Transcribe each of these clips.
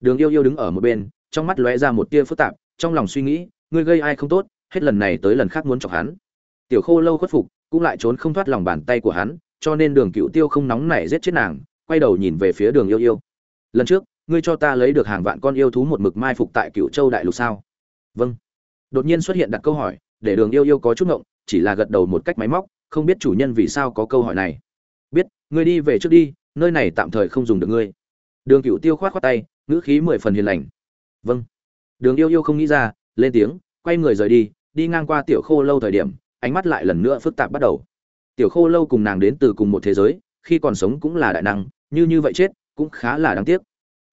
đường yêu yêu đứng ở một bên, trong mắt lóe ra một tia phức tạp, trong lòng suy nghĩ, ngươi gây ai không tốt, hết lần này tới lần khác muốn chọc hắn. Tiểu khô lâu khuất phục, cũng lại trốn không thoát lòng bàn tay của hắn, cho nên đường cựu tiêu không nóng nảy giết chết nàng, quay đầu nhìn về phía đường yêu yêu. Lần trước, ngươi cho ta lấy được hàng vạn con yêu thú một mực mai phục tại cựu châu đại lục sao? Vâng. Đột nhiên xuất hiện đặt câu hỏi, để đường yêu yêu có chút ngộng, chỉ là gật đầu một cách máy móc, không biết chủ nhân vì sao có câu hỏi này. Biết, ngươi đi về trước đi, nơi này tạm thời không dùng được ngươi. Đường cựu tiêu khoát khoát tay ngữ khí mười phần hiền lành. Vâng. Đường yêu yêu không nghĩ ra, lên tiếng, quay người rời đi đi ngang qua tiểu khô lâu thời điểm, ánh mắt lại lần nữa phức tạp bắt đầu. Tiểu khô lâu cùng nàng đến từ cùng một thế giới, khi còn sống cũng là đại năng, như như vậy chết cũng khá là đáng tiếc.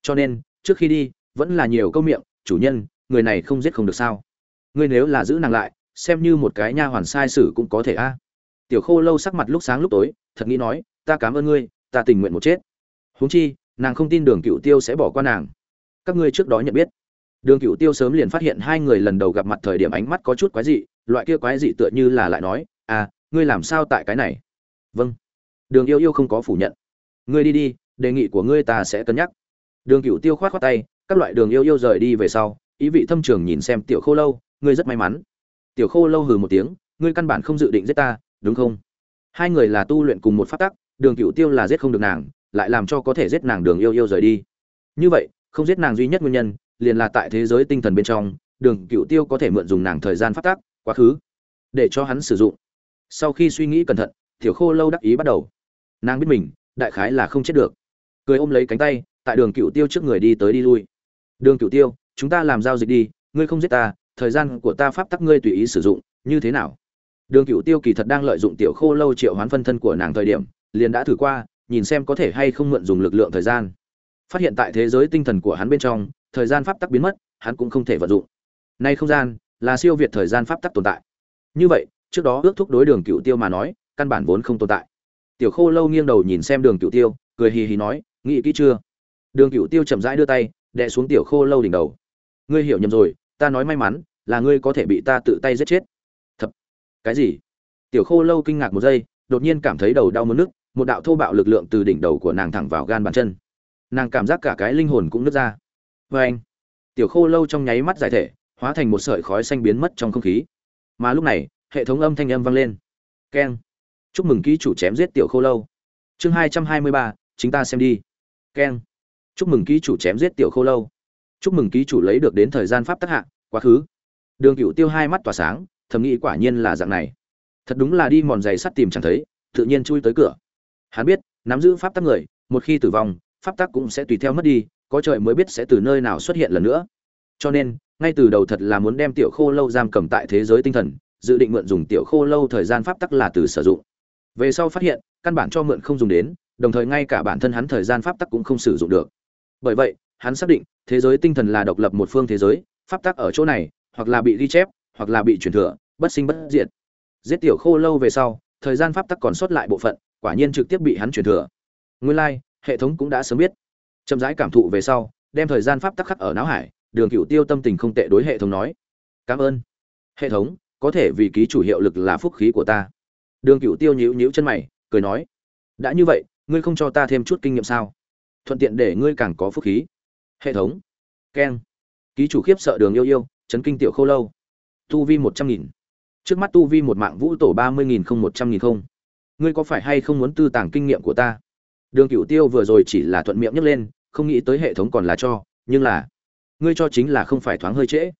Cho nên, trước khi đi, vẫn là nhiều câu miệng, chủ nhân, người này không giết không được sao? Ngươi nếu là giữ nàng lại, xem như một cái nha hoàn sai sử cũng có thể a. Tiểu khô lâu sắc mặt lúc sáng lúc tối, thật nghĩ nói, ta cảm ơn ngươi, ta tình nguyện một chết. Huống chi, nàng không tin đường cựu tiêu sẽ bỏ qua nàng các ngươi trước đó nhận biết. Đường cựu tiêu sớm liền phát hiện hai người lần đầu gặp mặt thời điểm ánh mắt có chút quái dị, loại kia quái dị tựa như là lại nói à ngươi làm sao tại cái này? Vâng. Đường yêu yêu không có phủ nhận. Ngươi đi đi, đề nghị của ngươi ta sẽ cân nhắc. Đường cựu tiêu khoát khoát tay, các loại đường yêu yêu rời đi về sau, ý vị thâm trường nhìn xem tiểu khô lâu, ngươi rất may mắn. Tiểu khô lâu hừ một tiếng, ngươi căn bản không dự định giết ta, đúng không? Hai người là tu luyện cùng một phát tắc, đường cựu tiêu là giết không được nàng, lại làm cho có thể giết nàng đường yêu yêu rời đi. Như vậy không giết nàng duy nhất nguyên nhân, liền là tại thế giới tinh thần bên trong, đường cựu tiêu có thể mượn dùng nàng thời gian phát tác, quá khứ, để cho hắn sử dụng. Sau khi suy nghĩ cẩn thận, tiểu khô lâu đắc ý bắt đầu. Nàng biết mình, đại khái là không chết được. Cười ôm lấy cánh tay, tại đường cựu tiêu trước người đi tới đi lui. Đường cựu tiêu, chúng ta làm giao dịch đi, ngươi không giết ta, thời gian của ta pháp tắc ngươi tùy ý sử dụng, như thế nào? Đường cựu tiêu kỳ thật đang lợi dụng tiểu khô lâu triệu hoán phân thân của nàng thời điểm, liền đã thử qua, nhìn xem có thể hay không mượn dùng lực lượng thời gian phát hiện tại thế giới tinh thần của hắn bên trong, thời gian pháp tắc biến mất, hắn cũng không thể vận dụng. Nay không gian là siêu việt thời gian pháp tắc tồn tại. Như vậy, trước đó ước thúc đối đường cựu tiêu mà nói, căn bản vốn không tồn tại. Tiểu khô lâu nghiêng đầu nhìn xem đường cựu tiêu, cười hì hì nói, nghĩ kỹ chưa? Đường cựu tiêu chậm rãi đưa tay, đè xuống tiểu khô lâu đỉnh đầu. Ngươi hiểu nhầm rồi, ta nói may mắn, là ngươi có thể bị ta tự tay giết chết. Thật? Cái gì? Tiểu khô lâu kinh ngạc một giây, đột nhiên cảm thấy đầu đau mất nước một đạo thô bạo lực lượng từ đỉnh đầu của nàng thẳng vào gan bàn chân nàng cảm giác cả cái linh hồn cũng nứt ra. Vê anh, tiểu khô lâu trong nháy mắt giải thể, hóa thành một sợi khói xanh biến mất trong không khí. Mà lúc này, hệ thống âm thanh âm vang lên. Keng. Chúc mừng ký chủ chém giết tiểu khô lâu. Chương hai trăm hai mươi ba, chính ta xem đi. Keng. Chúc mừng ký chủ chém giết tiểu khô lâu. Chúc mừng ký chủ lấy được đến thời gian pháp tác hạ, quá khứ. Đường cựu tiêu hai mắt tỏa sáng, thầm nghĩ quả nhiên là dạng này. Thật đúng là đi mòn giày sắt tìm chẳng thấy, tự nhiên chui tới cửa. Hắn biết, nắm giữ pháp tắc người, một khi tử vong pháp tắc cũng sẽ tùy theo mất đi, có trời mới biết sẽ từ nơi nào xuất hiện lần nữa. Cho nên, ngay từ đầu thật là muốn đem tiểu khô lâu giam cầm tại thế giới tinh thần, dự định mượn dùng tiểu khô lâu thời gian pháp tắc là từ sử dụng. Về sau phát hiện, căn bản cho mượn không dùng đến, đồng thời ngay cả bản thân hắn thời gian pháp tắc cũng không sử dụng được. Bởi vậy, hắn xác định, thế giới tinh thần là độc lập một phương thế giới, pháp tắc ở chỗ này, hoặc là bị ghi chép, hoặc là bị truyền thừa, bất sinh bất diệt. Giết tiểu khô lâu về sau, thời gian pháp tắc còn sót lại bộ phận, quả nhiên trực tiếp bị hắn truyền thừa. Nguyên lai hệ thống cũng đã sớm biết. Chậm rãi cảm thụ về sau, đem thời gian pháp tắc khắc ở não hải, đường cựu tiêu tâm tình không tệ đối hệ thống nói. Cảm ơn. Hệ thống, có thể vì ký chủ hiệu lực là phúc khí của ta. Đường cựu tiêu nhíu nhíu chân mày, cười nói. Đã như vậy, ngươi không cho ta thêm chút kinh nghiệm sao? Thuận tiện để ngươi càng có phúc khí. Hệ thống. Keng. Ký chủ khiếp sợ đường yêu yêu, chấn kinh tiểu khô lâu. Tu vi một trăm nghìn. Trước mắt tu vi một mạng vũ tổ ba mươi nghìn không một trăm nghìn không. Ngươi có phải hay không muốn tư tàng kinh nghiệm của ta? Đường cựu tiêu vừa rồi chỉ là thuận miệng nhấc lên, không nghĩ tới hệ thống còn là cho, nhưng là, ngươi cho chính là không phải thoáng hơi trễ.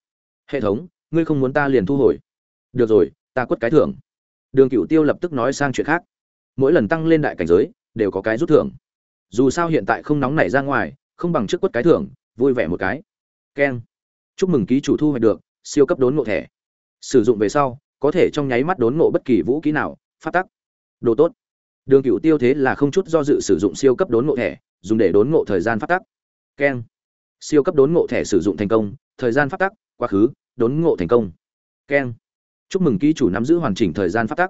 Hệ thống, ngươi không muốn ta liền thu hồi. Được rồi, ta quất cái thưởng. Đường cựu tiêu lập tức nói sang chuyện khác. Mỗi lần tăng lên đại cảnh giới, đều có cái rút thưởng. Dù sao hiện tại không nóng nảy ra ngoài, không bằng trước quất cái thưởng, vui vẻ một cái. Keng. Chúc mừng ký chủ thu hoạch được, siêu cấp đốn ngộ thẻ. Sử dụng về sau, có thể trong nháy mắt đốn ngộ bất kỳ vũ kỹ nào, phát tắc. Đồ tốt đường cựu tiêu thế là không chút do dự sử dụng siêu cấp đốn ngộ thẻ, dùng để đốn ngộ thời gian phát tắc. Keng. Siêu cấp đốn ngộ thẻ sử dụng thành công, thời gian phát tắc, quá khứ, đốn ngộ thành công. Keng. Chúc mừng ký chủ nắm giữ hoàn chỉnh thời gian phát tắc.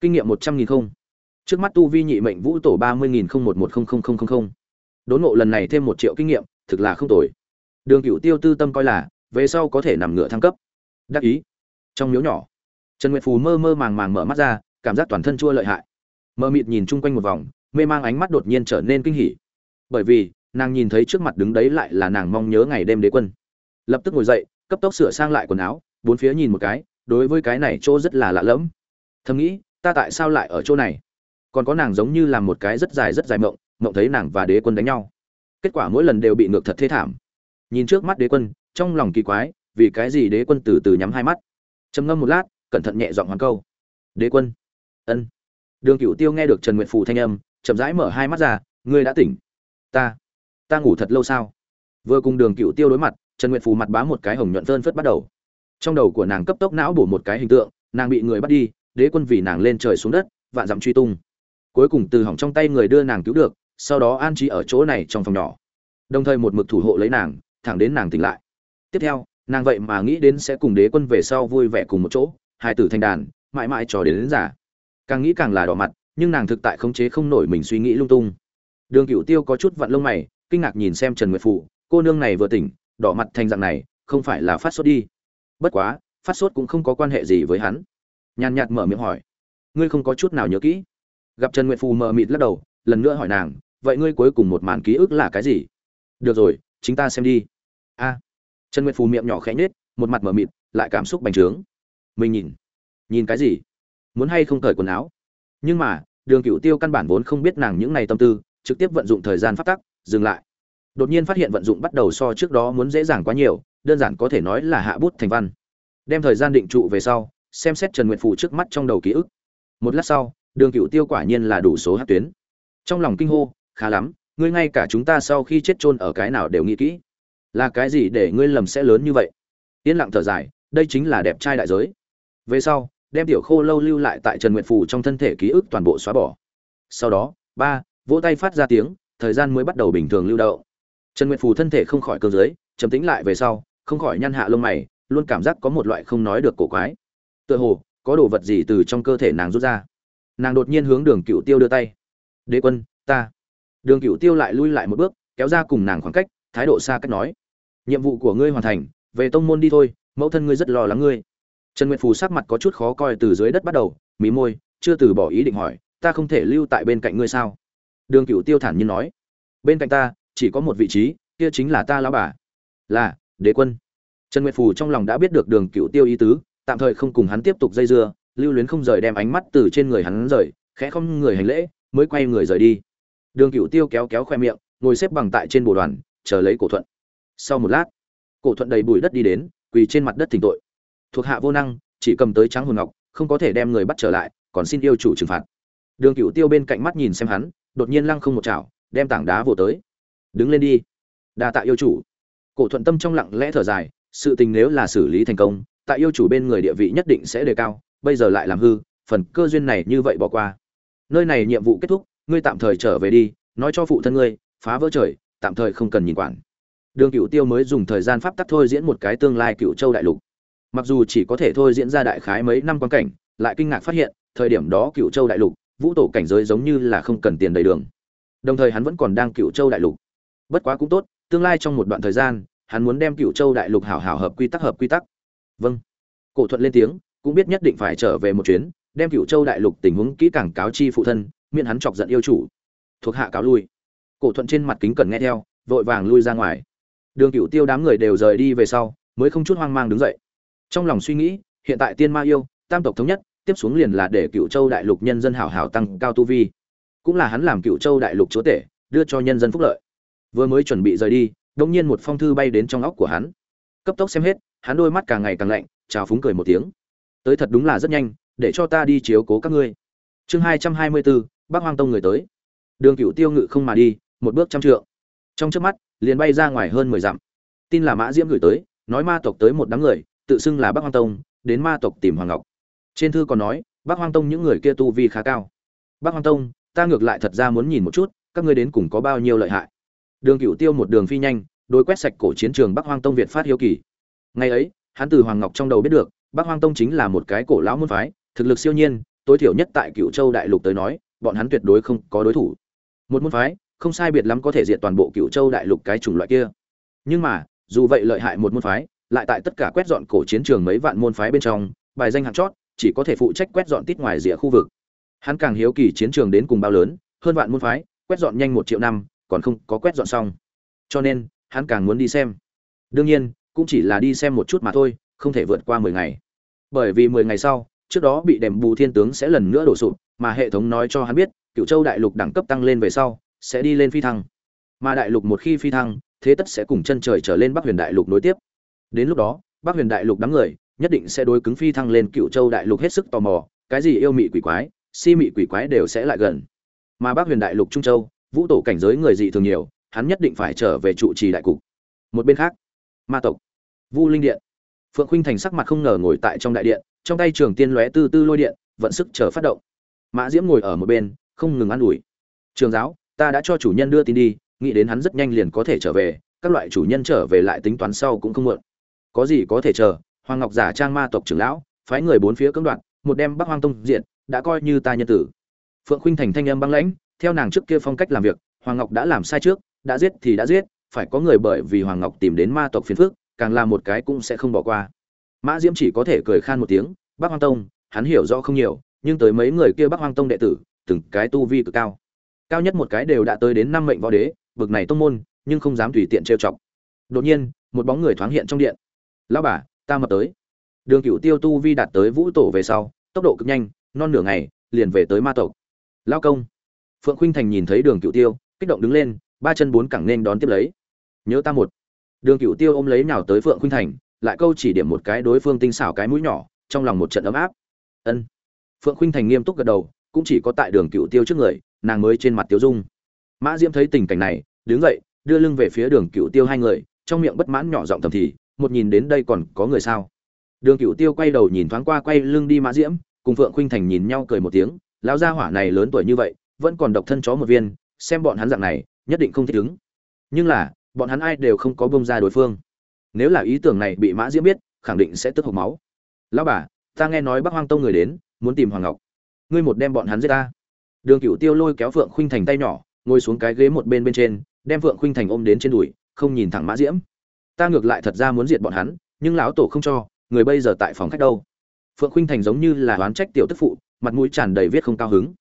Kinh nghiệm một trăm nghìn không. Trước mắt tu vi nhị mệnh vũ tổ ba mươi nghìn không một một không không không không không. Đốn ngộ lần này thêm một triệu kinh nghiệm, thực là không tồi. Đường cựu tiêu tư tâm coi là, về sau có thể nằm ngựa thăng cấp. Đắc ý. Trong miếu nhỏ, trần nguyệt phù mơ mơ màng màng mở mắt ra, cảm giác toàn thân chua lợi hại mơ mịt nhìn chung quanh một vòng, mê mang ánh mắt đột nhiên trở nên kinh hỉ. Bởi vì, nàng nhìn thấy trước mặt đứng đấy lại là nàng mong nhớ ngày đêm đế quân. Lập tức ngồi dậy, cấp tốc sửa sang lại quần áo, bốn phía nhìn một cái, đối với cái này chỗ rất là lạ lẫm. Thầm nghĩ, ta tại sao lại ở chỗ này? Còn có nàng giống như là một cái rất dài rất dài mộng mộng thấy nàng và đế quân đánh nhau. Kết quả mỗi lần đều bị ngược thật thế thảm. Nhìn trước mắt đế quân, trong lòng kỳ quái, vì cái gì đế quân từ từ nhắm hai mắt? Trầm ngâm một lát, cẩn thận nhẹ giọng hoàn câu. Đế quân. Ân đường cựu tiêu nghe được trần nguyệt phù thanh âm chậm rãi mở hai mắt ra ngươi đã tỉnh. Ta ta ngủ thật lâu sao? Vừa cùng đường cựu tiêu đối mặt trần nguyệt phù mặt bá một cái hồng nhuận phơn phất bắt đầu. Trong đầu của nàng cấp tốc não bổ một cái hình tượng nàng bị người bắt đi đế quân vì nàng lên trời xuống đất vạn dặm truy tung. Cuối cùng từ hỏng trong tay người đưa nàng cứu được sau đó an trí ở chỗ này trong phòng nhỏ. Đồng thời một mực thủ hộ lấy nàng thẳng đến nàng tỉnh lại. Tiếp theo nàng vậy mà nghĩ đến sẽ cùng đế quân về sau vui vẻ cùng một chỗ hai tử thành đàn mãi mãi trò đến, đến giả càng nghĩ càng là đỏ mặt, nhưng nàng thực tại khống chế không nổi mình suy nghĩ lung tung. Đường cựu tiêu có chút vặn lông mày, kinh ngạc nhìn xem trần nguyệt phụ, cô nương này vừa tỉnh, đỏ mặt thành dạng này, không phải là phát sốt đi. Bất quá, phát sốt cũng không có quan hệ gì với hắn. Nhàn nhạt mở miệng hỏi, ngươi không có chút nào nhớ kỹ? Gặp trần nguyệt phù mờ mịt lắc đầu, lần nữa hỏi nàng, vậy ngươi cuối cùng một màn ký ức là cái gì? Được rồi, chính ta xem đi. A. Trần nguyệt phù miệng nhỏ khẽ nhết một mặt mờ mịt, lại cảm xúc bành trướng. Mình nhìn. Nhìn cái gì? Muốn hay không cởi quần áo. Nhưng mà, đường cựu tiêu căn bản vốn không biết nàng những ngày tâm tư, trực tiếp vận dụng thời gian phát tắc, dừng lại. Đột nhiên phát hiện vận dụng bắt đầu so trước đó muốn dễ dàng quá nhiều, đơn giản có thể nói là hạ bút thành văn. Đem thời gian định trụ về sau, xem xét trần nguyện phụ trước mắt trong đầu ký ức. Một lát sau, đường cựu tiêu quả nhiên là đủ số hát tuyến. Trong lòng kinh hô, khá lắm, ngươi ngay cả chúng ta sau khi chết chôn ở cái nào đều nghĩ kỹ. Là cái gì để ngươi lầm sẽ lớn như vậy? Yên lặng thở dài, đây chính là đẹp trai đại giới. Về sau đem tiểu khô lâu lưu lại tại trần nguyện Phủ trong thân thể ký ức toàn bộ xóa bỏ. Sau đó, ba, vỗ tay phát ra tiếng, thời gian mới bắt đầu bình thường lưu đậu. Trần nguyện Phủ thân thể không khỏi cơ dưới trầm tĩnh lại về sau, không khỏi nhăn hạ lông mày, luôn cảm giác có một loại không nói được cổ quái. Tựa hồ, có đồ vật gì từ trong cơ thể nàng rút ra. Nàng đột nhiên hướng đường cựu tiêu đưa tay. Đế quân, ta. Đường cựu tiêu lại lui lại một bước, kéo ra cùng nàng khoảng cách, thái độ xa cách nói, nhiệm vụ của ngươi hoàn thành, về tông môn đi thôi, mẫu thân ngươi rất lo lắng ngươi trần nguyệt phù sắc mặt có chút khó coi từ dưới đất bắt đầu, mí môi, chưa từ bỏ ý định hỏi, ta không thể lưu tại bên cạnh ngươi sao? Đường cựu tiêu thản nhiên nói, bên cạnh ta, chỉ có một vị trí, kia chính là ta lão bà, là đế quân. Trần nguyệt phù trong lòng đã biết được đường cựu tiêu ý tứ, tạm thời không cùng hắn tiếp tục dây dưa, lưu luyến không rời đem ánh mắt từ trên người hắn rời, khẽ không người hành lễ, mới quay người rời đi. Đường cựu tiêu kéo kéo khoe miệng, ngồi xếp bằng tại trên bồ đoàn, chờ lấy cổ thuận. Sau một lát, cổ thuận đầy bụi đất đi đến, quỳ trên mặt đất thỉnh tội thuộc hạ vô năng, chỉ cầm tới trắng hồn ngọc, không có thể đem người bắt trở lại, còn xin yêu chủ trừng phạt. Đường cựu tiêu bên cạnh mắt nhìn xem hắn, đột nhiên lăng không một chảo, đem tảng đá vồ tới. Đứng lên đi, đa tạ yêu chủ. Cổ thuận tâm trong lặng lẽ thở dài, sự tình nếu là xử lý thành công, tại yêu chủ bên người địa vị nhất định sẽ đề cao, bây giờ lại làm hư, phần cơ duyên này như vậy bỏ qua. Nơi này nhiệm vụ kết thúc, ngươi tạm thời trở về đi, nói cho phụ thân ngươi, phá vỡ trời, tạm thời không cần nhìn quản. Đường cựu tiêu mới dùng thời gian pháp tắc thôi diễn một cái tương lai cựu châu đại lục mặc dù chỉ có thể thôi diễn ra đại khái mấy năm quan cảnh, lại kinh ngạc phát hiện, thời điểm đó cựu châu đại lục, vũ tổ cảnh giới giống như là không cần tiền đầy đường. Đồng thời hắn vẫn còn đang cựu châu đại lục. Bất quá cũng tốt, tương lai trong một đoạn thời gian, hắn muốn đem cựu châu đại lục hảo hảo hợp quy tắc hợp quy tắc. Vâng. Cổ thuận lên tiếng, cũng biết nhất định phải trở về một chuyến, đem cựu châu đại lục tình huống kỹ càng cáo chi phụ thân, miễn hắn chọc giận yêu chủ. Thuộc hạ cáo lui. Cổ thuận trên mặt kính cần nghe theo, vội vàng lui ra ngoài. Đường cựu tiêu đám người đều rời đi về sau, mới không chút hoang mang đứng dậy trong lòng suy nghĩ, hiện tại tiên ma yêu, tam tộc thống nhất, tiếp xuống liền là để cựu châu đại lục nhân dân hảo hảo tăng cao tu vi. Cũng là hắn làm cựu châu đại lục chúa tể, đưa cho nhân dân phúc lợi. Vừa mới chuẩn bị rời đi đông nhiên một phong thư bay đến trong óc của hắn. Cấp tốc xem hết, hắn đôi mắt càng ngày càng lạnh, chào phúng cười một tiếng. Tới thật đúng là rất nhanh, để cho ta đi chiếu cố các ngươi. Chương hai trăm hai mươi bốn bác hoang tông người tới. Đường cựu tiêu ngự không mà đi, một bước trăm trượng. Trong trước mắt, liền bay ra ngoài hơn mười dặm. Tin là mã diễm gửi tới, nói ma tộc tới một đám người tự xưng là Bắc hoang tông, đến ma tộc tìm hoàng ngọc. Trên thư còn nói, Bắc hoang tông những người kia tu vi khá cao. Bắc hoang tông, ta ngược lại thật ra muốn nhìn một chút, các ngươi đến cùng có bao nhiêu lợi hại. Đường cựu tiêu một đường phi nhanh đôi quét sạch cổ chiến trường bắc hoang tông việt phát hiếu kỳ. Ngày ấy, hắn từ hoàng ngọc trong đầu biết được, bắc hoang tông chính là một cái cổ lão môn phái, thực lực siêu nhiên, tối thiểu nhất tại cựu châu đại lục tới nói, bọn hắn tuyệt đối không có đối thủ. Một môn phái, không sai biệt lắm có thể diệt toàn bộ cựu châu đại lục cái chủng loại kia. Nhưng mà, dù vậy lợi hại một môn phái lại tại tất cả quét dọn cổ chiến trường mấy vạn môn phái bên trong, bài danh hạng chót, chỉ có thể phụ trách quét dọn tít ngoài rìa khu vực. Hắn càng hiếu kỳ chiến trường đến cùng bao lớn, hơn vạn môn phái, quét dọn nhanh một triệu năm, còn không có quét dọn xong. Cho nên, hắn càng muốn đi xem. Đương nhiên, cũng chỉ là đi xem một chút mà thôi, không thể vượt qua mười ngày. Bởi vì mười ngày sau, trước đó bị đệm bù thiên tướng sẽ lần nữa đổ sụp, mà hệ thống nói cho hắn biết cựu châu đại lục đẳng cấp tăng lên về sau, sẽ đi lên phi thăng. Mà đại lục một khi phi thăng, thế tất sẽ cùng chân trời trở lên bắc huyền đại lục nối tiếp đến lúc đó, bắc huyền đại lục đám người nhất định sẽ đối cứng phi thăng lên cựu châu đại lục hết sức tò mò, cái gì yêu mị quỷ quái, si mị quỷ quái đều sẽ lại gần. Mà bắc huyền đại lục trung châu, vũ tổ cảnh giới người dị thường nhiều, hắn nhất định phải trở về trụ trì đại cục. Một bên khác, ma tộc, vu linh điện. Phượng khuynh thành sắc mặt không ngờ ngồi tại trong đại điện, trong tay trường tiên lóe tư tư lôi điện, vận sức chờ phát động. Mã diễm ngồi ở một bên, không ngừng ă n ủi. Trường giáo, ta đã cho chủ nhân đưa tin đi, nghĩ đến hắn rất nhanh liền có thể trở về, các loại chủ nhân trở về lại tính toán sau cũng không muộn có gì có thể chờ, hoàng ngọc giả trang ma tộc trưởng lão, phái người bốn phía cưỡng đoạt, một đem bắc hoang tông diện đã coi như ta nhân tử. Phượng khuynh thành thanh âm băng lãnh, theo nàng trước kia phong cách làm việc, hoàng ngọc đã làm sai trước, đã giết thì đã giết, phải có người bởi vì hoàng ngọc tìm đến ma tộc phiền phước càng làm một cái cũng sẽ không bỏ qua. Mã diễm chỉ có thể cười khan một tiếng, bắc hoang tông, hắn hiểu rõ không nhiều, nhưng tới mấy người kia bắc hoang tông đệ tử, từng cái tu vi cực cao. Cao nhất một cái đều đã tới đến năm mệnh võ đế, bực này tông môn, nhưng không dám tùy tiện trêu chọc. Đột nhiên, một bóng người thoáng hiện trong điện lão bà, ta mập tới. Đường cựu tiêu tu vi đạt tới vũ tổ về sau, tốc độ cực nhanh, non nửa ngày, liền về tới ma tộc. Lao công. Phượng khuynh thành nhìn thấy đường cựu tiêu, kích động đứng lên, ba chân bốn cẳng nên đón tiếp lấy. Nhớ ta một. Đường cựu tiêu ôm lấy nào tới phượng khuynh thành, lại câu chỉ điểm một cái đối phương tinh xảo cái mũi nhỏ, trong lòng một trận ấm áp. Ân. Phượng khuynh thành nghiêm túc gật đầu, cũng chỉ có tại đường cựu tiêu trước người, nàng mới trên mặt tiêu dung. Mã diễm thấy tình cảnh này, đứng dậy, đưa lưng về phía đường cựu tiêu hai người, trong miệng bất mãn nhỏ giọng thầm thì một nhìn đến đây còn có người sao? Đường cựu tiêu quay đầu nhìn thoáng qua quay lưng đi mã diễm, cùng phượng khuynh thành nhìn nhau cười một tiếng, lão gia hỏa này lớn tuổi như vậy, vẫn còn độc thân chó một viên, xem bọn hắn dạng này, nhất định không thích ứng. Nhưng là, bọn hắn ai đều không có bông ra đối phương. Nếu là ý tưởng này bị mã diễm biết, khẳng định sẽ tức hộc máu. Lão bà, ta nghe nói bắc hoang tông người đến, muốn tìm hoàng ngọc. Ngươi một đem bọn hắn giết ta. Đường cựu tiêu lôi kéo phượng khuynh thành tay nhỏ, ngồi xuống cái ghế một bên bên trên, đem phượng khuynh thành ôm đến trên đùi, không nhìn thẳng mã diễm ta ngược lại thật ra muốn diệt bọn hắn, nhưng lão tổ không cho, người bây giờ tại phòng khách đâu? Phượng khuynh thành giống như là oán trách tiểu tức phụ, mặt mũi tràn đầy viết không cao hứng.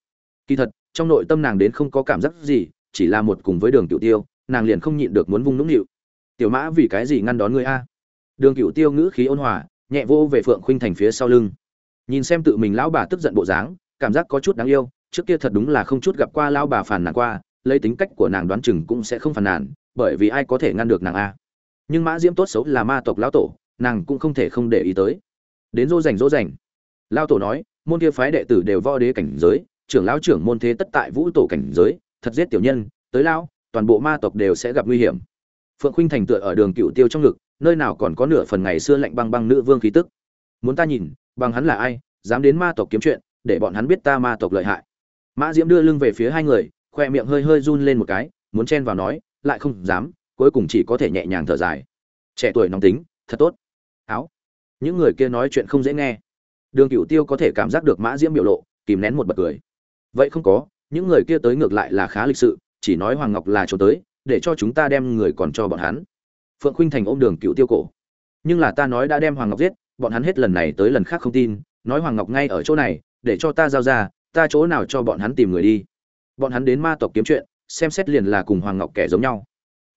Kỳ thật, trong nội tâm nàng đến không có cảm giác gì, chỉ là một cùng với đường cựu tiêu, nàng liền không nhịn được muốn vung nũng nịu. Tiểu mã, vì cái gì ngăn đón ngươi a? Đường cựu tiêu ngữ khí ôn hòa, nhẹ vô về phượng khuynh thành phía sau lưng. Nhìn xem tự mình lão bà tức giận bộ dáng, cảm giác có chút đáng yêu, trước kia thật đúng là không chút gặp qua lão bà phàn nàn qua, lấy tính cách của nàng đoán chừng cũng sẽ không phàn nàn, bởi vì ai có thể ngăn được nàng a? Nhưng mã diễm tốt xấu là ma tộc lão tổ, nàng cũng không thể không để ý tới. Đến dỗ dành dỗ dành lao tổ nói, môn kia phái đệ tử đều võ đế cảnh giới, trưởng lão trưởng môn thế tất tại vũ tổ cảnh giới, thật giết tiểu nhân, tới lao toàn bộ ma tộc đều sẽ gặp nguy hiểm. Phượng khinh thành tựa ở đường cựu tiêu trong ngực, nơi nào còn có nửa phần ngày xưa lạnh băng băng nữ vương khí tức. Muốn ta nhìn, bằng hắn là ai, dám đến ma tộc kiếm chuyện, để bọn hắn biết ta ma tộc lợi hại. Mã diễm đưa lưng về phía hai người, khoe miệng hơi hơi run lên một cái, muốn chen vào nói, lại không dám cuối cùng chỉ có thể nhẹ nhàng thở dài. Trẻ tuổi nóng tính, thật tốt. Áo. Những người kia nói chuyện không dễ nghe. Đường cựu tiêu có thể cảm giác được mã diễm biểu lộ, kìm nén một bật cười. Vậy không có, những người kia tới ngược lại là khá lịch sự, chỉ nói hoàng ngọc là chỗ tới, để cho chúng ta đem người còn cho bọn hắn. Phượng khuynh thành ôm đường cựu tiêu cổ. Nhưng là ta nói đã đem hoàng ngọc giết, bọn hắn hết lần này tới lần khác không tin, nói hoàng ngọc ngay ở chỗ này, để cho ta giao ra, ta chỗ nào cho bọn hắn tìm người đi. Bọn hắn đến ma tộc kiếm chuyện, xem xét liền là cùng hoàng ngọc kẻ giống nhau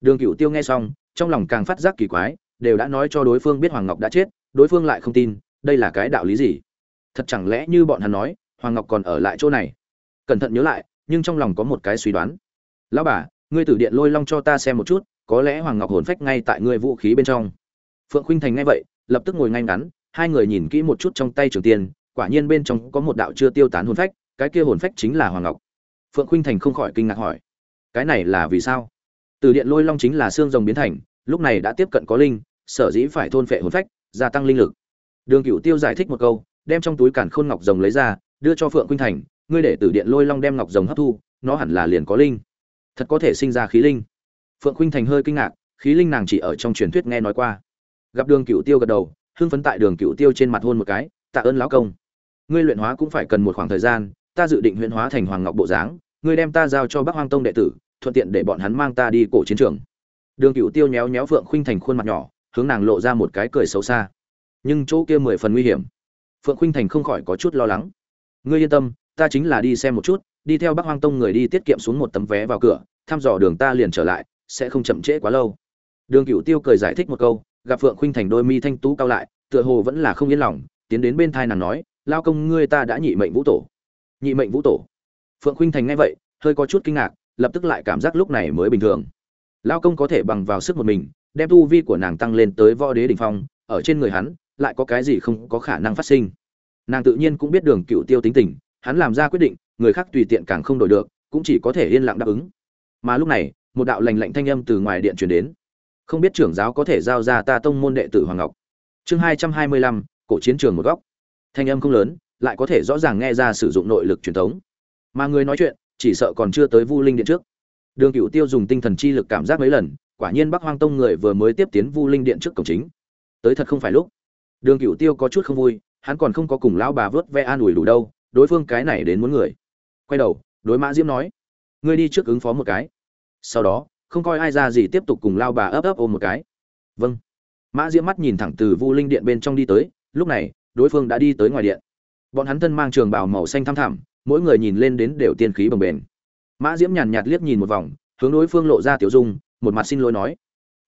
đường cựu tiêu nghe xong trong lòng càng phát giác kỳ quái đều đã nói cho đối phương biết hoàng ngọc đã chết đối phương lại không tin đây là cái đạo lý gì? Thật chẳng lẽ như bọn hắn nói hoàng ngọc còn ở lại chỗ này? Cẩn thận nhớ lại nhưng trong lòng có một cái suy đoán. Lão bà ngươi tử điện lôi long cho ta xem một chút có lẽ hoàng ngọc hồn phách ngay tại ngươi vũ khí bên trong. Phượng khuynh thành nghe vậy lập tức ngồi ngay ngắn hai người nhìn kỹ một chút trong tay trường Tiền, quả nhiên bên trong có một đạo chưa tiêu tán hồn phách cái kia hồn phách chính là hoàng ngọc. Phượng khuynh thành không khỏi kinh ngạc hỏi cái này là vì sao? Từ điện lôi long chính là xương rồng biến thành, lúc này đã tiếp cận có linh, sở dĩ phải thôn phệ hồn phách, gia tăng linh lực. Đường cửu tiêu giải thích một câu, đem trong túi cản khôn ngọc rồng lấy ra, đưa cho phượng khuynh thành, ngươi để từ điện lôi long đem ngọc rồng hấp thu, nó hẳn là liền có linh. Thật có thể sinh ra khí linh. Phượng khuynh thành hơi kinh ngạc, khí linh nàng chỉ ở trong truyền thuyết nghe nói qua. Gặp đường cửu tiêu gật đầu, hưng phấn tại đường cửu tiêu trên mặt hôn một cái, tạ ơn lão công. Ngươi luyện hóa cũng phải cần một khoảng thời gian, ta dự định luyện hóa thành hoàng ngọc bộ dáng, ngươi đem ta giao cho bắc hoang tông đệ tử thuận tiện để bọn hắn mang ta đi cổ chiến trường. Đường cựu tiêu nhéo nhéo phượng khuynh thành khuôn mặt nhỏ, hướng nàng lộ ra một cái cười xấu xa. Nhưng chỗ kia mười phần nguy hiểm. Phượng khuynh thành không khỏi có chút lo lắng. Ngươi yên tâm, ta chính là đi xem một chút, đi theo bắc hoang tông người đi tiết kiệm xuống một tấm vé vào cửa, thăm dò đường ta liền trở lại, sẽ không chậm trễ quá lâu. Đường cựu tiêu cười giải thích một câu, gặp phượng khuynh thành đôi mi thanh tú cao lại, tựa hồ vẫn là không yên lòng, tiến đến bên thai nàng nói, lao công ngươi ta đã nhị mệnh vũ tổ. Nhị mệnh vũ tổ? Phượng khuynh thành nghe vậy, hơi có chút kinh ngạc lập tức lại cảm giác lúc này mới bình thường. Lao công có thể bằng vào sức một mình, đem tu vi của nàng tăng lên tới võ đế đ ỉ n h phong, ở trên người hắn, lại có cái gì không có khả năng phát sinh. Nàng tự nhiên cũng biết đường cựu tiêu tính tình, hắn làm ra quyết định, người khác tùy tiện càng không đổi được, cũng chỉ có thể yên lặng đáp ứng. Mà lúc này, một đạo lành lạnh thanh âm từ ngoài điện truyền đến. Không biết trưởng giáo có thể giao ra ta tông môn đệ tử hoàng ngọc. Chương hai trăm hai mươi lăm, cổ chiến trường một góc. Thanh âm không lớn, lại có thể rõ ràng nghe ra sử dụng nội lực truyền thống. Mà người nói chuyện chỉ sợ còn chưa tới vu linh điện trước. Đường cựu tiêu dùng tinh thần chi lực cảm giác mấy lần, quả nhiên bắc hoang tông người vừa mới tiếp tiến vu linh điện trước cổng chính. Tới thật không phải lúc. Đường cựu tiêu có chút không vui, hắn còn không có cùng lão bà vớt ve an ủi đủ đâu, đối phương cái này đến muốn người. Quay đầu, đối mã diễm nói, ngươi đi trước ứng phó một cái. Sau đó, không coi ai ra gì tiếp tục cùng lao bà ấp ấp ôm một cái. Vâng. Mã diễm mắt nhìn thẳng từ vu linh điện bên trong đi tới, lúc này, đối phương đã đi tới ngoài điện. Bọn hắn thân mang trường bào màu xanh thăm thẳm mỗi người nhìn lên đến đều tiên khí bồng bềnh. Mã diễm nhàn nhạt liếc nhìn một vòng, hướng đối phương lộ ra tiểu dung, một mặt xin lỗi nói.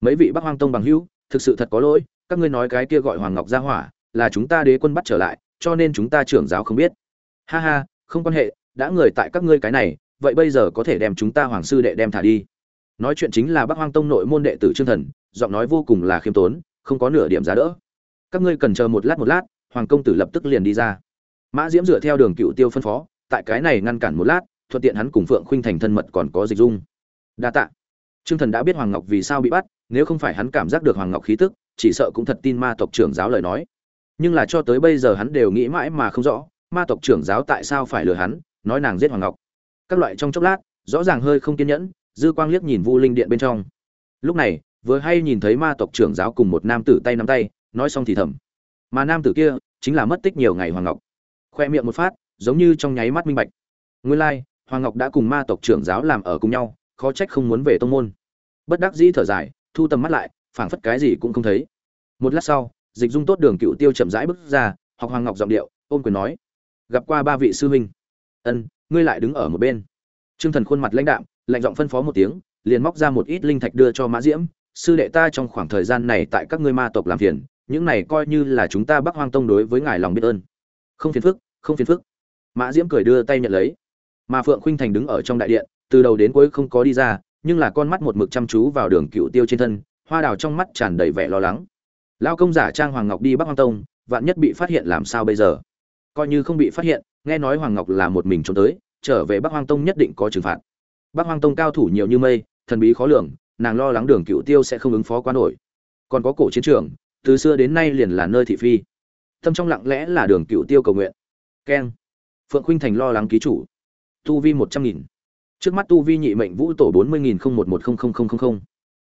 Mấy vị bắc hoang tông bằng hữu, thực sự thật có lỗi, các ngươi nói cái kia gọi hoàng ngọc gia hỏa, là chúng ta đế quân bắt trở lại, cho nên chúng ta trưởng giáo không biết. Ha ha, không quan hệ, đã người tại các ngươi cái này, vậy bây giờ có thể đem chúng ta hoàng sư đệ đem thả đi. Nói chuyện chính là bắc hoang tông nội môn đệ tử trương thần, giọng nói vô cùng là khiêm tốn, không có nửa điểm giá đỡ. Các ngươi cần chờ một lát một lát, hoàng công tử lập tức liền đi ra. Mã diễm dựa theo đường cựu tiêu phân phó tại cái này ngăn cản một lát, thuận tiện hắn cùng phượng khuynh thành thân mật còn có dịch dung. Đa tạ. Trương thần đã biết hoàng ngọc vì sao bị bắt, nếu không phải hắn cảm giác được hoàng ngọc khí tức, chỉ sợ cũng thật tin ma tộc trưởng giáo lời nói. Nhưng là cho tới bây giờ hắn đều nghĩ mãi mà không rõ, ma tộc trưởng giáo tại sao phải lừa hắn, nói nàng giết hoàng ngọc. Các loại trong chốc lát, rõ ràng hơi không kiên nhẫn, dư quang liếc nhìn vu linh điện bên trong. Lúc này, vừa hay nhìn thấy ma tộc trưởng giáo cùng một nam tử tay nắm tay, nói xong thì thầm. Mà nam tử kia chính là mất tích nhiều ngày hoàng ngọc. Khoe miệng một phát giống như trong nháy mắt minh bạch. Nguyên lai, hoàng ngọc đã cùng ma tộc trưởng giáo làm ở cùng nhau, khó trách không muốn về tông môn. Bất đắc dĩ thở dài, thu tầm mắt lại, phảng phất cái gì cũng không thấy. Một lát sau, dịch dung tốt đường cựu tiêu chậm rãi bước ra học hoàng ngọc giọng điệu ôm quyền nói, gặp qua ba vị sư huynh. Ân, ngươi lại đứng ở một bên. Trương thần khuôn mặt lãnh đạm, lạnh giọng phân phó một tiếng, liền móc ra một ít linh thạch đưa cho mã diễm, sư đệ ta trong khoảng thời gian này tại các ngươi ma tộc làm phiền, những này coi như là chúng ta bắc hoang tông đối với ngài lòng biết ơn. Không phiền phức, không phiền phức mã diễm cười đưa tay nhận lấy. Mà phượng khuynh thành đứng ở trong đại điện, từ đầu đến cuối không có đi ra, nhưng là con mắt một mực chăm chú vào đường cựu tiêu trên thân, hoa đào trong mắt tràn đầy vẻ lo lắng. Lao công giả trang hoàng ngọc đi bắc hoang tông, vạn nhất bị phát hiện làm sao bây giờ? Coi như không bị phát hiện, nghe nói hoàng ngọc là một mình trốn tới, trở về bắc hoang tông nhất định có trừng phạt. Bắc hoang tông cao thủ nhiều như mây, thần bí khó lường, nàng lo lắng đường cựu tiêu sẽ không ứng phó quá nổi. Còn có cổ chiến trường, từ xưa đến nay liền là nơi thị phi. Tâm trong lặng lẽ là đường cựu tiêu cầu nguyện. Keng phượng khuynh thành lo lắng ký chủ. Tu vi một trăm nghìn. Trước mắt tu vi nhị mệnh vũ tổ bốn mươi nghìn không một một không không không không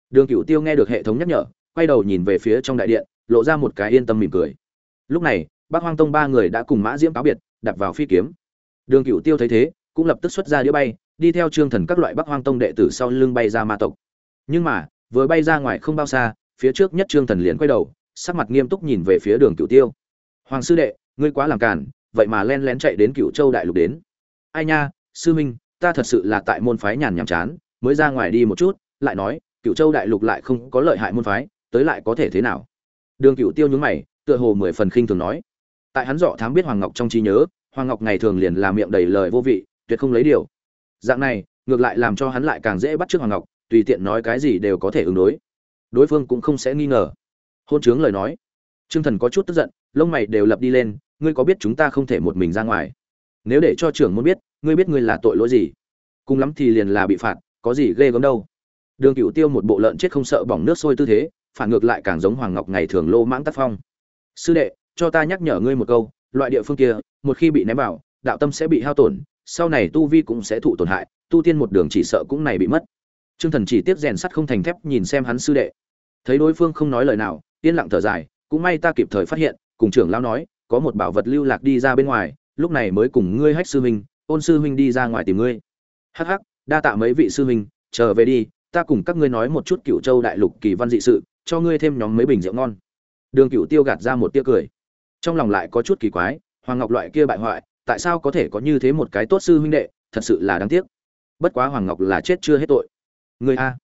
đường cựu tiêu nghe được hệ thống nhắc nhở, quay đầu nhìn về phía trong đại điện, lộ ra một cái yên tâm mỉm cười. Lúc này bác hoang tông ba người đã cùng mã diễm cáo biệt đặt vào phi kiếm. Đường cựu tiêu thấy thế, cũng lập tức xuất ra đĩa bay, đi theo trương thần các loại bắc hoang tông đệ tử sau lưng bay ra ma tộc. Nhưng mà, vừa bay ra ngoài không bao xa, phía trước nhất trương thần liền quay đầu, sắc mặt nghiêm túc nhìn về phía đường cựu tiêu. Hoàng sư đệ, ngươi quá làm cản vậy mà len lén chạy đến cựu châu đại lục đến. Ai nha, sư minh, ta thật sự là tại môn phái nhàn nhàm chán, mới ra ngoài đi một chút, lại nói cựu châu đại lục lại không có lợi hại môn phái, tới lại có thể thế nào? Đường cựu tiêu nhúng mày, tựa hồ mười phần khinh thường nói. Tại hắn dọ thám biết hoàng ngọc trong trí nhớ, hoàng ngọc ngày thường liền làm miệng đầy lời vô vị, tuyệt không lấy điều. Dạng này, ngược lại làm cho hắn lại càng dễ bắt t hoàng ngọc, tùy tiện nói cái gì đều có thể ứng đối. Đối phương cũng không sẽ nghi ngờ. Hôn chướng lời nói. T r ư ơ n g thần có chút tức giận, lông mày đều lập đi lên ngươi có biết chúng ta không thể một mình ra ngoài? Nếu để cho trưởng muốn biết ngươi biết ngươi là tội lỗi gì? Cùng lắm thì liền là bị phạt có gì ghê gớm đâu. Đường cựu tiêu một bộ lợn chết không sợ bỏng nước sôi tư thế phản ngược lại càng giống hoàng ngọc ngày thường lô mãng tác phong. Sư đệ cho ta nhắc nhở ngươi một câu loại địa phương kia một khi bị ném vào đạo tâm sẽ bị hao tổn sau này tu vi cũng sẽ thụ tổn hại tu tiên một đường chỉ sợ cũng này bị mất. Trương Thần chỉ tiếp rèn sắt không thành thép nhìn xem hắn sư đệ. Thấy đối phương không nói lời nào, yên lặng thở dài, cũng may ta kịp thời phát hiện, cùng trưởng lão nói, có một bảo vật lưu lạc đi ra bên ngoài, lúc này mới cùng ngươi hách sư huynh, ôn sư huynh đi ra ngoài tìm ngươi. Hắc hắc, đa tạ mấy vị sư huynh, trở về đi, ta cùng các ngươi nói một chút Cửu Châu đại lục kỳ văn dị sự, cho ngươi thêm nhóm mấy bình rượu ngon. Đường Cửu Tiêu gạt ra một tia cười. Trong lòng lại có chút kỳ quái, Hoàng Ngọc loại kia bại hoại, tại sao có thể có như thế một cái tốt sư huynh đệ, thật sự là đáng tiếc. Bất quá Hoàng Ngọc là chết chưa hết tội người a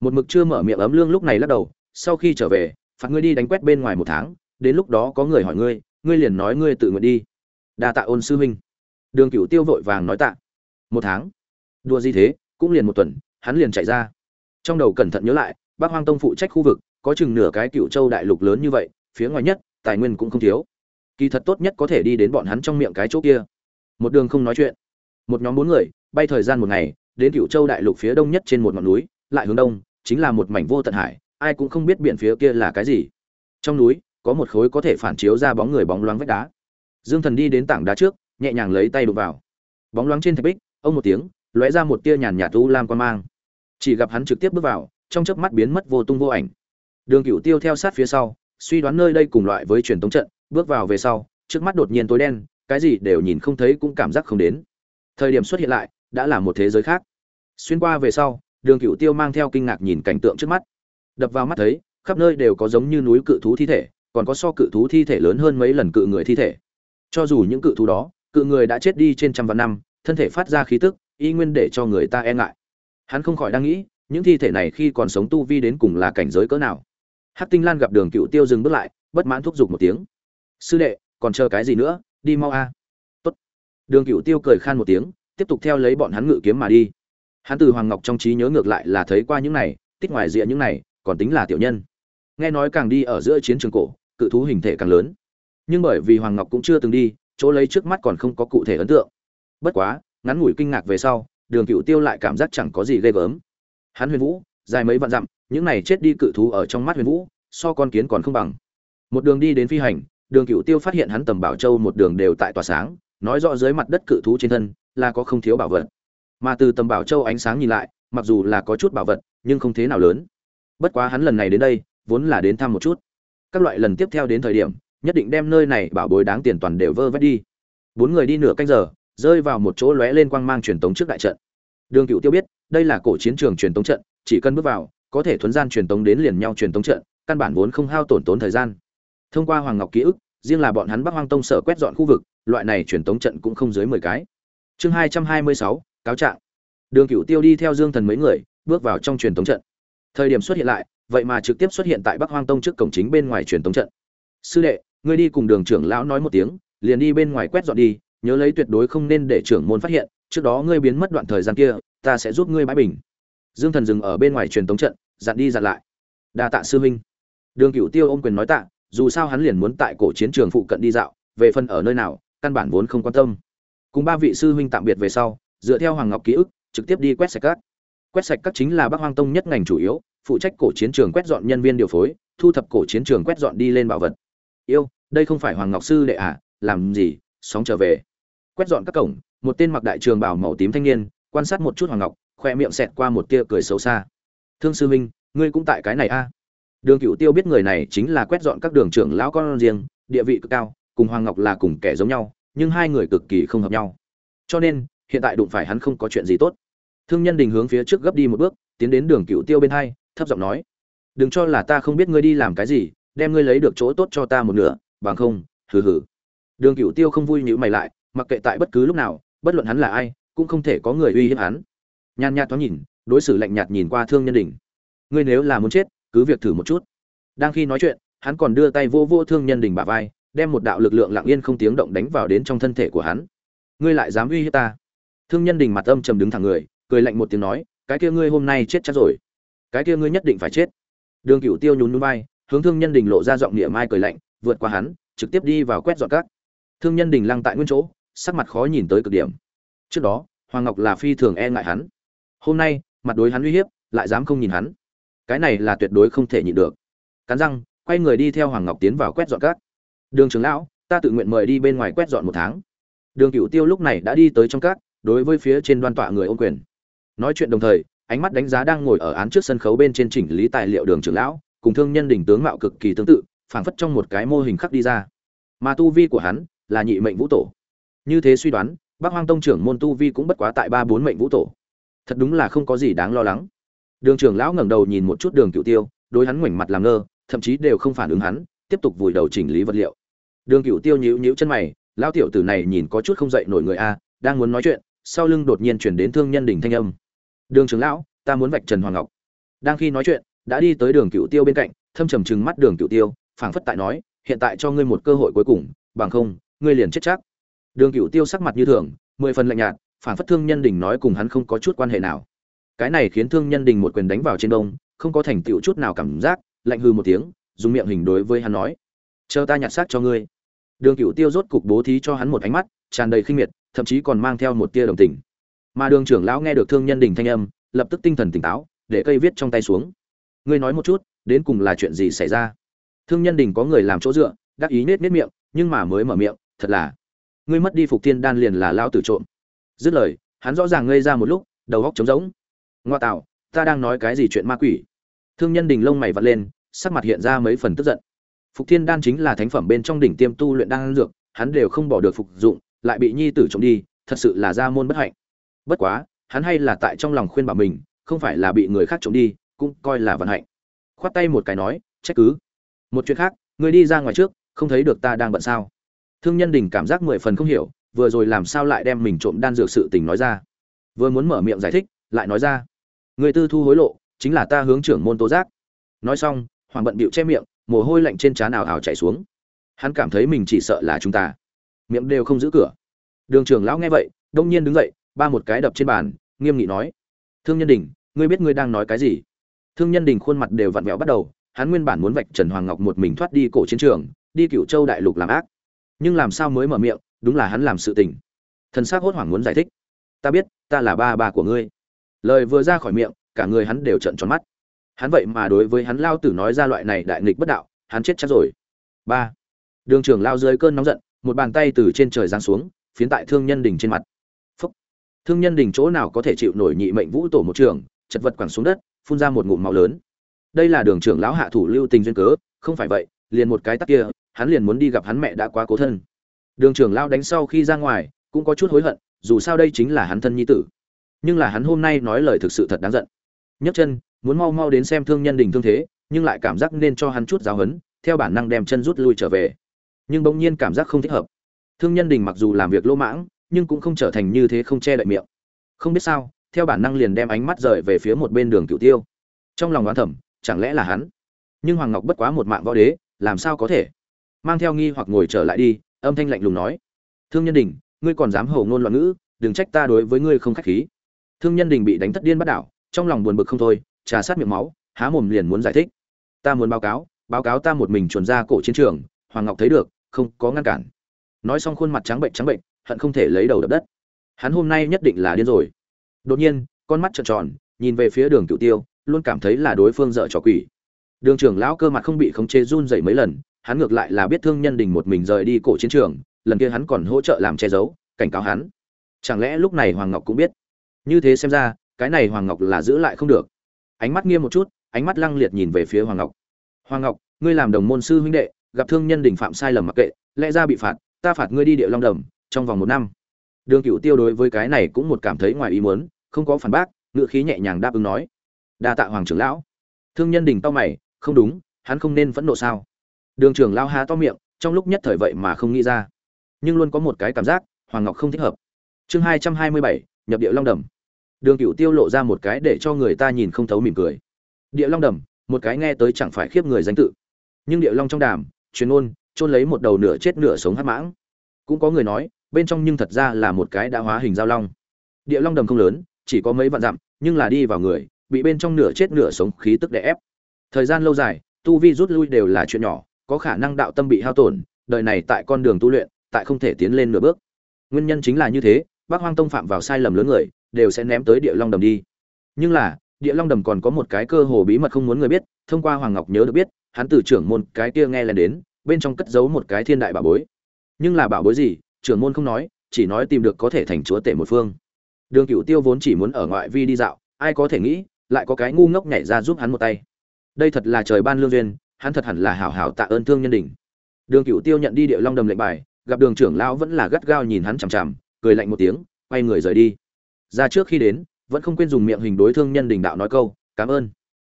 một mực chưa mở miệng ấm lương lúc này lắc đầu sau khi trở về phạt ngươi đi đánh quét bên ngoài một tháng đến lúc đó có người hỏi ngươi ngươi liền nói ngươi tự nguyện đi. Đa tạ ôn sư huynh. Đường cửu tiêu vội vàng nói tạ. Một tháng. Đua gì thế, cũng liền một tuần, hắn liền chạy ra. Trong đầu cẩn thận nhớ lại bác hoang tông phụ trách khu vực, có chừng nửa cái cựu châu đại lục lớn như vậy, phía ngoài nhất, tài nguyên cũng không thiếu. Kỳ thật tốt nhất có thể đi đến bọn hắn trong miệng cái chỗ kia. Một đường không nói chuyện. Một nhóm bốn người, bay thời gian một ngày, đến cựu châu đại lục phía đông nhất trên một ngọn núi, lại hướng đông, chính là một mảnh vô tận hải, ai cũng không biết biển phía kia là cái gì. Trong núi có một khối có thể phản chiếu ra bóng người bóng loáng vách đá. Dương thần đi đến tảng đá trước, nhẹ nhàng lấy tay đụng vào. Bóng loáng trên thạch bích, ông một tiếng, lóe ra một tia nhàn nhạt u lam quan mang. Chỉ gặp hắn trực tiếp bước vào, trong chớp mắt biến mất vô tung vô ảnh. Đường cựu tiêu theo sát phía sau, suy đoán nơi đây cùng loại với truyền tống trận, bước vào về sau, trước mắt đột nhiên tối đen, cái gì đều nhìn không thấy cũng cảm giác không đến. Thời điểm xuất hiện lại, đã là một thế giới khác. Xuyên qua về sau, đường cựu tiêu mang theo kinh ngạc nhìn cảnh tượng trước mắt. Đập vào mắt thấy, khắp nơi đều có giống như núi cự thú thi thể còn có so cự thú thi thể lớn hơn mấy lần cự người thi thể. Cho dù những cự thú đó, cự người đã chết đi trên trăm vạn năm, thân thể phát ra khí tức, y nguyên để cho người ta e ngại. Hắn không khỏi đang nghĩ, những thi thể này khi còn sống tu vi đến cùng là cảnh giới cỡ nào. Hắc tinh lan gặp đường cựu tiêu dừng bước lại, bất mãn thúc giục một tiếng. Sư đệ, còn chờ cái gì nữa? Đi mau a. Tốt. Đường cựu tiêu cười khan một tiếng, tiếp tục theo lấy bọn hắn ngự kiếm mà đi. Hắn từ hoàng ngọc trong trí nhớ ngược lại là thấy qua những này, tích ngoài diện những này, còn tính là tiểu nhân. Nghe nói càng đi ở giữa chiến trường cổ cự thú hình thể càng lớn. Nhưng bởi vì hoàng ngọc cũng chưa từng đi, chỗ lấy trước mắt còn không có cụ thể ấn tượng. Bất quá, ngắn ngủi kinh ngạc về sau, đường cựu tiêu lại cảm giác chẳng có gì ghê gớm. Hắn huyền vũ, dài mấy vạn dặm, những này chết đi cự thú ở trong mắt huyền vũ, so con kiến còn không bằng. Một đường đi đến phi hành, đường cựu tiêu phát hiện hắn tầm bảo châu một đường đều tại tỏa sáng, nói rõ dưới mặt đất cự thú trên thân là có không thiếu bảo vật. Mà từ tầm bảo châu ánh sáng nhìn lại, mặc dù là có chút bảo vật, nhưng không thế nào lớn. Bất quá hắn lần này đến đây, vốn là đến thăm một chút các loại lần tiếp theo đến thời điểm, nhất định đem nơi này bảo bối đáng tiền toàn đều vơ vét đi. Bốn người đi nửa canh giờ, rơi vào một chỗ lóe lên quang mang truyền tống trước đại trận. Đường cựu tiêu biết, đây là cổ chiến trường truyền tống trận, chỉ cần bước vào, có thể thuấn gian truyền tống đến liền nhau truyền tống trận, căn bản vốn không hao tổn tốn thời gian. Thông qua hoàng ngọc ký ức, riêng là bọn hắn bắc hoang tông sở quét dọn khu vực, loại này truyền tống trận cũng không dưới mười cái. Chương hai trăm hai mươi sáu, cáo trạng. Đường cựu tiêu đi theo dương thần mấy người, bước vào trong truyền tống trận. Thời điểm xuất hiện lại vậy mà trực tiếp xuất hiện tại bắc hoang tông trước cổng chính bên ngoài truyền tống trận. Sư đệ, ngươi đi cùng đường trưởng lão nói một tiếng, liền đi bên ngoài quét dọn đi, nhớ lấy tuyệt đối không nên để trưởng môn phát hiện, trước đó ngươi biến mất đoạn thời gian kia, ta sẽ giúp ngươi bãi bình. Dương thần dừng ở bên ngoài truyền tống trận, dặn đi dặn lại. Đa tạ sư huynh. Đường cửu tiêu ôm quyền nói tạ, dù sao hắn liền muốn tại cổ chiến trường phụ cận đi dạo, về phần ở nơi nào, căn bản vốn không quan tâm. Cùng ba vị sư huynh tạm biệt về sau, dựa theo hoàng ngọc ký ức, trực tiếp đi quét sạch các. Quét sạch các chính là bắc hoang tông nhất ngành chủ yếu phụ trách cổ chiến trường quét dọn nhân viên điều phối, thu thập cổ chiến trường quét dọn đi lên bảo vật. Yêu, đây không phải hoàng ngọc sư đệ à làm gì, sóng trở về. Quét dọn các cổng, một tên mặc đại trường bảo màu tím thanh niên, quan sát một chút hoàng ngọc, khoe miệng xẹt qua một tia cười xấu xa. Thương sư minh ngươi cũng tại cái này a à? đường cựu tiêu biết người này chính là quét dọn các đường trưởng lão con riêng, địa vị cực cao, cùng hoàng ngọc là cùng kẻ giống nhau, nhưng hai người cực kỳ không hợp nhau. Cho nên, hiện tại đụng phải hắn không có chuyện gì tốt. Thương nhân đình hướng phía trước gấp đi một bước, tiến đến đường cựu tiêu bên hai thấp giọng nói, đừng cho là ta không biết ngươi đi làm cái gì, đem ngươi lấy được chỗ tốt cho ta một nửa, bằng không, hừ hừ. Đường Cửu tiêu không vui nhữ mày lại, mặc kệ tại bất cứ lúc nào, bất luận hắn là ai, cũng không thể có người uy hiếp hắn. Nhàn nhạt thoáng nhìn, đối xử lạnh nhạt nhìn qua thương nhân đình. Ngươi nếu là muốn chết, cứ việc thử một chút. Đang khi nói chuyện, hắn còn đưa tay vô vô thương nhân đình bả vai, đem một đạo lực lượng lặng yên không tiếng động đánh vào đến trong thân thể của hắn. Ngươi lại dám uy hiếp ta? Thương nhân đình mặt âm trầm đứng thẳng người, cười lạnh một tiếng nói, cái kia ngươi hôm nay chết chắc rồi cái kia ngươi nhất định phải chết. Đường cửu tiêu nhún núi vai, hướng thương nhân đình lộ ra giọng địa mai cười lạnh, vượt qua hắn, trực tiếp đi vào quét dọn các. Thương nhân đình lăng tại nguyên chỗ, sắc mặt khó nhìn tới cực điểm. Trước đó, hoàng ngọc là phi thường e ngại hắn. Hôm nay, mặt đối hắn uy hiếp, lại dám không nhìn hắn. Cái này là tuyệt đối không thể nhịn được. Cắn răng, quay người đi theo hoàng ngọc tiến vào quét dọn các. Đường trưởng lão, ta tự nguyện mời đi bên ngoài quét dọn một tháng. Đường cựu tiêu lúc này đã đi tới trong các, đối với phía trên đoan tọa người ô quyền. Nói chuyện đồng thời ánh mắt đánh giá đang ngồi ở án trước sân khấu bên trên chỉnh lý tài liệu đường trưởng lão, cùng thương nhân đỉnh tướng mạo cực kỳ tương tự, phảng phất trong một cái mô hình khắc đi ra. Mà tu vi của hắn là nhị mệnh vũ tổ. Như thế suy đoán bác hoang tông trưởng môn tu vi cũng bất quá tại ba bốn mệnh vũ tổ. Thật đúng là không có gì đáng lo lắng. Đường trưởng lão ngẩng đầu nhìn một chút đường cựu tiêu, đối hắn ngoảnh mặt làm ngơ, thậm chí đều không phản ứng hắn, tiếp tục vùi đầu chỉnh lý vật liệu. Đường cựu tiêu nhíu nhíu chân mày, lão tiểu tử này nhìn có chút không dậy nổi người a, đang muốn nói chuyện, sau lưng đột nhiên chuyển đến thương nhân đỉnh thanh âm đường trưởng lão, ta muốn vạch trần hoàng ngọc. Đang khi nói chuyện, đã đi tới đường cựu tiêu bên cạnh, thâm trầm trừng mắt đường cựu tiêu, phảng phất tại nói, hiện tại cho ngươi một cơ hội cuối cùng, bằng không, ngươi liền chết chắc. Đường cựu tiêu sắc mặt như thường, mười phần lạnh nhạt, phảng phất thương nhân đình nói cùng hắn không có chút quan hệ nào. Cái này khiến thương nhân đình một quyền đánh vào trên đông không có thành tựu chút nào cảm giác, lạnh hư một tiếng, dùng miệng hình đối với hắn nói, chờ ta nhặt xác cho ngươi. Đường cựu tiêu rốt cục bố thí cho hắn một ánh mắt, tràn đầy khinh miệt, thậm chí còn mang theo một tia đồng tình mà đường trưởng lão nghe được thương nhân đình thanh âm, lập tức tinh thần tỉnh táo, để cây viết trong tay xuống. Ngươi nói một chút, đến cùng là chuyện gì xảy ra? Thương nhân đình có người làm chỗ dựa, đắc ý nết nết miệng, nhưng mà mới mở miệng, thật là. Ngươi mất đi phục thiên đan liền là lao tử trộm. Dứt lời, hắn rõ ràng ngây ra một lúc, đầu góc trống rỗng. Ngoa tạo, ta đang nói cái gì chuyện ma quỷ? Thương nhân đình lông mày vặt lên, sắc mặt hiện ra mấy phần tức giận. Phục thiên đan chính là thánh phẩm bên trong đỉnh tiêm tu luyện đan dược, hắn đều không bỏ được phục dụng, lại bị nhi tử trộm đi, thật sự là gia môn bất hạnh bất quá, hắn hay là tại trong lòng khuyên bảo mình, không phải là bị người khác trộm đi, cũng coi là vận hạnh. Khoát tay một cái nói, trách cứ. Một chuyện khác người đi ra ngoài trước, không thấy được ta đang bận sao? Thương nhân đình cảm giác mười phần không hiểu, vừa rồi làm sao lại đem mình trộm đan dược sự tình nói ra. Vừa muốn mở miệng giải thích, lại nói ra, người tư thu hối lộ, chính là ta hướng trưởng môn tố giác. Nói xong, hoàng bận bịu che miệng, mồ hôi lạnh trên trán ảo ảo chảy xuống. Hắn cảm thấy mình chỉ sợ là chúng ta. Miệng đều không giữ cửa. Đường trưởng lão nghe vậy, đông nhiên đứng dậy ba một cái đập trên bàn, nghiêm nghị nói. Thương nhân đình, ngươi biết ngươi đang nói cái gì? Thương nhân đình khuôn mặt đều vặn vẹo bắt đầu, hắn nguyên bản muốn vạch trần hoàng ngọc một mình thoát đi cổ chiến trường, đi cựu châu đại lục làm ác. Nhưng làm sao mới mở miệng, đúng là hắn làm sự tình. Thần s c hốt hoảng muốn giải thích. Ta biết, ta là ba ba của ngươi. Lời vừa ra khỏi miệng, cả người hắn đều trận tròn mắt. Hắn vậy mà đối với hắn lao tử nói ra loại này đại nghịch bất đạo, hắn chết chắc rồi. Ba. Đường trưởng lao dưới cơn nóng giận, một bàn tay từ trên trời giáng xuống, phiến tại thương nhân đình trên mặt thương nhân đình chỗ nào có thể chịu nổi nhị mệnh vũ tổ một trường, chật vật quẳng xuống đất, phun ra một ngụm máu lớn. Đây là đường trưởng lão hạ thủ lưu tình duyên cớ, không phải vậy, liền một cái tắc kia, hắn liền muốn đi gặp hắn mẹ đã quá cố thân. Đường trưởng lão đánh sau khi ra ngoài, cũng có chút hối hận, dù sao đây chính là hắn thân nhi tử. Nhưng là hắn hôm nay nói lời thực sự thật đáng giận. Nhấc chân, muốn mau mau đến xem thương nhân đình thương thế, nhưng lại cảm giác nên cho hắn chút giáo hấn theo bản năng đem chân rút lui trở về. Nhưng bỗng nhiên cảm giác không thích hợp. Thương nhân đình mặc dù làm việc lỗ mãng nhưng cũng không trở thành như thế không che đậy miệng. Không biết sao, theo bản năng liền đem ánh mắt rời về phía một bên đường cửu tiêu. Trong lòng đoán thẩm chẳng lẽ là hắn? Nhưng hoàng ngọc bất quá một mạng võ đế, làm sao có thể? Mang theo nghi hoặc ngồi trở lại đi, âm thanh lạnh lùng nói. Thương nhân đình, ngươi còn dám hầu ngôn loạn ngữ, đừng trách ta đối với ngươi không khách khí. Thương nhân đình bị đánh thất điên bắt đảo, trong lòng buồn bực không thôi, trà sát miệng máu, há mồm liền muốn giải thích. Ta muốn báo cáo báo cáo ta một mình chuồn ra cổ chiến trường, hoàng ngọc thấy được, không có ngăn cản. Nói xong khuôn mặt trắng bệnh trắng bệnh hận không thể lấy đầu đập đất. Hắn hôm nay nhất định là điên rồi. Đột nhiên, con mắt trợn tròn, nhìn về phía đường cựu tiêu, luôn cảm thấy là đối phương dợ trò quỷ. Đường trưởng lão cơ mặt không bị khống chế run dậy mấy lần, hắn ngược lại là biết thương nhân đình một mình rời đi cổ chiến trường, lần kia hắn còn hỗ trợ làm che giấu, cảnh cáo hắn. Chẳng lẽ lúc này hoàng ngọc cũng biết? Như thế xem ra, cái này hoàng ngọc là giữ lại không được. Ánh mắt nghiêm một chút, ánh mắt lăng liệt nhìn về phía hoàng ngọc. Hoàng ngọc, ngươi làm đồng môn sư huynh đệ, gặp thương nhân đình phạm sai lầm mặc kệ, lẽ ra bị phạt, ta phạt ngươi đi địa long đầm trong vòng một năm. Đường cựu tiêu đối với cái này cũng một cảm thấy ngoài ý muốn, không có phản bác, ngựa khí nhẹ nhàng đáp ứng nói. Đa tạ hoàng trưởng lão. Thương nhân đình to mày, không đúng, hắn không nên phẫn nộ sao? Đường trưởng lão há to miệng, trong lúc nhất thời vậy mà không nghĩ ra. Nhưng luôn có một cái cảm giác, hoàng ngọc không thích hợp. Chương hai trăm hai mươi bảy, nhập điệu long đầm. Đường cựu tiêu lộ ra một cái để cho người ta nhìn không thấu mỉm cười. Điệu long đầm, một cái nghe tới chẳng phải khiếp người danh tự. Nhưng điệu long trong đàm, chuyên ôn trôn lấy một đầu nửa chết nửa sống hát mãng. Cũng có người nói bên trong nhưng thật ra là một cái đã hóa hình giao long. Địa long đầm không lớn, chỉ có mấy vạn dặm, nhưng là đi vào người, bị bên trong nửa chết nửa sống, khí tức đè ép. Thời gian lâu dài, tu vi rút lui đều là chuyện nhỏ, có khả năng đạo tâm bị hao tổn, đời này tại con đường tu luyện, tại không thể tiến lên nửa bước. Nguyên nhân chính là như thế bác hoang tông phạm vào sai lầm lớn người, đều sẽ ném tới địa long đầm đi. Nhưng là, địa long đầm còn có một cái cơ hồ bí mật không muốn người biết, thông qua hoàng ngọc nhớ được biết, hắn từ trưởng môn cái kia nghe lên đến, bên trong cất giấu một cái thiên đại bảo bối. Nhưng là bảo bối gì trưởng môn không nói, chỉ nói tìm được có thể thành chúa tể một phương. Đường cựu tiêu vốn chỉ muốn ở ngoại vi đi dạo, ai có thể nghĩ, lại có cái ngu ngốc nhảy ra giúp hắn một tay. Đây thật là trời ban lương duyên, hắn thật hẳn là hảo hảo tạ ơn thương nhân đình đường cựu tiêu nhận đi điệu long đầm lệnh bài, gặp đường trưởng lão vẫn là gắt gao nhìn hắn chằm chằm, cười lạnh một tiếng, quay người rời đi. Ra trước khi đến, vẫn không quên dùng miệng hình đối thương nhân đình đạo nói câu, cảm ơn.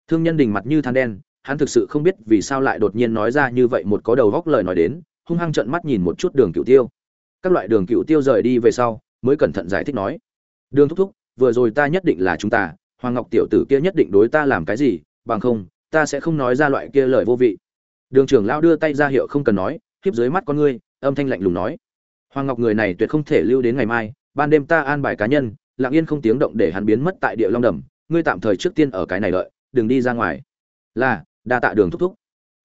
Thương nhân đình mặt như than đen, hắn thực sự không biết vì sao lại đột nhiên nói ra như vậy một có đầu góc lời nói đến, hung hăng trợn mắt nhìn một chút đường cựu tiêu các loại đường cựu tiêu rời đi về sau, mới cẩn thận giải thích nói, đường thúc thúc, vừa rồi ta nhất định là chúng ta, hoàng ngọc tiểu tử kia nhất định đối ta làm cái gì, bằng không, ta sẽ không nói ra loại kia lời vô vị. Đường trưởng lão đưa tay ra hiệu không cần nói, khiếp dưới mắt con ngươi, âm thanh lạnh lùng nói, hoàng ngọc người này tuyệt không thể lưu đến ngày mai, ban đêm ta an bài cá nhân, lặng yên không tiếng động để hắn biến mất tại địa long đầm, ngươi tạm thời trước tiên ở cái này lợi đừng đi ra ngoài. Là, đa tạ đường thúc thúc.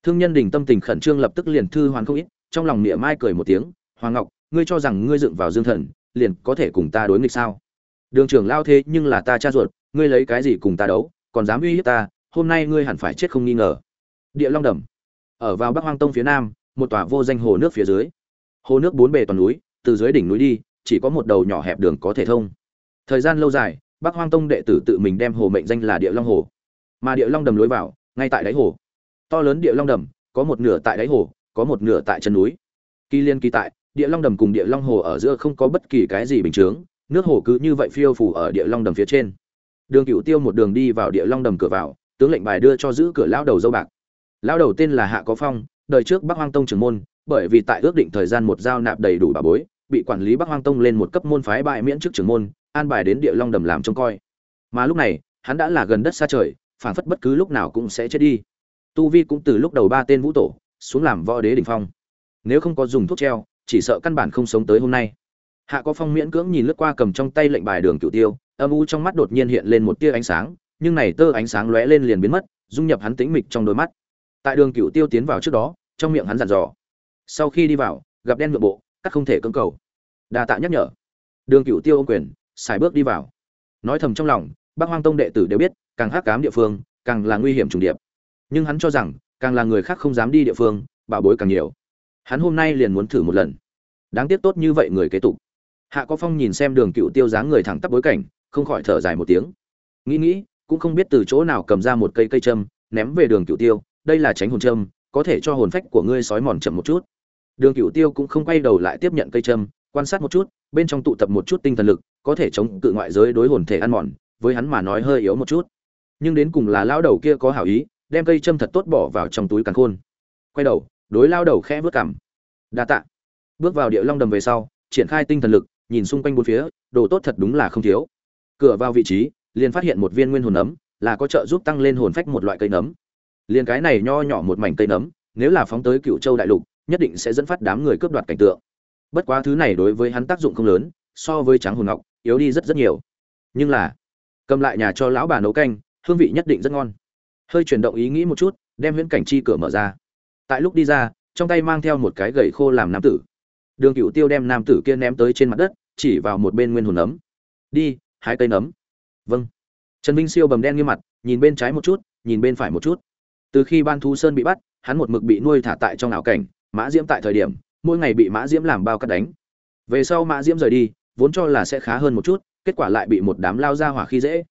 Thương nhân đình tâm tình khẩn trương lập tức liền thư hoàn không ít, trong lòng niệm mai cười một tiếng, hoàng ngọc ngươi cho rằng ngươi dựng vào dương thần, liền có thể cùng ta đối nghịch sao? Đường trưởng lao thế nhưng là ta cha ruột, ngươi lấy cái gì cùng ta đấu, còn dám uy hiếp ta, hôm nay ngươi hẳn phải chết không nghi ngờ. Địa long đầm. Ở vào bắc hoang tông phía nam, một tòa vô danh hồ nước phía dưới. Hồ nước bốn bề toàn núi, từ dưới đỉnh núi đi, chỉ có một đầu nhỏ hẹp đường có thể thông. Thời gian lâu dài, bắc hoang tông đệ tử tự mình đem hồ mệnh danh là địa long hồ. Mà địa long đầm lối vào, ngay tại đáy hồ. To lớn địa long đầm, có một nửa tại đáy hồ, có một nửa tại chân núi. Kỳ liên kỳ tại địa long đầm cùng địa long hồ ở giữa không có bất kỳ cái gì bình chướng, nước hồ cứ như vậy phiêu phủ ở địa long đầm phía trên. Đường cựu tiêu một đường đi vào địa long đầm cửa vào, tướng lệnh bài đưa cho giữ cửa lão đầu dâu bạc. Lão đầu tên là hạ có phong, đời trước bắc hoang tông trưởng môn, bởi vì tại ước định thời gian một giao nạp đầy đủ bà bối, bị quản lý bắc hoang tông lên một cấp môn phái bại miễn chức trưởng môn, an bài đến địa long đầm làm trông coi. Mà lúc này, hắn đã là gần đất xa trời, phảng phất bất cứ lúc nào cũng sẽ chết đi. Tu vi cũng từ lúc đầu ba tên vũ tổ, xuống làm võ đế đỉnh phong. Nếu không có dùng thuốc treo chỉ sợ căn bản không sống tới hôm nay. Hạ có phong miễn cưỡng nhìn lướt qua cầm trong tay lệnh bài đường cựu tiêu, âm u trong mắt đột nhiên hiện lên một tia ánh sáng, nhưng này tơ ánh sáng lóe lên liền biến mất, dung nhập hắn tĩnh mịch trong đôi mắt. Tại đường cựu tiêu tiến vào trước đó, trong miệng hắn dặn dò. Sau khi đi vào, gặp đen ngựa bộ các không thể cưỡng cầu. Đa tạ nhắc nhở. Đường cựu tiêu ô quyền, xài bước đi vào. Nói thầm trong lòng bác hoang tông đệ tử đều biết, càng hắc cám địa phương, càng là nguy hiểm trùng điệp. Nhưng hắn cho rằng, càng là người khác không dám đi địa phương, bảo bối càng nhiều hắn hôm nay liền muốn thử một lần. Đáng tiếc tốt như vậy người kế tục. Hạ có phong nhìn xem đường cựu tiêu dáng người thẳng tắp bối cảnh, không khỏi thở dài một tiếng. Nghĩ nghĩ, cũng không biết từ chỗ nào cầm ra một cây cây châm, ném về đường cựu tiêu, đây là tránh hồn châm, có thể cho hồn phách của ngươi sói mòn chậm một chút. Đường cựu tiêu cũng không quay đầu lại tiếp nhận cây châm, quan sát một chút, bên trong tụ tập một chút tinh thần lực, có thể chống cự ngoại giới đối hồn thể ăn mòn, với hắn mà nói hơi yếu một chút. Nhưng đến cùng là lão đầu kia có hảo ý, đem cây châm thật tốt bỏ vào trong túi càn khôn. Quay đầu đối lao đầu khẽ vớt cảm. Đa tạ. Bước vào địa long đầm về sau, triển khai tinh thần lực, nhìn xung quanh bốn phía, đồ tốt thật đúng là không thiếu. Cửa vào vị trí, liền phát hiện một viên nguyên hồn nấm là có trợ giúp tăng lên hồn phách một loại cây nấm. Liền cái này nho nhỏ một mảnh cây nấm, nếu là phóng tới cựu châu đại lục, nhất định sẽ dẫn phát đám người cướp đoạt cảnh tượng. Bất quá thứ này đối với hắn tác dụng không lớn, so với trắng hồn ngọc, yếu đi rất rất nhiều. Nhưng là, cầm lại nhà cho lão bà nấu canh, hương vị nhất định rất ngon. Hơi chuyển động ý nghĩ một chút, đem huyễn cảnh chi cửa mở ra tại lúc đi ra, trong tay mang theo một cái gậy khô làm nam tử. Đường cựu tiêu đem nam tử kia ném tới trên mặt đất, chỉ vào một bên nguyên hồn nấm đi, hái cây nấm. Vâng. Trần vinh siêu bầm đen như mặt, nhìn bên trái một chút, nhìn bên phải một chút. Từ khi ban thu sơn bị bắt, hắn một mực bị nuôi thả tại trong ảo cảnh, mã diễm tại thời điểm, mỗi ngày bị mã diễm làm bao cắt đánh. Về sau mã diễm rời đi, vốn cho là sẽ khá hơn một chút, kết quả lại bị một đám lao ra hỏa khi dễ.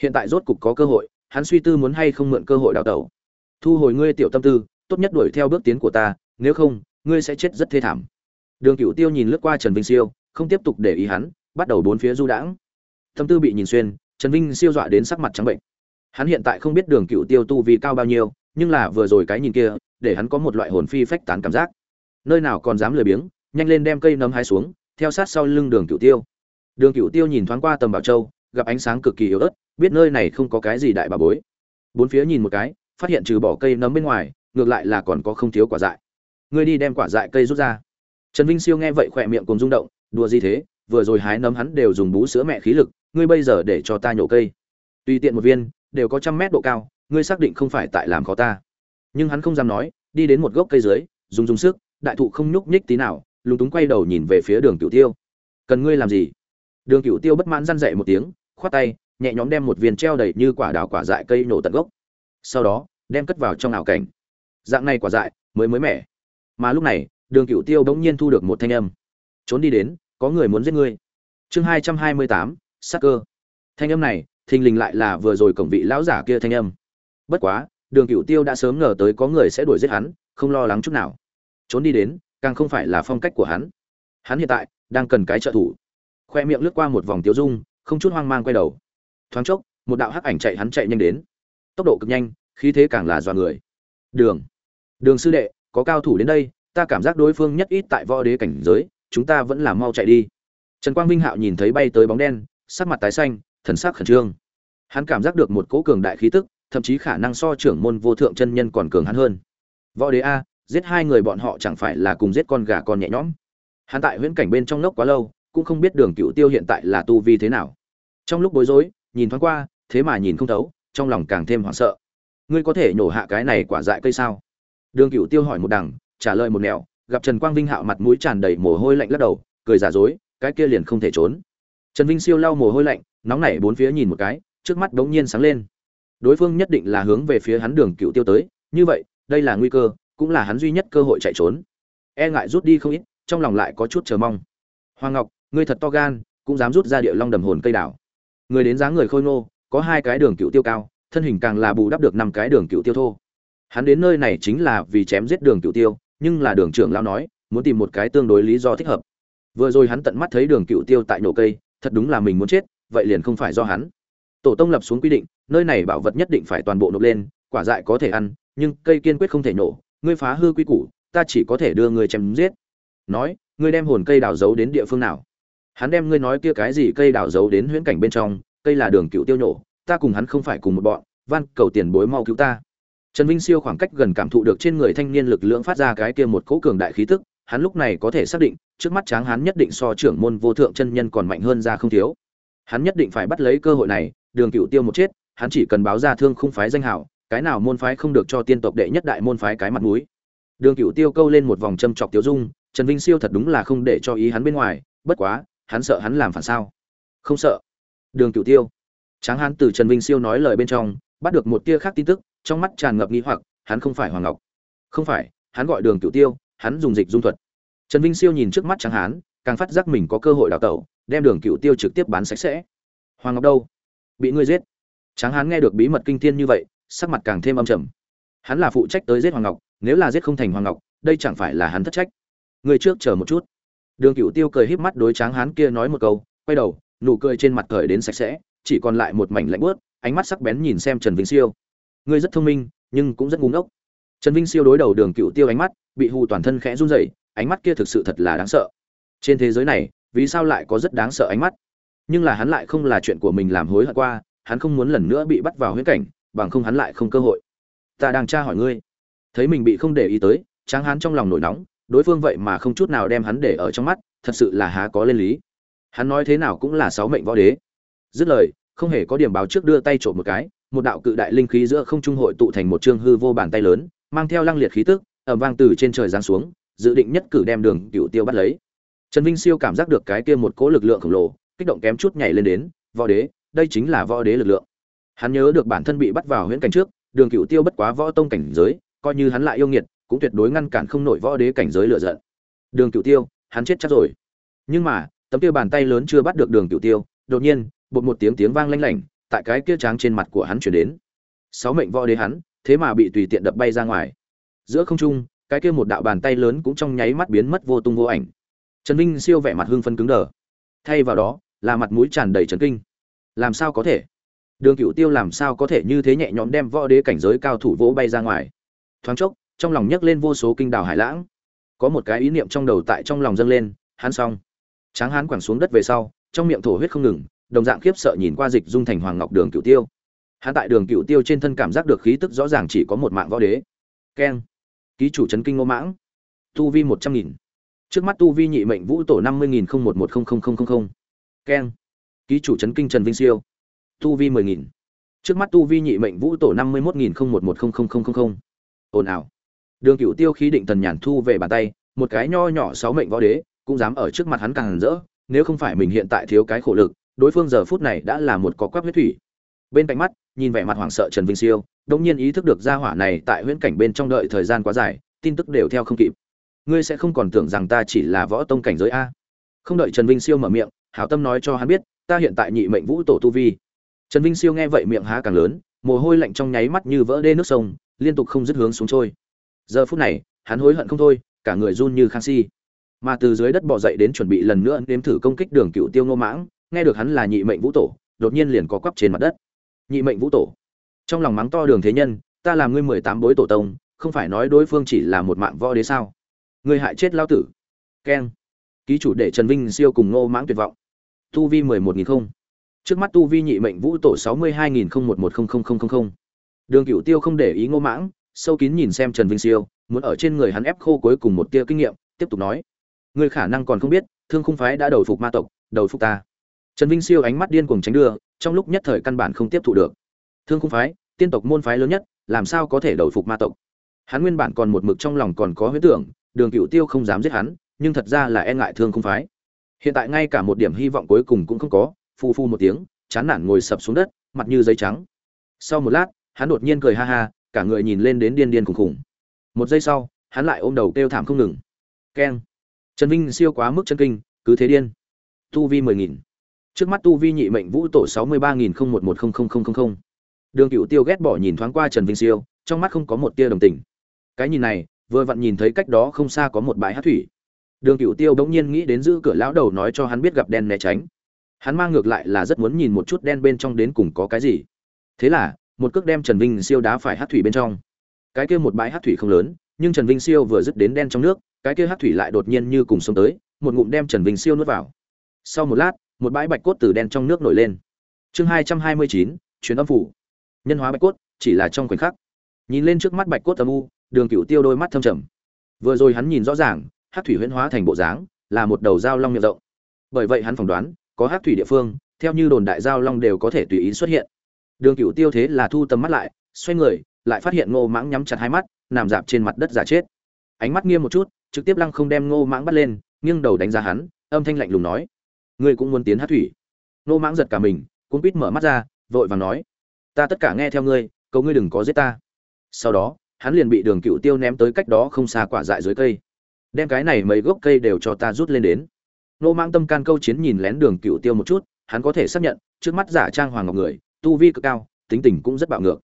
Hiện tại rốt cục có cơ hội, hắn suy tư muốn hay không mượn cơ hội đào tẩu. Thu hồi ngươi tiểu tâm tư tốt nhất đuổi theo bước tiến của ta, nếu không, ngươi sẽ chết rất thê thảm. Đường cựu tiêu nhìn lướt qua trần vinh siêu, không tiếp tục để ý hắn, bắt đầu bốn phía du đãng. Tâm tư bị nhìn xuyên, trần vinh siêu dọa đến sắc mặt trắng bệnh. Hắn hiện tại không biết đường cựu tiêu tu vì cao bao nhiêu, nhưng là vừa rồi cái nhìn kia, để hắn có một loại hồn phi phách tán cảm giác. Nơi nào còn dám lười biếng, nhanh lên đem cây nấm hai xuống, theo sát sau lưng đường cựu tiêu. Đường cựu tiêu nhìn thoáng qua tầm bảo châu, gặp ánh sáng cực kỳ yếu ớt, biết nơi này không có cái gì đại bà bối. Bốn phía nhìn một cái, phát hiện trừ bỏ cây nấm bên ngoài ngược lại là còn có không thiếu quả dại. Ngươi đi đem quả dại cây rút ra. Trần vinh siêu nghe vậy khỏe miệng cùng rung động, đùa gì thế, vừa rồi hái nấm hắn đều dùng bú sữa mẹ khí lực, ngươi bây giờ để cho ta nhổ cây. Tùy tiện một viên, đều có trăm mét độ cao, ngươi xác định không phải tại làm khó ta. Nhưng hắn không dám nói, đi đến một gốc cây dưới, dùng dùng sức, đại thụ không nhúc nhích tí nào, lúng túng quay đầu nhìn về phía đường cửu tiêu. Cần ngươi làm gì? Đường cửu tiêu bất mãn răn dậy một tiếng, khoát tay, nhẹ nhõm đem một viên treo đầy như quả đào quả dại cây nổ tận gốc. Sau đó, đem cất vào trong ảo cảnh dạng này quả dại, mới mới mẻ. Mà lúc này, đường cửu tiêu bỗng nhiên thu được một thanh âm. Trốn đi đến, có người muốn giết ngươi. Chương hai trăm hai mươi tám, sắc cơ. Thanh âm này, thình lình lại là vừa rồi cổng vị lão giả kia thanh âm. Bất quá, đường cửu tiêu đã sớm ngờ tới có người sẽ đuổi giết hắn, không lo lắng chút nào. Trốn đi đến, càng không phải là phong cách của hắn. Hắn hiện tại, đang cần cái trợ thủ. Khoe miệng lướt qua một vòng tiêu dung, không chút hoang mang quay đầu. Thoáng chốc, một đạo hắc ảnh chạy hắn chạy nhanh đến. Tốc độ cực nhanh, khí thế càng là dọa người. Đường đường sư đệ, có cao thủ đến đây, ta cảm giác đối phương nhất ít tại võ đế cảnh giới, chúng ta vẫn là mau chạy đi. Trần quang vinh hạo nhìn thấy bay tới bóng đen, sắc mặt tái xanh, thần sắc khẩn trương. Hắn cảm giác được một cỗ cường đại khí tức, thậm chí khả năng so trưởng môn vô thượng chân nhân còn cường hắn hơn. Võ đế a, giết hai người bọn họ chẳng phải là cùng giết con gà con nhẹ nhõm? Hắn tại huyễn cảnh bên trong lốc quá lâu, cũng không biết đường cựu tiêu hiện tại là tu vi thế nào. Trong lúc bối rối, nhìn thoáng qua, thế mà nhìn không thấu, trong lòng càng thêm hoảng sợ. Ngươi có thể nhổ hạ cái này quả dại cây sao? Đường cựu tiêu hỏi một đằng, trả lời một nẻo, gặp trần quang vinh hạo mặt mũi tràn đầy mồ hôi lạnh lắc đầu, cười giả dối, cái kia liền không thể trốn. Trần vinh siêu lau mồ hôi lạnh, nóng nảy bốn phía nhìn một cái, trước mắt đống nhiên sáng lên. Đối phương nhất định là hướng về phía hắn đường cựu tiêu tới, như vậy, đây là nguy cơ, cũng là hắn duy nhất cơ hội chạy trốn. E ngại rút đi không ít, trong lòng lại có chút chờ mong. Hoàng ngọc, ngươi thật to gan, cũng dám rút ra địa long đầm hồn cây đảo. Người đến dáng người khôi ngô, có hai cái đường cựu tiêu cao, thân hình càng là bù đắp được năm cái đường cựu tiêu thô hắn đến nơi này chính là vì chém giết đường cựu tiêu, nhưng là đường trưởng lão nói, muốn tìm một cái tương đối lý do thích hợp. Vừa rồi hắn tận mắt thấy đường cựu tiêu tại nổ cây, thật đúng là mình muốn chết, vậy liền không phải do hắn. Tổ tông lập xuống quy định, nơi này bảo vật nhất định phải toàn bộ nộp lên, quả dại có thể ăn, nhưng cây kiên quyết không thể nổ, ngươi phá hư quy củ, ta chỉ có thể đưa ngươi chém giết. Nói, ngươi đem hồn cây đào giấu đến địa phương nào? Hắn đem ngươi nói kia cái gì cây đào giấu đến huyễn cảnh bên trong, cây là đường cựu tiêu nổ, ta cùng hắn không phải cùng một bọn, van cầu tiền bối mau cứu ta trần vinh siêu khoảng cách gần cảm thụ được trên người thanh niên lực lượng phát ra cái kia một cỗ cường đại khí tức hắn lúc này có thể xác định trước mắt tráng Hán nhất định so trưởng môn vô thượng chân nhân còn mạnh hơn ra không thiếu. Hắn nhất định phải bắt lấy cơ hội này đường cựu tiêu một chết hắn chỉ cần báo ra thương không phái danh hiệu, cái nào môn phái không được cho tiên tộc đệ nhất đại môn phái cái mặt mũi. Đường cựu tiêu câu lên một vòng châm chọc tiêu dung trần vinh siêu thật đúng là không để cho ý hắn bên ngoài bất quá hắn sợ hắn làm phản sao? Không sợ. Đường cựu tiêu. Tráng Hán từ trần vinh siêu nói lời bên trong bắt được một tia khác tin tức trong mắt tràn ngập nghi hoặc hắn không phải hoàng ngọc. Không phải hắn gọi đường cựu tiêu hắn dùng dịch dung thuật. Trần vinh siêu nhìn trước mắt tráng hán càng phát giác mình có cơ hội đào tẩu đem đường cựu tiêu trực tiếp bán sạch sẽ. Hoàng ngọc đâu? Bị ngươi giết. Tráng hán nghe được bí mật kinh thiên như vậy sắc mặt càng thêm âm trầm. Hắn là phụ trách tới giết hoàng ngọc nếu là giết không thành hoàng ngọc đây chẳng phải là hắn thất trách. Người trước chờ một chút. Đường cựu tiêu cười híp mắt đối tráng hán kia nói một câu quay đầu nụ cười trên mặt cởi đến sạch sẽ chỉ còn lại một mảnh lạnh buốt, ánh mắt sắc bén nhìn xem trần vinh siêu ngươi rất thông minh, nhưng cũng rất ngu ngốc. Trần vinh siêu đối đầu đường cựu tiêu ánh mắt, bị hù toàn thân khẽ run rẩy, ánh mắt kia thực sự thật là đáng sợ. Trên thế giới này, vì sao lại có rất đáng sợ ánh mắt? Nhưng là hắn lại không là chuyện của mình làm hối hận qua, hắn không muốn lần nữa bị bắt vào huyễn cảnh, bằng không hắn lại không cơ hội. Ta đang tra hỏi ngươi. Thấy mình bị không để ý tới, tráng hắn trong lòng nổi nóng, đối phương vậy mà không chút nào đem hắn để ở trong mắt, thật sự là há có lên lý. Hắn nói thế nào cũng là sáu mệnh võ đế. Dứt lời, không hề có điểm báo trước đưa tay trộm một cái một đạo cự đại linh khí giữa không trung hội tụ thành một trương hư vô bàn tay lớn, mang theo lăng liệt khí tức, ầm vang từ trên trời giáng xuống, dự định nhất cử đem đường Cửu tiêu bắt lấy. Trần vinh siêu cảm giác được cái kia một cỗ lực lượng khổng lồ, kích động kém chút nhảy lên đến, võ đế, đây chính là võ đế lực lượng. Hắn nhớ được bản thân bị bắt vào huyễn cảnh trước, đường Cửu tiêu bất quá võ tông cảnh giới, coi như hắn lại yêu nghiệt, cũng tuyệt đối ngăn cản không nổi võ đế cảnh giới lựa giận. Đường Cửu tiêu, hắn chết chắc rồi. Nhưng mà, tấm kia bàn tay lớn chưa bắt được đường Cửu tiêu, đột nhiên, bột một tiếng tiếng vang lanh lảnh tại cái kia tráng trên mặt của hắn chuyển đến. Sáu mệnh võ đế hắn, thế mà bị tùy tiện đập bay ra ngoài. Giữa không trung, cái kia một đạo bàn tay lớn cũng trong nháy mắt biến mất vô tung vô ảnh. Trần vinh siêu vẻ mặt hưng phân cứng đờ. Thay vào đó, là mặt mũi tràn đầy trấn kinh. Làm sao có thể? Đường cựu tiêu làm sao có thể như thế nhẹ nhõm đem võ đế cảnh giới cao thủ vỗ bay ra ngoài? Thoáng chốc, trong lòng nhấc lên vô số kinh đào hải lãng. Có một cái ý niệm trong đầu tại trong lòng dâng lên, hắn xong. Tráng hán quẳng xuống đất về sau, trong miệng thổ huyết không ngừng đồng dạng khiếp sợ nhìn qua dịch dung thành hoàng ngọc đường cựu tiêu. Hắn tại đường cựu tiêu trên thân cảm giác được khí tức rõ ràng chỉ có một mạng võ đế. Keng. Ký chủ trấn kinh ngô mãng. Tu vi một trăm nghìn. Trước mắt tu vi nhị mệnh vũ tổ năm mươi nghìn không một một không không không không keng. Ký chủ trấn kinh trần vinh siêu. Tu vi mười nghìn. Trước mắt tu vi nhị mệnh vũ tổ năm mươi một nghìn không một một không không không không ồn ào. Đường cựu tiêu khí định thần nhàn thu về bàn tay, một cái nho nhỏ sáu mệnh võ đế cũng dám ở trước mặt hắn càng rỡ, nếu không phải mình hiện tại thiếu cái khổ lực đối phương giờ phút này đã là một có quắc huyết thủy. Bên cạnh mắt, nhìn vẻ mặt hoảng sợ trần vinh siêu đông nhiên ý thức được gia hỏa này tại huyễn cảnh bên trong đợi thời gian quá dài, tin tức đều theo không kịp. Ngươi sẽ không còn tưởng rằng ta chỉ là võ tông cảnh giới a. Không đợi trần vinh siêu mở miệng, hảo tâm nói cho hắn biết, ta hiện tại nhị mệnh vũ tổ tu vi. Trần vinh siêu nghe vậy miệng há càng lớn, mồ hôi lạnh trong nháy mắt như vỡ đê nước sông, liên tục không dứt hướng xuống trôi. Giờ phút này, hắn hối hận không thôi, cả người run như khang si. Mà từ dưới đất bò dậy đến chuẩn bị lần nữa nếm thử công kích đường cựu tiêu ngô mãng nghe được hắn là nhị mệnh vũ tổ, đột nhiên liền có quắp trên mặt đất. Nhị mệnh vũ tổ. Trong lòng mắng to đường thế nhân, ta làm ngươi mười tám bối tổ tông, không phải nói đối phương chỉ là một mạng võ đế sao? Ngươi hại chết lao tử. Keng. Ký chủ để trần vinh siêu cùng ngô mãng tuyệt vọng. Tu vi mười một nghìn không. Trước mắt tu vi nhị mệnh vũ tổ sáu mươi hai nghìn một một không không không không không. Đường cửu tiêu không để ý ngô mãng, sâu kín nhìn xem trần vinh siêu, muốn ở trên người hắn ép khô cuối cùng một tia kinh nghiệm, tiếp tục nói. Người khả năng còn không biết, thương khung phái đã đầu phục ma tộc, đầu phục ta trần vinh siêu ánh mắt điên cuồng tránh đưa, trong lúc nhất thời căn bản không tiếp thụ được. Thương khung phái, tiên tộc môn phái lớn nhất, làm sao có thể đầu phục ma tộc? Hắn nguyên bản còn một mực trong lòng còn có huyễn tưởng, đường cựu tiêu không dám giết hắn, nhưng thật ra là e ngại thương khung phái. Hiện tại ngay cả một điểm hy vọng cuối cùng cũng không có phu phu một tiếng, chán nản ngồi sập xuống đất, mặt như giấy trắng. Sau một lát, hắn đột nhiên cười ha ha, cả người nhìn lên đến điên điên khủng khủng. một giây sau, hắn lại ôm đầu kêu thảm không ngừng. Keng. Trần vinh siêu quá mức chân kinh, cứ thế điên. Tu vi mười nghìn trước mắt tu vi nhị mệnh vũ tổ sáu mươi ba nghìn không một một không không không không đường cựu tiêu ghét bỏ nhìn thoáng qua trần vinh siêu, trong mắt không có một tia đồng tình. Cái nhìn này, vừa vặn nhìn thấy cách đó không xa có một bãi hát thủy. Đường cựu tiêu bỗng nhiên nghĩ đến giữ cửa lão đầu nói cho hắn biết gặp đen né tránh. Hắn mang ngược lại là rất muốn nhìn một chút đen bên trong đến cùng có cái gì. Thế là, một cước đem trần vinh siêu đá phải hát thủy bên trong. Cái kia một bãi hát thủy không lớn, nhưng trần vinh siêu vừa dứt đến đen trong nước, cái kia hát thủy lại đột nhiên như cùng sông tới, một ngụm đem trần vinh siêu nuốt vào. Sau một lát một bãi bạch cốt từ đen trong nước nổi lên. Chương hai trăm hai mươi chín chuyến âm phủ. Nhân hóa bạch cốt, chỉ là trong khoảnh khắc. Nhìn lên trước mắt bạch cốt âm u, đường cựu tiêu đôi mắt thâm trầm. Vừa rồi hắn nhìn rõ ràng hát thủy huyễn hóa thành bộ dáng, là một đầu dao long miệng rộng. Bởi vậy hắn phỏng đoán, có hát thủy địa phương, theo như đồn đại giao long đều có thể tùy ý xuất hiện. Đường cựu tiêu thế là thu tầm mắt lại, xoay người, lại phát hiện ngô mãng nhắm chặt hai mắt, nằm dạp trên mặt đất giả chết. Ánh mắt nghiêm một chút, trực tiếp lăng không đem ngô mãng bắt lên, nghiêng đầu đánh giá hắn, âm thanh lạnh lùng nói ngươi cũng muốn tiến hát thủy. Nô mãng giật cả mình cũng quýt mở mắt ra, vội vàng nói, ta tất cả nghe theo ngươi, cầu ngươi đừng có giết ta. Sau đó, hắn liền bị đường cựu tiêu ném tới cách đó không xa quả dại dưới cây. Đem cái này mấy gốc cây đều cho ta rút lên đến. Nô mang tâm can câu chiến nhìn lén đường cựu tiêu một chút, hắn có thể xác nhận, trước mắt giả trang hoàng ngọc người, tu vi cực cao, tính tình cũng rất bạo ngược.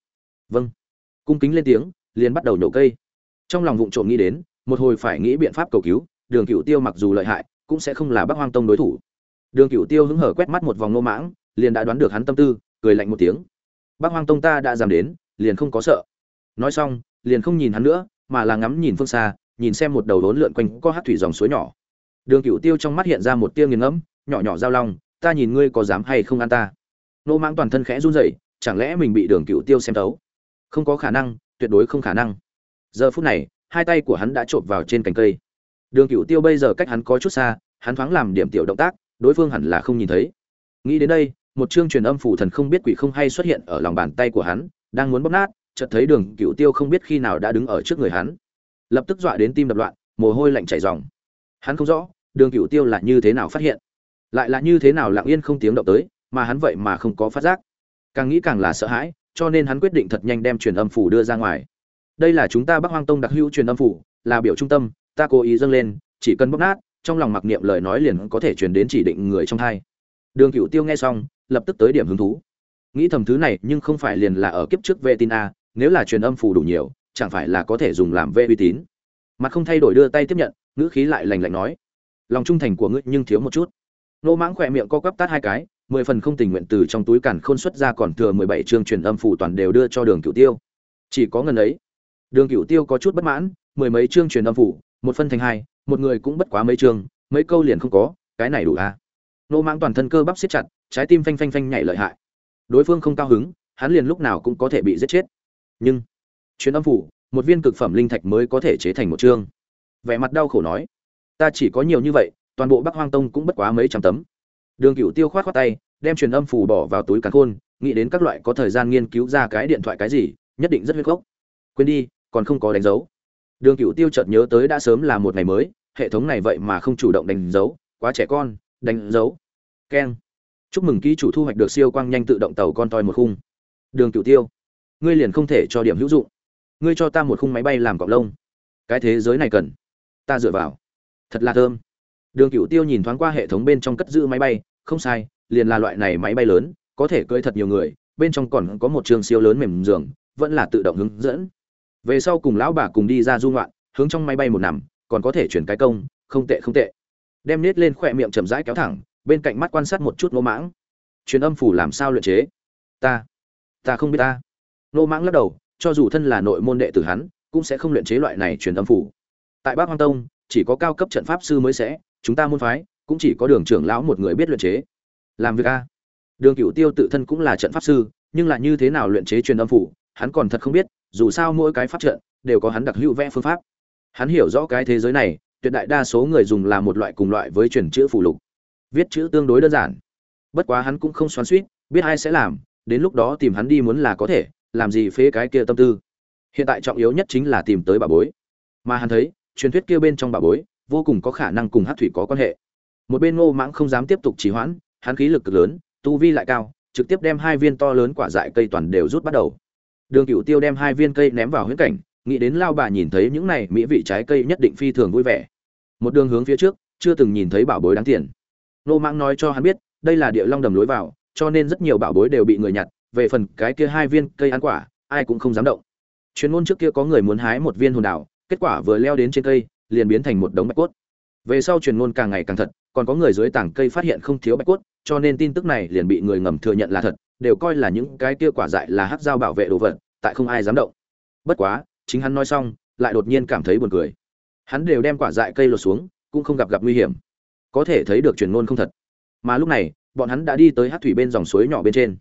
Vâng. Cung kính lên tiếng, liền bắt đầu nhổ cây. Trong lòng vụng trộm nghĩ đến, một hồi phải nghĩ biện pháp cầu cứu, đường cựu tiêu mặc dù lợi hại, cũng sẽ không là bắc hoang tông đối thủ đường cựu tiêu hứng hở quét mắt một vòng nô mãng, liền đã đoán được hắn tâm tư, cười lạnh một tiếng. Bắc hoang tông ta đã dám đến, liền không có sợ. Nói xong, liền không nhìn hắn nữa, mà là ngắm nhìn phương xa, nhìn xem một đầu đốn lượn quanh có hát thủy dòng suối nhỏ. Đường cựu tiêu trong mắt hiện ra một tia nghiền ngẫm, nhỏ nhỏ giao long, ta nhìn ngươi có dám hay không ăn ta? Nô mãng toàn thân khẽ run rẩy, chẳng lẽ mình bị đường cựu tiêu xem tấu không có khả năng, tuyệt đối không khả năng. Giờ phút này, hai tay của hắn đã chộp vào trên cành cây. Đường cựu tiêu bây giờ cách hắn có chút xa, hắn thoáng làm điểm tiểu động tác đối phương hẳn là không nhìn thấy. Nghĩ đến đây, một chương truyền âm phủ thần không biết quỷ không hay xuất hiện ở lòng bàn tay của hắn, đang muốn bóp nát, chợt thấy đường cựu tiêu không biết khi nào đã đứng ở trước người hắn. Lập tức dọa đến tim đập loạn, mồ hôi lạnh chảy ròng. Hắn không rõ, đường cựu tiêu là như thế nào phát hiện. Lại là như thế nào lặng yên không tiếng động tới, mà hắn vậy mà không có phát giác. Càng nghĩ càng là sợ hãi, cho nên hắn quyết định thật nhanh đem truyền âm phủ đưa ra ngoài. Đây là chúng ta bắc hoang tông đặc hữu truyền âm phủ là biểu trung tâm, ta cố ý dâng lên, chỉ cần bóp nát trong lòng mặc niệm lời nói liền có thể truyền đến chỉ định người trong thai. Đường cựu tiêu nghe xong, lập tức tới điểm hứng thú. Nghĩ thầm thứ này, nhưng không phải liền là ở kiếp trước vệ tin a nếu là truyền âm phủ đủ nhiều, chẳng phải là có thể dùng làm vệ uy tín. Mặt không thay đổi đưa tay tiếp nhận, ngữ khí lại lành lạnh nói, lòng trung thành của ngươi nhưng thiếu một chút. Nô mãng khỏe miệng co quắp tát hai cái, mười phần không tình nguyện từ trong túi càn khôn xuất ra còn thừa mười bảy chương truyền âm phủ toàn đều đưa cho đường cửu tiêu. Chỉ có ngần ấy, đường cửu tiêu có chút bất mãn, mười mấy chương truyền âm phủ một phân thành hai một người cũng bất quá mấy chương, mấy câu liền không có, cái này đủ à? Nô mãng toàn thân cơ bắp siết chặt, trái tim phanh phanh phanh nhảy lợi hại. Đối phương không cao hứng, hắn liền lúc nào cũng có thể bị giết chết. Nhưng, chuyến âm phủ, một viên cực phẩm linh thạch mới có thể chế thành một chương. Vẻ mặt đau khổ nói, ta chỉ có nhiều như vậy, toàn bộ bắc hoang tông cũng bất quá mấy trăm tấm. Đường cựu tiêu khoát khoát tay, đem truyền âm phủ bỏ vào túi càn khôn, nghĩ đến các loại có thời gian nghiên cứu ra cái điện thoại cái gì, nhất định rất huyết gốc. Quên đi, còn không có đánh dấu đường cựu tiêu chợt nhớ tới đã sớm là một ngày mới, hệ thống này vậy mà không chủ động đánh dấu, quá trẻ con, đánh dấu. Keng. Chúc mừng ký chủ thu hoạch được siêu quang nhanh tự động tàu con toi một khung. Đường cựu tiêu. Ngươi liền không thể cho điểm hữu dụng. Ngươi cho ta một khung máy bay làm cọc lông. Cái thế giới này cần. Ta dựa vào. Thật là thơm. Đường cựu tiêu nhìn thoáng qua hệ thống bên trong cất giữ máy bay, không sai, liền là loại này máy bay lớn, có thể cưỡi thật nhiều người, bên trong còn có một trường siêu lớn mềm giường vẫn là tự động hướng dẫn về sau cùng lão bà cùng đi ra du ngoạn, hướng trong máy bay một nằm, còn có thể chuyển cái công, không tệ không tệ. Đem nết lên khỏe miệng chậm rãi kéo thẳng, bên cạnh mắt quan sát một chút nô mãng. Truyền âm phủ làm sao luyện chế? Ta ta không biết ta. Nô mãng lắc đầu, cho dù thân là nội môn đệ tử hắn, cũng sẽ không luyện chế loại này truyền âm phủ tại bác hoang tông, chỉ có cao cấp trận pháp sư mới sẽ, chúng ta môn phái, cũng chỉ có đường trưởng lão một người biết luyện chế. Làm việc a. Đường cựu tiêu tự thân cũng là trận pháp sư, nhưng là như thế nào luyện chế truyền âm phủ hắn còn thật không biết dù sao mỗi cái pháp trận đều có hắn đặc hữu vẽ phương pháp. Hắn hiểu rõ cái thế giới này, tuyệt đại đa số người dùng là một loại cùng loại với truyền chữ phủ lục. Viết chữ tương đối đơn giản. Bất quá hắn cũng không xoắn suýt, biết ai sẽ làm, đến lúc đó tìm hắn đi muốn là có thể, làm gì phế cái kia tâm tư. Hiện tại trọng yếu nhất chính là tìm tới bà bối. Mà hắn thấy, truyền thuyết kia bên trong bà bối, vô cùng có khả năng cùng hát thủy có quan hệ. Một bên ngô mãng không dám tiếp tục trì hoãn, hắn khí lực cực lớn, tu vi lại cao, trực tiếp đem hai viên to lớn quả dại cây toàn đều rút bắt đầu đường cựu tiêu đem hai viên cây ném vào huyễn cảnh, nghĩ đến lao bà nhìn thấy những này mỹ vị trái cây nhất định phi thường vui vẻ. Một đường hướng phía trước, chưa từng nhìn thấy bảo bối đáng tiền. Nô mãng nói cho hắn biết, đây là địa long đầm lối vào, cho nên rất nhiều bảo bối đều bị người nhặt, về phần cái kia hai viên cây ăn quả, ai cũng không dám động. Chuyên môn trước kia có người muốn hái một viên hồn đảo, kết quả vừa leo đến trên cây, liền biến thành một đống bạch cốt. Về sau truyền ngôn càng ngày càng thật, còn có người dưới tảng cây phát hiện không thiếu bạch cốt, cho nên tin tức này liền bị người ngầm thừa nhận là thật đều coi là những cái kia quả dại là hắc dao bảo vệ đồ vật, tại không ai dám động. Bất quá, chính hắn nói xong, lại đột nhiên cảm thấy buồn cười. Hắn đều đem quả dại cây lột xuống, cũng không gặp gặp nguy hiểm. Có thể thấy được truyền ngôn không thật. Mà lúc này, bọn hắn đã đi tới hắc thủy bên dòng suối nhỏ bên trên.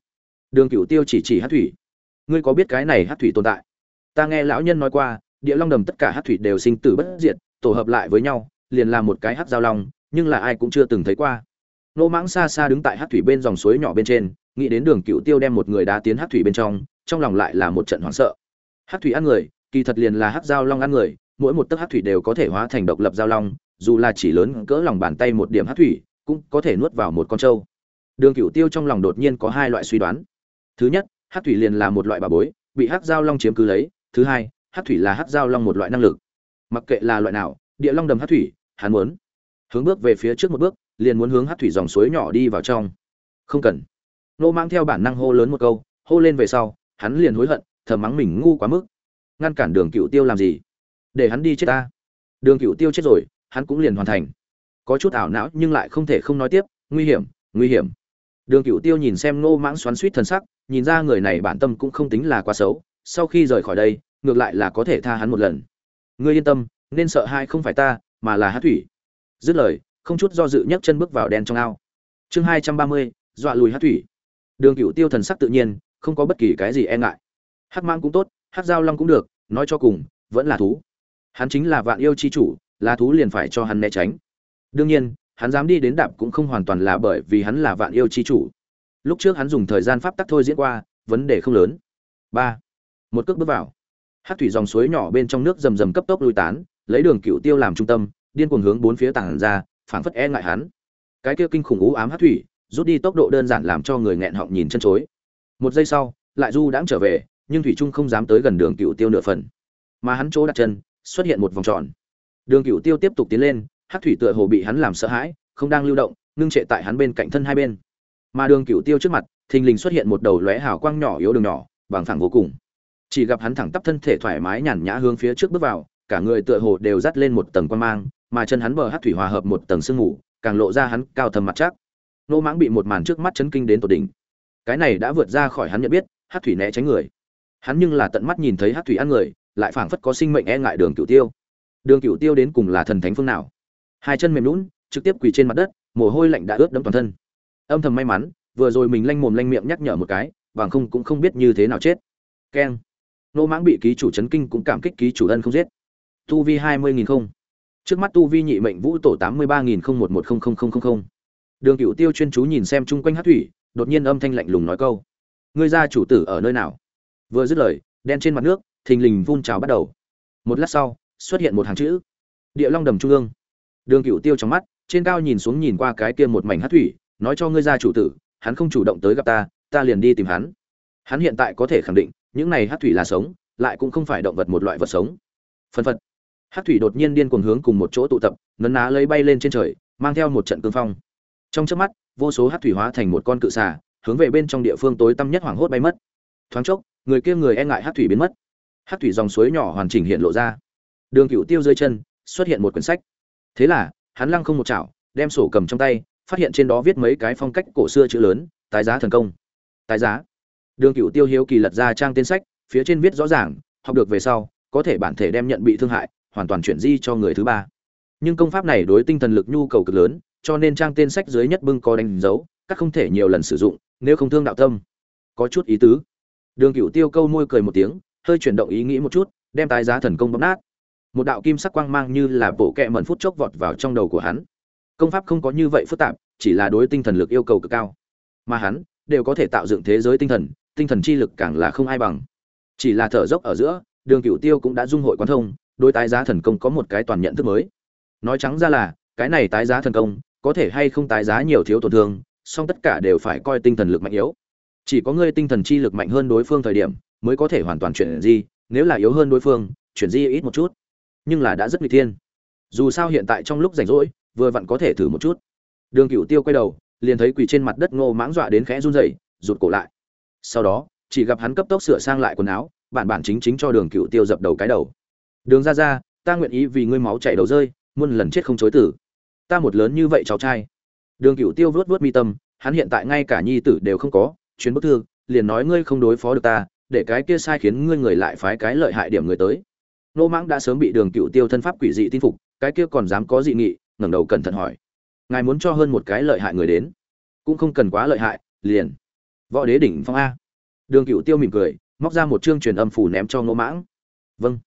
Đường cửu tiêu chỉ chỉ hắc thủy. Ngươi có biết cái này hắc thủy tồn tại? Ta nghe lão nhân nói qua, địa long đầm tất cả hắc thủy đều sinh tử bất diệt, tổ hợp lại với nhau, liền là một cái hắc giao long, nhưng là ai cũng chưa từng thấy qua. Nô mãng xa xa đứng tại hắc thủy bên dòng suối nhỏ bên trên nghĩ đến đường cựu tiêu đem một người đá tiến hát thủy bên trong trong lòng lại là một trận hoảng sợ. Hát thủy ăn người, kỳ thật liền là hát dao long ăn người, mỗi một tấc hát thủy đều có thể hóa thành độc lập dao long, dù là chỉ lớn cỡ lòng bàn tay một điểm hát thủy, cũng có thể nuốt vào một con trâu. Đường cựu tiêu trong lòng đột nhiên có hai loại suy đoán. Thứ nhất, hát thủy liền là một loại bà bối, bị hát dao long chiếm cứ lấy. Thứ hai, hát thủy là hát dao long một loại năng lực. Mặc kệ là loại nào, địa long đầm hát thủy, hắn muốn hướng bước về phía trước một bước, liền muốn hướng hát thủy dòng suối nhỏ đi vào trong. Không cần nô mang theo bản năng hô lớn một câu, hô lên về sau, hắn liền hối hận thầm mắng mình ngu quá mức. Ngăn cản đường cựu tiêu làm gì? Để hắn đi chết ta. Đường cựu tiêu chết rồi, hắn cũng liền hoàn thành. Có chút ảo não nhưng lại không thể không nói tiếp, nguy hiểm nguy hiểm. Đường cựu tiêu nhìn xem nô mãng xoắn suýt thần sắc, nhìn ra người này bản tâm cũng không tính là quá xấu, sau khi rời khỏi đây, ngược lại là có thể tha hắn một lần. Ngươi yên tâm, nên sợ hai không phải ta, mà là hát thủy. Dứt lời, không chút do dự nhấc chân bước vào đen trong ao. Chương hai trăm ba mươi, dọa lùi hát thủy đường cựu tiêu thần sắc tự nhiên, không có bất kỳ cái gì e ngại. Hắc mang cũng tốt, hắc giao long cũng được, nói cho cùng, vẫn là thú. Hắn chính là vạn yêu chi chủ, là thú liền phải cho hắn né tránh. Đương nhiên, hắn dám đi đến đạp cũng không hoàn toàn là bởi vì hắn là vạn yêu chi chủ. Lúc trước hắn dùng thời gian pháp tắc thôi diễn qua, vấn đề không lớn. Ba. Một cước bước vào. Hát thủy dòng suối nhỏ bên trong nước rầm rầm cấp tốc lui tán, lấy đường cựu tiêu làm trung tâm, điên cuồng hướng bốn phía tảng ra, phảng phất e ngại hắn. Cái kia kinh khủng ú ám hát thủy rút đi tốc độ đơn giản làm cho người nghẹn họng nhìn chân chối. Một giây sau, lại du đãng trở về, nhưng thủy trung không dám tới gần đường cựu tiêu nửa phần. Mà hắn chỗ đặt chân, xuất hiện một vòng tròn. Đường cựu tiêu tiếp tục tiến lên hát thủy tựa hồ bị hắn làm sợ hãi, không đang lưu động, ngưng trệ tại hắn bên cạnh thân hai bên. Mà đường cựu tiêu trước mặt, thình lình xuất hiện một đầu lóe hào quang nhỏ yếu đường nhỏ bằng phẳng vô cùng. Chỉ gặp hắn thẳng tắp thân thể thoải mái nhàn nhã hướng phía trước bước vào, cả người tựa hồ đều dắt lên một tầng quan mang, mà chân hắn bờ hát thủy hòa hợp một tầng sương mù, càng lộ ra hắn cao thầm mặt chắc nô mãng bị một màn trước mắt chấn kinh đến tột đỉnh. Cái này đã vượt ra khỏi hắn nhận biết, hát thủy né tránh người. Hắn nhưng là tận mắt nhìn thấy hát thủy ăn người, lại phảng phất có sinh mệnh e ngại đường cựu tiêu. Đường cựu tiêu đến cùng là thần thánh phương nào? Hai chân mềm lún trực tiếp quỳ trên mặt đất, mồ hôi lạnh đã ướt đẫm toàn thân. Âm thầm may mắn, vừa rồi mình lanh mồm lanh miệng nhắc nhở một cái, bằng không cũng không biết như thế nào chết. Keng. Nô mãng bị ký chủ chấn kinh cũng cảm kích ký chủ ân không giết. Tu vi hai mươi nghìn không. Trước mắt tu vi nhị mệnh vũ tổ tám mươi ba nghìn không một một không không không không không đường cựu tiêu chuyên chú nhìn xem chung quanh hát thủy, đột nhiên âm thanh lạnh lùng nói câu. Ngươi gia chủ tử ở nơi nào? Vừa dứt lời, đen trên mặt nước, thình lình vun trào bắt đầu. Một lát sau, xuất hiện một hàng chữ. Địa long đầm trung ương. Đường cựu tiêu trong mắt, trên cao nhìn xuống nhìn qua cái kia một mảnh hát thủy, nói cho ngươi gia chủ tử, hắn không chủ động tới gặp ta ta liền đi tìm hắn. Hắn hiện tại có thể khẳng định, những này hát thủy là sống, lại cũng không phải động vật một loại vật sống. Phân phật. Hát thủy đột nhiên điên cuồng hướng cùng một chỗ tụ tập, nấn ná lấy bay lên trên trời, mang theo một trận cương phong trong trước mắt, vô số hát thủy hóa thành một con cự xà, hướng về bên trong địa phương tối tăm nhất hoảng hốt bay mất. Thoáng chốc, người kia người e ngại hát thủy biến mất. Hát thủy dòng suối nhỏ hoàn chỉnh hiện lộ ra. Đường cựu tiêu dưới chân, xuất hiện một quyển sách. Thế là, hắn lăng không một chảo, đem sổ cầm trong tay, phát hiện trên đó viết mấy cái phong cách cổ xưa chữ lớn, tái giá thần công. Tái giá. Đường cựu tiêu hiếu kỳ lật ra trang tên sách, phía trên viết rõ ràng, học được về sau, có thể bản thể đem nhận bị thương hại, hoàn toàn chuyển di cho người thứ ba. Nhưng công pháp này đối tinh thần lực nhu cầu cực lớn cho nên trang tên sách dưới nhất bưng có đánh dấu, các không thể nhiều lần sử dụng, nếu không thương đạo tâm. Có chút ý tứ. Đường Cửu tiêu câu môi cười một tiếng, hơi chuyển động ý nghĩ một chút, đem tái giá thần công bóp nát. Một đạo kim sắc quang mang như là bộ kẹ mẩn phút chốc vọt vào trong đầu của hắn. Công pháp không có như vậy phức tạp, chỉ là đối tinh thần lực yêu cầu cực cao. Mà hắn, đều có thể tạo dựng thế giới tinh thần tinh thần chi lực càng là không ai bằng. Chỉ là thở dốc ở giữa, đường Cửu tiêu cũng đã dung hội quán thông, đối tái giá thần công có một cái toàn nhận thức mới. Nói trắng ra là, cái này tái giá thần công có thể hay không tái giá nhiều thiếu tổn thương, song tất cả đều phải coi tinh thần lực mạnh yếu. Chỉ có ngươi tinh thần chi lực mạnh hơn đối phương thời điểm, mới có thể hoàn toàn chuyển di, nếu là yếu hơn đối phương, chuyển di ít một chút. Nhưng là đã rất nguy thiên. Dù sao hiện tại trong lúc rảnh rỗi, vừa vặn có thể thử một chút. Đường cựu tiêu quay đầu, liền thấy quỳ trên mặt đất ngô mãng dọa đến khẽ run rẩy, rụt cổ lại. Sau đó, chỉ gặp hắn cấp tốc sửa sang lại quần áo, bản bản chính chính cho đường cựu tiêu dập đầu cái đầu. Đường ra ra ta nguyện ý vì ngươi máu chảy đầu rơi, muôn lần chết không chối tử ta một lớn như vậy cháu trai. Đường cựu tiêu vớt vớt mi tâm, hắn hiện tại ngay cả nhi tử đều không có, chuyến bức thư, liền nói ngươi không đối phó được ta, để cái kia sai khiến ngươi người lại phái cái lợi hại điểm người tới. Nô mãng đã sớm bị đường cựu tiêu thân pháp quỷ dị tin phục, cái kia còn dám có dị nghị, ngẩng đầu cẩn thận hỏi. Ngài muốn cho hơn một cái lợi hại người đến? Cũng không cần quá lợi hại, liền. Võ đế đỉnh phong a. Đường cựu tiêu mỉm cười, móc ra một chương truyền âm phủ ném cho nô mãng. Vâng.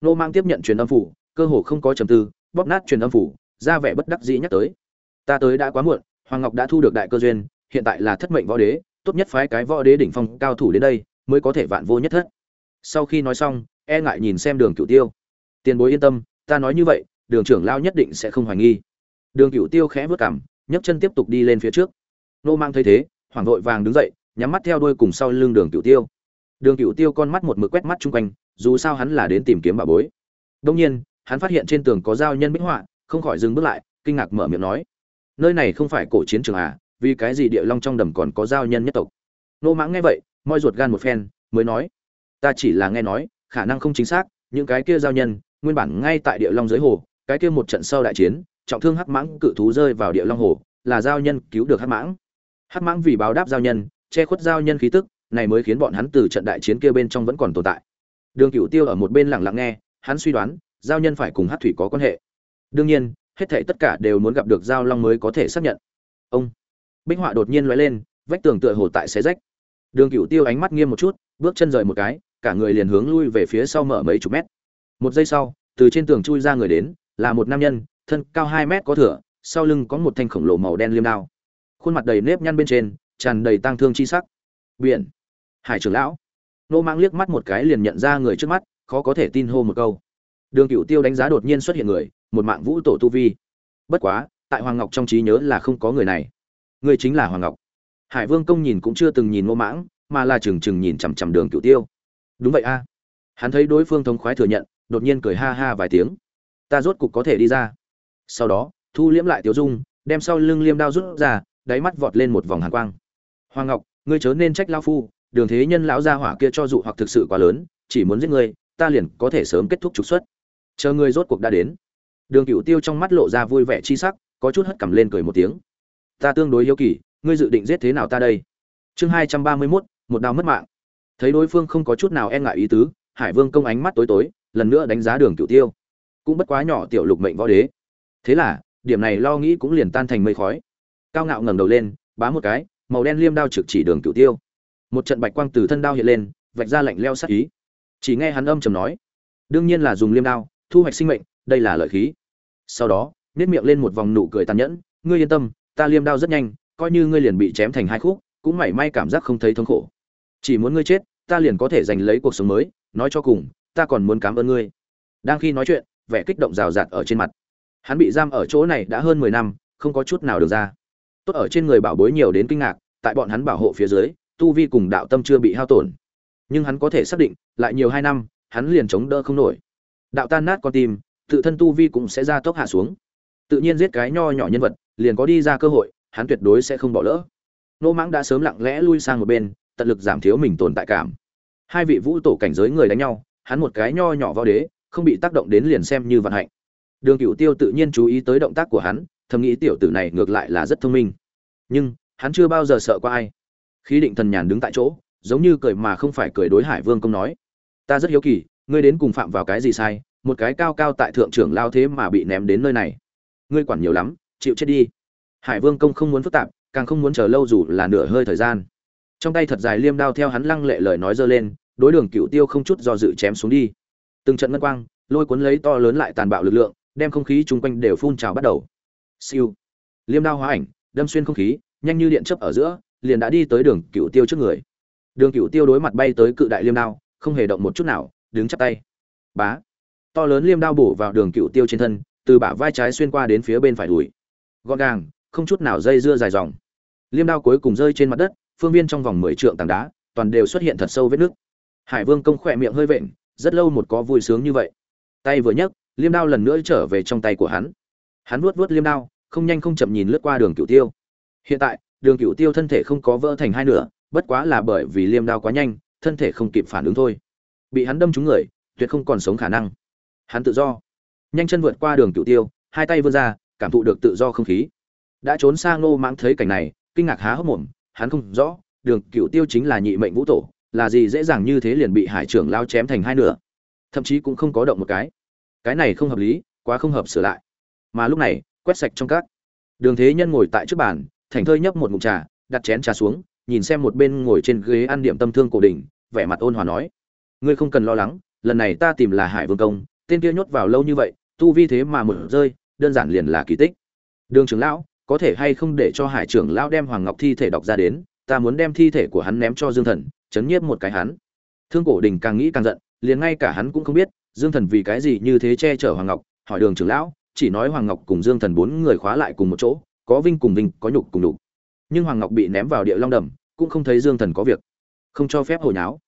Nô mãng tiếp nhận truyền âm phủ, cơ hồ không có trầm tư, bóp nát truyền âm phủ ra vẻ bất đắc dĩ nhắc tới. Ta tới đã quá muộn, hoàng ngọc đã thu được đại cơ duyên, hiện tại là thất mệnh võ đế, tốt nhất phái cái võ đế đỉnh phong cao thủ đến đây, mới có thể vạn vô nhất thất. Sau khi nói xong e ngại nhìn xem đường cựu tiêu. Tiền bối yên tâm, ta nói như vậy, đường trưởng lao nhất định sẽ không hoài nghi. Đường cựu tiêu khẽ vớt cảm nhấc chân tiếp tục đi lên phía trước. Nô mang thấy thế hoàng vội vàng đứng dậy, nhắm mắt theo đuôi cùng sau lưng đường cựu tiêu. Đường cựu tiêu con mắt một mực quét mắt chung quanh, dù sao hắn là đến tìm kiếm bà bối. Đông nhiên, hắn phát hiện trên tường có giao nhân bích họa không khỏi dừng bước lại, kinh ngạc mở miệng nói, nơi này không phải cổ chiến trường à vì cái gì địa long trong đầm còn có giao nhân nhất tộc? Nô mãng nghe vậy, moi ruột gan một phen, mới nói, ta chỉ là nghe nói, khả năng không chính xác, những cái kia giao nhân, nguyên bản ngay tại địa long dưới hồ, cái kia một trận sau đại chiến, trọng thương hắc mãng cự thú rơi vào địa long hồ, là giao nhân cứu được hắc mãng. Hắc mãng vì báo đáp giao nhân, che khuất giao nhân khí tức, này mới khiến bọn hắn từ trận đại chiến kia bên trong vẫn còn tồn tại. Đường cựu tiêu ở một bên lặng lặng nghe, hắn suy đoán, giao nhân phải cùng hát thủy có quan hệ đương nhiên, hết thảy tất cả đều muốn gặp được giao long mới có thể xác nhận. Ông bích họa đột nhiên lóe lên, vách tường tựa hồ tại xé rách. Đường cựu tiêu ánh mắt nghiêm một chút, bước chân rời một cái, cả người liền hướng lui về phía sau mở mấy chục mét. Một giây sau, từ trên tường chui ra người đến, là một nam nhân, thân cao hai mét có thửa sau lưng có một thanh khổng lồ màu đen liêm đao. Khuôn mặt đầy nếp nhăn bên trên, tràn đầy tang thương chi sắc. Biển. Hải trưởng lão. Nô mang liếc mắt một cái liền nhận ra người trước mắt, khó có thể tin hô một câu. Đường cựu tiêu đánh giá đột nhiên xuất hiện người một mạng vũ tổ tu vi. Bất quá, tại hoàng ngọc trong trí nhớ là không có người này. Người chính là hoàng ngọc. Hải vương công nhìn cũng chưa từng nhìn ngô mãng, mà là chừng chừng nhìn chằm chằm đường cựu tiêu. Đúng vậy a. Hắn thấy đối phương thống khoái thừa nhận, đột nhiên cười ha ha vài tiếng. Ta rốt cục có thể đi ra. Sau đó, thu liễm lại tiểu dung, đem sau lưng liêm đao rút ra, đáy mắt vọt lên một vòng hàn quang. Hoàng ngọc, ngươi chớ nên trách lao phu, đường thế nhân lão gia hỏa kia cho dụ hoặc thực sự quá lớn, chỉ muốn giết ngươi, ta liền có thể sớm kết thúc trục xuất. Chờ ngươi rốt cuộc đã đến đường cựu tiêu trong mắt lộ ra vui vẻ chi sắc, có chút hất cằm lên cười một tiếng. Ta tương đối hiếu kỳ, ngươi dự định giết thế nào ta đây? Chương hai trăm ba mươi mốt, một đao mất mạng. Thấy đối phương không có chút nào e ngại ý tứ, hải vương công ánh mắt tối tối, lần nữa đánh giá đường cựu tiêu. Cũng bất quá nhỏ tiểu lục mệnh võ đế. Thế là, điểm này lo nghĩ cũng liền tan thành mây khói. Cao ngạo ngẩng đầu lên, bá một cái, màu đen liêm đao trực chỉ đường cựu tiêu. Một trận bạch quang từ thân đao hiện lên, vạch ra lạnh leo sắc ý. Chỉ nghe hắn âm trầm nói, đương nhiên là dùng liêm đao, thu hoạch sinh mệnh đây là lợi khí. Sau đó, nếp miệng lên một vòng nụ cười tàn nhẫn, ngươi yên tâm, ta liêm đao rất nhanh, coi như ngươi liền bị chém thành hai khúc, cũng mảy may cảm giác không thấy thống khổ. Chỉ muốn ngươi chết, ta liền có thể giành lấy cuộc sống mới, nói cho cùng, ta còn muốn cảm ơn ngươi. Đang khi nói chuyện, vẻ kích động rào rạt ở trên mặt. Hắn bị giam ở chỗ này đã hơn mười năm, không có chút nào được ra. Tốt ở trên người bảo bối nhiều đến kinh ngạc, tại bọn hắn bảo hộ phía dưới, tu vi cùng đạo tâm chưa bị hao tổn. Nhưng hắn có thể xác định, lại nhiều hai năm, hắn liền chống đỡ không nổi. Đạo tan nát con tim tự thân tu vi cũng sẽ ra tốc hạ xuống. Tự nhiên giết cái nho nhỏ nhân vật, liền có đi ra cơ hội, hắn tuyệt đối sẽ không bỏ lỡ. Nô mãng đã sớm lặng lẽ lui sang một bên, tận lực giảm thiếu mình tồn tại cảm. Hai vị vũ tổ cảnh giới người đánh nhau, hắn một cái nho nhỏ vào đế, không bị tác động đến liền xem như vận hạnh. Đường cựu tiêu tự nhiên chú ý tới động tác của hắn, thầm nghĩ tiểu tử này ngược lại là rất thông minh. Nhưng, hắn chưa bao giờ sợ qua ai. Khí định thần nhàn đứng tại chỗ, giống như cười mà không phải cười đối hải vương công nói. Ta rất hiếu kỳ, ngươi đến cùng phạm vào cái gì sai một cái cao cao tại thượng trưởng lao thế mà bị ném đến nơi này. Ngươi quản nhiều lắm, chịu chết đi. Hải vương công không muốn phức tạp, càng không muốn chờ lâu dù là nửa hơi thời gian. Trong tay thật dài liêm đao theo hắn lăng lệ lời nói dơ lên, đối đường cựu tiêu không chút do dự chém xuống đi. Từng trận ngân quang, lôi cuốn lấy to lớn lại tàn bạo lực lượng, đem không khí chung quanh đều phun trào bắt đầu. Siêu. Liêm đao hóa ảnh, đâm xuyên không khí, nhanh như điện chớp ở giữa, liền đã đi tới đường cựu tiêu trước người. Đường cựu tiêu đối mặt bay tới cự đại liêm đao, không hề động một chút nào, đứng chắp tay. Bá to lớn liêm đao bổ vào đường cựu tiêu trên thân, từ bả vai trái xuyên qua đến phía bên phải đùi. Gọn gàng, không chút nào dây dưa dài dòng. Liêm đao cuối cùng rơi trên mặt đất, phương viên trong vòng mười trượng tảng đá, toàn đều xuất hiện thật sâu vết nước hải vương công khỏe miệng hơi vện, rất lâu một có vui sướng như vậy. Tay vừa nhấc, liêm đao lần nữa trở về trong tay của hắn. Hắn vuốt vuốt liêm đao, không nhanh không chậm nhìn lướt qua đường cựu tiêu. Hiện tại, đường cựu tiêu thân thể không có vỡ thành hai nửa, bất quá là bởi vì liêm đao quá nhanh, thân thể không kịp phản ứng thôi. Bị hắn đâm trúng người, tuyệt không còn sống khả năng hắn tự do. Nhanh chân vượt qua đường cựu tiêu, hai tay vươn ra, cảm thụ được tự do không khí. Đã trốn xa ngô mãng thấy cảnh này, kinh ngạc há hốc mồm, hắn không rõ, đường cựu tiêu chính là nhị mệnh vũ tổ, là gì dễ dàng như thế liền bị hải trưởng lao chém thành hai nửa. Thậm chí cũng không có động một cái. Cái này không hợp lý, quá không hợp sửa lại. Mà lúc này, quét sạch trong các. Đường thế nhân ngồi tại trước bàn thành thơi nhấp một ngụm trà, đặt chén trà xuống, nhìn xem một bên ngồi trên ghế ăn điểm tâm thương cổ đình vẻ mặt ôn hòa nói, ngươi không cần lo lắng, lần này ta tìm là hải vương công tên kia nhốt vào lâu như vậy, tu vi thế mà mở rơi, đơn giản liền là kỳ tích. Đường trưởng lão, có thể hay không để cho hải trưởng lão đem hoàng ngọc thi thể đọc ra đến, ta muốn đem thi thể của hắn ném cho dương thần, chấn nhiếp một cái hắn. Thương cổ đình càng nghĩ càng giận, liền ngay cả hắn cũng không biết, dương thần vì cái gì như thế che chở hoàng ngọc, hỏi đường trưởng lão, chỉ nói hoàng ngọc cùng dương thần bốn người khóa lại cùng một chỗ, có vinh cùng vinh, có nhục cùng nhục. Nhưng hoàng ngọc bị ném vào địa long đầm, cũng không thấy dương thần có việc. Không cho phép hồi nháo.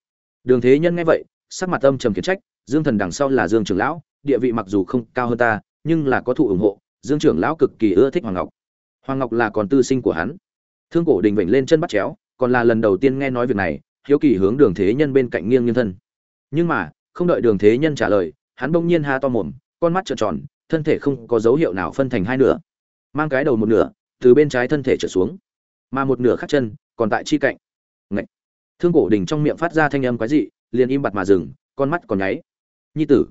Đường thế nhân nghe vậy, sắc mặt âm trầm khiển trách dương thần đằng sau là dương trưởng lão, địa vị mặc dù không cao hơn ta, nhưng là có thụ ủng hộ, dương trưởng lão cực kỳ ưa thích hoàng ngọc. Hoàng ngọc là còn tư sinh của hắn. Thương cổ đình vểnh lên chân bắt chéo, còn là lần đầu tiên nghe nói việc này, hiếu kỳ hướng đường thế nhân bên cạnh nghiêng nghiêng thân. Nhưng mà, không đợi đường thế nhân trả lời, hắn bỗng nhiên ha to mồm, con mắt trợn tròn, thân thể không có dấu hiệu nào phân thành hai nửa. Mang cái đầu một nửa, từ bên trái thân thể trở xuống, mà một nửa khác chân, còn tại chi cạnh. Ngậy. thương cổ đình trong miệng phát ra thanh âm quái dị, liền im bặt mà dừng, con mắt còn nháy nhi tử.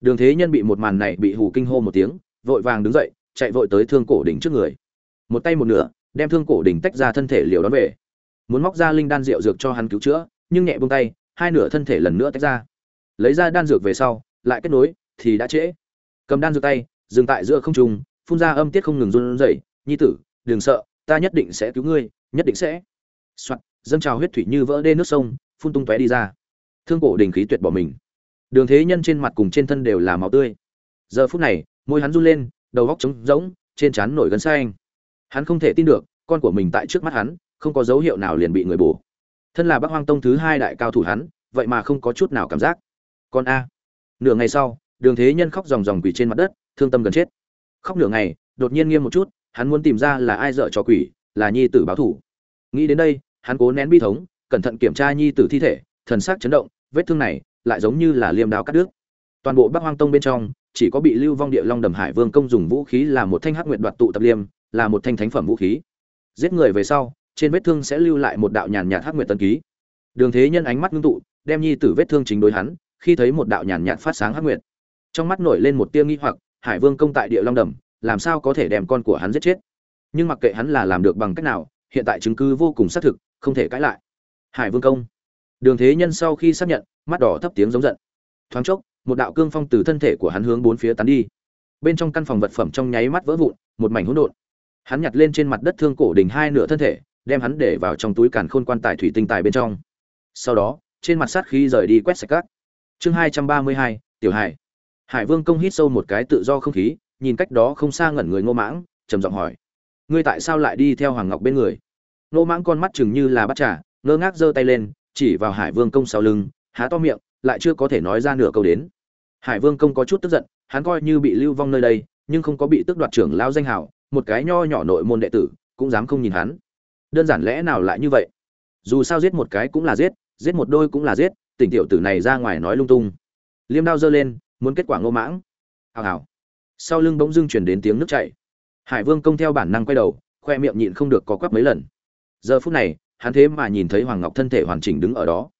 Đường thế nhân bị một màn này bị hù kinh hô một tiếng, vội vàng đứng dậy, chạy vội tới thương cổ đỉnh trước người. Một tay một nửa, đem thương cổ đỉnh tách ra thân thể liều đón về. Muốn móc ra linh đan rượu dược cho hắn cứu chữa, nhưng nhẹ buông tay, hai nửa thân thể lần nữa tách ra. Lấy ra đan dược về sau, lại kết nối, thì đã trễ. Cầm đan dược tay, dừng tại giữa không trung, phun ra âm tiết không ngừng run rẩy. Nhi tử, đừng sợ, ta nhất định sẽ cứu ngươi, nhất định sẽ. Soạt, dâng trào huyết thủy như vỡ đê nước sông, phun tung tóe đi ra. Thương cổ đình khí tuyệt bỏ mình đường thế nhân trên mặt cùng trên thân đều là máu tươi. Giờ phút này, môi hắn run lên, đầu góc trống rỗng, trên trán nổi gân xanh. Hắn không thể tin được, con của mình tại trước mắt hắn, không có dấu hiệu nào liền bị người bổ. Thân là bắc hoang tông thứ hai đại cao thủ hắn, vậy mà không có chút nào cảm giác. Con a. Nửa ngày sau, đường thế nhân khóc ròng ròng quỷ trên mặt đất, thương tâm gần chết. Khóc nửa ngày, đột nhiên nghiêm một chút, hắn muốn tìm ra là ai dợ cho quỷ, là nhi tử báo thủ. Nghĩ đến đây, hắn cố nén bi thống, cẩn thận kiểm tra nhi tử thi thể, thần sắc chấn động, vết thương này lại giống như là liêm đao cắt đứt. Toàn bộ bắc hoang tông bên trong, chỉ có bị lưu vong địa long đầm hải vương công dùng vũ khí là một thanh hắc nguyệt đoạt tụ tập liêm, là một thanh thánh phẩm vũ khí. Giết người về sau, trên vết thương sẽ lưu lại một đạo nhàn nhạt hắc nguyệt tân ký. Đường thế nhân ánh mắt ngưng tụ, đem nhi tử vết thương chính đối hắn, khi thấy một đạo nhàn nhạt phát sáng hắc nguyệt. Trong mắt nổi lên một tia nghi hoặc, hải vương công tại địa long đầm, làm sao có thể đem con của hắn giết chết? Nhưng mặc kệ hắn là làm được bằng cách nào, hiện tại chứng cứ vô cùng xác thực, không thể cãi lại. Hải vương công đường thế nhân sau khi xác nhận, mắt đỏ thấp tiếng giống giận. Thoáng chốc, một đạo cương phong từ thân thể của hắn hướng bốn phía tán đi. Bên trong căn phòng vật phẩm trong nháy mắt vỡ vụn, một mảnh hỗn độn. Hắn nhặt lên trên mặt đất thương cổ đỉnh hai nửa thân thể, đem hắn để vào trong túi càn khôn quan tài thủy tinh tài bên trong. Sau đó, trên mặt sát khí rời đi quét sạch cát chương hai trăm ba mươi hai, tiểu hải. Hải vương công hít sâu một cái tự do không khí, nhìn cách đó không xa ngẩn người ngô mãng, trầm giọng hỏi, ngươi tại sao lại đi theo hoàng ngọc bên người? Ngô mãng con mắt chừng như là bắt trà, ngơ ngác giơ tay lên chỉ vào hải vương công sau lưng, há to miệng, lại chưa có thể nói ra nửa câu đến. Hải vương công có chút tức giận, hắn coi như bị lưu vong nơi đây, nhưng không có bị tước đoạt trưởng lao danh hào, một cái nho nhỏ nội môn đệ tử, cũng dám không nhìn hắn. Đơn giản lẽ nào lại như vậy? Dù sao giết một cái cũng là giết giết một đôi cũng là giết, tỉnh tiểu tử này ra ngoài nói lung tung. Liêm đao giơ lên, muốn kết quả ngô mãng. Hào hào. Sau lưng bỗng dưng chuyển đến tiếng nước chảy. Hải vương công theo bản năng quay đầu, khoe miệng nhịn không được có quắp mấy lần. Giờ phút này hắn thế mà nhìn thấy hoàng ngọc thân thể hoàn chỉnh đứng ở đó.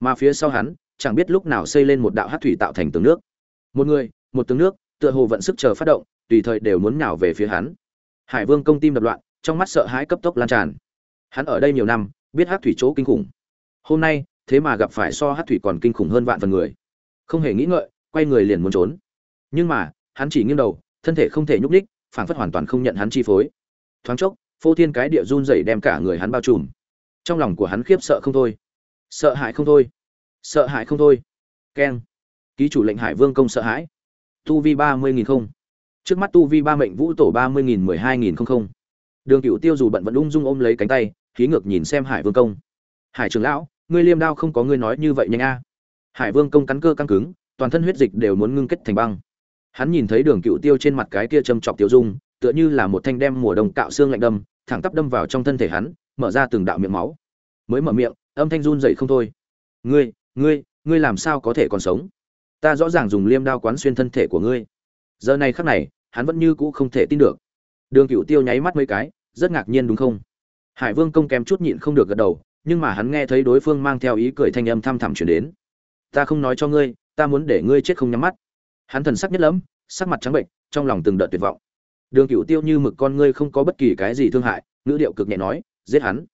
Mà phía sau hắn, chẳng biết lúc nào xây lên một đạo hát thủy tạo thành tường nước. Một người, một tướng nước, tựa hồ vận sức chờ phát động, tùy thời đều muốn nhào về phía hắn. Hải vương công tim đập loạn, trong mắt sợ hãi cấp tốc lan tràn. Hắn ở đây nhiều năm, biết hát thủy chỗ kinh khủng. Hôm nay, thế mà gặp phải so hát thủy còn kinh khủng hơn vạn phần người. Không hề nghĩ ngợi, quay người liền muốn trốn. Nhưng mà, hắn chỉ nghiêng đầu, thân thể không thể nhúc nhích, phảng phất hoàn toàn không nhận hắn chi phối. Thoáng chốc, phô thiên cái địa run dày đem cả người hắn bao trùm trong lòng của hắn khiếp sợ không thôi. Sợ hãi không thôi. Sợ hãi không thôi. Keng. Ký chủ lệnh hải vương công sợ hãi. Tu vi ba mươi nghìn không. Trước mắt tu vi ba mệnh vũ tổ ba mươi nghìn mười hai nghìn không. Không đường cựu tiêu dù bận vẫn ung dung ôm lấy cánh tay, khí ngược nhìn xem hải vương công. Hải trường lão, ngươi liêm đao không có ngươi nói như vậy nhanh a. Hải vương công cắn cơ căng cứng, toàn thân huyết dịch đều muốn ngưng kết thành băng. Hắn nhìn thấy đường cựu tiêu trên mặt cái kia châm chọc tiêu dung, tựa như là một thanh đem mùa đông cạo xương lạnh đâm, thẳng tắp đâm vào trong thân thể hắn mở ra từng đạo miệng máu. Mới mở miệng, âm thanh run dậy không thôi. Ngươi ngươi ngươi làm sao có thể còn sống? Ta rõ ràng dùng liêm đao quán xuyên thân thể của ngươi. Giờ này khắc này, hắn vẫn như cũ không thể tin được. Đường cựu tiêu nháy mắt mấy cái, rất ngạc nhiên đúng không? Hải vương công kém chút nhịn không được gật đầu, nhưng mà hắn nghe thấy đối phương mang theo ý cười thanh âm thăm thẳm chuyển đến. Ta không nói cho ngươi, ta muốn để ngươi chết không nhắm mắt. Hắn thần sắc nhất lẫm, sắc mặt trắng bệnh, trong lòng từng đợt tuyệt vọng. Đường cựu tiêu như mực con ngươi không có bất kỳ cái gì thương hại, ngữ điệu cực nhẹ nói giết hắn.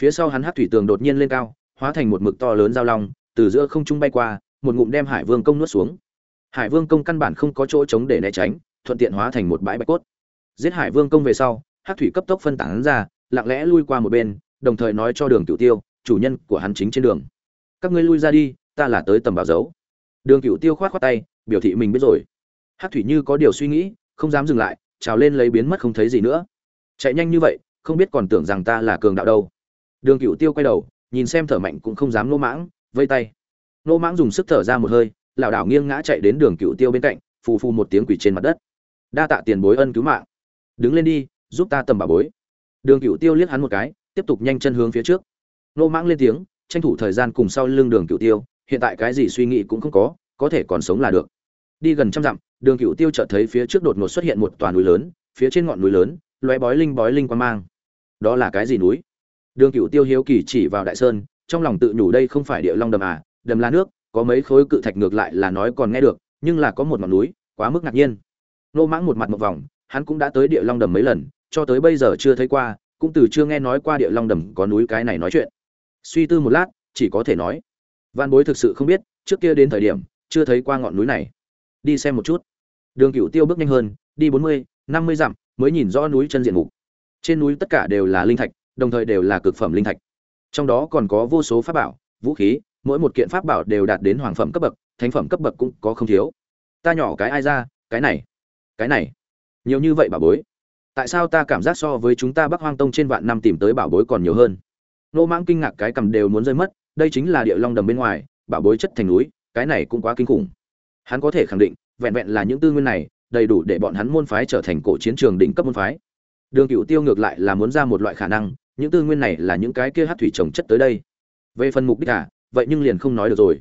Phía sau hắn hát thủy tường đột nhiên lên cao, hóa thành một mực to lớn giao long, từ giữa không trung bay qua, một ngụm đem hải vương công nuốt xuống. Hải vương công căn bản không có chỗ trống để né tránh, thuận tiện hóa thành một bãi bạch cốt. Giết hải vương công về sau hát thủy cấp tốc phân tán ra, lặng lẽ lui qua một bên, đồng thời nói cho đường cựu tiêu, chủ nhân của hắn chính trên đường. Các ngươi lui ra đi, ta là tới tầm bảo dấu đường cựu tiêu khoát khoát tay, biểu thị mình biết rồi. Hát thủy như có điều suy nghĩ, không dám dừng lại, trào lên lấy biến mất không thấy gì nữa. Chạy nhanh như vậy không biết còn tưởng rằng ta là cường đạo đâu. Đường cựu tiêu quay đầu, nhìn xem thở mạnh cũng không dám nô mãng, vây tay. Nô mãng dùng sức thở ra một hơi lảo đảo nghiêng ngã chạy đến đường cựu tiêu bên cạnh, phù phù một tiếng quỷ trên mặt đất. Đa tạ tiền bối ân cứu mạng. Đứng lên đi, giúp ta tầm bà bối. Đường cựu tiêu liếc hắn một cái, tiếp tục nhanh chân hướng phía trước. Nô mãng lên tiếng, tranh thủ thời gian cùng sau lưng đường cựu tiêu, hiện tại cái gì suy nghĩ cũng không có có thể còn sống là được. Đi gần trăm dặm, đường cựu tiêu chợt thấy phía trước đột ngột xuất hiện một tòa núi lớn, phía trên ngọn núi lớn loé bói linh bói linh quan mang đó là cái gì núi? Đường cựu tiêu hiếu kỳ chỉ vào đại sơn, trong lòng tự nhủ đây không phải địa long đầm à đầm là nước, có mấy khối cự thạch ngược lại là nói còn nghe được, nhưng là có một ngọn núi, quá mức ngạc nhiên. Nô mãng một mặt một vòng, hắn cũng đã tới địa long đầm mấy lần, cho tới bây giờ chưa thấy qua, cũng từ chưa nghe nói qua địa long đầm có núi cái này nói chuyện. Suy tư một lát, chỉ có thể nói văn bối thực sự không biết, trước kia đến thời điểm, chưa thấy qua ngọn núi này. Đi xem một chút. Đường cựu tiêu bước nhanh hơn, đi bốn mươi, năm mươi dặm, mới nhìn rõ núi chân diện mục trên núi tất cả đều là linh thạch, đồng thời đều là cực phẩm linh thạch. Trong đó còn có vô số pháp bảo, vũ khí, mỗi một kiện pháp bảo đều đạt đến hoàng phẩm cấp bậc, thánh phẩm cấp bậc cũng có không thiếu. Ta nhỏ cái ai ra, cái này cái này. Nhiều như vậy bảo bối. Tại sao ta cảm giác so với chúng ta bắc hoang tông trên vạn năm tìm tới bảo bối còn nhiều hơn? Nô mãng kinh ngạc cái cầm đều muốn rơi mất, đây chính là địa long đầm bên ngoài, bảo bối chất thành núi, cái này cũng quá kinh khủng. Hắn có thể khẳng định, vẹn vẹn là những tư nguyên này, đầy đủ để bọn hắn môn phái trở thành cổ chiến trường đỉnh cấp môn phái đường cựu tiêu ngược lại là muốn ra một loại khả năng những tư nguyên này là những cái kia hát thủy trồng chất tới đây. Về phần mục đích à, vậy nhưng liền không nói được rồi.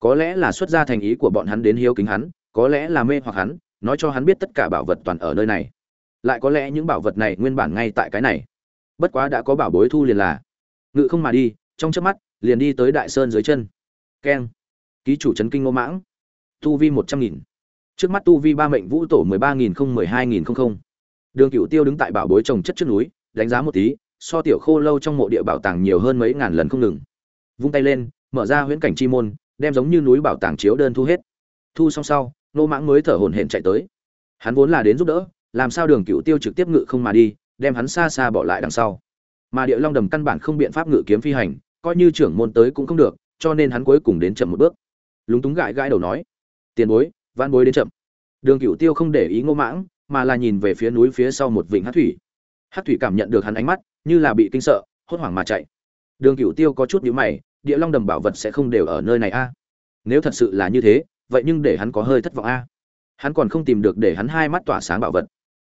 Có lẽ là xuất ra thành ý của bọn hắn đến hiếu kính hắn có lẽ là mê hoặc hắn nói cho hắn biết tất cả bảo vật toàn ở nơi này. Lại có lẽ những bảo vật này nguyên bản ngay tại cái này. Bất quá đã có bảo bối thu liền là. Ngự không mà đi trong chớp mắt liền đi tới đại sơn dưới chân. Keng. Ký chủ trấn kinh ngô mãng. Tu vi một trăm nghìn. Trước mắt tu vi ba mệnh vũ tổ mười ba nghìn không mười hai nghìn không không đường cựu tiêu đứng tại bảo bối trồng chất trước núi, đánh giá một tí, so tiểu khô lâu trong mộ địa bảo tàng nhiều hơn mấy ngàn lần không ngừng. Vung tay lên, mở ra huyễn cảnh chi môn, đem giống như núi bảo tàng chiếu đơn thu hết. Thu xong sau nô mãng mới thở hổn hển chạy tới. Hắn vốn là đến giúp đỡ, làm sao đường cựu tiêu trực tiếp ngự không mà đi, đem hắn xa xa bỏ lại đằng sau. Mà địa long đầm căn bản không biện pháp ngự kiếm phi hành, coi như trưởng môn tới cũng không được, cho nên hắn cuối cùng đến chậm một bước. Lúng túng gãi gãi đầu nói, tiền bối van bối đến chậm. Đường cựu tiêu không để ý ngô mãng mà là nhìn về phía núi phía sau một vịnh hát thủy. Hát thủy cảm nhận được hắn ánh mắt, như là bị kinh sợ, hốt hoảng mà chạy. Đường cựu tiêu có chút nhíu mày, địa long đầm bảo vật sẽ không đều ở nơi này a. Nếu thật sự là như thế, vậy nhưng để hắn có hơi thất vọng a. Hắn còn không tìm được để hắn hai mắt tỏa sáng bảo vật.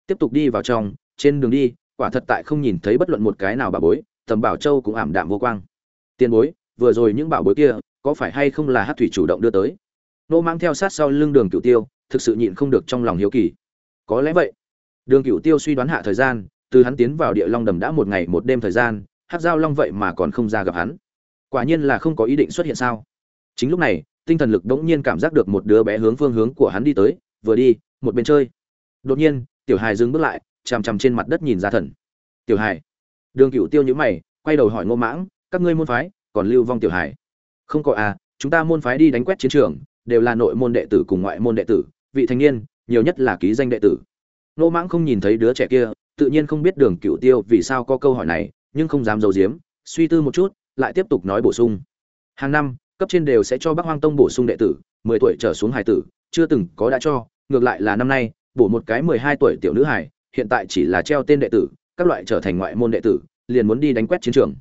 Tiếp tục đi vào trong, trên đường đi, quả thật tại không nhìn thấy bất luận một cái nào bà bối, tầm bảo châu cũng ảm đạm vô quang. Tiền bối, vừa rồi những bảo bối kia, có phải hay không là hát thủy chủ động đưa tới? Nô mang theo sát sau lưng đường cựu tiêu, thực sự nhịn không được trong lòng hiếu kỳ có lẽ vậy. Đường cựu tiêu suy đoán hạ thời gian, từ hắn tiến vào địa long đầm đã một ngày một đêm thời gian hát giao long vậy mà còn không ra gặp hắn. Quả nhiên là không có ý định xuất hiện sao? Chính lúc này, tinh thần lực đống nhiên cảm giác được một đứa bé hướng phương hướng của hắn đi tới, vừa đi, một bên chơi. Đột nhiên, tiểu hài dừng bước lại, chằm chằm trên mặt đất nhìn ra thần. Tiểu hài. Đường cựu tiêu nhữ mày, quay đầu hỏi ngô mãng, các ngươi môn phái còn lưu vong tiểu hải không có à chúng ta môn phái đi đánh quét chiến trường, đều là nội môn đệ tử cùng ngoại môn đệ tử, vị thanh niên nhiều nhất là ký danh đệ tử. Nô mãng không nhìn thấy đứa trẻ kia, tự nhiên không biết đường cựu tiêu vì sao có câu hỏi này, nhưng không dám giấu giếm, suy tư một chút, lại tiếp tục nói bổ sung. Hàng năm, cấp trên đều sẽ cho bác hoang tông bổ sung đệ tử, mười tuổi trở xuống hải tử, chưa từng có đã cho, ngược lại là năm nay, bổ một cái mười hai tuổi tiểu nữ hải hiện tại chỉ là treo tên đệ tử, các loại trở thành ngoại môn đệ tử, liền muốn đi đánh quét chiến trường.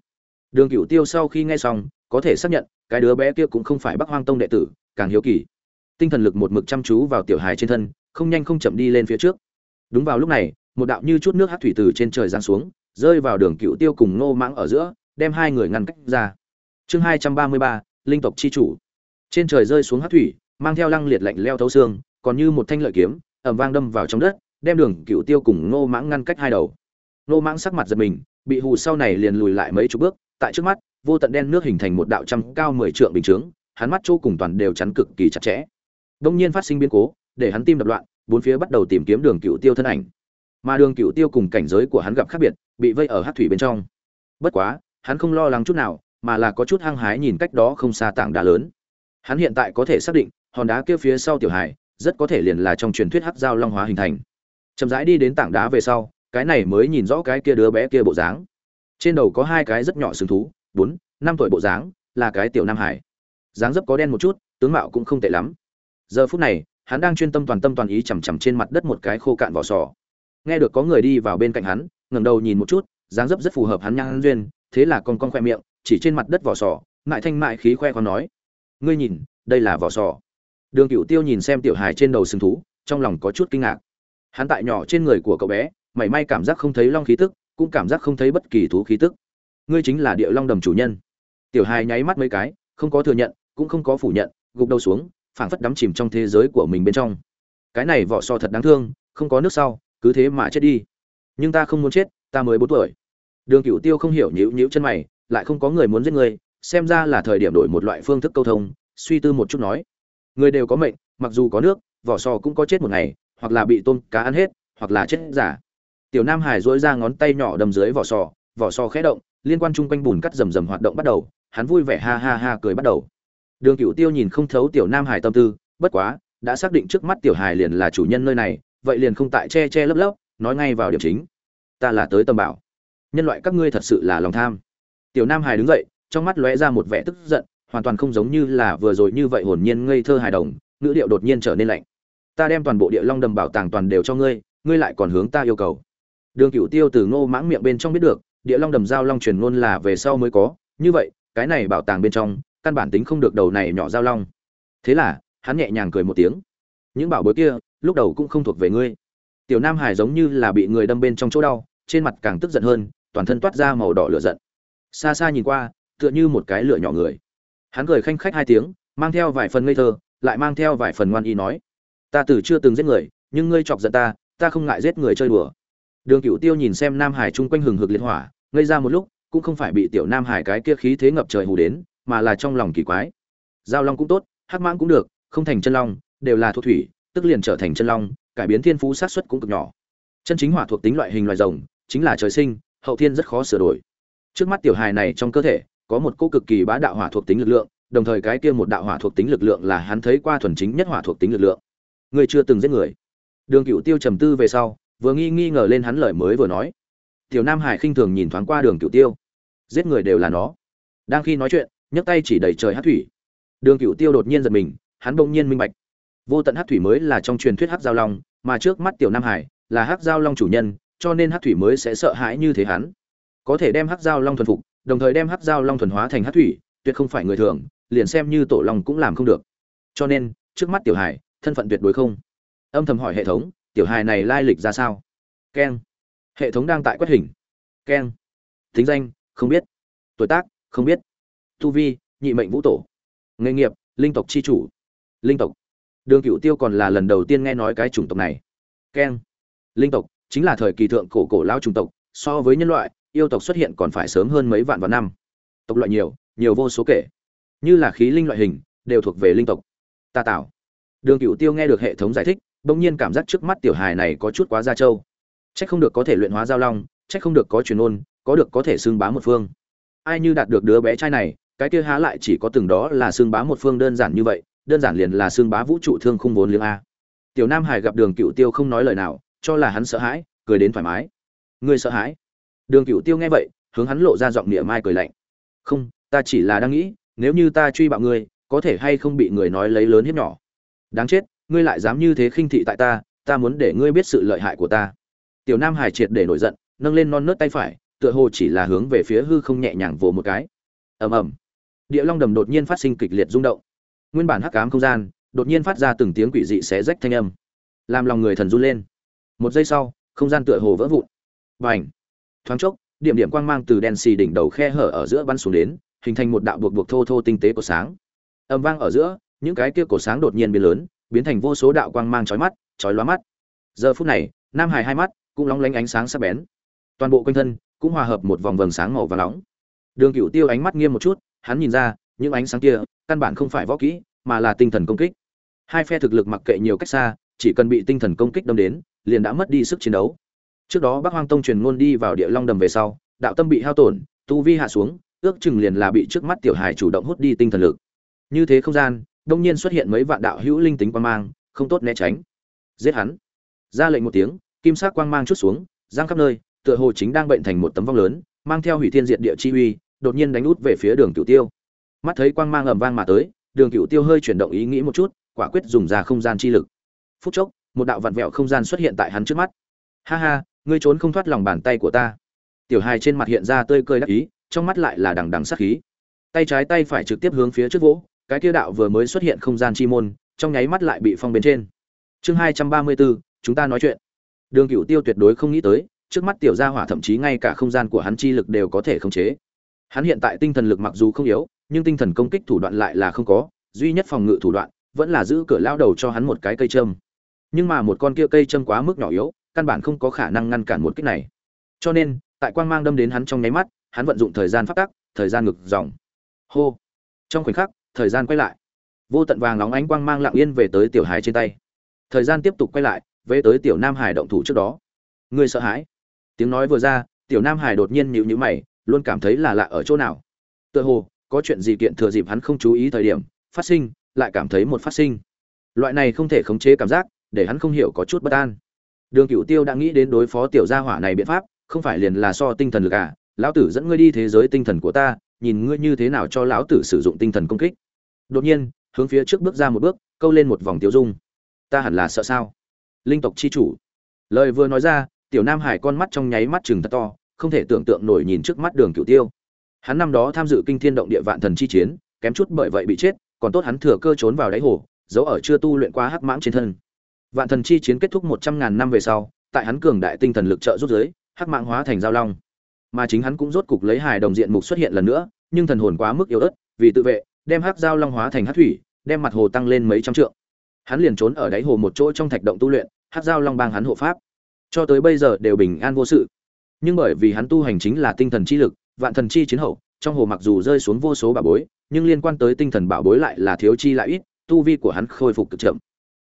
Đường cựu tiêu sau khi nghe xong, có thể xác nhận, cái đứa bé kia cũng không phải bắc hoang tông đệ tử, càng hiếu kỳ tinh thần lực một mực chăm chú vào tiểu hài trên thân, không nhanh không chậm đi lên phía trước. Đúng vào lúc này, một đạo như chút nước hát thủy từ trên trời giáng xuống, rơi vào đường cựu tiêu cùng Ngô mãng ở giữa, đem hai người ngăn cách ra. Chương hai trăm ba mươi ba, linh tộc chi chủ. Trên trời rơi xuống hát thủy, mang theo lăng liệt lạnh leo thấu xương, còn như một thanh lợi kiếm ẩm vang đâm vào trong đất, đem đường cựu tiêu cùng Ngô mãng ngăn cách hai đầu. Ngô mãng sắc mặt giật mình, bị hù sau này liền lùi lại mấy chục bước, tại trước mắt, vô tận đen nước hình thành một đạo trăm cao mười trượng bình chướng, hắn mắt chỗ cùng toàn đều chắn cực kỳ chặt chẽ đông nhiên phát sinh biến cố, để hắn tim đập loạn, bốn phía bắt đầu tìm kiếm đường cựu tiêu thân ảnh. Mà đường cựu tiêu cùng cảnh giới của hắn gặp khác biệt, bị vây ở hát thủy bên trong. Bất quá, hắn không lo lắng chút nào, mà là có chút hăng hái nhìn cách đó không xa tảng đá lớn. Hắn hiện tại có thể xác định, hòn đá kia phía sau tiểu hải rất có thể liền là trong truyền thuyết hắc giao long hóa hình thành. Chậm rãi đi đến tảng đá về sau, cái này mới nhìn rõ cái kia đứa bé kia bộ dáng. Trên đầu có hai cái rất nhỏ sừng thú, bốn, năm tuổi bộ dáng, là cái tiểu nam hải. Dáng dấp có đen một chút, tướng mạo cũng không tệ lắm giờ phút này, hắn đang chuyên tâm toàn tâm toàn ý chằm chằm trên mặt đất một cái khô cạn vỏ sò. Nghe được có người đi vào bên cạnh hắn, ngẩng đầu nhìn một chút, dáng dấp rất phù hợp hắn nhang duyên, thế là con con khoe miệng, chỉ trên mặt đất vỏ sò, mại thanh mại khí khoe con nói, ngươi nhìn, đây là vỏ sò. Đường cựu tiêu nhìn xem tiểu hài trên đầu sừng thú, trong lòng có chút kinh ngạc. Hắn tại nhỏ trên người của cậu bé, mảy may cảm giác không thấy long khí tức, cũng cảm giác không thấy bất kỳ thú khí tức. Ngươi chính là địa long đầm chủ nhân. Tiểu hài nháy mắt mấy cái, không có thừa nhận, cũng không có phủ nhận, gục đầu xuống phảng phất đắm chìm trong thế giới của mình bên trong. Cái này vỏ sò thật đáng thương, không có nước sau, cứ thế mà chết đi. Nhưng ta không muốn chết, ta mới bốn tuổi. Đường cửu tiêu không hiểu nhíu nhíu chân mày, lại không có người muốn giết người, xem ra là thời điểm đổi một loại phương thức câu thông, suy tư một chút nói. Người đều có mệnh, mặc dù có nước, vỏ sò cũng có chết một ngày, hoặc là bị tôm cá ăn hết, hoặc là chết giả. Tiểu nam hải dỗi ra ngón tay nhỏ đầm dưới vỏ sò vỏ sò khẽ động, liên quan chung quanh bùn cắt rầm rầm hoạt động bắt đầu, hắn vui vẻ ha ha ha cười bắt đầu đường cựu tiêu nhìn không thấu tiểu nam hải tâm tư, bất quá, đã xác định trước mắt tiểu hải liền là chủ nhân nơi này, vậy liền không tại che che lấp lấp, nói ngay vào điểm chính. Ta là tới tâm bảo. Nhân loại các ngươi thật sự là lòng tham. Tiểu nam hải đứng dậy, trong mắt lóe ra một vẻ tức giận, hoàn toàn không giống như là vừa rồi như vậy hồn nhiên ngây thơ hài đồng, ngữ điệu đột nhiên trở nên lạnh. Ta đem toàn bộ địa long đầm bảo tàng toàn đều cho ngươi ngươi lại còn hướng ta yêu cầu. Đường cựu tiêu từ ngô mãng miệng bên trong biết được, địa long đầm giao long truyền ngôn là về sau mới có. Như vậy, cái này bảo tàng bên trong căn bản tính không được đầu này nhỏ giao long. Thế là, hắn nhẹ nhàng cười một tiếng. Những bảo bối kia, lúc đầu cũng không thuộc về ngươi. Tiểu nam hải giống như là bị người đâm bên trong chỗ đau, trên mặt càng tức giận hơn, toàn thân toát ra màu đỏ lửa giận. Xa xa nhìn qua, tựa như một cái lửa nhỏ người. Hắn cười khanh khách hai tiếng, mang theo vài phần ngây thơ, lại mang theo vài phần ngoan y nói. Ta từ chưa từng giết người, nhưng ngươi chọc giận ta ta không ngại giết người chơi đùa. Đường cựu tiêu nhìn xem nam hải chung quanh hừng hực liệt hỏa, ngây ra một lúc, cũng không phải bị tiểu nam hải cái kia khí thế ngập trời hù đến mà là trong lòng kỳ quái. Giao long cũng tốt, hắc mãng cũng được, không thành chân long, đều là thuộc thủy, tức liền trở thành chân long, cải biến thiên phú sát xuất cũng cực nhỏ. Chân chính hỏa thuộc tính loại hình loài rồng, chính là trời sinh, hậu thiên rất khó sửa đổi. Trước mắt tiểu hài này trong cơ thể, có một cô cực kỳ bá đạo hỏa thuộc tính lực lượng, đồng thời cái kia một đạo hỏa thuộc tính lực lượng là hắn thấy qua thuần chính nhất hỏa thuộc tính lực lượng. Người chưa từng giết người. Đường cựu tiêu trầm tư về sau, vừa nghi nghi ngờ lên hắn lời mới vừa nói. Tiểu nam hải khinh thường nhìn thoáng qua đường cựu tiêu. Giết người đều là nó. Đang khi nói chuyện nhấc tay chỉ đẩy trời hát thủy. Đường cựu tiêu đột nhiên giật mình, hắn bỗng nhiên minh bạch. Vô tận hát thủy mới là trong truyền thuyết hát giao long, mà trước mắt tiểu nam hải là hát giao long chủ nhân, cho nên hát thủy mới sẽ sợ hãi như thế hắn. Có thể đem hát giao long thuần phục, đồng thời đem hát giao long thuần hóa thành hát thủy, tuyệt không phải người thường, liền xem như tổ long cũng làm không được. Cho nên, trước mắt tiểu hải, thân phận tuyệt đối không. Âm thầm hỏi hệ thống, tiểu hài này lai lịch ra sao? Keng. Hệ thống đang tại quét hình. Keng. Thính danh, không biết. Tuổi tác, không biết tu vi, nhị mệnh vũ tổ. Nghề nghiệp, linh tộc c h i chủ. Linh tộc. Đường cựu tiêu còn là lần đầu tiên nghe nói cái chủng tộc này. Keng. Linh tộc, chính là thời kỳ thượng cổ cổ lao chủng tộc, so với nhân loại, yêu tộc xuất hiện còn phải sớm hơn mấy vạn vạn năm. Tộc loại nhiều nhiều vô số kể. Như là khí linh loại hình, đều thuộc về linh tộc. Ta tạo. Đường cựu tiêu nghe được hệ thống giải thích, bỗng nhiên cảm giác trước mắt tiểu hài này có chút quá gia trâu. Trách không được có thể luyện hóa giao long trách không được có truyền ôn, có được có thể xưng bá một phương. Ai như đạt được đứa bé trai này cái kia há lại chỉ có từng đó là xương bá một phương đơn giản như vậy, đơn giản liền là xương bá vũ trụ thương không vốn liếng a. Tiểu nam hải gặp đường cựu tiêu không nói lời nào, cho là hắn sợ hãi, cười đến thoải mái. Ngươi sợ hãi? Đường cựu tiêu nghe vậy, hướng hắn lộ ra giọng địa mai cười lạnh. Không, ta chỉ là đang nghĩ, nếu như ta truy bạo ngươi, có thể hay không bị người nói lấy lớn hiếp nhỏ? Đáng chết, ngươi lại dám như thế khinh thị tại ta ta muốn để ngươi biết sự lợi hại của ta. Tiểu nam hải triệt để nổi giận, nâng lên non nớt tay phải, tựa hồ chỉ là hướng về phía hư không nhẹ nhàng vồ một cái. Ầm ầm địa long đầm đột nhiên phát sinh kịch liệt rung động. Nguyên bản hắc ám không gian, đột nhiên phát ra từng tiếng quỷ dị xé rách thanh âm, làm lòng người thần run lên. Một giây sau, không gian tựa hồ vỡ vụn. Và ảnh thoáng chốc, điểm điểm quang mang từ đen xì đỉnh đầu khe hở ở giữa bắn xuống đến, hình thành một đạo buộc buộc thô thô tinh tế của sáng. Âm vang ở giữa, những cái kia cổ sáng đột nhiên biến lớn, biến thành vô số đạo quang mang chói mắt, chói lóa mắt. Giờ phút này, nam hải hai mắt cũng lóng lánh ánh sáng sắc bén. Toàn bộ quanh thân cũng hòa hợp một vòng vầng sáng màu và nóng. Đường cựu tiêu ánh mắt nghiêm một chút hắn nhìn ra, những ánh sáng kia căn bản không phải võ kỹ, mà là tinh thần công kích. Hai phe thực lực mặc kệ nhiều cách xa, chỉ cần bị tinh thần công kích đâm đến, liền đã mất đi sức chiến đấu. Trước đó bắc hoang tông truyền ngôn đi vào địa long đầm về sau, đạo tâm bị hao tổn, tu vi hạ xuống, ước chừng liền là bị trước mắt tiểu hài chủ động hút đi tinh thần lực. Như thế không gian, đông nhiên xuất hiện mấy vạn đạo hữu linh tính quan mang, không tốt né tránh. Giết hắn. Ra lệnh một tiếng, kim sắc quang mang chút xuống, giang khắp nơi, tựa hồ chính đang bệnh thành một tấm vong lớn, mang theo hủy thiên diệt địa chi uy đột nhiên đánh út về phía đường cửu tiêu. Mắt thấy quang mang ầm vang mà tới, đường cửu tiêu hơi chuyển động ý nghĩ một chút, quả quyết dùng ra không gian chi lực. Phút chốc, một đạo vặn vẹo không gian xuất hiện tại hắn trước mắt. Ha ha, ngươi trốn không thoát lòng bàn tay của ta. Tiểu hài trên mặt hiện ra tươi cười đắc ý, trong mắt lại là đằng đằng sát khí. Tay trái tay phải trực tiếp hướng phía trước vỗ, cái kia đạo vừa mới xuất hiện không gian chi môn, trong nháy mắt lại bị phong bên trên. Chương hai trăm ba mươi bốn, chúng ta nói chuyện. Đường cựu tiêu tuyệt đối không nghĩ tới, trước mắt tiểu gia hỏa thậm chí ngay cả không gian của hắn chi lực đều có thể khống chế hắn hiện tại tinh thần lực mặc dù không yếu, nhưng tinh thần công kích thủ đoạn lại là không có, duy nhất phòng ngự thủ đoạn vẫn là giữ cửa lao đầu cho hắn một cái cây châm. Nhưng mà một con kia cây châm quá mức nhỏ yếu, căn bản không có khả năng ngăn cản một kích này. Cho nên, tại quang mang đâm đến hắn trong nháy mắt, hắn vận dụng thời gian phát tắc, thời gian ngực dòng. Hô! Trong khoảnh khắc, thời gian quay lại. Vô tận vàng nóng ánh quang mang lặng yên về tới tiểu hài trên tay. Thời gian tiếp tục quay lại, về tới tiểu nam hải động thủ trước đó. Người sợ hãi. Tiếng nói vừa ra, tiểu nam hải đột nhiên nhịu nhữ mày luôn cảm thấy là lạ ở chỗ nào. Tựa hồ, có chuyện gì kiện thừa dịp hắn không chú ý thời điểm, phát sinh, lại cảm thấy một phát sinh. Loại này không thể khống chế cảm giác, để hắn không hiểu có chút bất an. Đường cựu tiêu đã nghĩ đến đối phó tiểu gia hỏa này biện pháp, không phải liền là so tinh thần lực à? Lão tử dẫn ngươi đi thế giới tinh thần của ta, nhìn ngươi như thế nào cho lão tử sử dụng tinh thần công kích. Đột nhiên, hướng phía trước bước ra một bước, câu lên một vòng tiêu dung. Ta hẳn là sợ sao? Linh tộc chi chủ. Lời vừa nói ra, tiểu nam hải con mắt trong nháy mắt chừng thật to không thể tưởng tượng nổi nhìn trước mắt đường cửu tiêu. Hắn năm đó tham dự kinh thiên động địa vạn thần chi chiến, kém chút bởi vậy bị chết, còn tốt hắn thừa cơ trốn vào đáy hồ, giấu ở chưa tu luyện qua hắc mãng trên thân. Vạn thần chi chiến kết thúc một trăm ngàn năm về sau, tại hắn cường đại tinh thần lực trợ rút giới hắc mãng hóa thành giao long. Mà chính hắn cũng rốt cục lấy hài đồng diện mục xuất hiện lần nữa, nhưng thần hồn quá mức yếu ớt, vì tự vệ, đem hắc giao long hóa thành hắc thủy, đem mặt hồ tăng lên mấy trăm trượng. Hắn liền trốn ở đáy hồ một chỗ trong thạch động tu luyện, hắc giao long bang hắn hộ pháp. Cho tới bây giờ đều bình an vô sự nhưng bởi vì hắn tu hành chính là tinh thần chi lực, vạn thần chi chiến hậu, trong hồ mặc dù rơi xuống vô số bà bối, nhưng liên quan tới tinh thần bảo bối lại là thiếu chi lại ít, tu vi của hắn khôi phục cực chậm.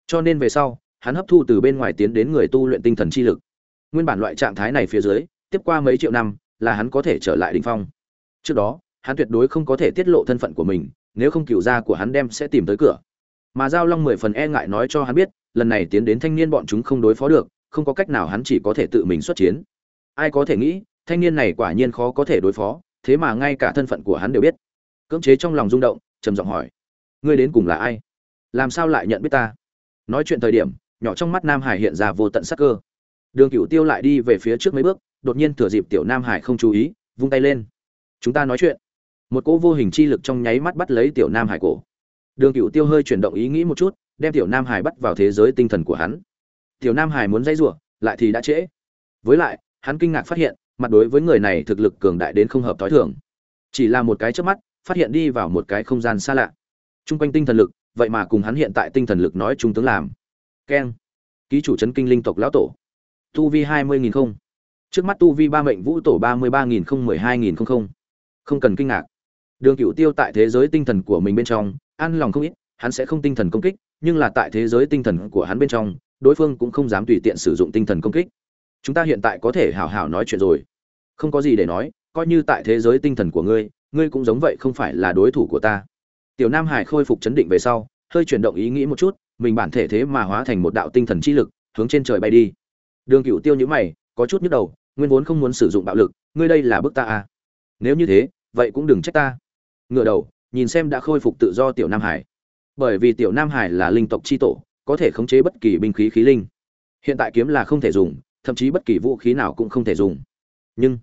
Cho nên về sau, hắn hấp thu từ bên ngoài tiến đến người tu luyện tinh thần chi lực. Nguyên bản loại trạng thái này phía dưới, tiếp qua mấy triệu năm, là hắn có thể trở lại đỉnh phong. Trước đó, hắn tuyệt đối không có thể tiết lộ thân phận của mình, nếu không cựu gia của hắn đem sẽ tìm tới cửa. Mà giao long mười phần e ngại nói cho hắn biết, lần này tiến đến thanh niên bọn chúng không đối phó được, không có cách nào hắn chỉ có thể tự mình xuất chiến ai có thể nghĩ, thanh niên này quả nhiên khó có thể đối phó, thế mà ngay cả thân phận của hắn đều biết. Cưỡng chế trong lòng rung động, trầm giọng hỏi, ngươi đến cùng là ai? Làm sao lại nhận biết ta? Nói chuyện thời điểm, nhỏ trong mắt nam hải hiện ra vô tận sắc cơ. Đường cửu tiêu lại đi về phía trước mấy bước, đột nhiên thừa dịp tiểu nam hải không chú ý, vung tay lên. Chúng ta nói chuyện. Một cỗ vô hình chi lực trong nháy mắt bắt lấy tiểu nam hải cổ. Đường cửu tiêu hơi chuyển động ý nghĩ một chút, đem tiểu nam hải bắt vào thế giới tinh thần của hắn. Tiểu nam hải muốn dây rủa, lại thì đã trễ. Với lại hắn kinh ngạc phát hiện, mặt đối với người này thực lực cường đại đến không hợp thói thường. Chỉ là một cái chớp mắt, phát hiện đi vào một cái không gian xa lạ. Trung quanh tinh thần lực, vậy mà cùng hắn hiện tại tinh thần lực nói chung tướng làm. Keng. Ký chủ trấn kinh linh tộc lão tổ. Tu vi hai mươi nghìn không. Trước mắt tu vi ba mệnh vũ tổ ba mươi ba nghìn không mười hai nghìn không không. Không cần kinh ngạc. Đường cửu tiêu tại thế giới tinh thần của mình bên trong, an lòng không ít, hắn sẽ không tinh thần công kích, nhưng là tại thế giới tinh thần của hắn bên trong, đối phương cũng không dám tùy tiện sử dụng tinh thần công kích chúng ta hiện tại có thể hào hào nói chuyện rồi. Không có gì để nói, coi như tại thế giới tinh thần của ngươi ngươi cũng giống vậy không phải là đối thủ của ta. Tiểu nam hải khôi phục chấn định về sau, hơi chuyển động ý nghĩ một chút, mình bản thể thế mà hóa thành một đạo tinh thần chi lực, hướng trên trời bay đi. Đường cựu tiêu nhữ mày, có chút nhức đầu, nguyên vốn không muốn sử dụng bạo lực, ngươi đây là bức ta à. nếu như thế, vậy cũng đừng trách ta. Ngựa đầu, nhìn xem đã khôi phục tự do tiểu nam hải. Bởi vì tiểu nam hải là linh tộc c h i tổ, có thể khống chế bất kỳ binh khí khí linh. Hiện tại kiếm là không thể dùng thậm chí bất kỳ vũ khí nào cũng không thể dùng. Nhưng,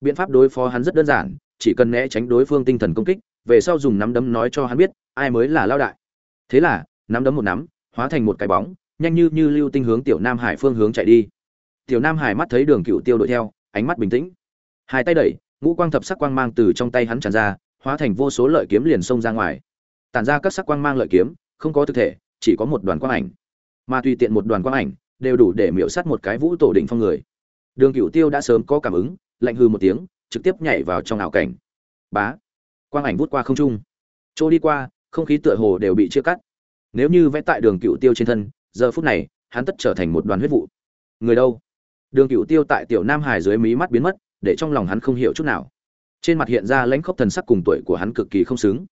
biện pháp đối phó hắn rất đơn giản, chỉ cần né tránh đối phương tinh thần công kích, về sau dùng nắm đấm nói cho hắn biết, ai mới là lao đại. Thế là, nắm đấm một nắm, hóa thành một cái bóng, nhanh như như lưu tinh hướng tiểu nam hải phương hướng chạy đi. Tiểu nam hải mắt thấy đường cựu tiêu đuổi theo, ánh mắt bình tĩnh. Hai tay đẩy, ngũ quang thập sắc quang mang từ trong tay hắn tràn ra, hóa thành vô số lợi kiếm liền xông ra ngoài. Tản ra các sắc quang mang lợi kiếm, không có thực thể, chỉ có một đoàn quang ảnh. Mà tùy tiện một đoàn quang ảnh đều đủ để miễu sát một cái vũ tổ đỉnh phong người. Đường cựu tiêu đã sớm có cảm ứng, lạnh hư một tiếng, trực tiếp nhảy vào trong ảo cảnh. Bá! Quang ảnh vút qua không trung. Chỗ đi qua, không khí tựa hồ đều bị chia cắt. Nếu như vẽ tại đường cựu tiêu trên thân, giờ phút này, hắn tất trở thành một đoàn huyết vụ. Người đâu? Đường cựu tiêu tại tiểu nam hải dưới mí mắt biến mất, để trong lòng hắn không hiểu chút nào. Trên mặt hiện ra lãnh khốc thần sắc cùng tuổi của hắn cực kỳ không xứng.